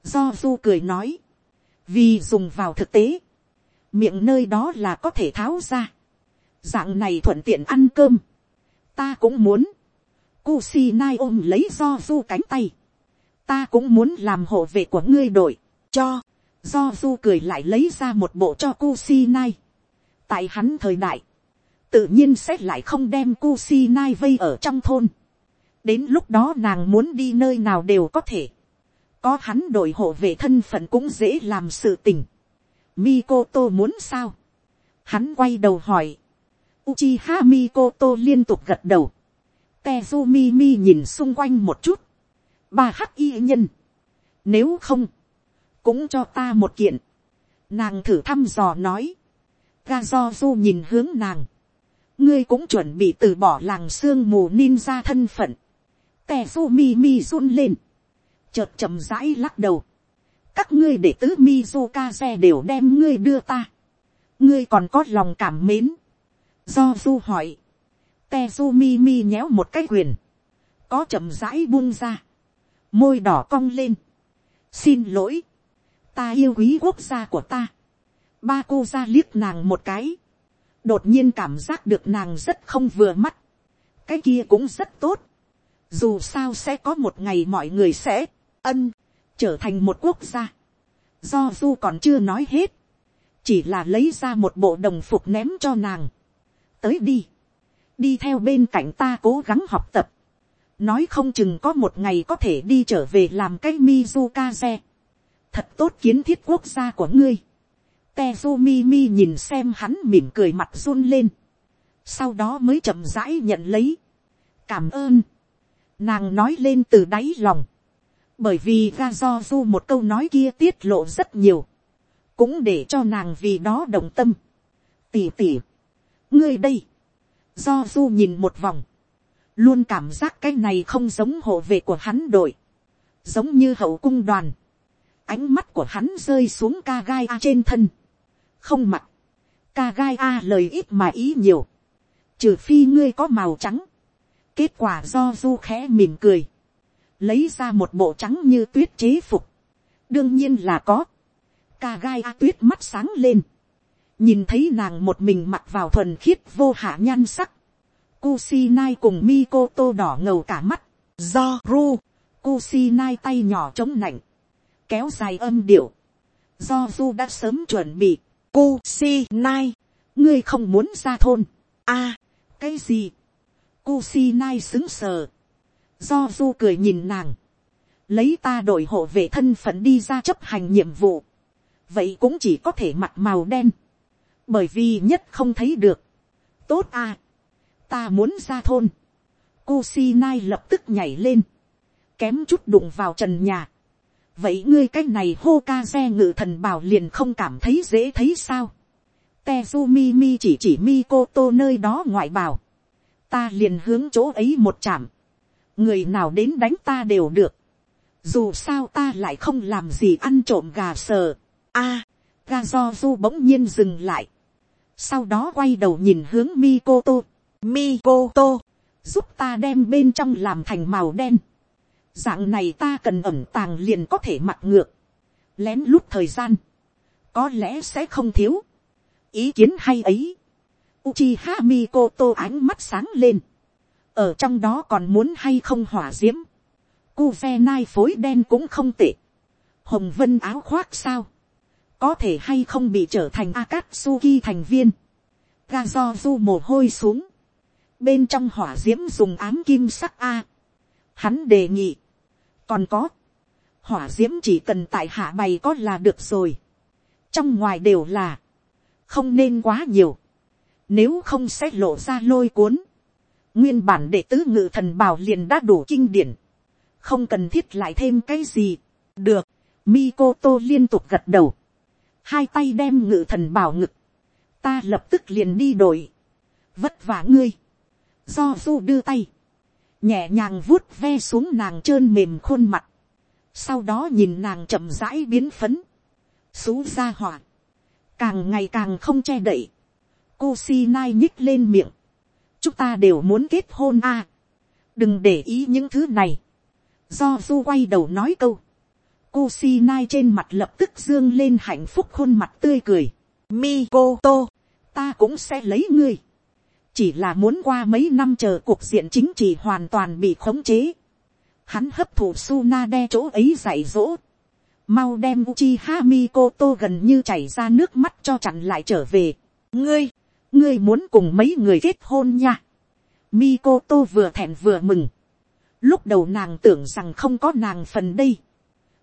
Do du cười nói. Vì dùng vào thực tế. Miệng nơi đó là có thể tháo ra. Dạng này thuận tiện ăn cơm. Ta cũng muốn Kusinai ôm lấy do du cánh tay. Ta cũng muốn làm hộ vệ của ngươi đội. Cho. Do du cười lại lấy ra một bộ cho Kusinai. Tại hắn thời đại. Tự nhiên sẽ lại không đem Kusinai vây ở trong thôn. Đến lúc đó nàng muốn đi nơi nào đều có thể. Có hắn đội hộ vệ thân phận cũng dễ làm sự tình. Mikoto muốn sao? Hắn quay đầu hỏi. Uchiha Mikoto liên tục gật đầu Tezu mi nhìn xung quanh một chút. Ba hắc y nhân. Nếu không. Cũng cho ta một kiện. Nàng thử thăm dò nói. Ga do du nhìn hướng nàng. Ngươi cũng chuẩn bị từ bỏ làng sương mù ninja thân phận. Tezu mi mi run lên. Chợt chậm rãi lắc đầu. Các ngươi để tứ Mizukaze đều đem ngươi đưa ta. Ngươi còn có lòng cảm mến. Do du hỏi Tezumi mi nhéo một cái quyền. Có chậm rãi buông ra. Môi đỏ cong lên. Xin lỗi. Ta yêu quý quốc gia của ta. Ba cô ra liếc nàng một cái. Đột nhiên cảm giác được nàng rất không vừa mắt. Cái kia cũng rất tốt. Dù sao sẽ có một ngày mọi người sẽ ân trở thành một quốc gia. Do du còn chưa nói hết. Chỉ là lấy ra một bộ đồng phục ném cho nàng. Tới đi đi theo bên cạnh ta cố gắng học tập, nói không chừng có một ngày có thể đi trở về làm cái Mizukaze. thật tốt kiến thiết quốc gia của ngươi. Tezumi mi nhìn xem hắn mỉm cười mặt run lên, sau đó mới chậm rãi nhận lấy. cảm ơn, nàng nói lên từ đáy lòng, bởi vì ga do du một câu nói kia tiết lộ rất nhiều, cũng để cho nàng vì đó đồng tâm. tỉ tỉ, ngươi đây, Do du nhìn một vòng. Luôn cảm giác cái này không giống hộ vệ của hắn đội. Giống như hậu cung đoàn. Ánh mắt của hắn rơi xuống ca gai a trên thân. Không mặc. Ca gai a lời ít mà ý nhiều. Trừ phi ngươi có màu trắng. Kết quả do du khẽ mỉm cười. Lấy ra một bộ trắng như tuyết chế phục. Đương nhiên là có. Ca gai a tuyết mắt sáng lên nhìn thấy nàng một mình mặc vào thuần khiết vô hạ nhan sắc, Kusinai cùng Mikoto đỏ ngầu cả mắt, do ru, Kusinai tay nhỏ chống nạnh, kéo dài âm điệu, do du đã sớm chuẩn bị, Kusinai, ngươi không muốn ra thôn, a, cái gì, Kusinai xứng sờ, do du cười nhìn nàng, lấy ta đổi hộ về thân phận đi ra chấp hành nhiệm vụ, vậy cũng chỉ có thể mặc màu đen, bởi vì nhất không thấy được. tốt à, ta muốn ra thôn. Kusinai lập tức nhảy lên, kém chút đụng vào trần nhà vậy ngươi cái này hô ca xe ngự thần bảo liền không cảm thấy dễ thấy sao. Tezumi mi chỉ chỉ Mikoto nơi đó ngoại bảo. ta liền hướng chỗ ấy một chạm. người nào đến đánh ta đều được. dù sao ta lại không làm gì ăn trộm gà sờ. a, ga do du bỗng nhiên dừng lại sau đó quay đầu nhìn hướng Mikoto. Mikoto, giúp ta đem bên trong làm thành màu đen. Dạng này ta cần ẩm tàng liền có thể mặt ngược. Lén lút thời gian. Có lẽ sẽ không thiếu. Ý kiến hay ấy. Uchiha Mikoto ánh mắt sáng lên. Ở trong đó còn muốn hay không hỏa diễm. Cuve nai phối đen cũng không tệ. Hồng vân áo khoác sao. Có thể hay không bị trở thành Akatsuki thành viên. Ga do du mồ hôi xuống. Bên trong hỏa diễm dùng ám kim sắc A. Hắn đề nghị. Còn có. Hỏa diễm chỉ cần tại hạ bày có là được rồi. Trong ngoài đều là. Không nên quá nhiều nếu không sẽ lộ ra lôi cuốn. Nguyên bản đệ tứ ngự thần bảo liền đã đủ kinh điển. Không cần thiết lại thêm cái gì. Được. Mikoto liên tục gật đầu. Hai tay đem ngự thần bảo ngực. Ta lập tức liền đi đổi. Vất vả ngươi. Do du đưa tay. Nhẹ nhàng vuốt ve xuống nàng trơn mềm khuôn mặt. Sau đó nhìn nàng chậm rãi biến phấn. Xú ra hỏa. Càng ngày càng không che đậy Kusinai nhích lên miệng. Chúng ta đều muốn kết hôn a. Đừng để ý những thứ này. Do Du quay đầu nói câu. Kusinai trên mặt lập tức dương lên hạnh phúc khuôn mặt tươi cười. Mikoto, ta cũng sẽ lấy ngươi. Chỉ là muốn qua mấy năm chờ cuộc diện chính trị hoàn toàn bị khống chế. Hắn hấp thụ Sunade chỗ ấy dạy dỗ. Mau đem Uchiha Mikoto gần như chảy ra nước mắt cho chặn lại trở về. Ngươi, ngươi muốn cùng mấy người kết hôn nha. Mikoto vừa thẹn vừa mừng. Lúc đầu nàng tưởng rằng không có nàng phần đây.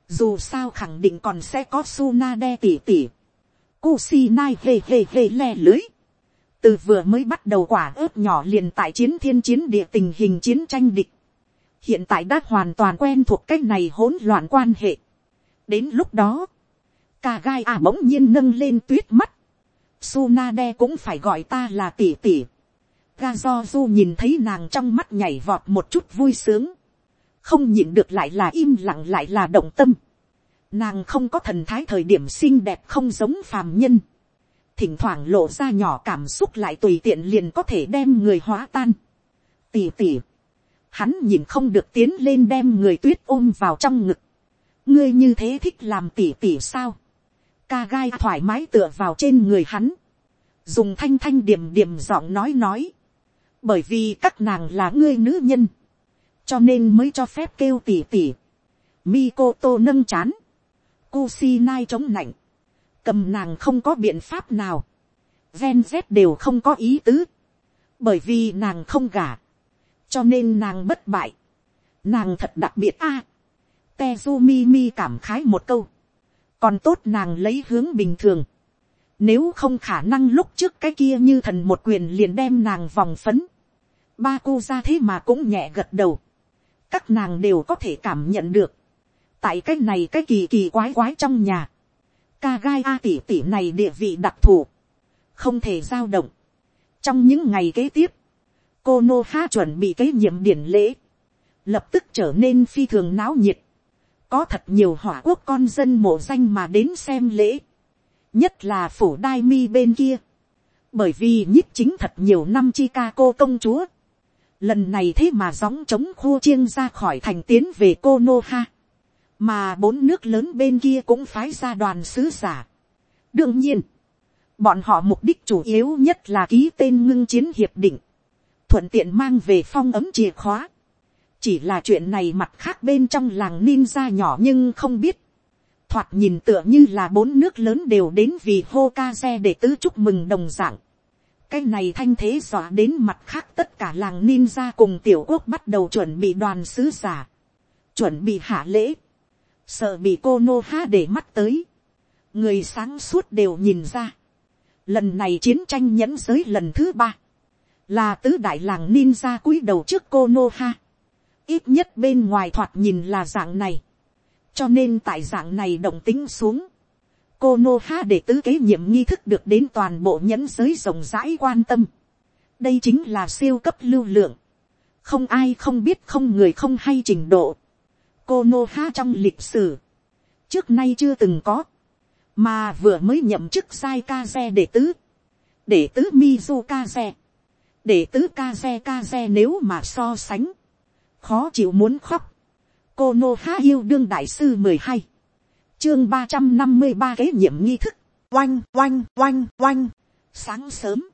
Dù sao khẳng định còn sẽ có Tsunade tỉ tỉ. Kusinai hề hề hề le lưới. Từ vừa mới bắt đầu quả ớt nhỏ liền tại chiến thiên chiến địa tình hình chiến tranh địch. Hiện tại đã hoàn toàn quen thuộc cách này hỗn loạn quan hệ. Đến lúc đó, ca gai à bỗng nhiên nâng lên tuyết mắt Sunade cũng phải gọi ta là tỷ tỷ. Gazozu nhìn thấy nàng trong mắt nhảy vọt một chút vui sướng. Không nhịn được lại là im lặng lại là động tâm. Nàng không có thần thái thời điểm xinh đẹp không giống phàm nhân. Thỉnh thoảng lộ ra nhỏ cảm xúc lại tùy tiện liền có thể đem người hóa tan. Tỷ tỷ. Hắn nhìn không được tiến lên đem người tuyết ôm vào trong ngực. Ngươi như thế thích làm tỷ tỷ sao? ca gai thoải mái tựa vào trên người hắn, dùng thanh thanh điểm điểm giọng nói nói, bởi vì các nàng là ngươi nữ nhân, cho nên mới cho phép kêu tỉ tỉ. Mikoto nâng chán, Kusinai chống nạnh, cầm nàng không có biện pháp nào, ven z đều không có ý tứ, bởi vì nàng không gả, cho nên nàng bất bại, nàng thật đặc biệt a. À, Tezumi mi cảm khái một câu, còn tốt nàng lấy hướng bình thường, nếu không khả năng lúc trước cái kia như thần một quyền liền đem nàng vòng phấn, ba cô ra thế mà cũng nhẹ gật đầu, các nàng đều có thể cảm nhận được, tại cái này cái kỳ kỳ quái quái trong nhà, ca gai a tỷ tỷ này địa vị đặc thù, không thể giao động. trong những ngày kế tiếp, cô nô ha chuẩn bị kế nhiệm điển lễ, lập tức trở nên phi thường náo nhiệt. Có thật nhiều hỏa quốc con dân mộ danh mà đến xem lễ, nhất là phủ đai mi bên kia, bởi vì nhích chính thật nhiều năm chi ca cô công chúa, lần này thế mà gióng trống khô chiêng ra khỏi thành tiến về cô nô ha, mà bốn nước lớn bên kia cũng phái ra đoàn sứ giả. đương nhiên, bọn họ mục đích chủ yếu nhất là ký tên ngưng chiến hiệp định, thuận tiện mang về phong ấm chìa khóa, chỉ là chuyện này mặt khác bên trong làng ninja nhỏ nhưng không biết. thoạt nhìn tựa như là bốn nước lớn đều đến vì hô ca xe để tứ chúc mừng đồng dạng. cái này thanh thế dọa đến mặt khác tất cả làng ninja cùng tiểu quốc bắt đầu chuẩn bị đoàn sứ giả. chuẩn bị hạ lễ sợ bị cô nô ha để mắt tới. người sáng suốt đều nhìn ra. lần này chiến tranh nhẫn giới lần thứ ba. là tứ đại làng ninja cúi đầu trước cô nô ha ít nhất bên ngoài thoạt nhìn là dạng này. cho nên tại dạng này động tính xuống, cô nô ha để tứ kế nhiệm nghi thức được đến toàn bộ nhẫn giới rộng rãi quan tâm. đây chính là siêu cấp lưu lượng. không ai không biết không người không hay trình độ. Konoha trong lịch sử, trước nay chưa từng có, mà vừa mới nhậm chức sai Kaze đệ tứ, đệ tứ mizu Kaze. đệ tứ Kaze Kaze nếu mà so sánh, khó chịu muốn khóc. Konoha yêu đương đại sư mười hai, chương ba trăm năm mươi ba kế nhiệm nghi thức, oanh oanh oanh oanh, sáng sớm,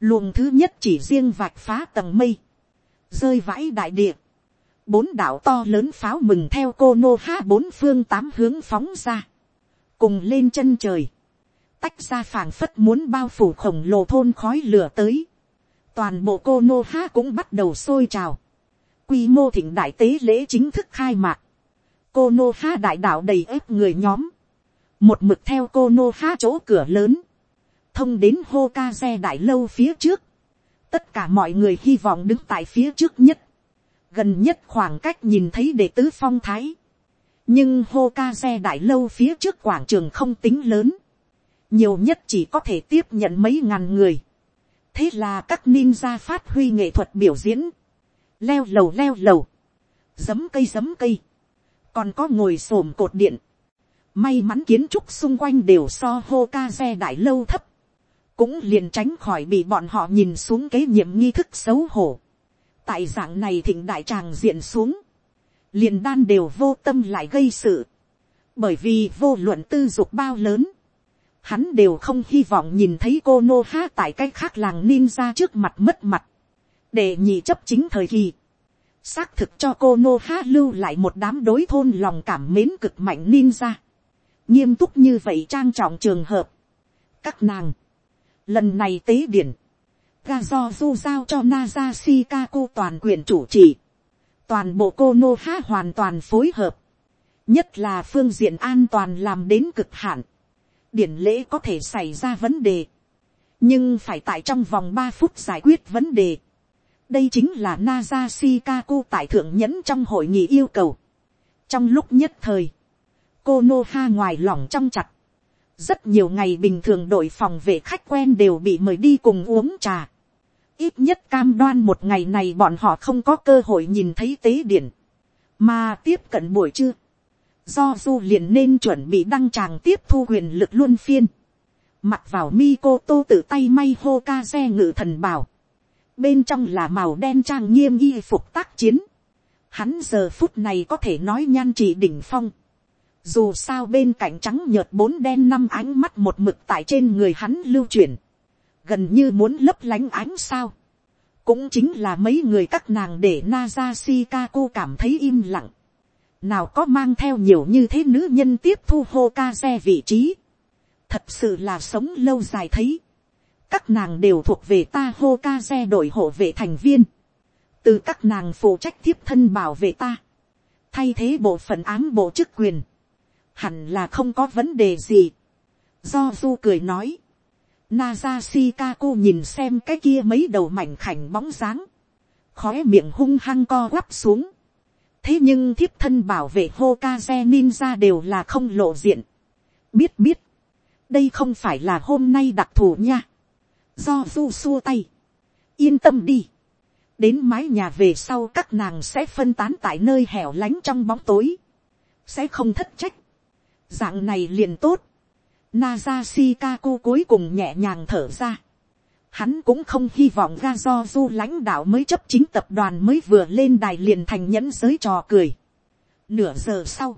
luồng thứ nhất chỉ riêng vạch phá tầng mây, rơi vãi đại địa, bốn đảo to lớn pháo mừng theo cô nô ha bốn phương tám hướng phóng ra, cùng lên chân trời, tách ra phảng phất muốn bao phủ khổng lồ thôn khói lửa tới, toàn bộ cô nô ha cũng bắt đầu sôi trào, quy mô thịnh đại tế lễ chính thức khai mạc, cô nô ha đại đạo đầy ếp người nhóm, một mực theo cô nô ha chỗ cửa lớn, thông đến hô ca xe đại lâu phía trước, tất cả mọi người hy vọng đứng tại phía trước nhất, gần nhất khoảng cách nhìn thấy đệ tứ phong thái, nhưng hô ca xe đại lâu phía trước quảng trường không tính lớn, nhiều nhất chỉ có thể tiếp nhận mấy ngàn người, thế là các ninja phát huy nghệ thuật biểu diễn, leo lầu leo lầu, giấm cây giấm cây, còn có ngồi s ổ m cột điện, may mắn kiến trúc xung quanh đều so hô ca xe đại lâu thấp, cũng liền tránh khỏi bị bọn họ nhìn xuống kế nhiệm nghi thức xấu hổ tại dạng này thịnh đại tràng diện xuống, liền đan đều vô tâm lại gây sự, bởi vì vô luận tư dục bao lớn, hắn đều không hy vọng nhìn thấy cô nô ha tại cái khác làng ninja trước mặt mất mặt, để nhị chấp chính thời kỳ, xác thực cho cô nô ha lưu lại một đám đối thôn lòng cảm mến cực mạnh ninja, nghiêm túc như vậy trang trọng trường hợp, các nàng, lần này tế điển, ga do du giao cho naza shikaku toàn quyền chủ trì, toàn bộ cô nô ha hoàn toàn phối hợp, nhất là phương diện an toàn làm đến cực hạn, điển lễ có thể xảy ra vấn đề, nhưng phải tại trong vòng ba phút giải quyết vấn đề. đây chính là Naza Shikaku tại thượng nhẫn trong hội nghị yêu cầu. trong lúc nhất thời, cô nô ha ngoài lỏng trong chặt, rất nhiều ngày bình thường đội phòng vệ khách quen đều bị mời đi cùng uống trà ít nhất cam đoan một ngày này bọn họ không có cơ hội nhìn thấy tế điển, mà tiếp cận buổi trưa do du liền nên chuẩn bị đăng tràng tiếp thu quyền lực luân phiên, mặc vào mi cô tô tự tay may hô ca xe ngự thần bảo, bên trong là màu đen trang nghiêm y phục tác chiến, hắn giờ phút này có thể nói nhan trị đỉnh phong, dù sao bên cạnh trắng nhợt bốn đen năm ánh mắt một mực tại trên người hắn lưu chuyển, gần như muốn lấp lánh ánh sao, cũng chính là mấy người các nàng để Naza Shikaku cảm thấy im lặng. Nào có mang theo nhiều như thế nữ nhân tiếp thu hô ca xe vị trí, thật sự là sống lâu dài thấy, các nàng đều thuộc về ta hô ca xe đội hộ vệ thành viên, từ các nàng phụ trách tiếp thân bảo vệ ta, thay thế bộ phận ám bộ chức quyền, hẳn là không có vấn đề gì. Do du cười nói, Naza Shikaku nhìn xem cái kia mấy đầu mảnh khảnh bóng dáng, khóe miệng hung hăng co quắp xuống, thế nhưng thiếp thân bảo vệ Hokage ninja đều là không lộ diện. biết biết, đây không phải là hôm nay đặc thù nha. do du xua tay, yên tâm đi. đến mái nhà về sau các nàng sẽ phân tán tại nơi hẻo lánh trong bóng tối, sẽ không thất trách. dạng này liền tốt. Naza Shikaku cuối cùng nhẹ nhàng thở ra Hắn cũng không hy vọng ra do du lãnh đạo mới chấp chính tập đoàn mới vừa lên đài liền thành nhẫn giới trò cười. Nửa giờ sau,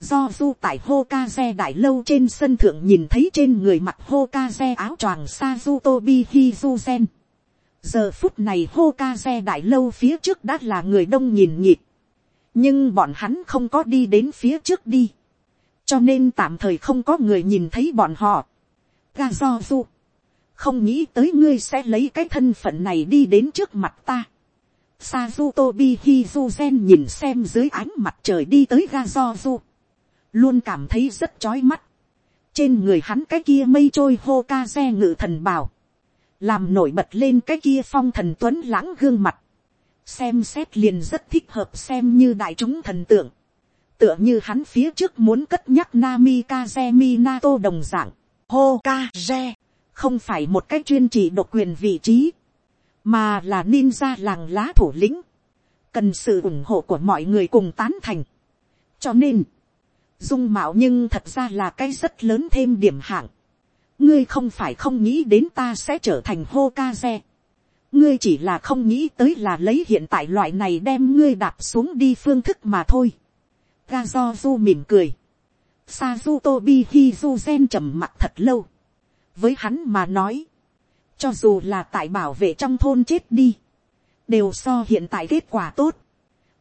do du tại Hokage đại lâu trên sân thượng nhìn thấy trên người mặt Hokage áo choàng Sazutobi Hizuzen. Giờ phút này Hokage đại lâu phía trước đã là người đông nhìn nhịp. Nhưng bọn hắn không có đi đến phía trước đi. Cho nên tạm thời không có người nhìn thấy bọn họ. Ga do du không nghĩ tới ngươi sẽ lấy cái thân phận này đi đến trước mặt ta. Sazutobi Hizuzen nhìn xem dưới ánh mặt trời đi tới ga do du. Luôn cảm thấy rất chói mắt. Trên người hắn cái kia mây trôi hô ca xe ngự thần bào. Làm nổi bật lên cái kia phong thần tuấn lãng gương mặt. Xem xét liền rất thích hợp xem như đại chúng thần tượng. Tựa như hắn phía trước muốn cất nhắc Nami Kaze Minato đồng dạng. hokage không phải một cái chuyên chỉ độc quyền vị trí, mà là ninja làng lá thủ lĩnh, cần sự ủng hộ của mọi người cùng tán thành. cho nên, dung mạo nhưng thật ra là cái rất lớn thêm điểm hạng. ngươi không phải không nghĩ đến ta sẽ trở thành hô ca xe. ngươi chỉ là không nghĩ tới là lấy hiện tại loại này đem ngươi đạp xuống đi phương thức mà thôi ga do du mỉm cười. sa du tobi hi du gen trầm mặt thật lâu với hắn mà nói, cho dù là tại bảo vệ trong thôn chết đi, đều so hiện tại kết quả tốt.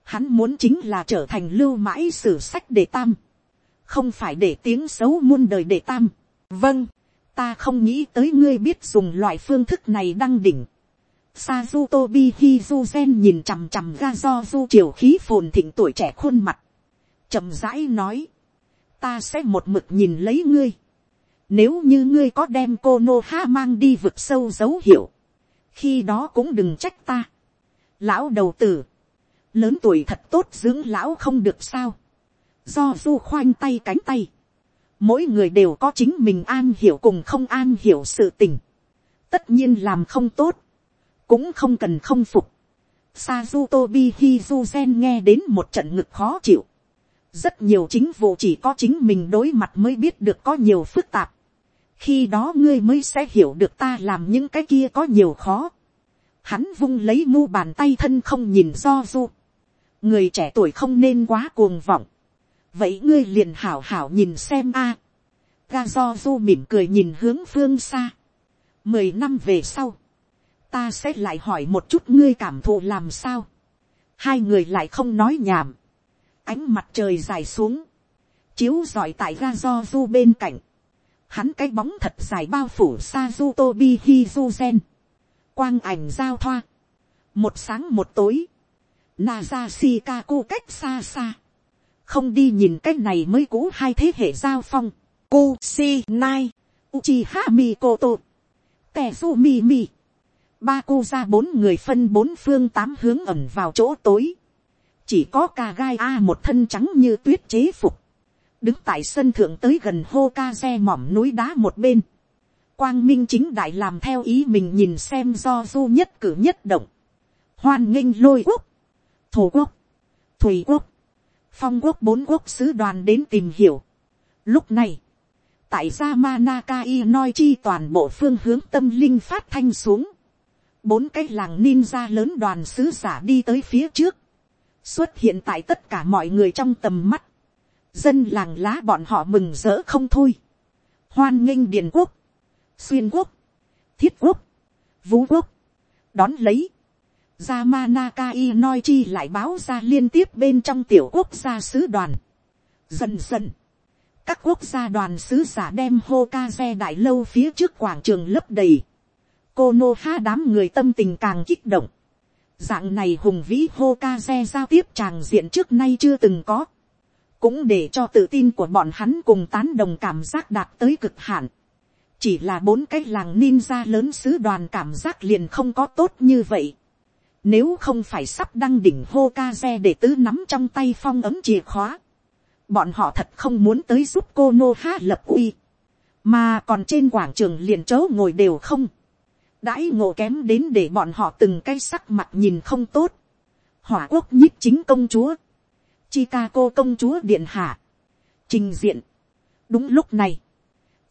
Hắn muốn chính là trở thành lưu mãi sử sách để tam, không phải để tiếng xấu muôn đời để tam. vâng, ta không nghĩ tới ngươi biết dùng loại phương thức này đăng đỉnh. Sazutobi Hizuzen nhìn chằm chằm ga do du triều khí phồn thịnh tuổi trẻ khuôn mặt chậm rãi nói. Ta sẽ một mực nhìn lấy ngươi. Nếu như ngươi có đem cô Nô Ha mang đi vực sâu dấu hiệu. Khi đó cũng đừng trách ta. Lão đầu tử. Lớn tuổi thật tốt dưỡng lão không được sao. Do du khoanh tay cánh tay. Mỗi người đều có chính mình an hiểu cùng không an hiểu sự tình. Tất nhiên làm không tốt, cũng không cần không phục. Sazutobi Hizuzen nghe đến một trận ngực khó chịu. Rất nhiều chính vụ chỉ có chính mình đối mặt mới biết được có nhiều phức tạp. Khi đó ngươi mới sẽ hiểu được ta làm những cái kia có nhiều khó. Hắn vung lấy mu bàn tay thân không nhìn do du. Người trẻ tuổi không nên quá cuồng vọng. Vậy ngươi liền hảo hảo nhìn xem a. Ga do du mỉm cười nhìn hướng phương xa. Mười năm về sau, ta sẽ lại hỏi một chút ngươi cảm thụ làm sao. hai người lại không nói nhảm ánh mặt trời dài xuống, chiếu rọi tại ga do du bên cạnh. hắn cái bóng thật dài bao phủ sa du tobi hi du gen. quang ảnh giao thoa. một sáng một tối. Naza Shikaku cách xa xa. Không đi nhìn cái này mới cũ hai thế hệ giao phong. Kusinai, Uchiha uchi ha Mi mi ba ku ra bốn người phân bốn phương tám hướng ẩm vào chỗ tối chỉ có ca gai a một thân trắng như tuyết chế phục. đứng tại sân thượng tới gần hô ca xe mỏm núi đá một bên. quang minh chính đại làm theo ý mình nhìn xem do du nhất cử nhất động. hoan nghênh lôi quốc, thổ quốc, thủy quốc, phong quốc bốn quốc sứ đoàn đến tìm hiểu. lúc này, tại Yamanaka Inoi toàn bộ phương hướng tâm linh phát thanh xuống bốn cái làng ninja lớn đoàn sứ giả đi tới phía trước, xuất hiện tại tất cả mọi người trong tầm mắt, dân làng lá bọn họ mừng rỡ không thôi, hoan nghênh điền quốc, xuyên quốc, thiết quốc, vũ quốc, đón lấy, Yamanaka Inoichi lại báo ra liên tiếp bên trong tiểu quốc gia sứ đoàn. Dần dần, các quốc gia đoàn sứ giả đem Hokage đại lâu phía trước quảng trường lấp đầy Konoha đám người tâm tình càng kích động. Dạng này hùng vĩ hô ca xe giao tiếp tràng diện trước nay chưa từng có. Cũng để cho tự tin của bọn hắn cùng tán đồng cảm giác đạt tới cực hạn. Chỉ là bốn cái làng ninja lớn sứ đoàn cảm giác liền không có tốt như vậy. Nếu không phải sắp đăng đỉnh hô ca xe để tứ nắm trong tay phong ấm chìa khóa. Bọn họ thật không muốn tới giúp cô nô Há lập uy. Mà còn trên quảng trường liền chớ ngồi đều không đãi ngộ kém đến để bọn họ từng cái sắc mặt nhìn không tốt. hỏa quốc nhiếp chính công chúa, Chicago công chúa điện hạ, trình diện. đúng lúc này,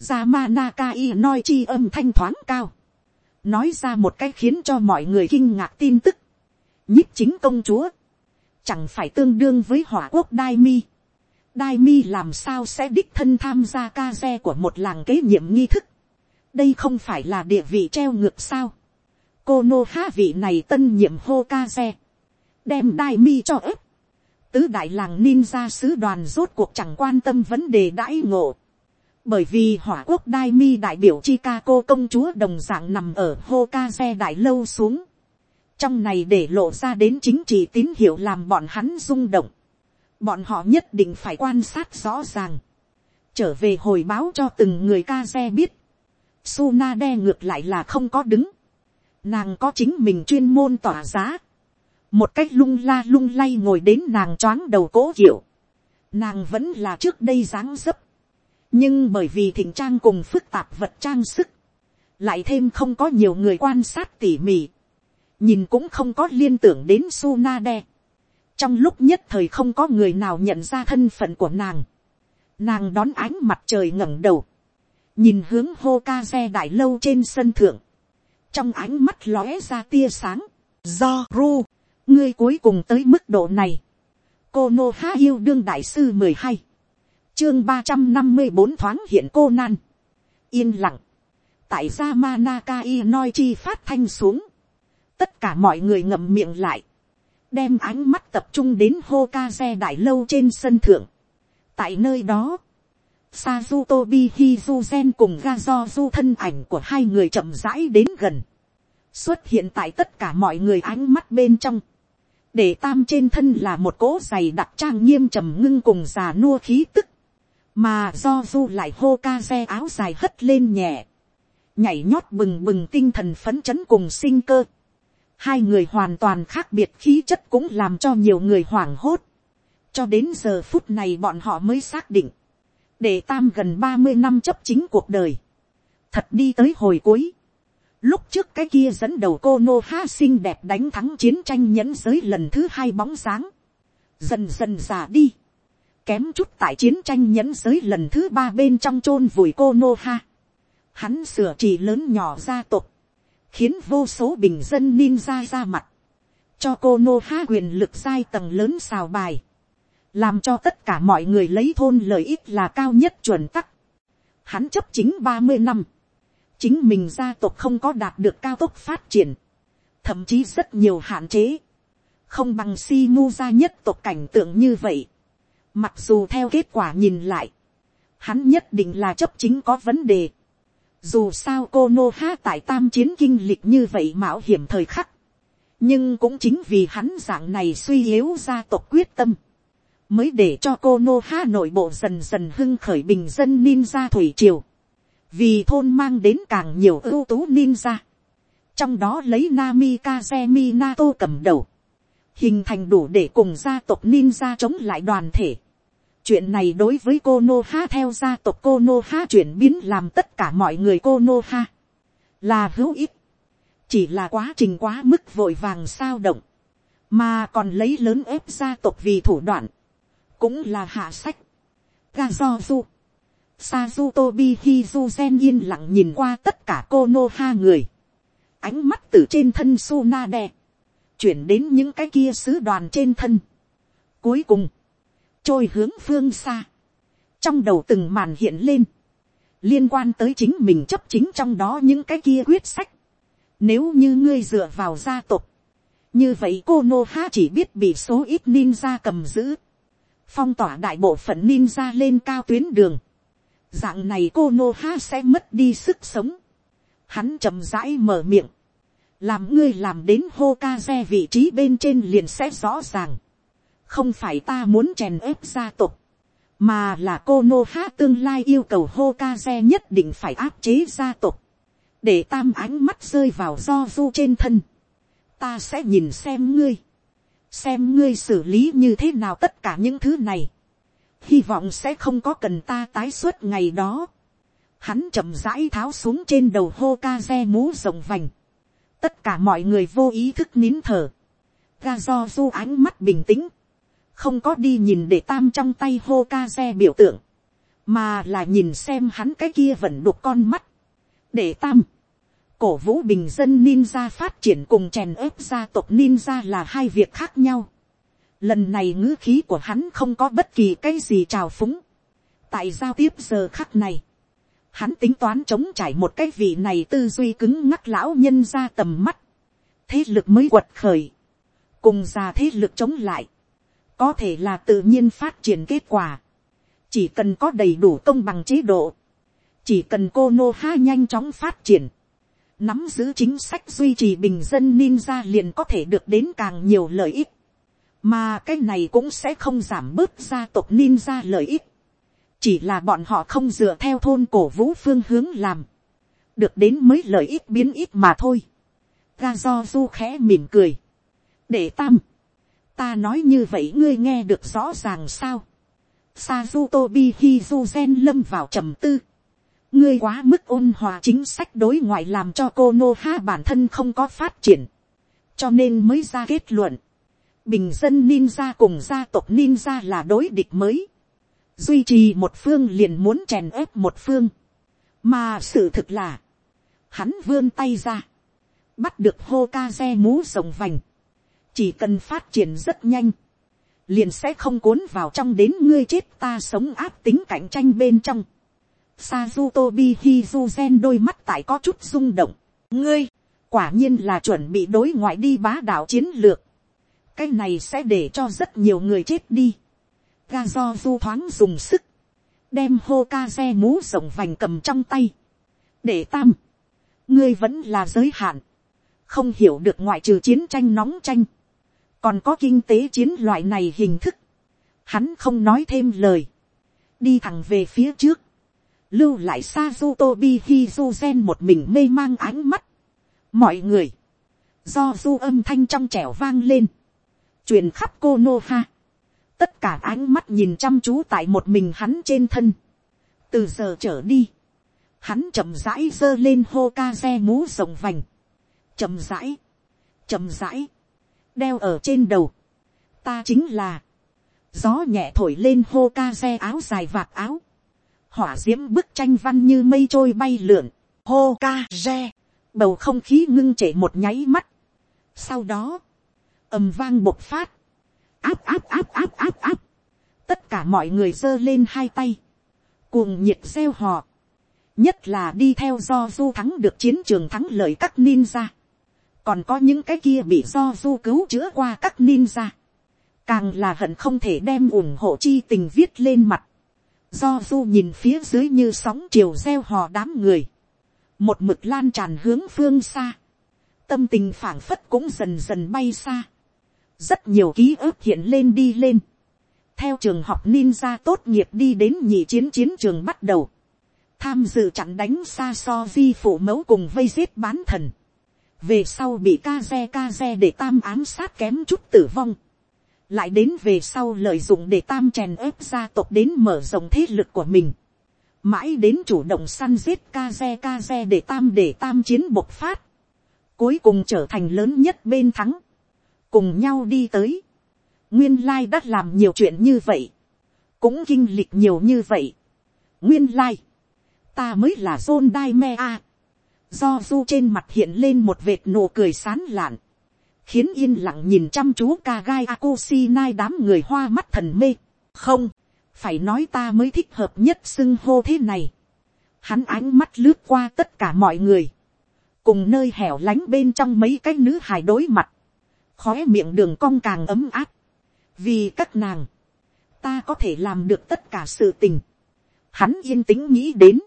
Yamanaka nói chi âm thanh thoáng cao, nói ra một cái khiến cho mọi người kinh ngạc tin tức. nhiếp chính công chúa, chẳng phải tương đương với hỏa quốc đai mi. đai mi làm sao sẽ đích thân tham gia ca xe của một làng kế nhiệm nghi thức đây không phải là địa vị treo ngược sao. cô nô há vị này tân nhiệm hô ca xe, đem đai mi cho ếp. tứ đại làng ninja sứ đoàn rốt cuộc chẳng quan tâm vấn đề đãi ngộ. bởi vì hỏa quốc đai mi đại biểu Chicago công chúa đồng dạng nằm ở hô ca xe đại lâu xuống. trong này để lộ ra đến chính trị tín hiệu làm bọn hắn rung động. bọn họ nhất định phải quan sát rõ ràng. trở về hồi báo cho từng người ca xe biết Suna đe ngược lại là không có đứng. Nàng có chính mình chuyên môn tỏa giá. Một cách lung la lung lay ngồi đến nàng choáng đầu cố hiểu. Nàng vẫn là trước đây dáng dấp. Nhưng bởi vì thỉnh trang cùng phức tạp vật trang sức. Lại thêm không có nhiều người quan sát tỉ mỉ. Nhìn cũng không có liên tưởng đến Suna đe. Trong lúc nhất thời không có người nào nhận ra thân phận của nàng. Nàng đón ánh mặt trời ngẩng đầu nhìn hướng hô ca xe đại lâu trên sân thượng, trong ánh mắt lóe ra tia sáng, do ru, ngươi cuối cùng tới mức độ này, cô nô há yêu đương đại sư mười hai, chương ba trăm năm mươi bốn thoáng hiện cô nan, yên lặng, tại Yamanaka Inoichi phát thanh xuống, tất cả mọi người ngậm miệng lại, đem ánh mắt tập trung đến Hokage đại lâu trên sân thượng. tại nơi đó, Sazutobi Hizuzen cùng Gazozu thân ảnh của hai người chậm rãi đến gần, xuất hiện tại tất cả mọi người ánh mắt bên trong, để tam trên thân là một cỗ giày đặc trang nghiêm trầm ngưng cùng già nua khí tức, mà do du lại hô ca xe áo dài hất lên nhẹ, nhảy nhót bừng bừng tinh thần phấn chấn cùng sinh cơ. Hai người hoàn toàn khác biệt khí chất cũng làm cho nhiều người hoảng hốt. Cho đến giờ phút này bọn họ mới xác định. Để tam gần ba mươi năm chấp chính cuộc đời. Thật đi tới hồi cuối. Lúc trước cái kia dẫn đầu cô Nô Ha xinh đẹp đánh thắng chiến tranh nhẫn giới lần thứ hai bóng sáng. Dần dần già đi. Kém chút tại chiến tranh nhẫn giới lần thứ ba bên trong chôn vùi cô Nô Ha hắn sửa chỉ lớn nhỏ gia tộc, khiến vô số bình dân ninja ra mặt, cho cô nô ha quyền lực sai tầng lớn xào bài, làm cho tất cả mọi người lấy thôn lợi ích là cao nhất chuẩn tắc. Hắn chấp chính ba mươi năm, chính mình gia tộc không có đạt được cao tốc phát triển, thậm chí rất nhiều hạn chế, không bằng si mu gia nhất tộc cảnh tượng như vậy. Mặc dù theo kết quả nhìn lại, hắn nhất định là chấp chính có vấn đề. Dù sao cô Nô Ha tại tam chiến kinh lịch như vậy mạo hiểm thời khắc. Nhưng cũng chính vì hắn dạng này suy yếu gia tộc quyết tâm. Mới để cho cô Nô Ha nội bộ dần dần hưng khởi bình dân ninja thủy triều. Vì thôn mang đến càng nhiều ưu tú ninja. Trong đó lấy Nami Kazemi Nato cầm đầu. Hình thành đủ để cùng gia tộc ninja chống lại đoàn thể chuyện này đối với cô nô ha theo gia tộc cô nô ha chuyển biến làm tất cả mọi người cô nô ha là hữu ích chỉ là quá trình quá mức vội vàng sao động mà còn lấy lớn ép gia tộc vì thủ đoạn cũng là hạ sách ga do du Sazu Tobi Hizuzen yên lặng nhìn qua tất cả cô nô ha người. Ánh mắt từ trên thân Sunade. Chuyển đến những cái kia sứ đoàn trên thân. Cuối cùng trôi hướng phương xa, trong đầu từng màn hiện lên, liên quan tới chính mình chấp chính trong đó những cái kia quyết sách, nếu như ngươi dựa vào gia tộc, như vậy cô nô ha chỉ biết bị số ít ninja cầm giữ, phong tỏa đại bộ phận ninja lên cao tuyến đường, dạng này cô nô ha sẽ mất đi sức sống, hắn chậm rãi mở miệng, làm ngươi làm đến hô ca xe vị trí bên trên liền sẽ rõ ràng. Không phải ta muốn chèn ép gia tộc, mà là cô nô ha tương lai yêu cầu hô ca xe nhất định phải áp chế gia tộc, để tam ánh mắt rơi vào do du trên thân, ta sẽ nhìn xem ngươi, xem ngươi xử lý như thế nào tất cả những thứ này, hy vọng sẽ không có cần ta tái xuất ngày đó, hắn chậm rãi tháo xuống trên đầu hô ca xe mũ rộng vành, tất cả mọi người vô ý thức nín thở, ga do du ánh mắt bình tĩnh, không có đi nhìn để tam trong tay hô ca xe biểu tượng, mà là nhìn xem hắn cái kia vẫn đục con mắt, để tam, cổ vũ bình dân ninja phát triển cùng chèn ớp gia tộc ninja là hai việc khác nhau. Lần này ngữ khí của hắn không có bất kỳ cái gì trào phúng. Tại giao tiếp giờ khắc này, hắn tính toán chống trải một cái vị này tư duy cứng ngắc lão nhân ra tầm mắt. Thế lực mới quật khởi. Cùng ra thế lực chống lại có thể là tự nhiên phát triển kết quả, chỉ cần có đầy đủ công bằng chế độ, chỉ cần cô nô ha nhanh chóng phát triển, nắm giữ chính sách duy trì bình dân ninja liền có thể được đến càng nhiều lợi ích, mà cái này cũng sẽ không giảm bớt gia tộc ninja lợi ích, chỉ là bọn họ không dựa theo thôn cổ vũ phương hướng làm, được đến mới lợi ích biến ít mà thôi. ga do du khẽ mỉm cười, để tam, ta nói như vậy ngươi nghe được rõ ràng sao. Sazutobi Hizuzen lâm vào trầm tư ngươi quá mức ôn hòa chính sách đối ngoại làm cho cô nô ha bản thân không có phát triển. cho nên mới ra kết luận. bình dân ninja cùng gia tộc ninja là đối địch mới. duy trì một phương liền muốn chèn ép một phương. mà sự thực là, hắn vươn tay ra, bắt được hô ca xe mũ rồng vành chỉ cần phát triển rất nhanh, liền sẽ không cuốn vào trong đến ngươi chết ta sống áp tính cạnh tranh bên trong. Sazutobi Hizuzen đôi mắt tại có chút rung động. Ngươi, quả nhiên là chuẩn bị đối ngoại đi bá đạo chiến lược. cái này sẽ để cho rất nhiều người chết đi. Gazozu thoáng dùng sức, đem hô mũ rộng vành cầm trong tay. để tam, ngươi vẫn là giới hạn, không hiểu được ngoại trừ chiến tranh nóng tranh, còn có kinh tế chiến loại này hình thức. Hắn không nói thêm lời, đi thẳng về phía trước, lưu lại Sazutobi Hizuzen một mình mê mang ánh mắt, mọi người, do du âm thanh trong trẻo vang lên, truyền khắp cô nô ha, tất cả ánh mắt nhìn chăm chú tại một mình hắn trên thân, từ giờ trở đi, hắn chậm rãi giơ lên hô ca xe mũ rồng vành, chậm rãi, chậm rãi, đeo ở trên đầu, ta chính là, gió nhẹ thổi lên hô ca xe áo dài vạt áo, hỏa d i ễ m bức tranh văn như mây trôi bay lượn, hô ca re, bầu không khí ngưng chảy một nháy mắt. Sau đó, ầm vang bộc phát, áp áp áp áp áp áp, tất cả mọi người giơ lên hai tay, cuồng nhiệt gieo hò, nhất là đi theo do du thắng được chiến trường thắng lợi các ninja, còn có những cái kia bị do du cứu chữa qua các ninja, càng là hận không thể đem ủng hộ chi tình viết lên mặt, do du nhìn phía dưới như sóng chiều gieo hò đám người, một mực lan tràn hướng phương xa, tâm tình phảng phất cũng dần dần bay xa, rất nhiều ký ức hiện lên đi lên, theo trường học ninja tốt nghiệp đi đến nhị chiến chiến trường bắt đầu, tham dự chặn đánh xa so di phụ mẫu cùng vây giết bán thần, về sau bị ca xe ca xe để tam ám sát kém chút tử vong, lại đến về sau lợi dụng để tam chèn ép gia tộc đến mở rộng thế lực của mình, mãi đến chủ động săn giết ca xe ca xe để tam để tam chiến bộc phát, cuối cùng trở thành lớn nhất bên thắng, cùng nhau đi tới, nguyên lai đã làm nhiều chuyện như vậy, cũng kinh lịch nhiều như vậy, nguyên lai, ta mới là John Daime a, do du trên mặt hiện lên một vệt nụ cười sán lạn, khiến yên lặng nhìn chăm chú ca gai Akushi nai đám người hoa mắt thần mê, không, phải nói ta mới thích hợp nhất xưng hô thế này. Hắn ánh mắt lướt qua tất cả mọi người, cùng nơi hẻo lánh bên trong mấy cái nữ hài đối mặt, khói miệng đường cong càng ấm áp, vì các nàng, ta có thể làm được tất cả sự tình. Hắn yên tĩnh nghĩ đến,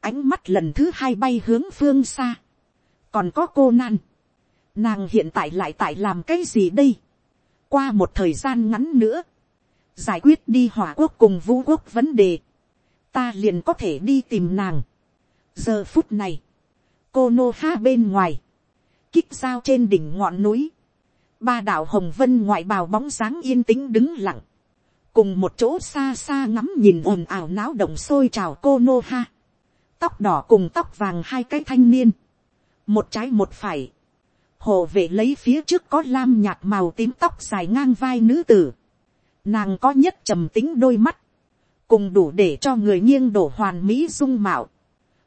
ánh mắt lần thứ hai bay hướng phương xa, còn có cô nan, nàng hiện tại lại tại làm cái gì đây, qua một thời gian ngắn nữa, giải quyết đi hỏa quốc cùng vũ quốc vấn đề, ta liền có thể đi tìm nàng. giờ phút này, cô nô ha bên ngoài, kích sao trên đỉnh ngọn núi, ba đảo hồng vân ngoại bào bóng sáng yên tĩnh đứng lặng, cùng một chỗ xa xa ngắm nhìn ồn ào náo động sôi trào cô nô ha, tóc đỏ cùng tóc vàng hai cái thanh niên, một trái một phải, hồ vệ lấy phía trước có lam nhạt màu tím tóc dài ngang vai nữ tử, Nàng có nhất trầm tính đôi mắt. Cùng đủ để cho người nghiêng đổ hoàn mỹ dung mạo.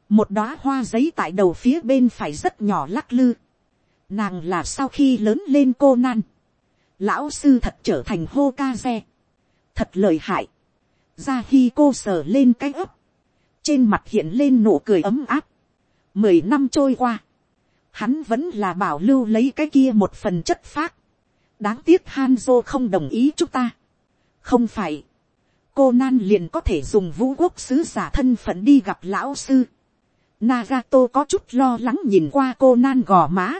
Một đóa hoa giấy tại đầu phía bên phải rất nhỏ lắc lư. Nàng là sau khi lớn lên cô nan. Lão sư thật trở thành hô ca xe. Thật lợi hại. Ra khi cô sờ lên cái ấp. Trên mặt hiện lên nụ cười ấm áp. Mười năm trôi qua. Hắn vẫn là bảo lưu lấy cái kia một phần chất phác đáng tiếc Hanzo không đồng ý chúng ta không phải, cô nan liền có thể dùng vũ quốc sứ giả thân phận đi gặp lão sư. Nagato có chút lo lắng nhìn qua cô nan gò má.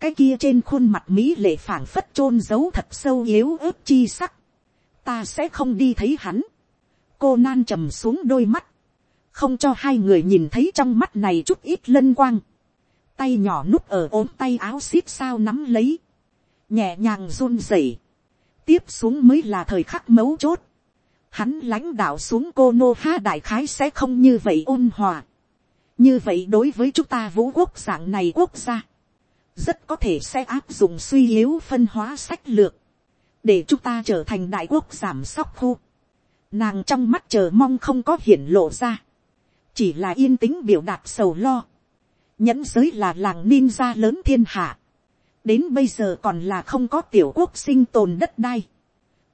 cái kia trên khuôn mặt mỹ lệ phảng phất chôn giấu thật sâu yếu ớt chi sắc. ta sẽ không đi thấy hắn. cô nan trầm xuống đôi mắt. không cho hai người nhìn thấy trong mắt này chút ít lân quang tay nhỏ núp ở ốm tay áo xít sao nắm lấy. nhẹ nhàng run rẩy tiếp xuống mới là thời khắc mấu chốt. Hắn lãnh đạo xuống cô nô ha đại khái sẽ không như vậy ôn hòa. Như vậy đối với chúng ta vũ quốc dạng này quốc gia. Rất có thể sẽ áp dụng suy yếu phân hóa sách lược. Để chúng ta trở thành đại quốc giảm sóc khu. Nàng trong mắt chờ mong không có hiển lộ ra. Chỉ là yên tĩnh biểu đạt sầu lo. Nhẫn giới là làng ninja lớn thiên hạ đến bây giờ còn là không có tiểu quốc sinh tồn đất đai.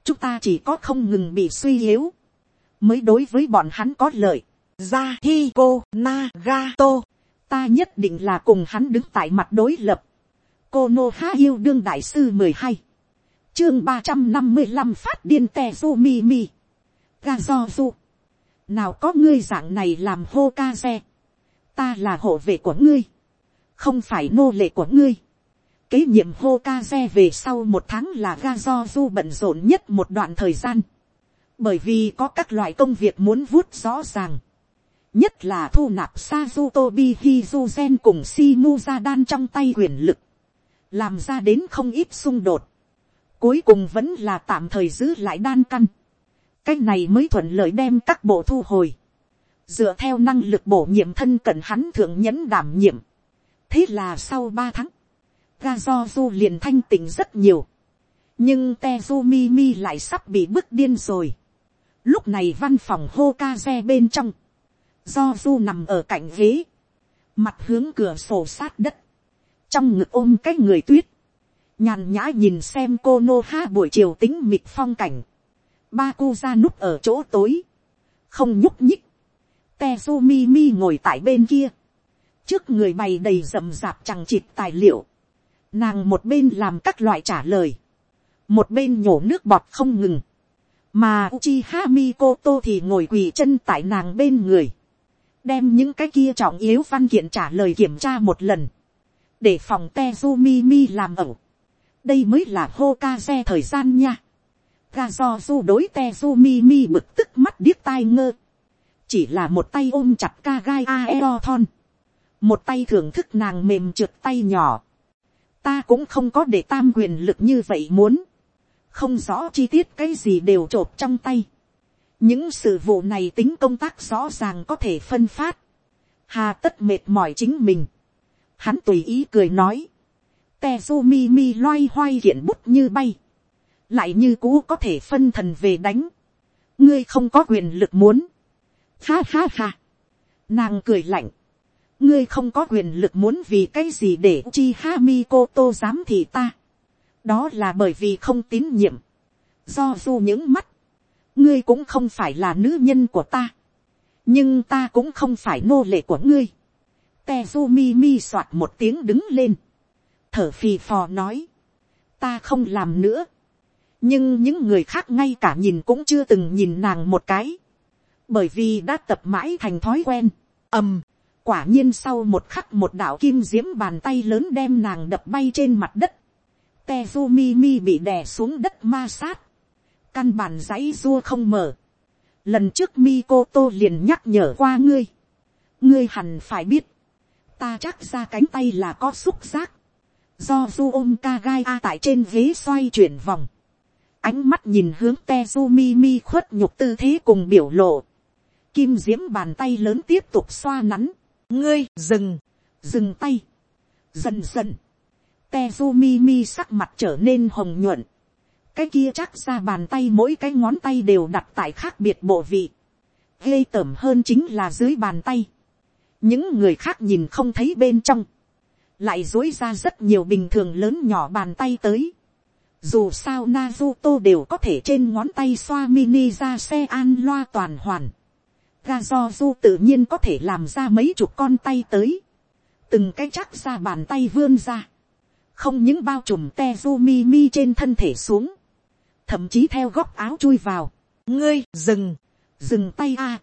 chúng ta chỉ có không ngừng bị suy yếu, mới đối với bọn hắn có lợi. ra hi cô Nagato. Ta nhất định là cùng hắn đứng tại mặt đối lập. Cô Nô Há yêu đương đại sư mười hai Chương ba trăm năm mươi năm phát điên tè su mi mi. Ga do du. Nào có ngươi dạng này làm hô ca xe. Ta là hộ vệ của ngươi. Không phải nô lệ của ngươi kế nhiệm hô kase về sau một tháng là ga do du bận rộn nhất một đoạn thời gian. Bởi vì có các loại công việc muốn vuốt rõ ràng. Nhất là thu nạp Sazutobi Hizuzen cùng Shimuza trong tay quyền lực. Làm ra đến không ít xung đột. Cuối cùng vẫn là tạm thời giữ lại đan căn. Cách này mới thuận lợi đem các bộ thu hồi. Dựa theo năng lực bổ nhiệm thân cận hắn thượng nhẫn đảm nhiệm. Thế là sau ba tháng ga do du liền thanh tỉnh rất nhiều. nhưng tezu mi mi lại sắp bị bức điên rồi. lúc này văn phòng hô ca xe bên trong, do du nằm ở cạnh ghế, mặt hướng cửa sổ sát đất, trong ngực ôm cái người tuyết, nhàn nhã nhìn xem cô nô ha buổi chiều tính mịt phong cảnh, ba cô ra núp ở chỗ tối, không nhúc nhích, tezu mi mi ngồi tại bên kia, trước người bày đầy rậm rạp chẳng chịt tài liệu, Nàng một bên làm các loại trả lời. Một bên nhổ nước bọt không ngừng. Mà Uchiha Mikoto thì ngồi quỳ chân tại nàng bên người. Đem những cái kia trọng yếu văn kiện trả lời kiểm tra một lần. Để phòng Tezumi Mi làm ẩu. Đây mới là Hokage thời gian nha. Gazozu đối Tezumi Mi bực tức mắt điếc tai ngơ. Chỉ là một tay ôm chặt ca gai Aerothon. Một tay thưởng thức nàng mềm trượt tay nhỏ. Ta cũng không có để tam quyền lực như vậy muốn, không rõ chi tiết cái gì đều t r ộ p trong tay. những sự vụ này tính công tác rõ ràng có thể phân phát, hà tất mệt mỏi chính mình. hắn tùy ý cười nói, tezu mi mi loay hoay hiện bút như bay, lại như cũ có thể phân thần về đánh, ngươi không có quyền lực muốn, ha ha ha, nàng cười lạnh, ngươi không có quyền lực muốn vì cái gì để chi ha mi cô tô dám thì ta. đó là bởi vì không tín nhiệm. do du những mắt, ngươi cũng không phải là nữ nhân của ta. nhưng ta cũng không phải nô lệ của ngươi. Tezu mi mi soạt một tiếng đứng lên. thở phì phò nói. ta không làm nữa. nhưng những người khác ngay cả nhìn cũng chưa từng nhìn nàng một cái bởi vì đã tập mãi thành thói quen. ầm, quả nhiên sau một khắc một đạo kim diễm bàn tay lớn đem nàng đập bay trên mặt đất. Tezumi mi bị đè xuống đất ma sát. Căn bản giấy dua không mở. Lần trước Mikoto liền nhắc nhở qua ngươi. Ngươi hẳn phải biết. Ta chắc ra cánh tay là có xúc giác. Do du ôm ca gai a tại trên ghế xoay chuyển vòng. Ánh mắt nhìn hướng Tezumi mi khuất nhục tư thế cùng biểu lộ. Kim diễm bàn tay lớn tiếp tục xoa nắn. Ngươi dừng, dừng tay, dần dần, Tezumi mi sắc mặt trở nên hồng nhuận, cái kia chắc ra bàn tay mỗi cái ngón tay đều đặt tại khác biệt bộ vị, ghê tởm hơn chính là dưới bàn tay, những người khác nhìn không thấy bên trong, lại dối ra rất nhiều bình thường lớn nhỏ bàn tay tới, dù sao Naruto đều có thể trên ngón tay xoa mini ra xe an loa toàn hoàn ga do du tự nhiên có thể làm ra mấy chục con tay tới, từng cái chắc ra bàn tay vươn ra, không những bao trùm te du mi mi trên thân thể xuống, thậm chí theo góc áo chui vào, ngươi dừng, dừng tay a,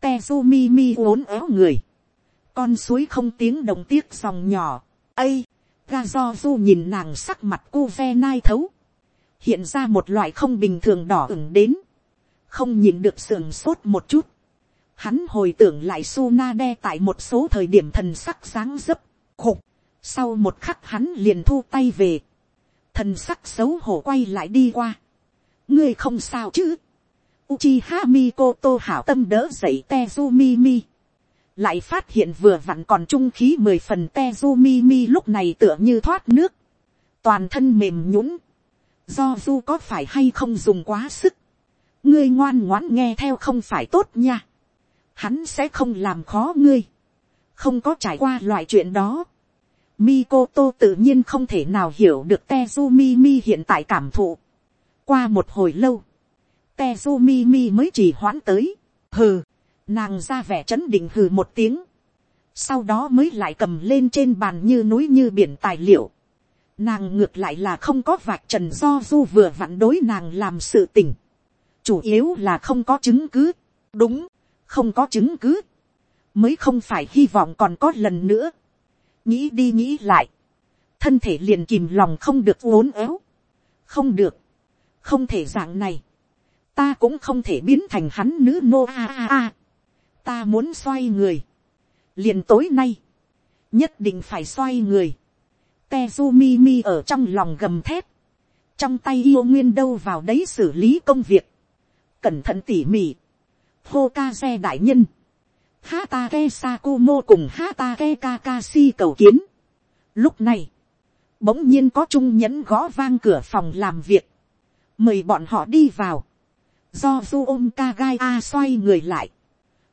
te du mi mi uốn éo người, con suối không tiếng đồng tiếc dòng nhỏ, ây, ga do du nhìn nàng sắc mặt cu ve nai thấu, hiện ra một loại không bình thường đỏ ửng đến, không nhìn được sườn sốt một chút, Hắn hồi tưởng lại Sunade tại một số thời điểm thần sắc sáng dấp, khục. Sau một khắc hắn liền thu tay về. Thần sắc xấu hổ quay lại đi qua. Ngươi không sao chứ. Uchiha Mikoto hảo tâm đỡ dậy Tezumi Mi. Lại phát hiện vừa vặn còn trung khí mười phần Tezumi Mi lúc này tựa như thoát nước. Toàn thân mềm nhũn. Do du có phải hay không dùng quá sức. Ngươi ngoan ngoãn nghe theo không phải tốt nha hắn sẽ không làm khó ngươi, không có trải qua loại chuyện đó. Mikoto tự nhiên không thể nào hiểu được Tezumi Mi hiện tại cảm thụ. Qua một hồi lâu, Tezumi Mi mới chỉ hoãn tới. Hừ, nàng ra vẻ chấn định hừ một tiếng, sau đó mới lại cầm lên trên bàn như núi như biển tài liệu, nàng ngược lại là không có vạch trần do du vừa vặn đối nàng làm sự tình, chủ yếu là không có chứng cứ, đúng, không có chứng cứ, mới không phải hy vọng còn có lần nữa, nghĩ đi nghĩ lại, thân thể liền kìm lòng không được uốn éo, không được, không thể dạng này, ta cũng không thể biến thành hắn nữ nô a a a, ta muốn xoay người, liền tối nay, nhất định phải xoay người, Tezumi mi ở trong lòng gầm thép, trong tay yêu nguyên đâu vào đấy xử lý công việc, cẩn thận tỉ mỉ, hô ca xe đại nhân, Hatake Sakumo cùng Hatake Kakashi cầu kiến. Lúc này, bỗng nhiên có trung nhẫn gõ vang cửa phòng làm việc. Mời bọn họ đi vào. Do du ôm Kagai A xoay người lại.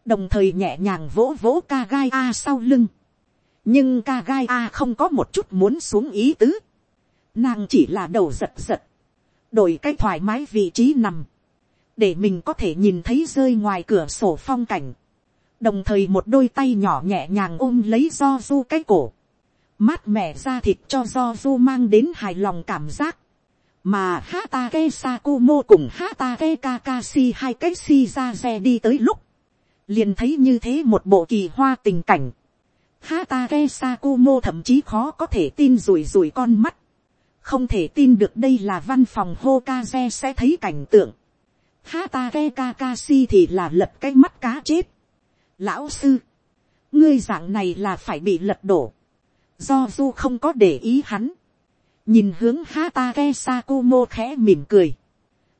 Đồng thời nhẹ nhàng vỗ vỗ Kagai A sau lưng. Nhưng Kagai A không có một chút muốn xuống ý tứ. Nàng chỉ là đầu giật giật. Đổi cách thoải mái vị trí nằm. Để mình có thể nhìn thấy rơi ngoài cửa sổ phong cảnh. Đồng thời một đôi tay nhỏ nhẹ nhàng ôm lấy do du cái cổ, mát mẻ ra thịt cho do du mang đến hài lòng cảm giác, mà Hatake Sakumo cùng Hatake Kakashi hai cái si ra xe đi tới lúc, liền thấy như thế một bộ kỳ hoa tình cảnh. Hatake Sakumo thậm chí khó có thể tin rủi rủi con mắt, không thể tin được đây là văn phòng Hokage sẽ thấy cảnh tượng. Hatake Kakashi thì là lật cái mắt cá chết. Lão sư, ngươi dạng này là phải bị lật đổ, do du không có để ý hắn, nhìn hướng Hatake Sakumo khẽ mỉm cười,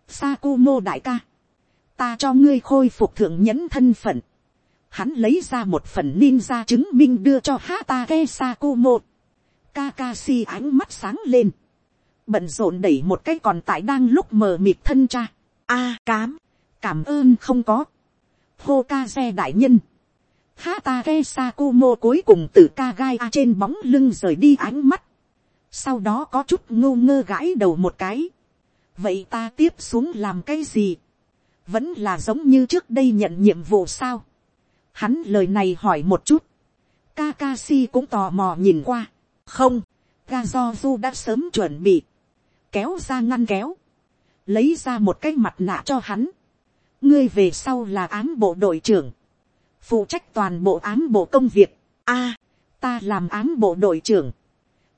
Sakumo đại ca, ta cho ngươi khôi phục thượng nhẫn thân phận, hắn lấy ra một phần ninja chứng minh đưa cho Hatake Sakumo, Kakashi ánh mắt sáng lên, bận rộn đẩy một cái còn tại đang lúc mờ mịt thân cha, a cám, cảm ơn không có, Hokage đại nhân. Hatake Sakumo cuối cùng từ Kagai trên bóng lưng rời đi ánh mắt. Sau đó có chút ngô ngơ gãi đầu một cái. Vậy ta tiếp xuống làm cái gì? Vẫn là giống như trước đây nhận nhiệm vụ sao? Hắn lời này hỏi một chút. Kakashi cũng tò mò nhìn qua. Không, Gazozu đã sớm chuẩn bị. Kéo ra ngăn kéo. Lấy ra một cái mặt nạ cho hắn ngươi về sau là ám bộ đội trưởng, phụ trách toàn bộ ám bộ công việc. a, ta làm ám bộ đội trưởng.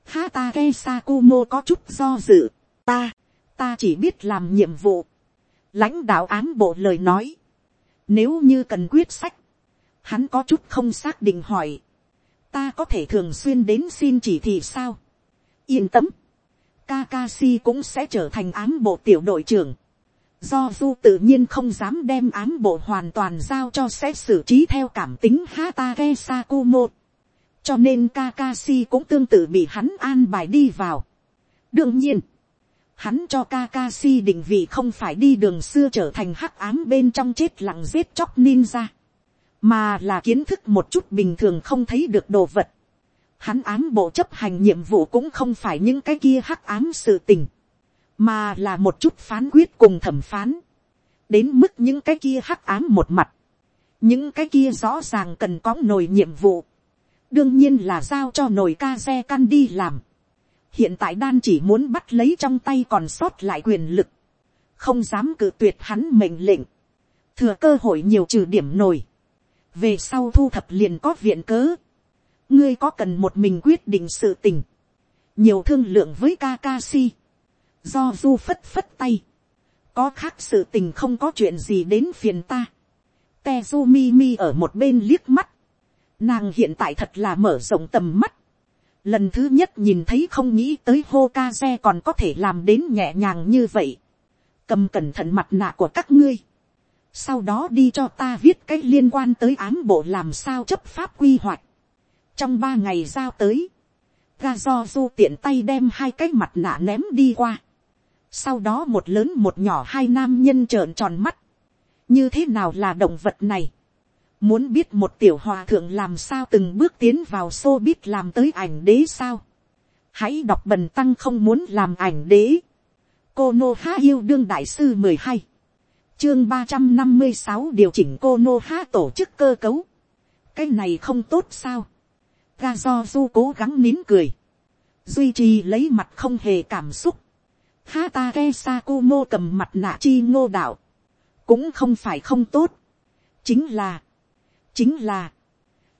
Hatake Sakumo có chút do dự. ta, ta chỉ biết làm nhiệm vụ. lãnh đạo ám bộ lời nói. nếu như cần quyết sách, hắn có chút không xác định hỏi. ta có thể thường xuyên đến xin chỉ thị sao. yên tâm. Kakashi cũng sẽ trở thành ám bộ tiểu đội trưởng do du tự nhiên không dám đem ám bộ hoàn toàn giao cho xét xử trí theo cảm tính Hatake Sakumo. cho nên Kakashi cũng tương tự bị hắn an bài đi vào. đương nhiên, hắn cho Kakashi định vị không phải đi đường xưa trở thành hắc ám bên trong chết lặng giết chóc ninja, mà là kiến thức một chút bình thường không thấy được đồ vật. Hắn ám bộ chấp hành nhiệm vụ cũng không phải những cái kia hắc ám sự tình mà là một chút phán quyết cùng thẩm phán, đến mức những cái kia hắc ám một mặt, những cái kia rõ ràng cần có nồi nhiệm vụ, đương nhiên là giao cho nồi ca xe căn đi làm. hiện tại đan chỉ muốn bắt lấy trong tay còn sót lại quyền lực, không dám cự tuyệt hắn mệnh lệnh, thừa cơ hội nhiều trừ điểm nồi, về sau thu thập liền có viện cớ, ngươi có cần một mình quyết định sự tình, nhiều thương lượng với Kakashi, do du phất phất tay, có khác sự tình không có chuyện gì đến phiền ta. Tezu mi ở một bên liếc mắt, nàng hiện tại thật là mở rộng tầm mắt. Lần thứ nhất nhìn thấy không nghĩ tới Hokaze còn có thể làm đến nhẹ nhàng như vậy. Cầm cẩn thận mặt nạ của các ngươi. Sau đó đi cho ta viết cái liên quan tới ám bộ làm sao chấp pháp quy hoạch. Trong ba ngày giao tới. Ga do du tiện tay đem hai cái mặt nạ ném đi qua sau đó một lớn một nhỏ hai nam nhân trợn tròn mắt. Như thế nào là động vật này? Muốn biết một tiểu hòa thượng làm sao từng bước tiến vào xô biết làm tới ảnh đế sao? Hãy đọc bần tăng không muốn làm ảnh đế. Cô Nô Há Yêu Đương Đại Sư mười hai chương ba trăm năm mươi sáu điều chỉnh cô nô ha tổ chức cơ cấu. cái này không tốt sao ga do du cố gắng nín cười. duy trì lấy mặt không hề cảm xúc. hatake sakumo cầm mặt nạ chi ngô đạo. cũng không phải không tốt. chính là, chính là,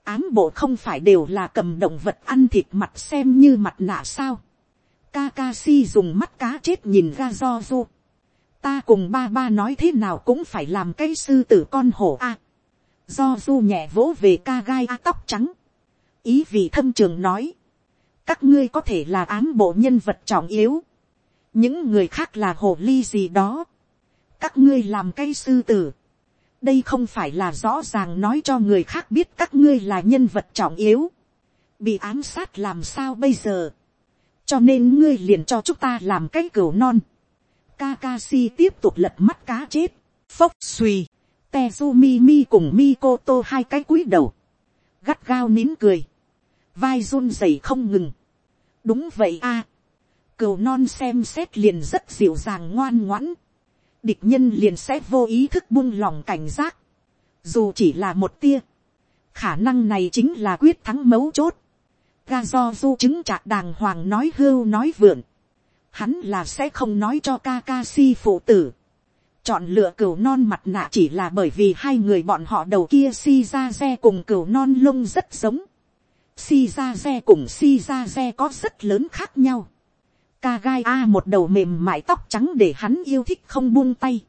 ám bộ không phải đều là cầm động vật ăn thịt mặt xem như mặt nạ sao. Kakashi dùng mắt cá chết nhìn ra do du. Ta cùng ba ba nói thế nào cũng phải làm cái sư tử con hổ a. do du nhẹ vỗ về ca gai a tóc trắng. Ý vị thâm trường nói. Các ngươi có thể là ám bộ nhân vật trọng yếu. Những người khác là hồ ly gì đó. Các ngươi làm cây sư tử đây không phải là rõ ràng nói cho người khác biết các ngươi là nhân vật trọng yếu, bị ám sát làm sao bây giờ, cho nên ngươi liền cho chúng ta làm cái cửu non. Kakashi tiếp tục lật mắt cá chết, phốc suy, Tezumi mi cùng Mikoto hai cái cúi đầu, gắt gao nín cười, vai run rẩy không ngừng. đúng vậy a, cừu non xem xét liền rất dịu dàng ngoan ngoãn, địch nhân liền sẽ vô ý thức buông lòng cảnh giác, dù chỉ là một tia, khả năng này chính là quyết thắng mấu chốt, ga do du chứng trạc đàng hoàng nói hưu nói vượn, hắn là sẽ không nói cho Kakashi phụ tử, chọn lựa cừu non mặt nạ chỉ là bởi vì hai người bọn họ đầu kia si ra xe cùng cừu non lông rất giống, si ra xe cùng si ra xe có rất lớn khác nhau, ca gai a một đầu mềm mại tóc trắng để hắn yêu thích không buông tay,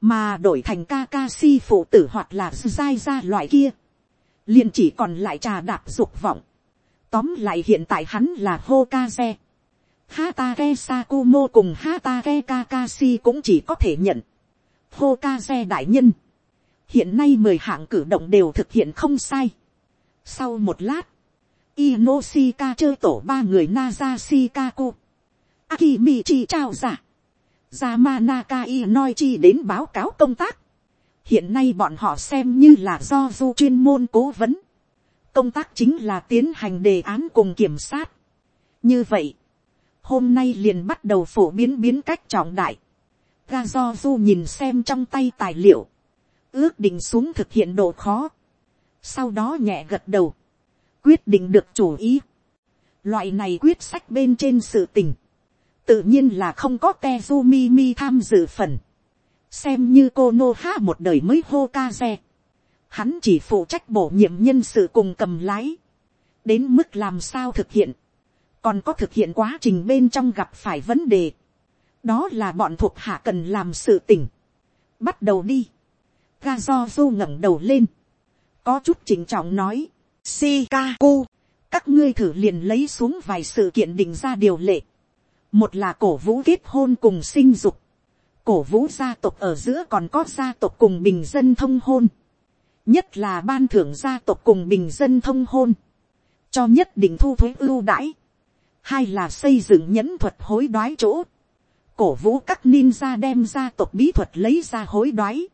mà đổi thành ca ca si phụ tử hoặc là dai ra loại kia, liền chỉ còn lại trà đạp dục vọng, tóm lại hiện tại hắn là hô ca xe, Hatake Sakumo cùng Hatake Kakashi cũng chỉ có thể nhận. Hokage đại nhân. Hiện nay mười hạng cử động đều thực hiện không sai. Sau một lát, Inosika chơi tổ ba người Naza Shikaku. Akimichi trao giả. Dạ. Yamanaka Inoichi đến báo cáo công tác. Hiện nay bọn họ xem như là do du chuyên môn cố vấn. Công tác chính là tiến hành đề án cùng kiểm sát. Như vậy, hôm nay liền bắt đầu phổ biến biến cách trọng đại. Ga do du nhìn xem trong tay tài liệu, ước định xuống thực hiện độ khó. Sau đó nhẹ gật đầu, quyết định được chủ ý. Loại này quyết sách bên trên sự tình tự nhiên là không có Tezumi mi tham dự phần, xem như cô nô ha một đời mới hô ca xe, hắn chỉ phụ trách bổ nhiệm nhân sự cùng cầm lái, đến mức làm sao thực hiện, còn có thực hiện quá trình bên trong gặp phải vấn đề, đó là bọn thuộc hạ cần làm sự tỉnh, bắt đầu đi, ga do du ngẩng đầu lên, có chút chỉnh trọng nói, Shikaku, các ngươi thử liền lấy xuống vài sự kiện định ra điều lệ, một là cổ vũ kết hôn cùng sinh dục, cổ vũ gia tộc ở giữa còn có gia tộc cùng bình dân thông hôn, nhất là ban thưởng gia tộc cùng bình dân thông hôn, cho nhất định thu thuế ưu đãi, hai là xây dựng nhẫn thuật hối đoái chỗ, cổ vũ các ninja đem gia tộc bí thuật lấy ra hối đoái,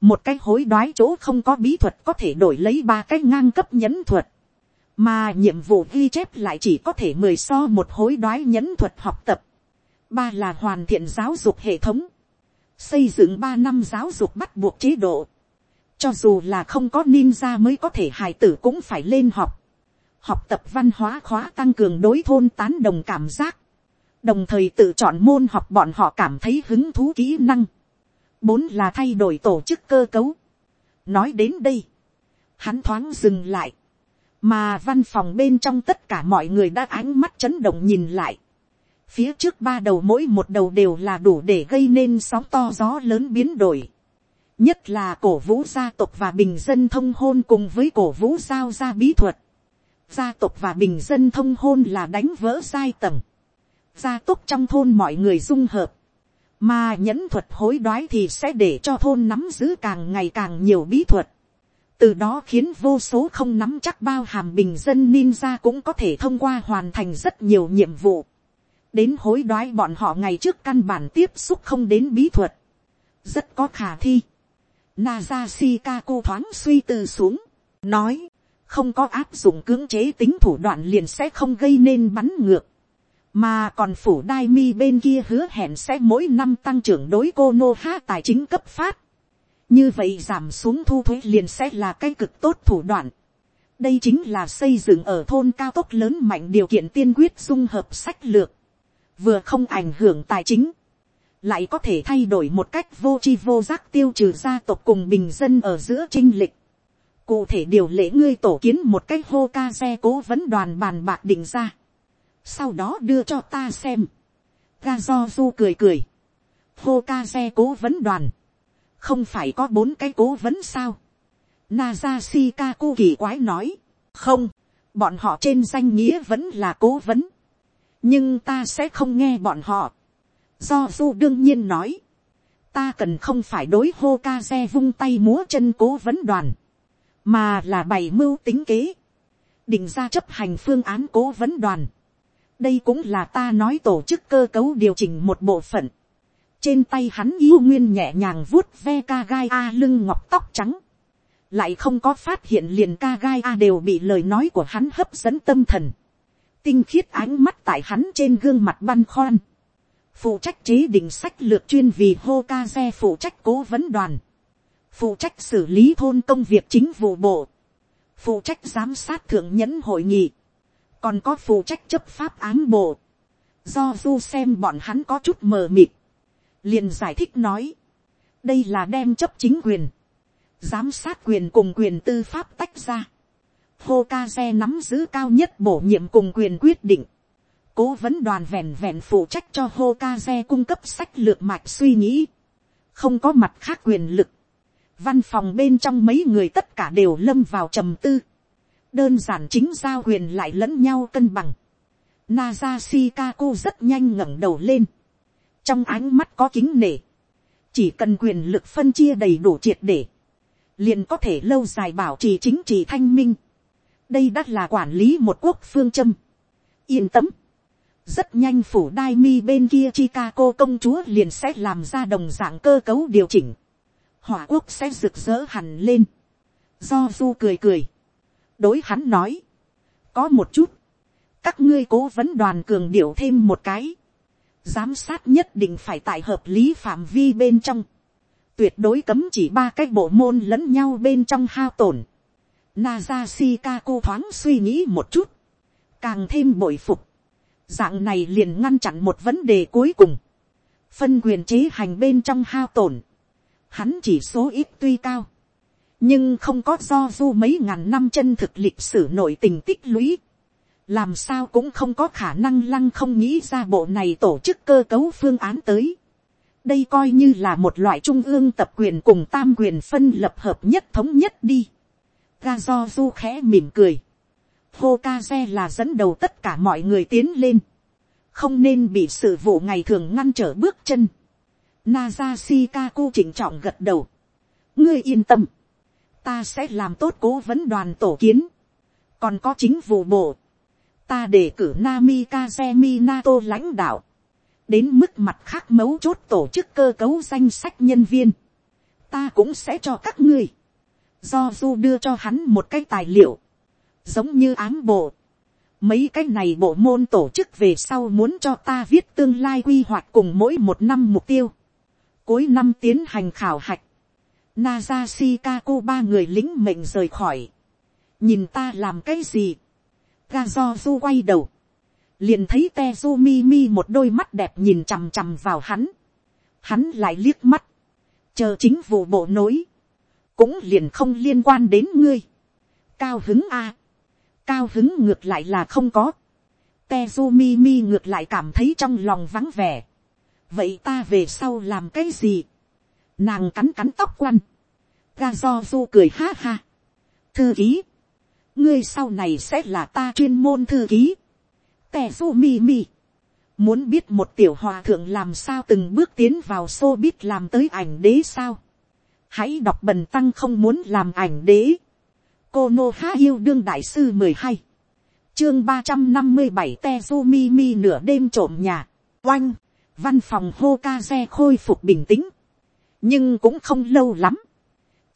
một cái hối đoái chỗ không có bí thuật có thể đổi lấy ba cái ngang cấp nhẫn thuật, mà nhiệm vụ ghi chép lại chỉ có thể mười so một hối đoái nhẫn thuật học tập. ba là hoàn thiện giáo dục hệ thống, xây dựng ba năm giáo dục bắt buộc chế độ, cho dù là không có ninja mới có thể hài tử cũng phải lên học, học tập văn hóa khóa tăng cường đối thôn tán đồng cảm giác, đồng thời tự chọn môn học bọn họ cảm thấy hứng thú kỹ năng, bốn là thay đổi tổ chức cơ cấu. nói đến đây, hắn thoáng dừng lại, mà văn phòng bên trong tất cả mọi người đã ánh mắt chấn động nhìn lại. phía trước ba đầu mỗi một đầu đều là đủ để gây nên sóng to gió lớn biến đổi. nhất là cổ vũ gia tộc và bình dân thông hôn cùng với cổ vũ giao gia bí thuật. gia tộc và bình dân thông hôn là đánh vỡ sai tầng. gia tộc trong thôn mọi người dung hợp mà nhẫn thuật hối đoái thì sẽ để cho thôn nắm giữ càng ngày càng nhiều bí thuật từ đó khiến vô số không nắm chắc bao hàm bình dân ninja cũng có thể thông qua hoàn thành rất nhiều nhiệm vụ. đến hối đoái bọn họ ngày trước căn bản tiếp xúc không đến bí thuật. rất có khả thi. Naza Shikaku thoáng suy tư xuống, nói, không có áp dụng cưỡng chế tính thủ đoạn liền sẽ không gây nên bắn ngược. Mà còn phủ đai mi bên kia hứa hẹn sẽ mỗi năm tăng trưởng đối cô nô ha tài chính cấp phát. như vậy giảm xuống thu thuế liền sẽ là cái cực tốt thủ đoạn. đây chính là xây dựng ở thôn cao tốc lớn mạnh điều kiện tiên quyết dung hợp sách lược, vừa không ảnh hưởng tài chính, lại có thể thay đổi một cách vô chi vô giác tiêu trừ gia tộc cùng bình dân ở giữa trinh lịch. Cụ thể điều lệ ngươi tổ kiến một cách hô ca xe cố vấn đoàn bàn bạc định ra. Sau đó đưa cho ta xem. Ga do du cười cười. Hô ca xe cố vấn đoàn. Không phải có bốn cái cố vấn sao. Naza Shikaku kỳ quái nói. Không, bọn họ trên danh nghĩa vẫn là cố vấn. Nhưng ta sẽ không nghe bọn họ do du đương nhiên nói, ta cần không phải đối hô ca xe vung tay múa chân cố vấn đoàn, mà là bày mưu tính kế, định ra chấp hành phương án cố vấn đoàn đây cũng là ta nói tổ chức cơ cấu điều chỉnh một bộ phận. trên tay hắn yêu nguyên nhẹ nhàng vuốt ve ca gai a lưng ngọc tóc trắng. lại không có phát hiện liền ca gai a đều bị lời nói của hắn hấp dẫn tâm thần. tinh khiết ánh mắt tại hắn trên gương mặt băn khoăn phụ trách chế định sách lược chuyên vì hô ca xe phụ trách cố vấn đoàn, phụ trách xử lý thôn công việc chính vụ bộ, phụ trách giám sát thượng nhẫn hội nghị, còn có phụ trách chấp pháp án bộ, do du xem bọn hắn có chút mờ mịt, liền giải thích nói, đây là đem chấp chính quyền, giám sát quyền cùng quyền tư pháp tách ra, Hokage nắm giữ cao nhất bổ nhiệm cùng quyền quyết định, cố vấn đoàn vẹn vẹn phụ trách cho Hokage cung cấp sách lược mạch suy nghĩ. Không có mặt khác quyền lực. Văn phòng bên trong mấy người tất cả đều lâm vào trầm tư. Đơn giản chính giao quyền lại lẫn nhau cân bằng. Naza Shikaku rất nhanh ngẩng đầu lên. Trong ánh mắt có kính nể. Chỉ cần quyền lực phân chia đầy đủ triệt để. Liền có thể lâu dài bảo trì chính trị thanh minh. Đây đắt là quản lý một quốc phương châm. Yên tâm rất nhanh phủ đai mi bên kia Chicago công chúa liền sẽ làm ra đồng dạng cơ cấu điều chỉnh. Hỏa quốc sẽ rực rỡ hẳn lên. Do du cười cười. Đối hắn nói. Có một chút. Các ngươi cố vấn đoàn cường điệu thêm một cái. Giám sát nhất định phải tại hợp lý phạm vi bên trong. Tuyệt đối cấm chỉ ba cái bộ môn lẫn nhau bên trong hao tổn. Naza cô thoáng suy nghĩ một chút. Càng thêm bội phục dạng này liền ngăn chặn một vấn đề cuối cùng, phân quyền chế hành bên trong hao tổn, hắn chỉ số ít tuy cao, nhưng không có do du mấy ngàn năm chân thực lịch sử nội tình tích lũy, làm sao cũng không có khả năng lăng không nghĩ ra bộ này tổ chức cơ cấu phương án tới. đây coi như là một loại trung ương tập quyền cùng tam quyền phân lập hợp nhất thống nhất đi. ga do du khẽ mỉm cười. Hokage là dẫn đầu tất cả mọi người tiến lên. Không nên bị sự vụ ngày thường ngăn trở bước chân. Naza Shikaku chỉnh trọng gật đầu. Ngươi yên tâm. Ta sẽ làm tốt cố vấn đoàn tổ kiến. Còn có chính vụ bộ. Ta đề cử Namikaze Minato lãnh đạo. Đến mức mặt khác mấu chốt tổ chức cơ cấu danh sách nhân viên. Ta cũng sẽ cho các ngươi. Do Du đưa cho hắn một cái tài liệu giống như ám bộ. Mấy cái này bộ môn tổ chức về sau muốn cho ta viết tương lai quy hoạch cùng mỗi một năm mục tiêu. Cuối năm tiến hành khảo hạch. Naza Shikaku ba người lính mệnh rời khỏi. Nhìn ta làm cái gì? Gazozu quay đầu. Liền thấy Tezumi một đôi mắt đẹp nhìn chằm chằm vào hắn. Hắn lại liếc mắt. Chờ chính vụ bộ nối. Cũng liền không liên quan đến ngươi. Cao hứng a cao hứng ngược lại là không có. Tezumi mi ngược lại cảm thấy trong lòng vắng vẻ. vậy ta về sau làm cái gì nàng cắn cắn tóc quăn. ga do du cười ha ha. thư ký. ngươi sau này sẽ là ta chuyên môn thư ký. Tezumi mi. mi muốn biết một tiểu hòa thượng làm sao từng bước tiến vào xô biết làm tới ảnh đế sao. hãy đọc bần tăng không muốn làm ảnh đế cô nô há yêu đương đại sư mười hai chương ba trăm năm mươi bảy tezumi mi nửa đêm trộm nhà oanh văn phòng hô ca xe khôi phục bình tĩnh nhưng cũng không lâu lắm.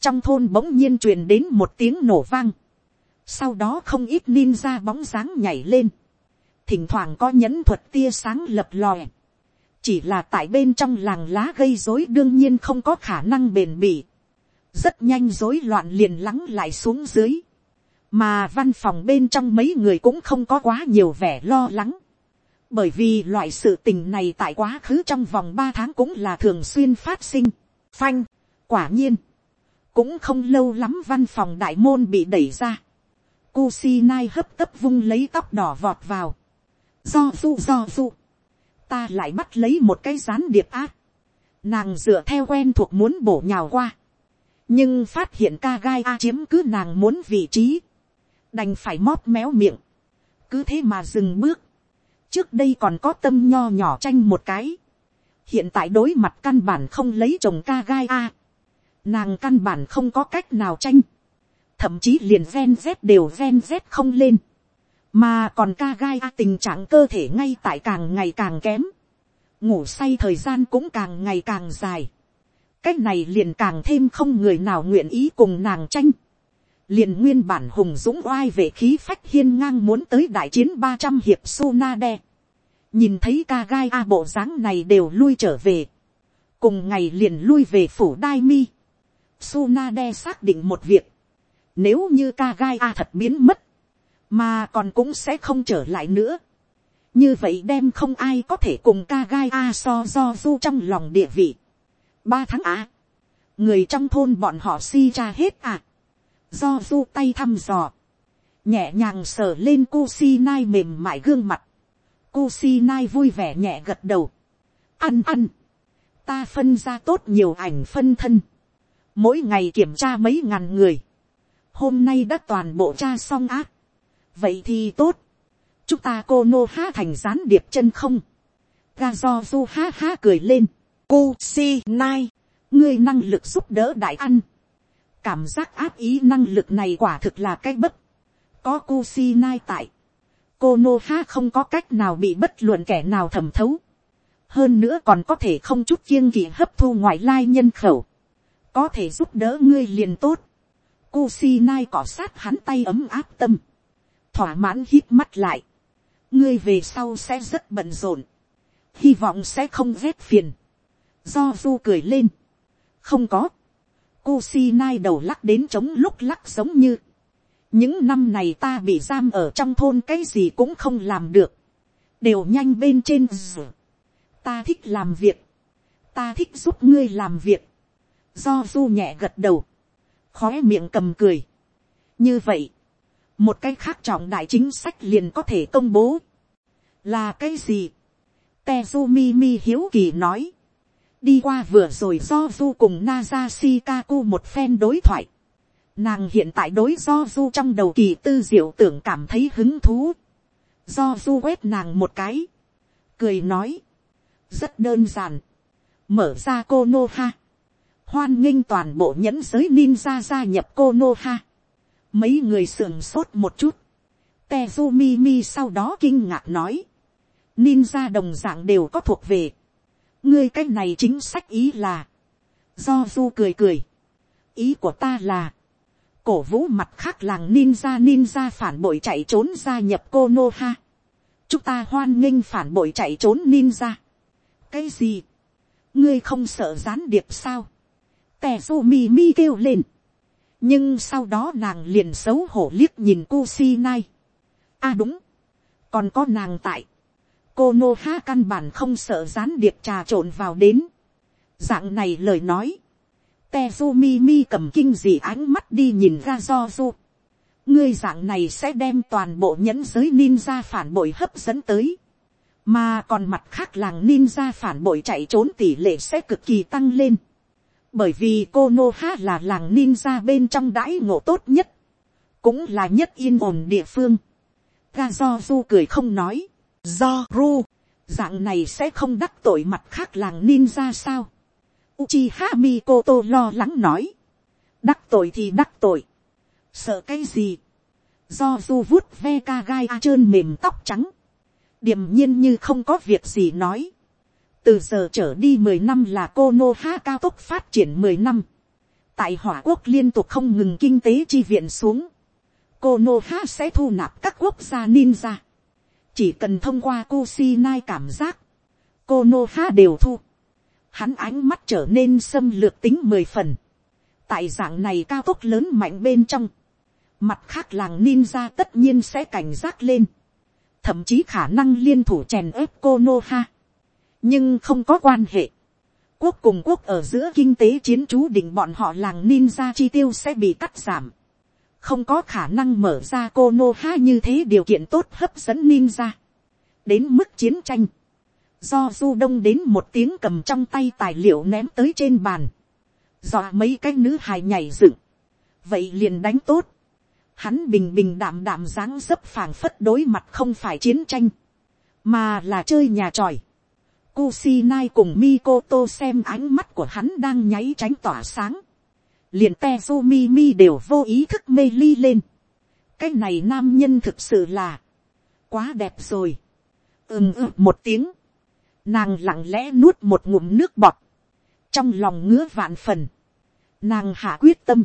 Trong thôn bỗng nhiên truyền đến một tiếng nổ vang. Sau đó không ít ninja bóng dáng nhảy lên. Thỉnh thoảng có nhẫn thuật tia sáng lập lòe. Chỉ là tại bên trong làng lá gây rối đương nhiên không có khả năng bền bỉ. Rất nhanh rối loạn liền lắng lại xuống dưới, mà văn phòng bên trong mấy người cũng không có quá nhiều vẻ lo lắng, bởi vì loại sự tình này tại quá khứ trong vòng ba tháng cũng là thường xuyên phát sinh, phanh, quả nhiên, cũng không lâu lắm văn phòng đại môn bị đẩy ra, Kusinai hấp tấp vung lấy tóc đỏ vọt vào. Do du do du. Ta lại bắt lấy một cái rán điệp ác. Nàng dựa theo quen thuộc muốn bổ nhào qua. Nhưng phát hiện ca gai a chiếm cứ nàng muốn vị trí. Đành phải móp méo miệng. Cứ thế mà dừng bước. Trước đây còn có tâm nho nhỏ tranh một cái. Hiện tại đối mặt căn bản không lấy chồng ca gai a. Nàng căn bản không có cách nào tranh. Thậm chí liền gen z đều gen z không lên, mà còn ca gai a tình trạng cơ thể ngay tại càng ngày càng kém, ngủ say thời gian cũng càng ngày càng dài, cái này liền càng thêm không người nào nguyện ý cùng nàng tranh, liền nguyên bản hùng dũng oai về khí phách hiên ngang muốn tới đại chiến ba trăm hiệp su na đe, nhìn thấy ca gai a bộ dáng này đều lui trở về, cùng ngày liền lui về phủ đai mi, Suna đe xác định một việc, nếu như ca gai a thật biến mất, mà còn cũng sẽ không trở lại nữa. Như vậy đem không ai có thể cùng ca gai a so do du trong lòng địa vị. Ba tháng a người trong thôn bọn họ si ra hết à. Do du tay thăm dò. Nhẹ nhàng sờ lên cô si nai mềm mại gương mặt. Kusinai vui vẻ nhẹ gật đầu. Ăn ăn. Ta phân ra tốt nhiều ảnh phân thân. Mỗi ngày kiểm tra mấy ngàn người hôm nay đã toàn bộ tra xong ác. vậy thì tốt. chúng ta cô nô há thành gián điệp chân không. ga do du há há cười lên. cô si nai. ngươi năng lực giúp đỡ đại ăn. cảm giác áp ý năng lực này quả thực là cái bất. có cô si nai tại cô nô ha không có cách nào bị bất luận kẻ nào thẩm thấu. hơn nữa còn có thể không chút kiêng kỵ hấp thu ngoại lai nhân khẩu. có thể giúp đỡ ngươi liền tốt Kusinai cỏ sát hắn tay ấm áp tâm. Thỏa mãn hít mắt lại. Ngươi về sau sẽ rất bận rộn. Hy vọng sẽ không ghét phiền. Do du cười lên. Không có. Kusinai đầu lắc đến trống lúc lắc giống như. Những năm này ta bị giam ở trong thôn cái gì cũng không làm được. Đều nhanh bên trên. Ta thích làm việc. Ta thích giúp ngươi làm việc. Do du nhẹ gật đầu khói miệng cầm cười. như vậy, một cái khác trọng đại chính sách liền có thể công bố. là cái gì. Tezumi mi hiếu kỳ nói. đi qua vừa rồi do du cùng naza shikaku một phen đối thoại nàng hiện tại đối do du trong đầu kỳ tư diệu tưởng cảm thấy hứng thú. do du quét nàng một cái. cười nói. rất đơn giản. mở ra cô nô ha hoan nghênh toàn bộ nhẫn giới ninja gia nhập cô nô ha Mấy người sườn sốt một chút. Tezumi mi sau đó kinh ngạc nói. Ninja đồng dạng đều có thuộc về. Ngươi cách này chính sách ý là. Do du cười cười. Ý của ta là. Cổ vũ mặt khác làng ninja ninja phản bội chạy trốn gia nhập Konoha. Chúng ta hoan nghênh phản bội chạy trốn ninja. Cái gì? Ngươi không sợ gián điệp sao? tè su mi mi kêu lên. nhưng sau đó nàng liền xấu hổ liếc nhìn cu si nai. a đúng, còn có nàng tại. cô nô ha căn bản không sợ gián điệp trà trộn vào đến. dạng này lời nói te mi mi cầm kinh dị ánh mắt đi nhìn ra do du. ngươi dạng này sẽ đem toàn bộ nhẫn giới ninja phản bội hấp dẫn tới. mà còn mặt khác làng ninja phản bội chạy trốn tỷ lệ sẽ cực kỳ tăng lên bởi vì cô nô ha là làng ninja bên trong đãi ngộ tốt nhất, cũng là nhất yên ổn địa phương. ga do du cười không nói, do ru, dạng này sẽ không đắc tội mặt khác làng ninja sao. Uchiha Mikoto lo lắng nói, đắc tội thì đắc tội, sợ cái gì, do du vuốt ve ca gai a trơn mềm tóc trắng, điềm nhiên như không có việc gì nói, từ giờ trở đi mười năm là cô nô ha cao tốc phát triển mười năm. tại hỏa quốc liên tục không ngừng kinh tế chi viện xuống. cô nô ha sẽ thu nạp các quốc gia ninja. chỉ cần thông qua Kusinai cảm giác, cô nô ha đều thu hắn ánh mắt trở nên xâm lược tính mười phần. tại dạng này cao tốc lớn mạnh bên trong, mặt khác làng ninja tất nhiên sẽ cảnh giác lên, thậm chí khả năng liên thủ chèn ép cô nô ha, nhưng không có quan hệ, quốc cùng quốc ở giữa kinh tế chiến chú định bọn họ làng ninja chi tiêu sẽ bị cắt giảm, không có khả năng mở ra cô nô ha như thế điều kiện tốt hấp dẫn ninja, đến mức chiến tranh, do du đông đến một tiếng cầm trong tay tài liệu ném tới trên bàn, dọa mấy cái nữ hài nhảy dựng, vậy liền đánh tốt, hắn bình bình đạm đạm dáng dấp phảng phất đối mặt không phải chiến tranh, mà là chơi nhà tròi. Kusinai cùng Mikoto xem ánh mắt của hắn đang nháy tránh tỏa sáng. liền Tezumi Mi đều vô ý thức mê ly lên. cái này nam nhân thực sự là quá đẹp rồi. ừm ừ một tiếng nàng lặng lẽ nuốt một ngụm nước bọt. trong lòng ngứa vạn phần. nàng hạ quyết tâm.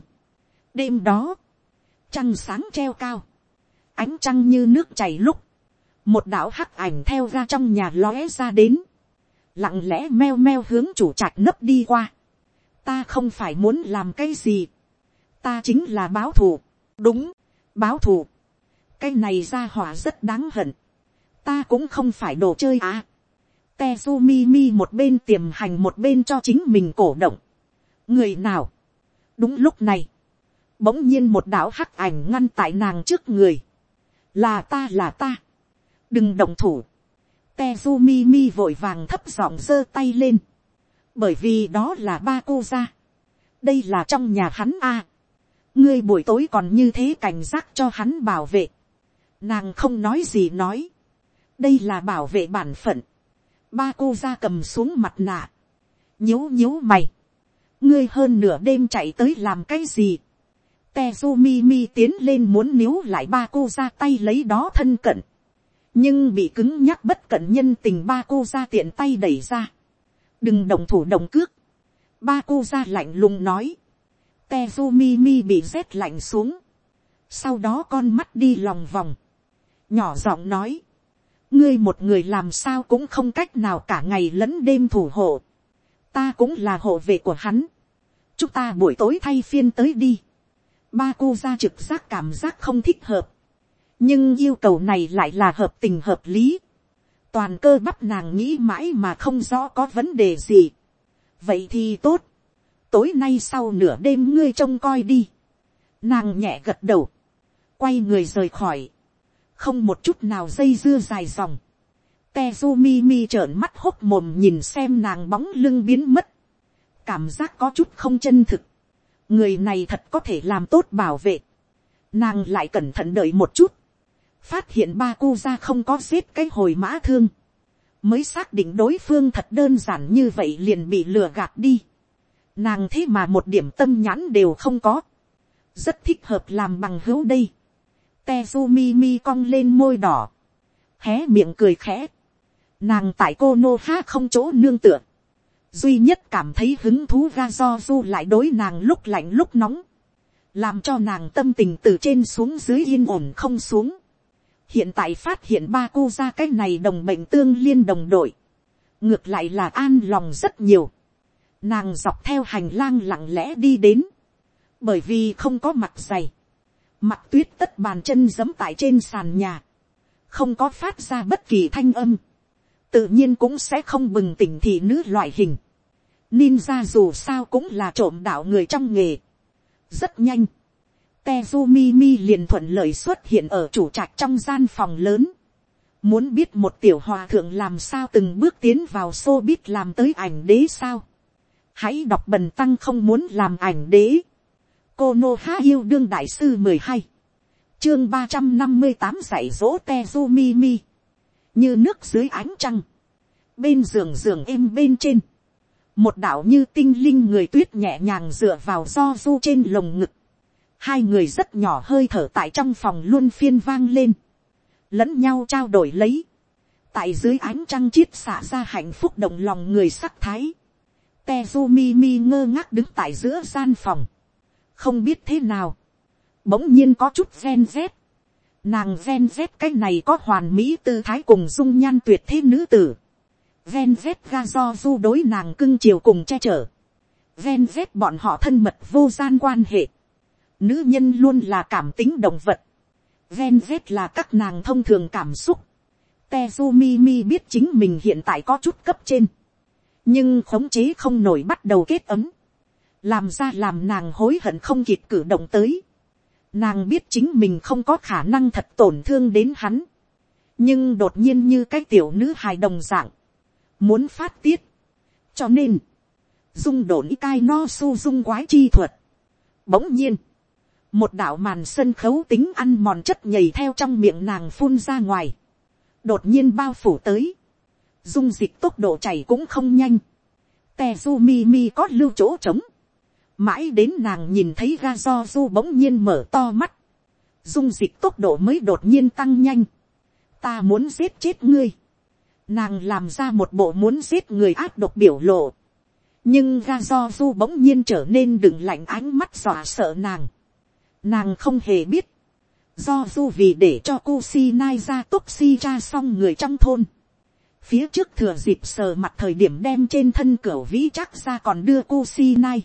đêm đó, trăng sáng treo cao, ánh trăng như nước chảy lúc, một đạo hắc ảnh theo ra trong nhà lóe ra đến, lặng lẽ meo meo hướng chủ trạch nấp đi qua. ta không phải muốn làm cái gì, ta chính là báo thù, đúng, báo thù, cái này ra hỏa rất đáng hận, ta cũng không phải đồ chơi à. Tezumi mi một bên tiềm hành một bên cho chính mình cổ động. người nào, đúng lúc này, bỗng nhiên một đạo hắc ảnh ngăn tại nàng trước người, là ta là ta, đừng động thủ, Tezumi mi vội vàng thấp giọng giơ tay lên, bởi vì đó là ba cô ra, đây là trong nhà hắn a, ngươi buổi tối còn như thế cảnh giác cho hắn bảo vệ, nàng không nói gì nói, đây là bảo vệ bản phận, ba cô ra cầm xuống mặt nạ, nhíu nhíu mày, ngươi hơn nửa đêm chạy tới làm cái gì, Tezumi mi tiến lên muốn níu lại ba cô ra tay lấy đó thân cận. Nhưng bị cứng nhắc bất cận nhân tình ba cô ra tiện tay đẩy ra. Đừng động thủ động cước. Ba cô ra lạnh lùng nói. Tezumi mi bị rét lạnh xuống. Sau đó con mắt đi lòng vòng. Nhỏ giọng nói. Ngươi một người làm sao cũng không cách nào cả ngày lẫn đêm thủ hộ. Ta cũng là hộ vệ của hắn. Chúng ta buổi tối thay phiên tới đi ba cô ra trực giác cảm giác không thích hợp. nhưng yêu cầu này lại là hợp tình hợp lý. toàn cơ bắp nàng nghĩ mãi mà không rõ có vấn đề gì. vậy thì tốt. tối nay sau nửa đêm ngươi trông coi đi. nàng nhẹ gật đầu. quay người rời khỏi không một chút nào dây dưa dài dòng. Tezumi mi trợn mắt hốc mồm nhìn xem nàng bóng lưng biến mất. cảm giác có chút không chân thực người này thật có thể làm tốt bảo vệ. Nàng lại cẩn thận đợi một chút. Phát hiện ba cu ra không có giết cái hồi mã thương. Mới xác định đối phương thật đơn giản như vậy liền bị lừa gạt đi. Nàng thế mà một điểm tâm nhãn đều không có. Rất thích hợp làm bằng hữu đây. Tezumi mi cong lên môi đỏ. Hé miệng cười khẽ. Nàng tại cô nô ha không chỗ nương tựa duy nhất cảm thấy hứng thú ra do du lại đối nàng lúc lạnh lúc nóng, làm cho nàng tâm tình từ trên xuống dưới yên ổn không xuống. hiện tại phát hiện ba cô ra cái này đồng bệnh tương liên đồng đội, ngược lại là an lòng rất nhiều. nàng dọc theo hành lang lặng lẽ đi đến, bởi vì không có mặt dày, mặt tuyết tất bàn chân giấm tại trên sàn nhà, không có phát ra bất kỳ thanh âm tự nhiên cũng sẽ không bừng tỉnh thị nữ loại hình. Ninja dù sao cũng là trộm đạo người trong nghề. Rất nhanh. Tezumi mi liền thuận lợi xuất hiện ở chủ trạch trong gian phòng lớn. Muốn biết một tiểu hòa thượng làm sao từng bước tiến vào xô biết làm tới ảnh đế sao. Hãy đọc bần tăng không muốn làm ảnh đế. Cô Nô Há yêu đương đại sư mười hai. Chương ba trăm năm mươi tám dạy dỗ Tezumi mi như nước dưới ánh trăng, bên giường giường êm bên trên, một đạo như tinh linh người tuyết nhẹ nhàng dựa vào do du trên lồng ngực, hai người rất nhỏ hơi thở tại trong phòng luôn phiên vang lên, lẫn nhau trao đổi lấy, tại dưới ánh trăng chiết xả ra hạnh phúc động lòng người sắc thái, Tezumi mi ngơ ngác đứng tại giữa gian phòng, không biết thế nào, bỗng nhiên có chút gen z, Nàng gen z cái này có hoàn mỹ tư thái cùng dung nhan tuyệt thế nữ tử. gen z ga do du đối nàng cưng chiều cùng che chở. gen z bọn họ thân mật vô gian quan hệ. Nữ nhân luôn là cảm tính động vật. gen z là các nàng thông thường cảm xúc. Tezumi biết chính mình hiện tại có chút cấp trên. Nhưng khống chế không nổi bắt đầu kết ấm. Làm ra làm nàng hối hận không kịp cử động tới. Nàng biết chính mình không có khả năng thật tổn thương đến hắn. Nhưng đột nhiên như cái tiểu nữ hài đồng dạng. Muốn phát tiết. Cho nên. Dung độn cai no su dung quái chi thuật. Bỗng nhiên. Một đạo màn sân khấu tính ăn mòn chất nhầy theo trong miệng nàng phun ra ngoài. Đột nhiên bao phủ tới. Dung dịch tốc độ chảy cũng không nhanh. Tezumi mi có lưu chỗ trống mãi đến nàng nhìn thấy ga do du bỗng nhiên mở to mắt, dung dịch tốc độ mới đột nhiên tăng nhanh, ta muốn giết chết ngươi, nàng làm ra một bộ muốn giết người áp độc biểu lộ, nhưng ga do du bỗng nhiên trở nên đừng lạnh ánh mắt dọa sợ nàng, nàng không hề biết, do du vì để cho cô si nai ra túc si ra xong người trong thôn, phía trước thừa dịp sờ mặt thời điểm đem trên thân cửa vĩ chắc ra còn đưa cô si nai,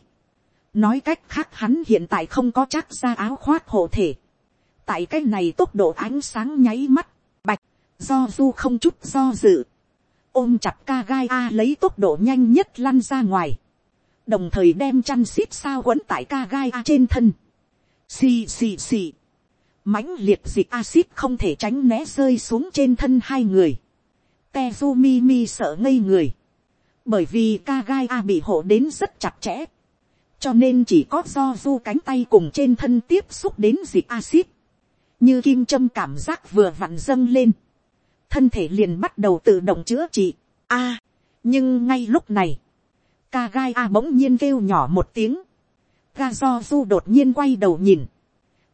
nói cách khác hắn hiện tại không có chắc ra áo khoác hộ thể. tại cái này tốc độ ánh sáng nháy mắt, bạch, do du không chút do dự, ôm chặt ca gai a lấy tốc độ nhanh nhất lăn ra ngoài, đồng thời đem chăn xít sao quấn tại ca gai a trên thân. xì xì xì, mãnh liệt dịch acid không thể tránh né rơi xuống trên thân hai người. Tezumi mi sợ ngây người, bởi vì ca gai a bị hộ đến rất chặt chẽ cho nên chỉ có do du cánh tay cùng trên thân tiếp xúc đến dịch axit, như kim châm cảm giác vừa vặn dâng lên, thân thể liền bắt đầu tự động chữa trị. A, nhưng ngay lúc này, ca gai a bỗng nhiên kêu nhỏ một tiếng, ga do du đột nhiên quay đầu nhìn,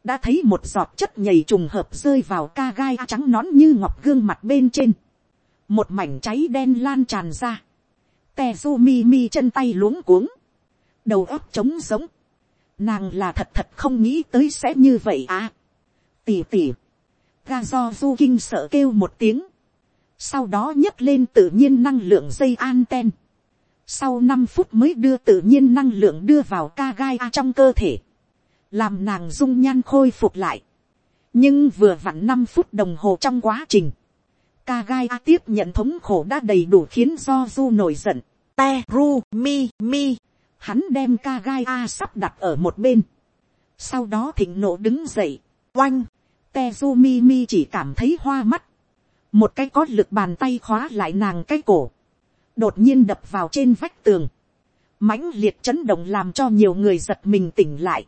đã thấy một giọt chất nhầy trùng hợp rơi vào ca gai a trắng nón như ngọc gương mặt bên trên, một mảnh cháy đen lan tràn ra, te du mi mi chân tay luống cuống, đầu óc trống giống, nàng là thật thật không nghĩ tới sẽ như vậy à. tỉ tỉ, ga do du kinh sợ kêu một tiếng, sau đó nhấc lên tự nhiên năng lượng dây anten. Sau năm phút mới đưa tự nhiên năng lượng đưa vào ca gai a trong cơ thể, làm nàng dung nhan khôi phục lại, nhưng vừa vặn năm phút đồng hồ trong quá trình, ca gai a tiếp nhận thống khổ đã đầy đủ khiến do du nổi giận, te ru mi mi hắn đem ca gai a sắp đặt ở một bên, sau đó thịnh nộ đứng dậy, oanh, tezu mi mi chỉ cảm thấy hoa mắt, một cái có lực bàn tay khóa lại nàng cái cổ, đột nhiên đập vào trên vách tường, mãnh liệt chấn động làm cho nhiều người giật mình tỉnh lại,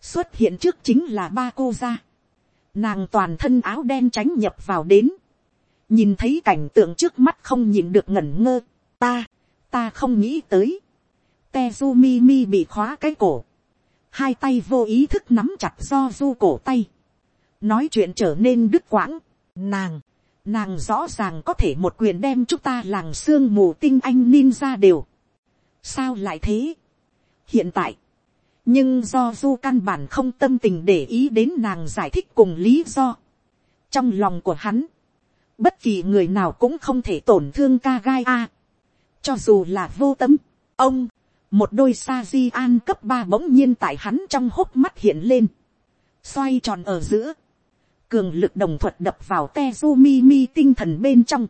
xuất hiện trước chính là ba cô ra. nàng toàn thân áo đen tránh nhập vào đến, nhìn thấy cảnh tượng trước mắt không nhìn được ngẩn ngơ, ta, ta không nghĩ tới, Tezumi mi bị khóa cái cổ. Hai tay vô ý thức nắm chặt do du cổ tay. Nói chuyện trở nên đứt quãng. Nàng, nàng rõ ràng có thể một quyền đem chúng ta làng xương mù tinh anh ninja đều. Sao lại thế? Hiện tại, nhưng do du căn bản không tâm tình để ý đến nàng giải thích cùng lý do. Trong lòng của hắn, bất kỳ người nào cũng không thể tổn thương ca gai a. Cho dù là vô tâm, ông, một đôi sa di an cấp ba bỗng nhiên tại hắn trong hốc mắt hiện lên, xoay tròn ở giữa, cường lực đồng thuật đập vào te du mi mi tinh thần bên trong,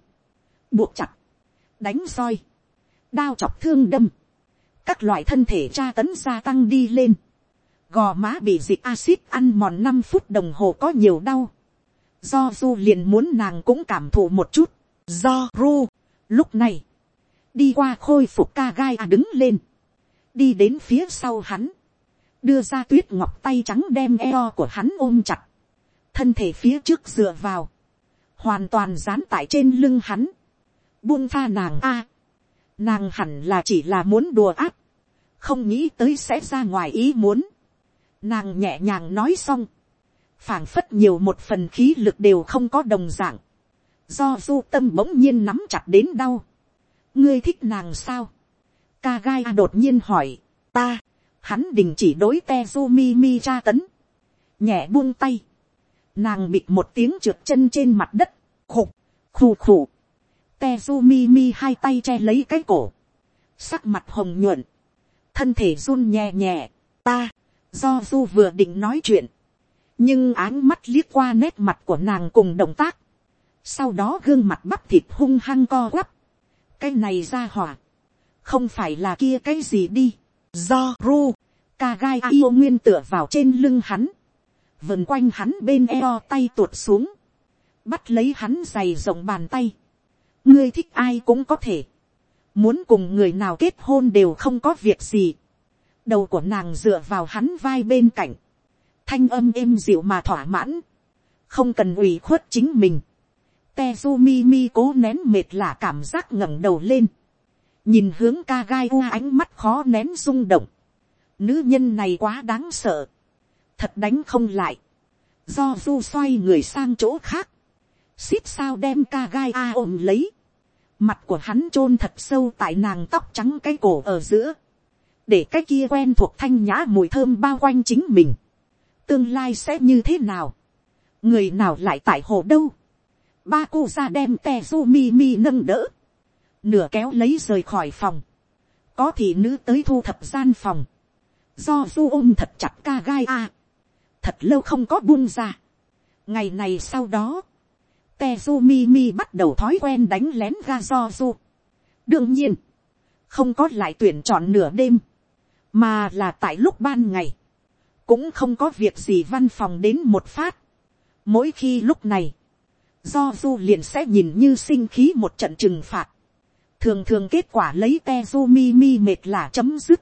buộc chặt, đánh roi, đao chọc thương đâm, các loại thân thể tra tấn gia tăng đi lên, gò má bị dịch acid ăn mòn năm phút đồng hồ có nhiều đau, do du liền muốn nàng cũng cảm thụ một chút, do ru, lúc này, đi qua khôi phục ca gai à đứng lên, đi đến phía sau hắn, đưa ra tuyết ngọc tay trắng đem eo của hắn ôm chặt, thân thể phía trước dựa vào, hoàn toàn dán tại trên lưng hắn, buông tha nàng a, nàng hẳn là chỉ là muốn đùa áp, không nghĩ tới sẽ ra ngoài ý muốn, nàng nhẹ nhàng nói xong, phảng phất nhiều một phần khí lực đều không có đồng dạng, do du tâm bỗng nhiên nắm chặt đến đau, ngươi thích nàng sao, ca gai đột nhiên hỏi, ta, hắn đình chỉ đối Tezumi mi tra tấn, nhẹ buông tay, nàng bịt một tiếng trượt chân trên mặt đất, khục, khù khù, Tezumi mi mi hai tay che lấy cái cổ, sắc mặt hồng nhuận, thân thể run nhẹ nhẹ, ta, do du vừa định nói chuyện, nhưng áng mắt liếc qua nét mặt của nàng cùng động tác, sau đó gương mặt bắp thịt hung hăng co quắp, cái này ra hỏa, không phải là kia cái gì đi, do ru, ca gai yêu nguyên tựa vào trên lưng hắn, vần quanh hắn bên eo tay tuột xuống, bắt lấy hắn giày rộng bàn tay, ngươi thích ai cũng có thể, muốn cùng người nào kết hôn đều không có việc gì, đầu của nàng dựa vào hắn vai bên cạnh, thanh âm êm dịu mà thỏa mãn, không cần ủy khuất chính mình, Tezumi mi cố nén mệt lạ cảm giác ngẩng đầu lên, nhìn hướng ca gai u ánh mắt khó nén rung động, nữ nhân này quá đáng sợ, thật đánh không lại, do du xoay người sang chỗ khác, xít sao đem ca gai a ôm lấy, mặt của hắn chôn thật sâu tại nàng tóc trắng cái cổ ở giữa, để cái kia quen thuộc thanh nhã mùi thơm bao quanh chính mình, tương lai sẽ như thế nào, người nào lại tại hồ đâu, ba cô ra đem te du mi mi nâng đỡ, nửa kéo lấy rời khỏi phòng, có thị nữ tới thu thập gian phòng, do du ôm thật chặt ca gai a, thật lâu không có buông ra. ngày này sau đó, te su mi mi bắt đầu thói quen đánh lén ga do du. đương nhiên, không có lại tuyển chọn nửa đêm, mà là tại lúc ban ngày, cũng không có việc gì văn phòng đến một phát. mỗi khi lúc này, do du liền sẽ nhìn như sinh khí một trận trừng phạt, thường thường kết quả lấy te su mi mi mệt là chấm dứt,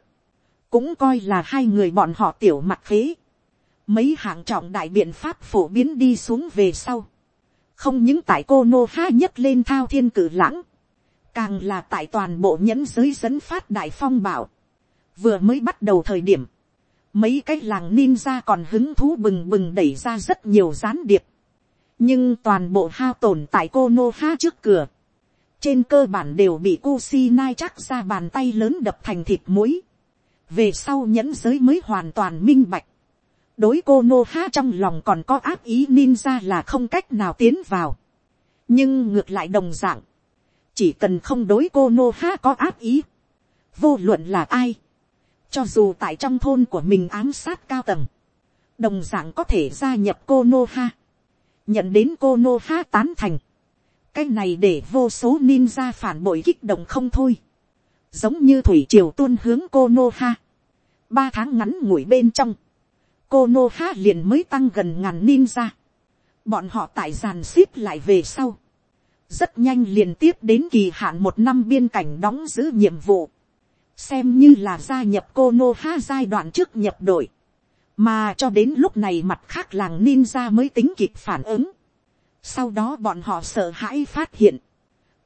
cũng coi là hai người bọn họ tiểu mặt khế. Mấy hạng trọng đại biện pháp phổ biến đi xuống về sau. Không những tại cô nô ha nhất lên thao thiên cử lãng. Càng là tại toàn bộ nhẫn giới dẫn phát đại phong bảo. Vừa mới bắt đầu thời điểm. Mấy cái làng ninja còn hứng thú bừng bừng đẩy ra rất nhiều gián điệp. Nhưng toàn bộ hao tồn tại cô nô ha trước cửa. Trên cơ bản đều bị Kusinai chắc ra bàn tay lớn đập thành thịt muối. Về sau nhẫn giới mới hoàn toàn minh bạch. đối cô nô ha trong lòng còn có áp ý ninja là không cách nào tiến vào. nhưng ngược lại đồng d ạ n g chỉ cần không đối cô nô ha có áp ý, vô luận là ai, cho dù tại trong thôn của mình ám sát cao tầng, đồng d ạ n g có thể gia nhập cô nô ha, nhận đến cô nô ha tán thành, cái này để vô số ninja phản bội kích động không thôi giống như thủy triều tuôn hướng cô nô ha. ba tháng ngắn ngủi bên trong, cô nô ha liền mới tăng gần ngàn ninja. bọn họ tại giàn ship lại về sau. rất nhanh liền tiếp đến kỳ hạn một năm biên cảnh đóng giữ nhiệm vụ. xem như là gia nhập cô nô ha giai đoạn trước nhập đội. mà cho đến lúc này mặt khác làng ninja mới tính kịp phản ứng sau đó bọn họ sợ hãi phát hiện.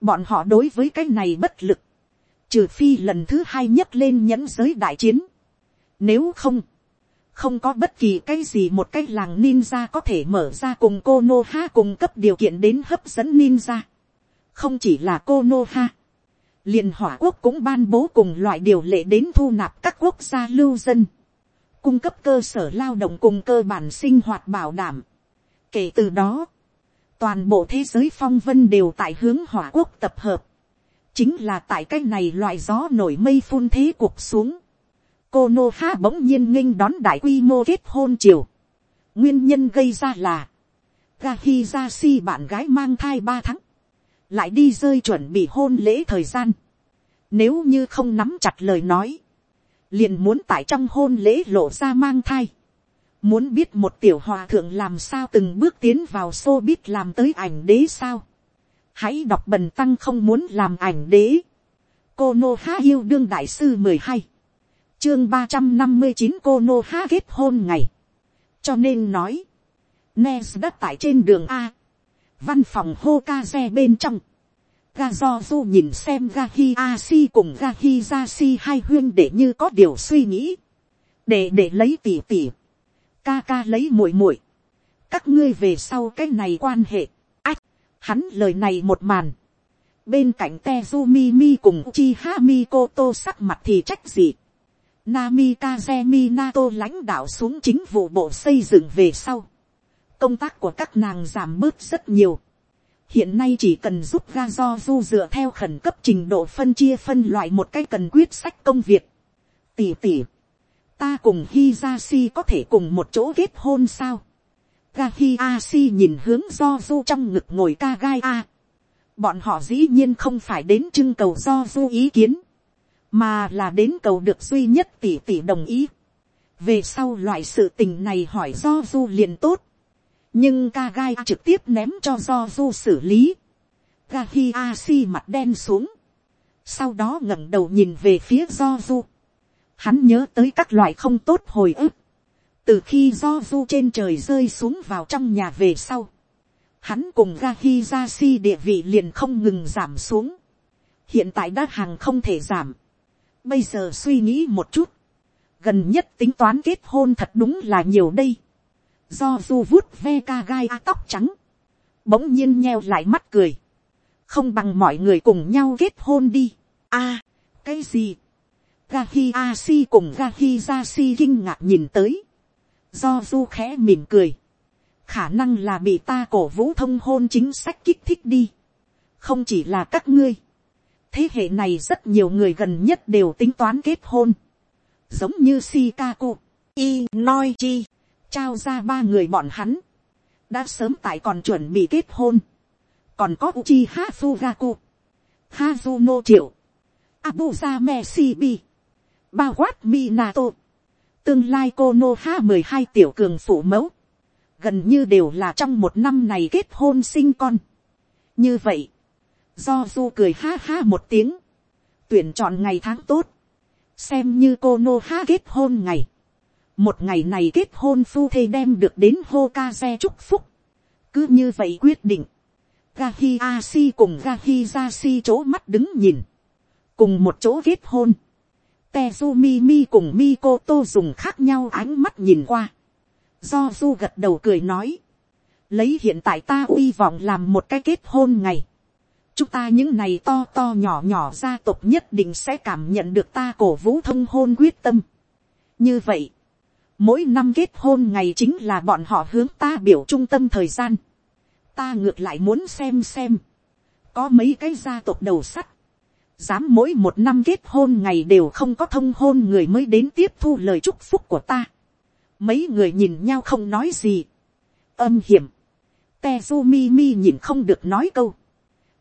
bọn họ đối với cái này bất lực trừ phi lần thứ hai nhấc lên nhẫn giới đại chiến. Nếu không, không có bất kỳ cái gì một cái làng ninja có thể mở ra cùng cô nô ha cung cấp điều kiện đến hấp dẫn ninja. Không chỉ là cô nô ha. liền hỏa quốc cũng ban bố cùng loại điều lệ đến thu nạp các quốc gia lưu dân. Cung cấp cơ sở lao động cùng cơ bản sinh hoạt bảo đảm. Kể từ đó, toàn bộ thế giới phong vân đều tại hướng hỏa quốc tập hợp chính là tại cái này loại gió nổi mây phun thế cuộc xuống. cô nô ha bỗng nhiên nghinh đón đại quy mô kết hôn triều. nguyên nhân gây ra là, ga hi ra si bạn gái mang thai ba tháng, lại đi rơi chuẩn bị hôn lễ thời gian. nếu như không nắm chặt lời nói, liền muốn tại trong hôn lễ lộ ra mang thai muốn biết một tiểu hòa thượng làm sao từng bước tiến vào xô biết làm tới ảnh đế sao? Hãy đọc bần tăng không muốn làm ảnh đế. cô nô há yêu đương đại sư mười hai, chương ba trăm năm mươi chín cô nô há kết hôn ngày. cho nên nói, Nes đất tại trên đường A, văn phòng Hokaze bên trong, ga do du nhìn xem ga hi a si cùng ga hi ra si hai huyên để như có điều suy nghĩ, để để lấy tỉ tỉ, ca ca lấy muội muội, các ngươi về sau cái này quan hệ, Hắn lời này một màn. Bên cạnh Tezumi Mi cùng Uchiha Mikoto sắc mặt thì trách gì. Namikaze Minato lãnh đạo xuống chính vụ bộ xây dựng về sau. Công tác của các nàng giảm bớt rất nhiều. Hiện nay chỉ cần giúp ga do du dựa theo khẩn cấp trình độ phân chia phân loại một cái cần quyết sách công việc. tỉ tỉ, ta cùng Hijashi có thể cùng một chỗ kết hôn sao. Gahiashi nhìn hướng do du trong ngực ngồi Kagaya. bọn họ dĩ nhiên không phải đến trưng cầu do du ý kiến, mà là đến cầu được duy nhất tỷ tỷ đồng ý. về sau loại sự tình này hỏi do du liền tốt, nhưng Kagai trực tiếp ném cho do du xử lý. Gahiashi mặt đen xuống, sau đó ngẩng đầu nhìn về phía do du. Hắn nhớ tới các loại không tốt hồi ức, từ khi do du trên trời rơi xuống vào trong nhà về sau. Hắn cùng ga hi ra si địa vị liền không ngừng giảm xuống. hiện tại đã hàng không thể giảm. bây giờ suy nghĩ một chút, gần nhất tính toán kết hôn thật đúng là nhiều đây. do du vuốt ve ca gai a tóc trắng, bỗng nhiên nheo lại mắt cười, không bằng mọi người cùng nhau kết hôn đi a, cái gì, Gahi Asi cùng Gahi Jasi kinh ngạc nhìn tới. Do du khẽ mỉm cười. Khả năng là bị ta cổ vũ thông hôn chính sách kích thích đi. Không chỉ là các ngươi. Thế hệ này rất nhiều người gần nhất đều tính toán kết hôn. Giống như Shikaku, Inoichi, trao ra ba người bọn hắn. Đã sớm tại còn chuẩn bị kết hôn. Còn có Uchiha Fugaku, Hazuno Triệu Abuza Meshibi Bao quát Minato. Tương lai cô Nô Ha mười hai tiểu cường phụ mẫu. Gần như đều là trong một năm này kết hôn sinh con. Như vậy. Do du cười ha ha một tiếng. Tuyển chọn ngày tháng tốt. Xem như cô Nô Ha kết hôn ngày. Một ngày này kết hôn phu thê đem được đến Hokage chúc phúc. Cứ như vậy quyết định. Gahi Asi cùng Gahi Jasi chỗ mắt đứng nhìn cùng một chỗ kết hôn. Tezumi mi cùng Mikoto dùng khác nhau ánh mắt nhìn qua. Do du gật đầu cười nói. Lấy hiện tại ta uy vọng làm một cái kết hôn ngày. Chúng ta những này to to nhỏ nhỏ gia tộc nhất định sẽ cảm nhận được ta cổ vũ thông hôn quyết tâm. Như vậy, mỗi năm kết hôn ngày chính là bọn họ hướng ta biểu trung tâm thời gian. Ta ngược lại muốn xem xem. Có mấy cái gia tộc đầu sắt dám mỗi một năm kết hôn ngày đều không có thông hôn người mới đến tiếp thu lời chúc phúc của ta. Mấy người nhìn nhau không nói gì. Âm hiểm. Tezumi mi nhìn không được nói câu.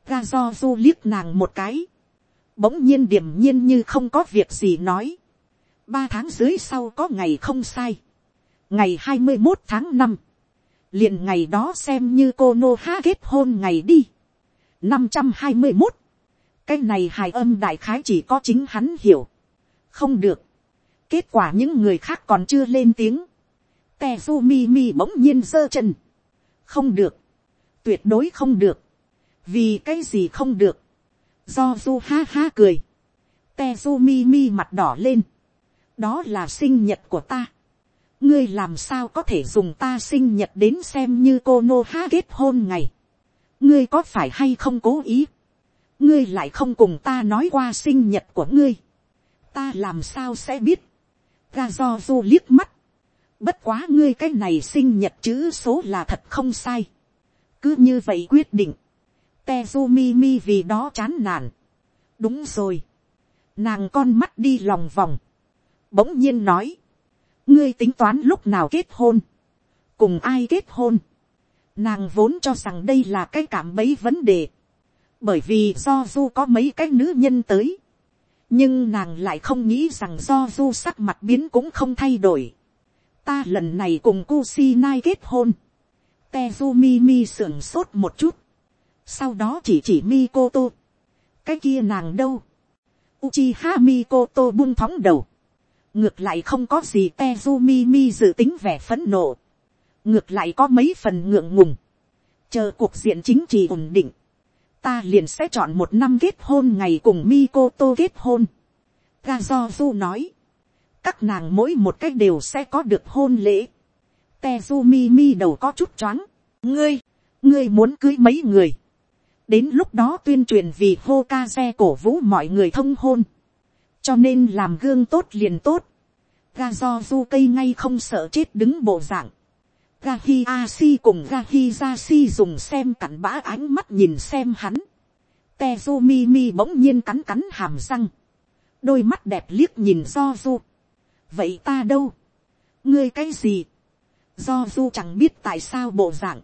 Ga do du liếc nàng một cái. Bỗng nhiên điểm nhiên như không có việc gì nói. Ba tháng dưới sau có ngày không sai. Ngày hai mươi một tháng năm liền ngày đó xem như cô nô há kết hôn ngày đi. năm trăm hai mươi một cái này hài âm đại khái chỉ có chính hắn hiểu. không được. kết quả những người khác còn chưa lên tiếng. Tezu mi mi bỗng nhiên giơ chân. không được. tuyệt đối không được. vì cái gì không được. do du ha ha cười. Tezu mi mi mặt đỏ lên. đó là sinh nhật của ta. ngươi làm sao có thể dùng ta sinh nhật đến xem như cô nô ha kết hôn ngày. ngươi có phải hay không cố ý ngươi lại không cùng ta nói qua sinh nhật của ngươi, ta làm sao sẽ biết, ga do du liếc mắt, bất quá ngươi cái này sinh nhật chữ số là thật không sai, cứ như vậy quyết định, Tezumi mi vì đó chán nản, đúng rồi, nàng con mắt đi lòng vòng, bỗng nhiên nói, ngươi tính toán lúc nào kết hôn, cùng ai kết hôn, nàng vốn cho rằng đây là cái cảm bấy vấn đề, bởi vì do du có mấy cái nữ nhân tới, nhưng nàng lại không nghĩ rằng do du sắc mặt biến cũng không thay đổi. ta lần này cùng Kusinai kết hôn, Tezumi mi sưởng sốt một chút, sau đó chỉ chỉ Mikoto, cái kia nàng đâu, Uchiha tô buông thóng đầu, ngược lại không có gì Tezumi mi dự tính vẻ phấn nộ, ngược lại có mấy phần ngượng ngùng, chờ cuộc diện chính trị ổn định, ta liền sẽ chọn một năm kết hôn ngày cùng Mikoto kết hôn. Gazozu nói, các nàng mỗi một cách đều sẽ có được hôn lễ. Tezumi mi đầu có chút choáng. ngươi, ngươi muốn cưới mấy người. đến lúc đó tuyên truyền vì Hokage cổ vũ mọi người thông hôn. cho nên làm gương tốt liền tốt. Gazozu cây ngay không sợ chết đứng bộ dạng. Gahi Asi cùng Gahi Jasi dùng xem cặn bã ánh mắt nhìn xem hắn. Tezumi mi bỗng nhiên cắn cắn hàm răng. Đôi mắt đẹp liếc nhìn do du. vậy ta đâu, ngươi cái gì, do du chẳng biết tại sao bộ dạng,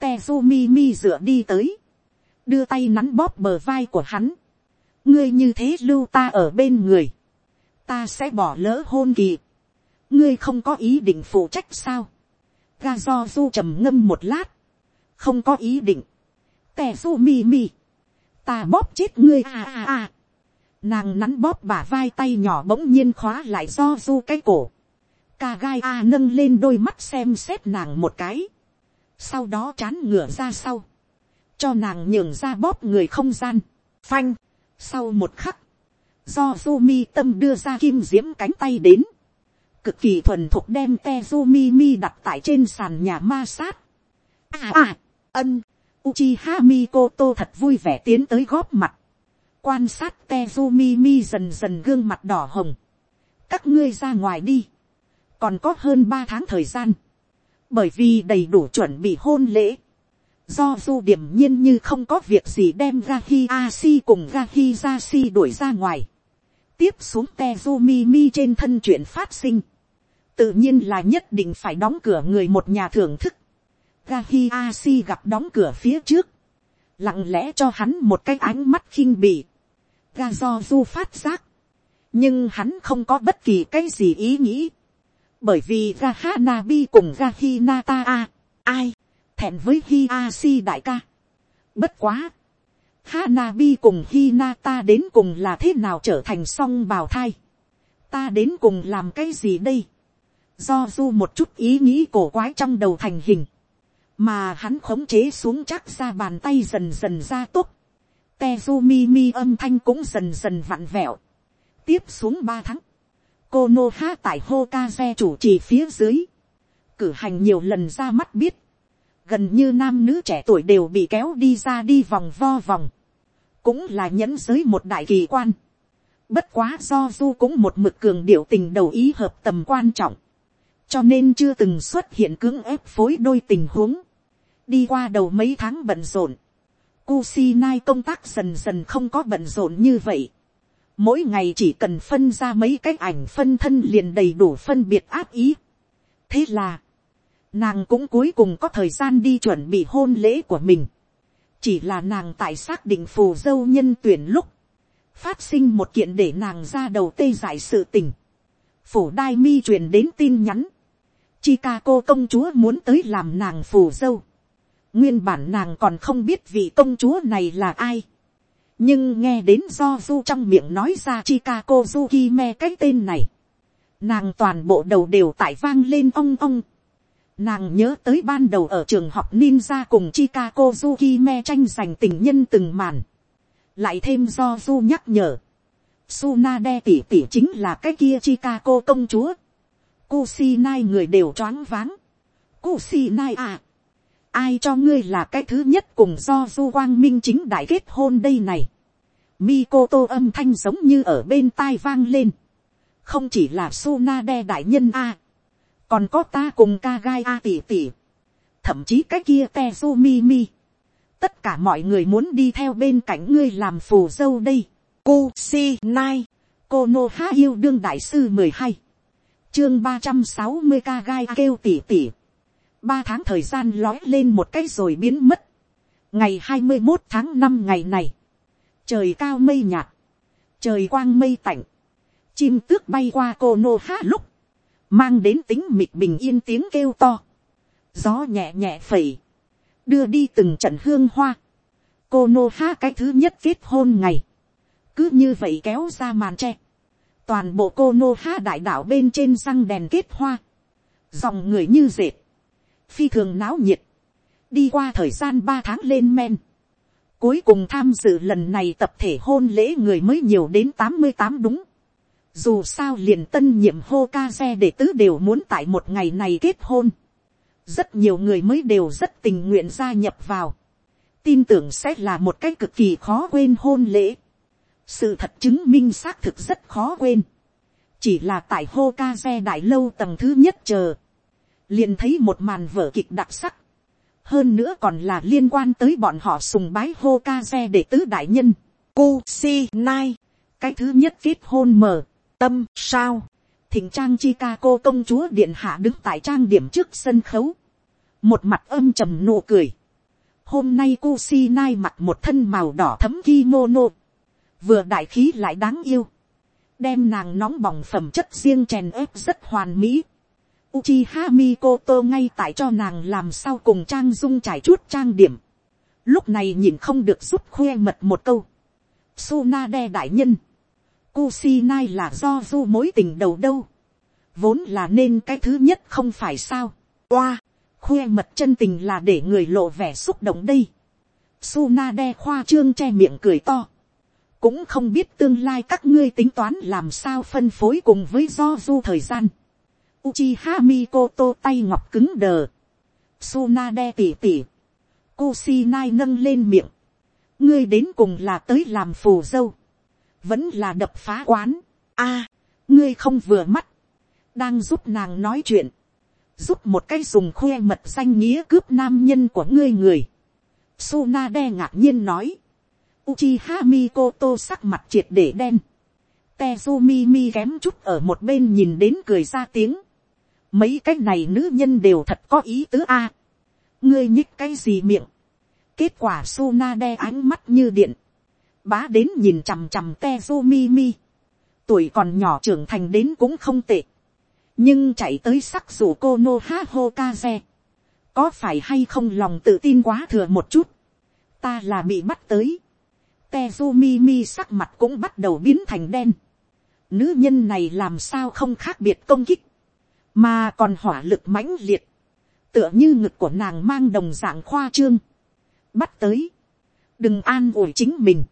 Tezu Mimi mi dựa đi tới, đưa tay nắn bóp bờ vai của hắn, ngươi như thế lưu ta ở bên người, ta sẽ bỏ lỡ hôn kỳ, ngươi không có ý định phụ trách sao, ga do du trầm ngâm một lát, không có ý định, tè su mi mi, ta bóp chết ngươi à à à, nàng nắn bóp bả vai tay nhỏ bỗng nhiên khóa lại do du cái cổ, ca gai a nâng lên đôi mắt xem xét nàng một cái, sau đó chán ngửa ra sau, cho nàng nhường ra bóp người không gian, phanh, sau một khắc, do du mi tâm đưa ra kim diễm cánh tay đến, cực kỳ thuần thục đem te mi mi đặt tại trên sàn nhà ma sát. À à, ân, Uchiha Mikoto thật vui vẻ tiến tới góp mặt. Quan sát Tezumi Mi dần dần gương mặt đỏ hồng. Các ngươi ra ngoài đi. Còn có hơn ba tháng thời gian. Bởi vì đầy đủ chuẩn bị hôn lễ. Do du điểm nhiên như không có việc gì đem Gahi Asi cùng Gahi Jashi đuổi ra ngoài. Tiếp xuống Tezumi Mi trên thân chuyện phát sinh. Tự nhiên là nhất định phải đóng cửa người một nhà thưởng thức Gahi Asi gặp đóng cửa phía trước. Lặng lẽ cho hắn một cái ánh mắt khinh bỉ. Ga do du phát giác. Nhưng hắn không có bất kỳ cái gì ý nghĩ. Bởi vì Ga Hanabi cùng Ga Hinata a. Ai? Thẹn với Hi Asi đại ca. Bất quá. Hanabi cùng Hinata đến cùng là thế nào trở thành song bào thai. Ta đến cùng làm cái gì đây? Do du một chút ý nghĩ cổ quái trong đầu thành hình mà hắn khống chế xuống chắc ra bàn tay dần dần ra tốt, Tezumi mi mi âm thanh cũng dần dần vặn vẹo. Tiếp xuống ba tháng, cô nô ha tại Hokage chủ trì phía dưới. Cử hành nhiều lần ra mắt biết. Gần như nam nữ trẻ tuổi đều bị kéo đi ra đi vòng vo vòng. Cũng là nhẫn giới một đại kỳ quan. Bất quá do du cũng một mực cường điệu tình đầu ý hợp tầm quan trọng cho nên chưa từng xuất hiện cưỡng ép phối đôi tình huống. đi qua đầu mấy tháng bận rộn, Kusinai công tác dần dần không có bận rộn như vậy. Mỗi ngày chỉ cần phân ra mấy cái ảnh phân thân liền đầy đủ phân biệt áp ý. Thế là, nàng cũng cuối cùng có thời gian đi chuẩn bị hôn lễ của mình. Chỉ là nàng tại xác định phù dâu nhân tuyển lúc, phát sinh một kiện để nàng ra đầu tê giải sự tình. Phủ đai mi truyền đến tin nhắn. Chicago công chúa muốn tới làm nàng phù dâu. Nguyên bản nàng còn không biết vị công chúa này là ai. Nhưng nghe đến do du trong miệng nói ra Chicago Zukime cái tên này. Nàng toàn bộ đầu đều tại vang lên ong ong. Nàng nhớ tới ban đầu ở trường học ninja cùng Chicago Zukime tranh giành tình nhân từng màn. Lại thêm do du nhắc nhở. Sunade tỷ tỷ chính là cái kia Chicago công chúa Kusinai người đều choáng váng. Kusinai à. Ai cho ngươi là cái thứ nhất cùng do du quang minh chính đại kết hôn đây này. Mikoto âm thanh giống như ở bên tai vang lên. Không chỉ là Sunade đại nhân a Còn có ta cùng Kagai a tỷ tỷ. Thậm chí cái kia Tezumi mi. Tất cả mọi người muốn đi theo bên cạnh ngươi làm phù dâu đây. Kusinai. Konoha yêu đương đại sư mười hai chương ba trăm sáu mươi ca gai kêu tỉ tỉ. ba tháng thời gian lói lên một cái rồi biến mất. ngày hai mươi một tháng năm ngày này. trời cao mây nhạt. trời quang mây tạnh. chim tước bay qua cô nô há lúc. mang đến tính mịt bình yên tiếng kêu to. gió nhẹ nhẹ phẩy. đưa đi từng trận hương hoa. cô nô ha cái thứ nhất kết hôn ngày. cứ như vậy kéo ra màn tre toàn bộ cô nô ha đại đảo bên trên răng đèn kết hoa, dòng người như dệt, phi thường náo nhiệt, đi qua thời gian ba tháng lên men, cuối cùng tham dự lần này tập thể hôn lễ người mới nhiều đến tám mươi tám đúng, dù sao liền tân nhiệm hô ca xe để tứ đều muốn tại một ngày này kết hôn, rất nhiều người mới đều rất tình nguyện gia nhập vào, tin tưởng sẽ là một cái cực kỳ khó quên hôn lễ sự thật chứng minh xác thực rất khó quên. chỉ là tại hô ca xe đại lâu tầng thứ nhất chờ, liền thấy một màn vở kịch đặc sắc. hơn nữa còn là liên quan tới bọn họ sùng bái hô ca xe để tứ đại nhân. Cô si nai, cái thứ nhất kết hôn mở, tâm sao. thỉnh trang chi ca cô công chúa điện hạ đứng tại trang điểm trước sân khấu, một mặt âm trầm nụ cười. hôm nay Kusinai mặc một thân màu đỏ thấm kimono, vừa đại khí lại đáng yêu, đem nàng nóng bỏng phẩm chất riêng chèn ớp rất hoàn mỹ. Uchiha Mikoto ngay tại cho nàng làm sao cùng trang dung trải chút trang điểm. Lúc này nhìn không được rút khoe mật một câu. Sunade đại nhân. Kusinai là do du mối tình đầu đâu. Vốn là nên cái thứ nhất không phải sao. Qua, khoe mật chân tình là để người lộ vẻ xúc động đây. Sunade khoa trương che miệng cười to. Cũng không biết tương lai các ngươi tính toán làm sao phân phối cùng với do du thời gian. Uchiha Mikoto tay ngọc cứng đờ. Sunade tỉ tỉ. Kusinai nâng lên miệng. Ngươi đến cùng là tới làm phù dâu vẫn là đập phá quán. a, ngươi không vừa mắt, đang giúp nàng nói chuyện, giúp một cái dùng khoe mật danh nghĩa cướp nam nhân của ngươi người. Tsunade ngạc nhiên nói, Uchiha Mikoto sắc mặt triệt để đen. Tezumi mi kém chút ở một bên nhìn đến cười ra tiếng. Mấy cái này nữ nhân đều thật có ý tứ a. ngươi nhích cái gì miệng. Kết quả Suna đe ánh mắt như điện bá đến nhìn chằm chằm Tezumi mi. Tuổi còn nhỏ trưởng thành đến cũng không tệ. Nhưng chạy tới sắc rủ cô no ha hokaze. Có phải hay không lòng tự tin quá thừa một chút. Ta là bị bắt tới. Tezumi mi sắc mặt cũng bắt đầu biến thành đen. Nữ nhân này làm sao không khác biệt công kích. Mà còn hỏa lực mãnh liệt. Tựa như ngực của nàng mang đồng dạng khoa trương. Bắt tới. Đừng an ủi chính mình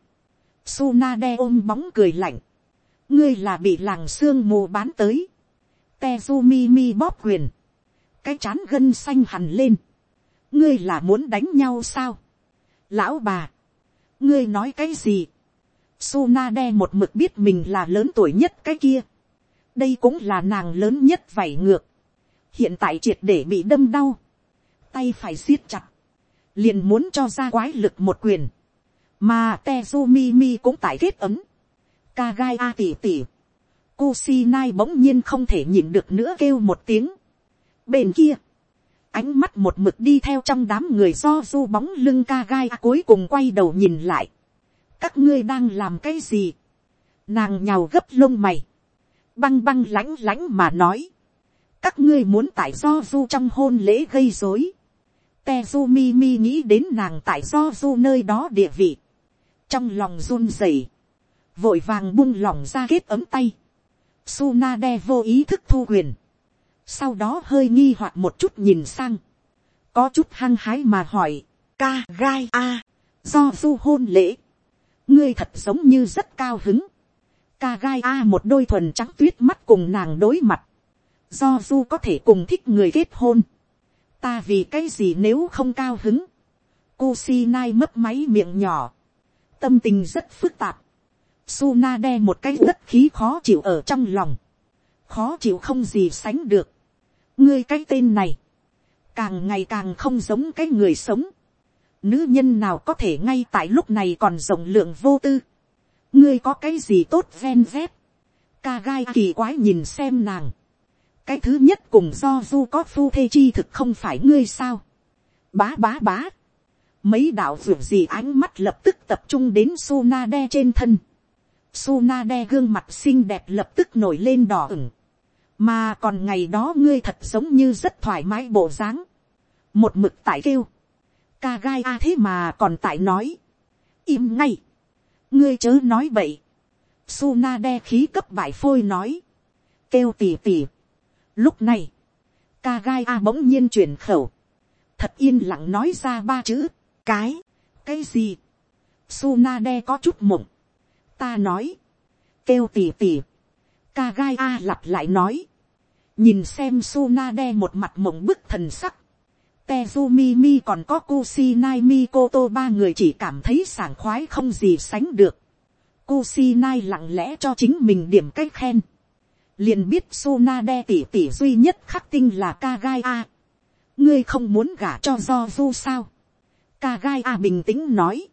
Sunade ôm bóng cười lạnh. Ngươi là bị làng sương mù bán tới. Tezumi mi bóp quyền. Cái chán gân xanh hẳn lên. Ngươi là muốn đánh nhau sao? Lão bà. Ngươi nói cái gì? Sunade một mực biết mình là lớn tuổi nhất cái kia. Đây cũng là nàng lớn nhất vảy ngược. Hiện tại triệt để bị đâm đau. Tay phải siết chặt. Liền muốn cho ra quái lực một quyền mà Tezumi mi cũng tại kết ấm. Kagai a tỉ tỉ. Kusinai bỗng nhiên không thể nhìn được nữa kêu một tiếng. Bên kia, ánh mắt một mực đi theo trong đám người do du bóng lưng ca gai, cuối cùng quay đầu nhìn lại. Các ngươi đang làm cái gì? Nàng nhào gấp lông mày. Băng băng lãnh lãnh mà nói. Các ngươi muốn tại do du trong hôn lễ gây rối. Tezumi mi nghĩ đến nàng tại do du nơi đó địa vị trong lòng run rẩy, vội vàng buông lỏng ra kết ấm tay, Suna đe vô ý thức thu quyền, sau đó hơi nghi hoặc một chút nhìn sang, có chút hăng hái mà hỏi, ca gai a, do du hôn lễ, ngươi thật giống như rất cao hứng, ca gai a một đôi thuần trắng tuyết mắt cùng nàng đối mặt, do du có thể cùng thích người kết hôn, ta vì cái gì nếu không cao hứng, cô si nai mấp máy miệng nhỏ. Tâm tình rất phức tạp. Suna đe một cái rất khí khó chịu ở trong lòng. Khó chịu không gì sánh được. Ngươi cái tên này. Càng ngày càng không giống cái người sống. Nữ nhân nào có thể ngay tại lúc này còn rộng lượng vô tư. Ngươi có cái gì tốt ven vét. Ca gai kỳ quái nhìn xem nàng. Cái thứ nhất cùng do du có phu thê chi thực không phải ngươi sao. Bá bá bá mấy đạo ruột gì ánh mắt lập tức tập trung đến Sunade trên thân. Sunade gương mặt xinh đẹp lập tức nổi lên đỏ ửng. Mà còn ngày đó ngươi thật giống như rất thoải mái bộ dáng. Một mực tại kêu. Ca gai a thế mà còn tại nói. Im ngay. Ngươi chớ nói vậy, Suna đe khí cấp bại phôi nói. Kêu tỉ tỉ. Lúc này. Ca gai a bỗng nhiên chuyển khẩu. Thật yên lặng nói ra ba chữ cái, cái gì, Sunade có chút mộng, ta nói, kêu tỉ tỉ, ca gai a lặp lại nói, nhìn xem Sunade một mặt mộng bức thần sắc, Tezumi mi còn có Kusinai Mikoto ba người chỉ cảm thấy sảng khoái không gì sánh được. Kusinai lặng lẽ cho chính mình điểm cách khen. Liền biết Sunade tỷ tỷ duy nhất khắc tinh là Kagai A. Ngươi không muốn gả cho do du sao? Kagaya a bình tĩnh nói,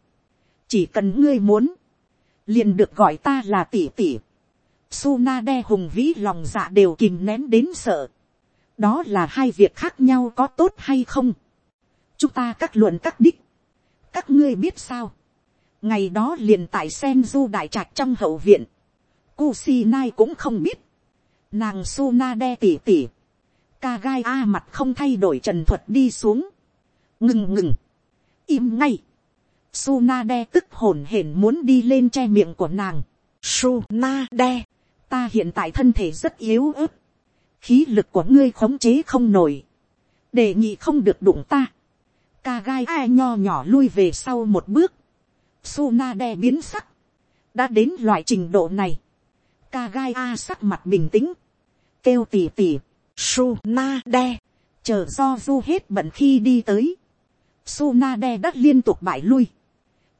chỉ cần ngươi muốn, liền được gọi ta là tỷ tỷ. Suna đe hùng vĩ lòng dạ đều kìm nén đến sợ. Đó là hai việc khác nhau có tốt hay không. Chúng ta các luận các đích. Các ngươi biết sao. Ngày đó liền tại sen du đại trạch trong hậu viện. Kusinai cũng không biết. Nàng Suna đe tỉ tỉ. Kagai a mặt không thay đổi trần thuật đi xuống. Ngừng ngừng. Im ngay. Suna đe tức hổn hển muốn đi lên che miệng của nàng. Suna đe. Ta hiện tại thân thể rất yếu ớt. Khí lực của ngươi khống chế không nổi. Đề nghị không được đụng ta. Ca gai ai nho nhỏ lui về sau một bước. Suna đe biến sắc. Đã đến loại trình độ này. Ca gai a sắc mặt bình tĩnh. Kêu tỉ tỉ. Suna đe. Chờ do du hết bận khi đi tới. Suna đe đã liên tục bại lui.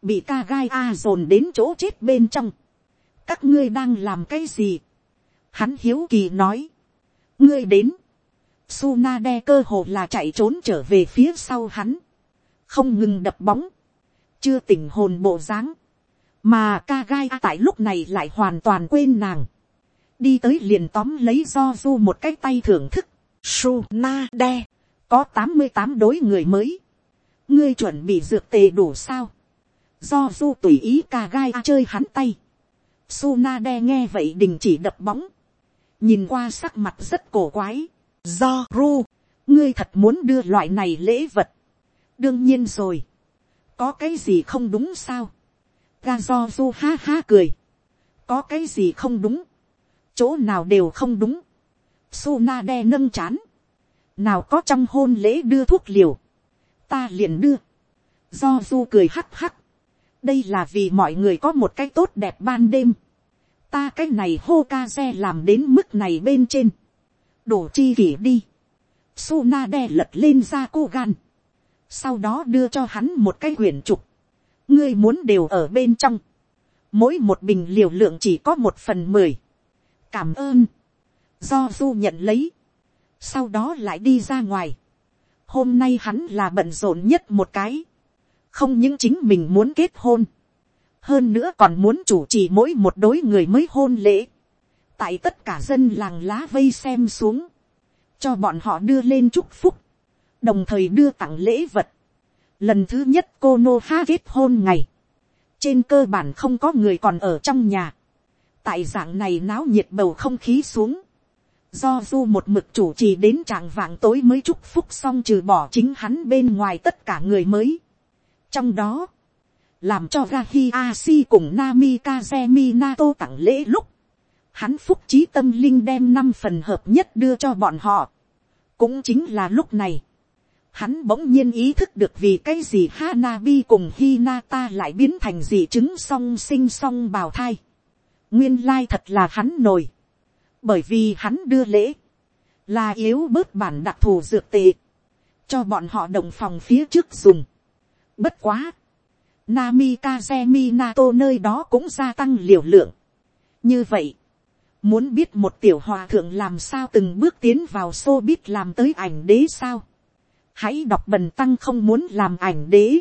Bị ca gai a dồn đến chỗ chết bên trong. Các ngươi đang làm cái gì? Hắn hiếu kỳ nói. Ngươi đến. Suna đe cơ hồ là chạy trốn trở về phía sau hắn. Không ngừng đập bóng. Chưa tỉnh hồn bộ dáng. Mà ca gai tại lúc này lại hoàn toàn quên nàng. Đi tới liền tóm lấy do du một cái tay thưởng thức. Suna đe. Có tám mươi tám đối người mới. Ngươi chuẩn bị dược tề đủ sao? Do du tùy ý ca gai chơi hắn tay. Suna đe nghe vậy đình chỉ đập bóng. Nhìn qua sắc mặt rất cổ quái. Do ru. Ngươi thật muốn đưa loại này lễ vật. Đương nhiên rồi. Có cái gì không đúng sao? Ga do ru ha ha cười. Có cái gì không đúng? Chỗ nào đều không đúng. Suna đe nâng chán. Nào có trong hôn lễ đưa thuốc liều. Ta liền đưa. Do du cười hắc hắc. Đây là vì mọi người có một cái tốt đẹp ban đêm. Ta cái này hô ca xe làm đến mức này bên trên. Đổ chi kỷ đi. Suna đe lật lên ra cô gan. Sau đó đưa cho hắn một cái quyển trục. Ngươi muốn đều ở bên trong. Mỗi một bình liều lượng chỉ có một phần mười. Cảm ơn. Do du nhận lấy. Sau đó lại đi ra ngoài. Hôm nay hắn là bận rộn nhất một cái. Không những chính mình muốn kết hôn. Hơn nữa còn muốn chủ trì mỗi một đối người mới hôn lễ. Tại tất cả dân làng lá vây xem xuống. Cho bọn họ đưa lên chúc phúc. Đồng thời đưa tặng lễ vật. Lần thứ nhất cô Nô Ha kết hôn ngày. Trên cơ bản không có người còn ở trong nhà. Tại dạng này náo nhiệt bầu không khí xuống Do du một mực chủ trì đến trạng vàng tối mới chúc phúc xong trừ bỏ chính hắn bên ngoài tất cả người mới. Trong đó, làm cho Gahi Asi cùng Nami Kazemi Nato tặng lễ lúc, hắn phúc trí tâm linh đem năm phần hợp nhất đưa cho bọn họ. Cũng chính là lúc này, hắn bỗng nhiên ý thức được vì cái gì Hanabi cùng Hinata lại biến thành dị chứng song sinh song bào thai. Nguyên lai thật là hắn nổi bởi vì hắn đưa lễ, là yếu bớt bản đặc thù dược tệ, cho bọn họ đồng phòng phía trước dùng. Bất quá, Namikaze Minato nơi đó cũng gia tăng liều lượng. Như vậy, muốn biết một tiểu hòa thượng làm sao từng bước tiến vào xô biết làm tới ảnh đế sao. Hãy đọc bần tăng không muốn làm ảnh đế.